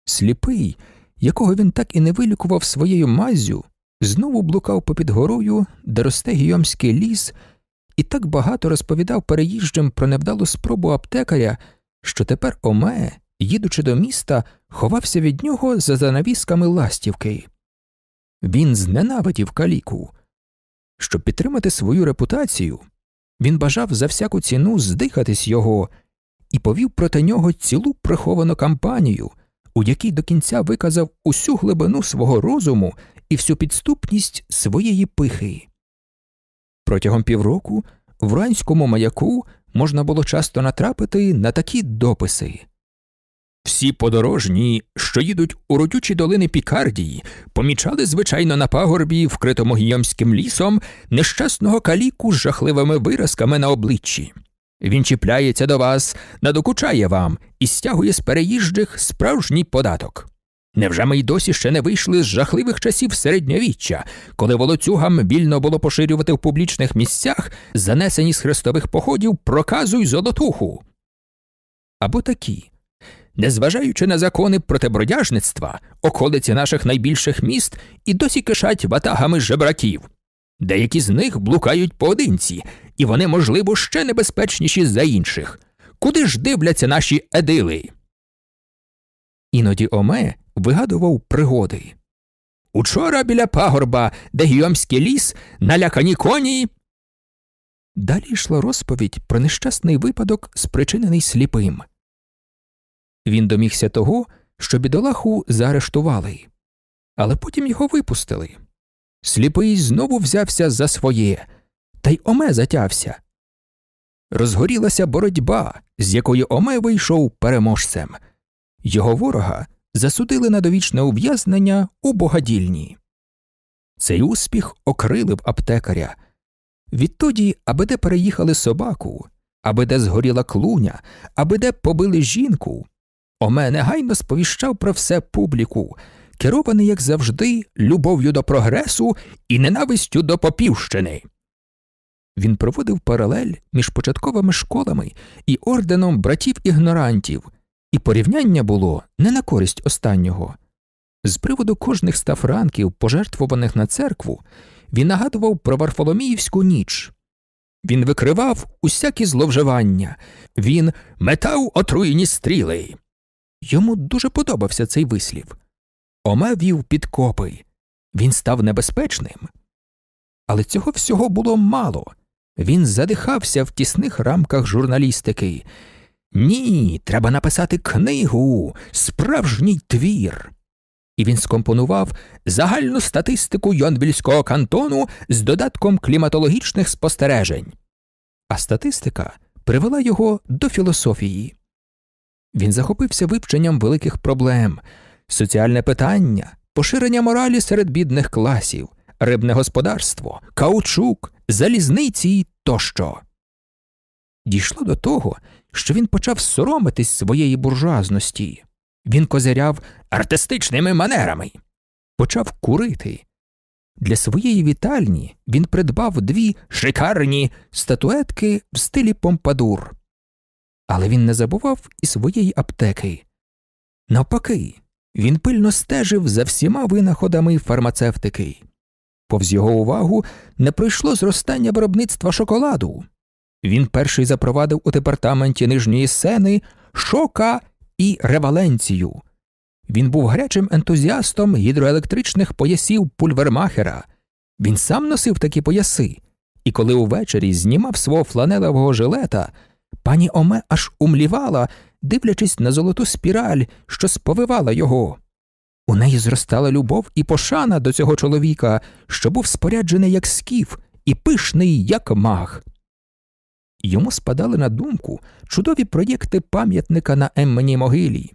Сліпий, якого він так і не вилікував своєю мазю, знову блукав попід горою, де росте гійомський ліс, і так багато розповідав переїжджим про невдалу спробу аптекаря, що тепер Оме, їдучи до міста, ховався від нього за занавісками ластівки. Він зненавидів каліку. Щоб підтримати свою репутацію, він бажав за всяку ціну здихатись його і повів проти нього цілу приховану кампанію, у якій до кінця виказав усю глибину свого розуму і всю підступність своєї пихи. Протягом півроку в ранському маяку можна було часто натрапити на такі дописи. Всі подорожні, що їдуть у родючі долини Пікардії, помічали, звичайно, на пагорбі, вкритому гійомським лісом, нещасного каліку з жахливими виразками на обличчі. Він чіпляється до вас, надокучає вам і стягує з переїжджих справжній податок. Невже ми й досі ще не вийшли з жахливих часів середньовіччя, коли волоцюгам вільно було поширювати в публічних місцях занесені з хрестових походів проказу й золотуху? Або такі. Незважаючи на закони протибродяжництва, околиці наших найбільших міст і досі кишать ватагами жебраків. Деякі з них блукають поодинці, і вони, можливо, ще небезпечніші за інших. Куди ж дивляться наші едили? Іноді Оме вигадував пригоди. Учора біля пагорба, де гійомський ліс, налякані коні. Далі йшла розповідь про нещасний випадок, спричинений сліпим. Він домігся того, що бідолаху заарештували, але потім його випустили. Сліпий знову взявся за своє, та й Оме затявся. Розгорілася боротьба, з якої Оме вийшов переможцем. Його ворога засудили на довічне ув'язнення у богадільні. Цей успіх окрилив аптекаря. Відтоді, аби де переїхали собаку, аби де згоріла клуня, аби де побили жінку. Оме негайно сповіщав про все публіку, керований, як завжди, любов'ю до прогресу і ненавистю до попівщини. Він проводив паралель між початковими школами і орденом братів ігнорантів, і порівняння було не на користь останнього. З приводу кожних ста франків, пожертвуваних на церкву, він нагадував про Варфоломіївську ніч. Він викривав усякі зловживання, він метав отруєні стріли. Йому дуже подобався цей вислів. Оме вів підкопи, він став небезпечним. Але цього всього було мало. Він задихався в тісних рамках журналістики. Ні, треба написати книгу, справжній твір. І він скомпонував загальну статистику Йонвільського кантону з додатком кліматологічних спостережень. А статистика привела його до філософії. Він захопився вивченням великих проблем, соціальне питання, поширення моралі серед бідних класів, рибне господарство, каучук, залізниці тощо. Дійшло до того, що він почав соромитись своєї буржуазності. Він козиряв артистичними манерами, почав курити. Для своєї вітальні він придбав дві шикарні статуетки в стилі помпадур. Але він не забував і своєї аптеки. Навпаки, він пильно стежив за всіма винаходами фармацевтики. Повз його увагу не пройшло зростання виробництва шоколаду. Він перший запровадив у департаменті нижньої сени шока і реваленцію. Він був гарячим ентузіастом гідроелектричних поясів пульвермахера. Він сам носив такі пояси, і коли увечері знімав свого фланелевого жилета, пані Оме аж умлівала, дивлячись на золоту спіраль, що сповивала його. У неї зростала любов і пошана до цього чоловіка, що був споряджений як скіф і пишний, як маг. Йому спадали на думку чудові проєкти пам'ятника на Емменій могилі.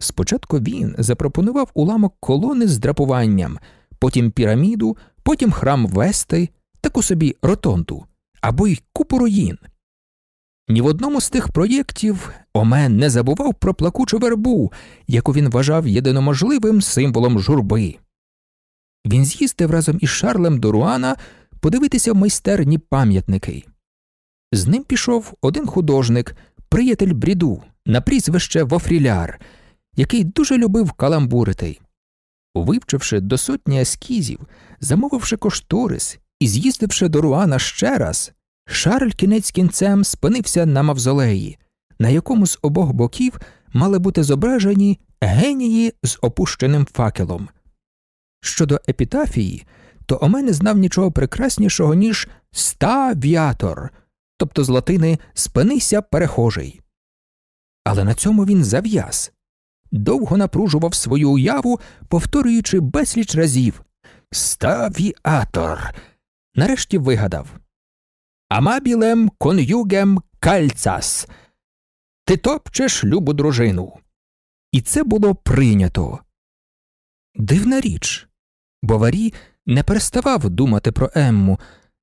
Спочатку він запропонував уламок колони з драпуванням, потім піраміду, потім храм Вести, таку собі ротонду або й купу руїн. Ні в одному з тих проєктів Омен не забував про плакучу вербу, яку він вважав єдиноможливим символом журби. Він з'їздив разом із Шарлем до Руана подивитися в майстерні пам'ятники. З ним пішов один художник, приятель бріду, на прізвище Вофріляр, який дуже любив каламбурити. Вивчивши до сотні ескізів, замовивши кошторис і з'їздивши до Руана ще раз, Шарль кінець кінцем спинився на мавзолеї, на якому з обох боків мали бути зображені генії з опущеним факелом. Щодо епітафії, то Оме не знав нічого прекраснішого, ніж ста віатор, тобто з латини спинися перехожий. Але на цьому він зав'яз. Довго напружував свою уяву, повторюючи безліч разів Ставіатор. Нарешті вигадав Амабілем конюгем кальцас. Ти топчеш любу дружину. І це було прийнято. Дивна річ. Боварі не переставав думати про Емму,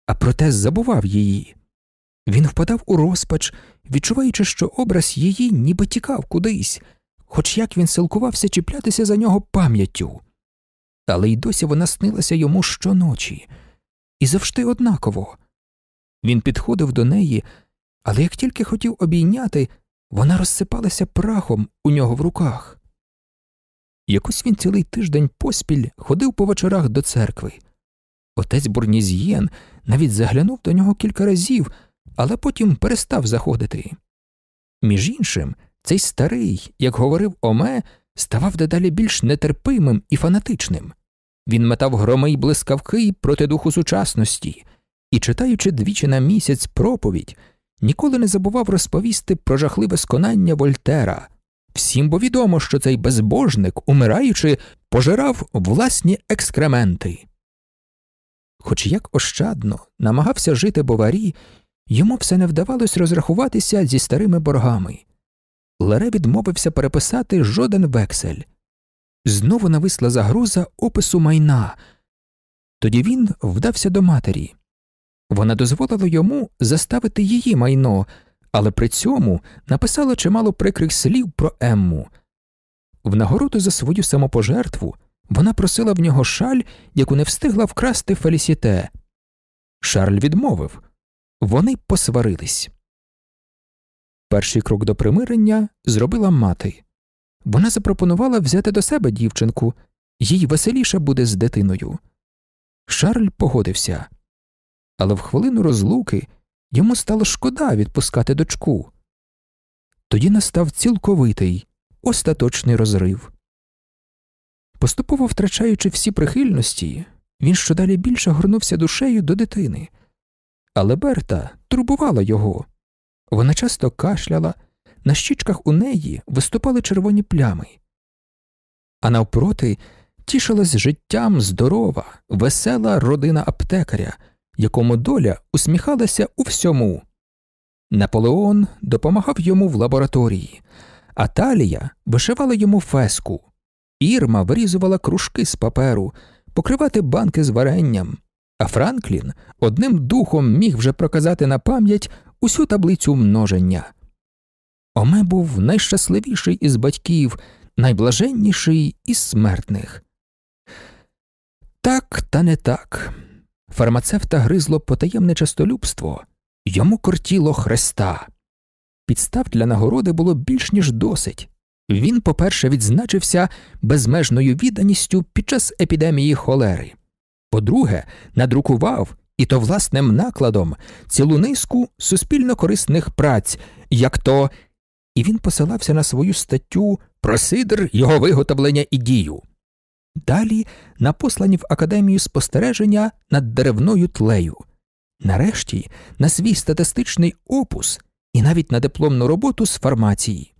а проте забував її. Він впадав у розпач, відчуваючи, що образ її ніби тікав кудись, хоч як він силкувався чіплятися за нього пам'яттю. Але й досі вона снилася йому щоночі, і завжди однаково. Він підходив до неї, але як тільки хотів обійняти, вона розсипалася прахом у нього в руках. Якось він цілий тиждень поспіль ходив по вечорах до церкви. Отець Бурніз'єн навіть заглянув до нього кілька разів, але потім перестав заходити. Між іншим, цей старий, як говорив Оме, ставав дедалі більш нетерпимим і фанатичним. Він метав громи й блискавки проти духу сучасності і, читаючи двічі на місяць проповідь, ніколи не забував розповісти про жахливе сконання Вольтера. Всім бо відомо, що цей безбожник, умираючи, пожирав власні екскременти. Хоч як ощадно намагався жити боварі, йому все не вдавалось розрахуватися зі старими боргами. Лере відмовився переписати жоден вексель. Знову нависла загроза опису майна. Тоді він вдався до матері. Вона дозволила йому заставити її майно, але при цьому написала чимало прикрих слів про Емму. В нагороду за свою самопожертву вона просила в нього шаль, яку не встигла вкрасти Фелісіте. Шарль відмовив вони посварились. Перший крок до примирення зробила мати. Вона запропонувала взяти до себе дівчинку, їй веселіше буде з дитиною. Шарль погодився, але в хвилину розлуки йому стало шкода відпускати дочку. Тоді настав цілковитий, остаточний розрив. Поступово втрачаючи всі прихильності, він щодалі більше горнувся душею до дитини. Але Берта турбувала його. Вона часто кашляла, на щічках у неї виступали червоні плями. А навпроти тішилась життям здорова, весела родина аптекаря, якому доля усміхалася у всьому. Наполеон допомагав йому в лабораторії, а Талія вишивала йому феску, Ірма вирізувала кружки з паперу, покривати банки з варенням, а Франклін одним духом міг вже проказати на пам'ять усю таблицю множення. Оме був найщасливіший із батьків, найблаженніший із смертних. Так, та не так. Фармацевта гризло потаємне частолюбство, йому кортіло хреста. Підстав для нагороди було більш ніж досить. Він, по-перше, відзначився безмежною відданістю під час епідемії холери. По-друге, надрукував, і то власним накладом, цілу низку суспільно корисних праць, як то, і він посилався на свою статтю про сидр його виготовлення і дію. Далі на послані в академію спостереження над деревною тлею, нарешті на свій статистичний опус і навіть на дипломну роботу з фармації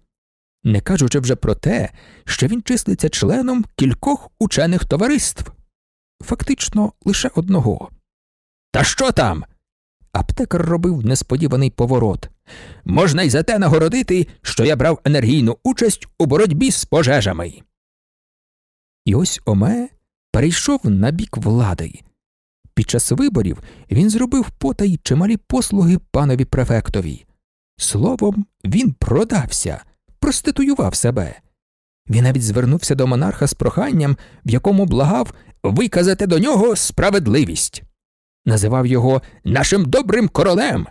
не кажучи вже про те, що він числиться членом кількох учених товариств, фактично лише одного. Та що там? Аптекар робив несподіваний поворот. Можна й за те нагородити, що я брав енергійну участь у боротьбі з пожежами. І ось Оме перейшов на бік влади. Під час виборів він зробив потай чималі послуги панові префектові. Словом, він продався проституював себе. Він навіть звернувся до монарха з проханням, в якому благав виказати до нього справедливість, називав його нашим добрим королем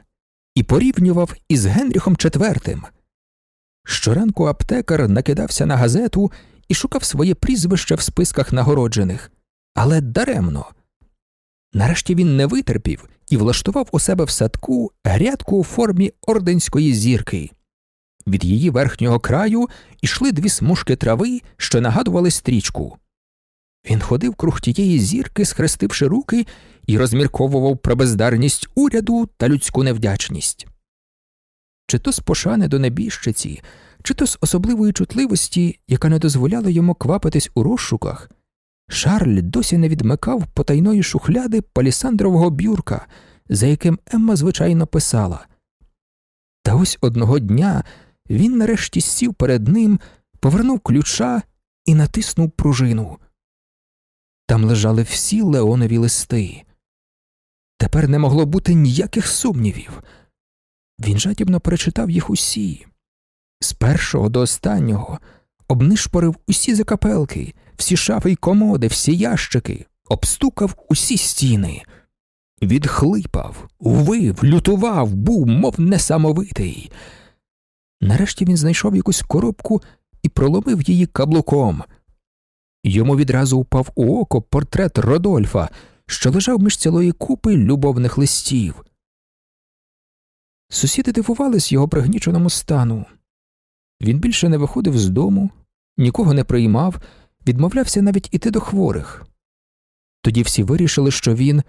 і порівнював із Генріхом IV. Щоранку аптекар накидався на газету і шукав своє прізвище в списках нагороджених, але даремно. Нарешті він не витерпів і влаштував у себе в садку грядку у формі орденської зірки. Від її верхнього краю йшли дві смужки трави, що нагадували стрічку. Він ходив круг тієї зірки, схрестивши руки, і розмірковував про бездарність уряду та людську невдячність. Чи то з пошани до небіжчиці, чи то з особливої чутливості, яка не дозволяла йому квапитись у розшуках, Шарль досі не відмикав потайної шухляди палісандрового бюрка, за яким Емма звичайно писала. Та ось одного дня він нарешті сів перед ним, повернув ключа і натиснув пружину. Там лежали всі Леонові листи. Тепер не могло бути ніяких сумнівів. Він жадібно перечитав їх усі з першого до останнього, обнишпорив усі закапелки, всі шафи й комоди, всі ящики, обстукав усі стіни, відхлипав, вив, лютував, був, мов несамовитий. Нарешті він знайшов якусь коробку і проломив її каблуком. Йому відразу упав у око портрет Родольфа, що лежав між цілої купи любовних листів. Сусіди дивувались його пригніченому стану. Він більше не виходив з дому, нікого не приймав, відмовлявся навіть іти до хворих. Тоді всі вирішили, що він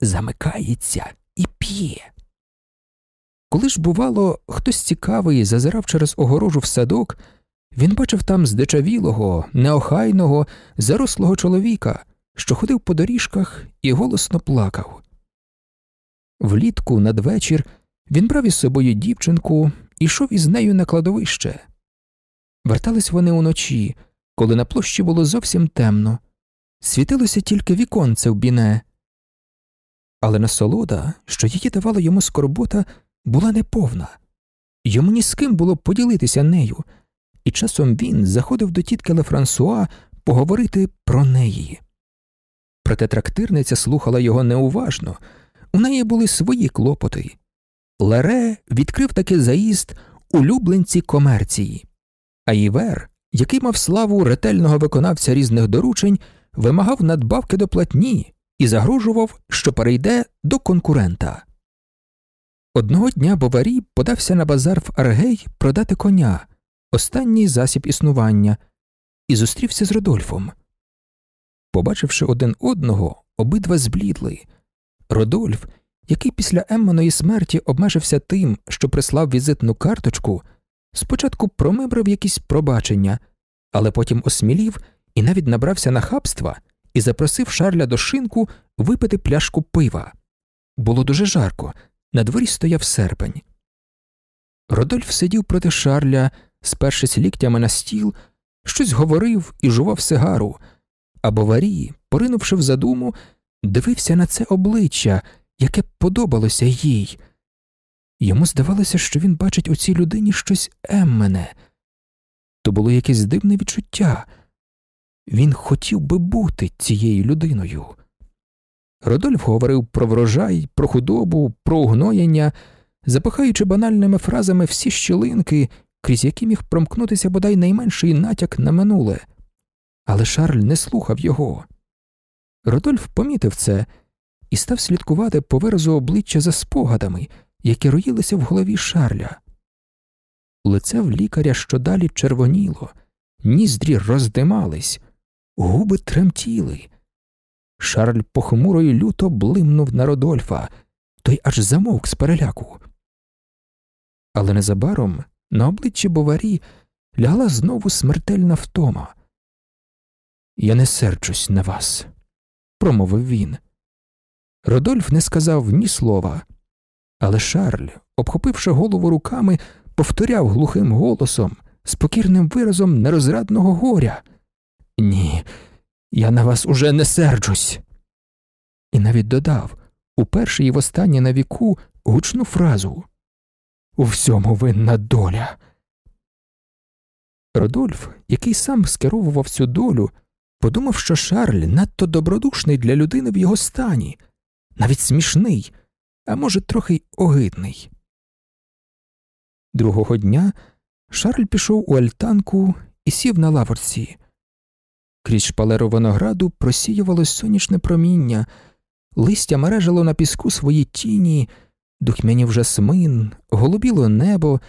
замикається і п'є. Коли ж, бувало, хтось цікавий зазирав через огорожу в садок, він бачив там здичавілого, неохайного, зарослого чоловіка, що ходив по доріжках і голосно плакав. Влітку надвечір він брав із собою дівчинку і йшов із нею на кладовище. Вертались вони уночі, коли на площі було зовсім темно, світилося тільки віконце в біне. Але насолода, що її давала йому скорбота, була неповна. Йому ні з ким було поділитися нею, і часом він заходив до тітки Лефрансуа поговорити про неї. Проте трактирниця слухала його неуважно, у неї були свої клопоти. Лере відкрив таки заїзд улюбленці комерції, а Івер, який мав славу ретельного виконавця різних доручень, вимагав надбавки до платні і загрожував, що перейде до конкурента. Одного дня Боварі подався на базар в Аргей продати коня, останній засіб існування, і зустрівся з Родольфом. Побачивши один одного, обидва зблідли. Родольф, який після Емманої смерті обмежився тим, що прислав візитну карточку, спочатку промибрав якісь пробачення, але потім осмілів і навіть набрався нахабства і запросив Шарля до шинку випити пляшку пива. Було дуже жарко, на дворі стояв серпень. Родольф сидів проти Шарля, спершись ліктями на стіл, щось говорив і жував сигару, а Боварі, поринувши в задуму, дивився на це обличчя, яке подобалося їй. Йому здавалося, що він бачить у цій людині щось еммене. То було якесь дивне відчуття. Він хотів би бути цією людиною. Родольф говорив про врожай, про худобу, про угноєння, запихаючи банальними фразами всі щілинки, крізь які міг промкнутися бодай найменший натяк на минуле. Але Шарль не слухав його. Родольф помітив це і став слідкувати по виразу обличчя за спогадами, які роїлися в голові Шарля. Лице в лікаря щодалі червоніло, ніздрі роздимались, губи тремтіли. Шарль похмуро й люто блимнув на Родольфа, той аж замовк з переляку. Але незабаром на обличчі Боварі лягла знову смертельна втома. Я не серчусь на вас, промовив він. Родольф не сказав ні слова, але Шарль, обхопивши голову руками, повторяв глухим голосом, з покірним виразом нерозрадного горя. Ні, я на вас уже не серджусь. І навіть додав уперше і востаннє на віку гучну фразу У всьому винна доля. Родольф, який сам скеровував цю долю, подумав, що Шарль надто добродушний для людини в його стані, навіть смішний, а може, трохи й огидний. Другого дня Шарль пішов у альтанку і сів на лаворці. Крізь шпалеру винограду просіювалось сонячне проміння, листя мережило на піску свої тіні, духмянів жасмин, голубіло небо,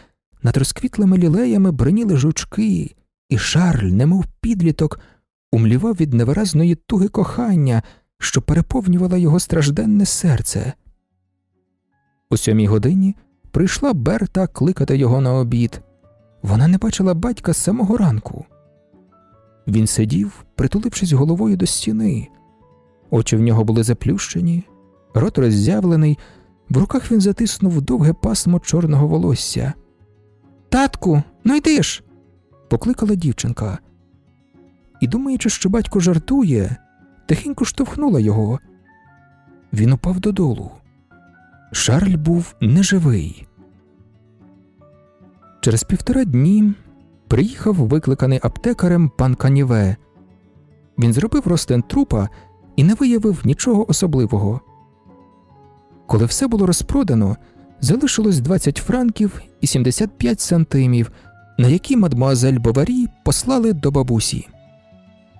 над розквітлими лілеями броніли жучки, і Шарль, немов підліток, умлівав від невиразної туги кохання, що переповнювала його стражденне серце. У сьомій годині прийшла Берта кликати його на обід. Вона не бачила батька з самого ранку. Він сидів, притулившись головою до стіни. Очі в нього були заплющені, рот роззявлений, в руках він затиснув довге пасмо чорного волосся. Татку, ну йди ж. покликала дівчинка. І, думаючи, що батько жартує, тихенько штовхнула його. Він упав додолу. Шарль був неживий. Через півтора дні приїхав викликаний аптекарем пан Каніве. Він зробив розтин трупа і не виявив нічого особливого. Коли все було розпродано, залишилось 20 франків і 75 сантимів, на які мадмуазель Боварі послали до бабусі.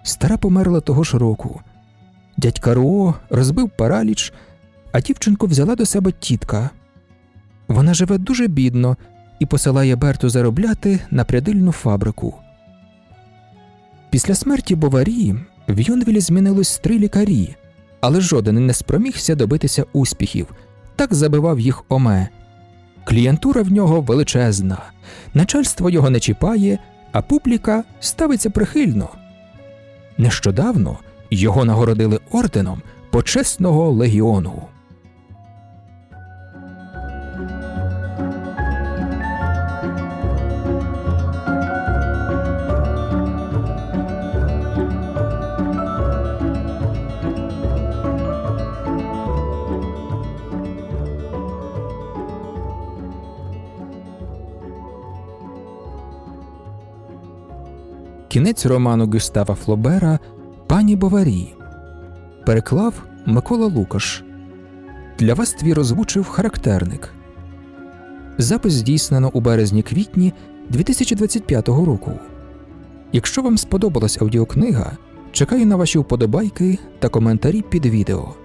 Стара померла того ж року. Дядька Руо розбив параліч, а дівчинку взяла до себе тітка. Вона живе дуже бідно і посилає Берту заробляти на прядильну фабрику. Після смерті Боварі в Юнвілі змінилось три лікарі, але жоден не спромігся добитися успіхів, так забивав їх Оме. Клієнтура в нього величезна, начальство його не чіпає, а публіка ставиться прихильно. Нещодавно його нагородили орденом почесного легіону. Кінець роману Гюстава Флобера Пані Баварі переклав Микола Лукаш. Для вас твір озвучив характерник. Запис здійснено у березні квітні 2025 року. Якщо вам сподобалась аудіокнига, чекаю на ваші вподобайки та коментарі під відео.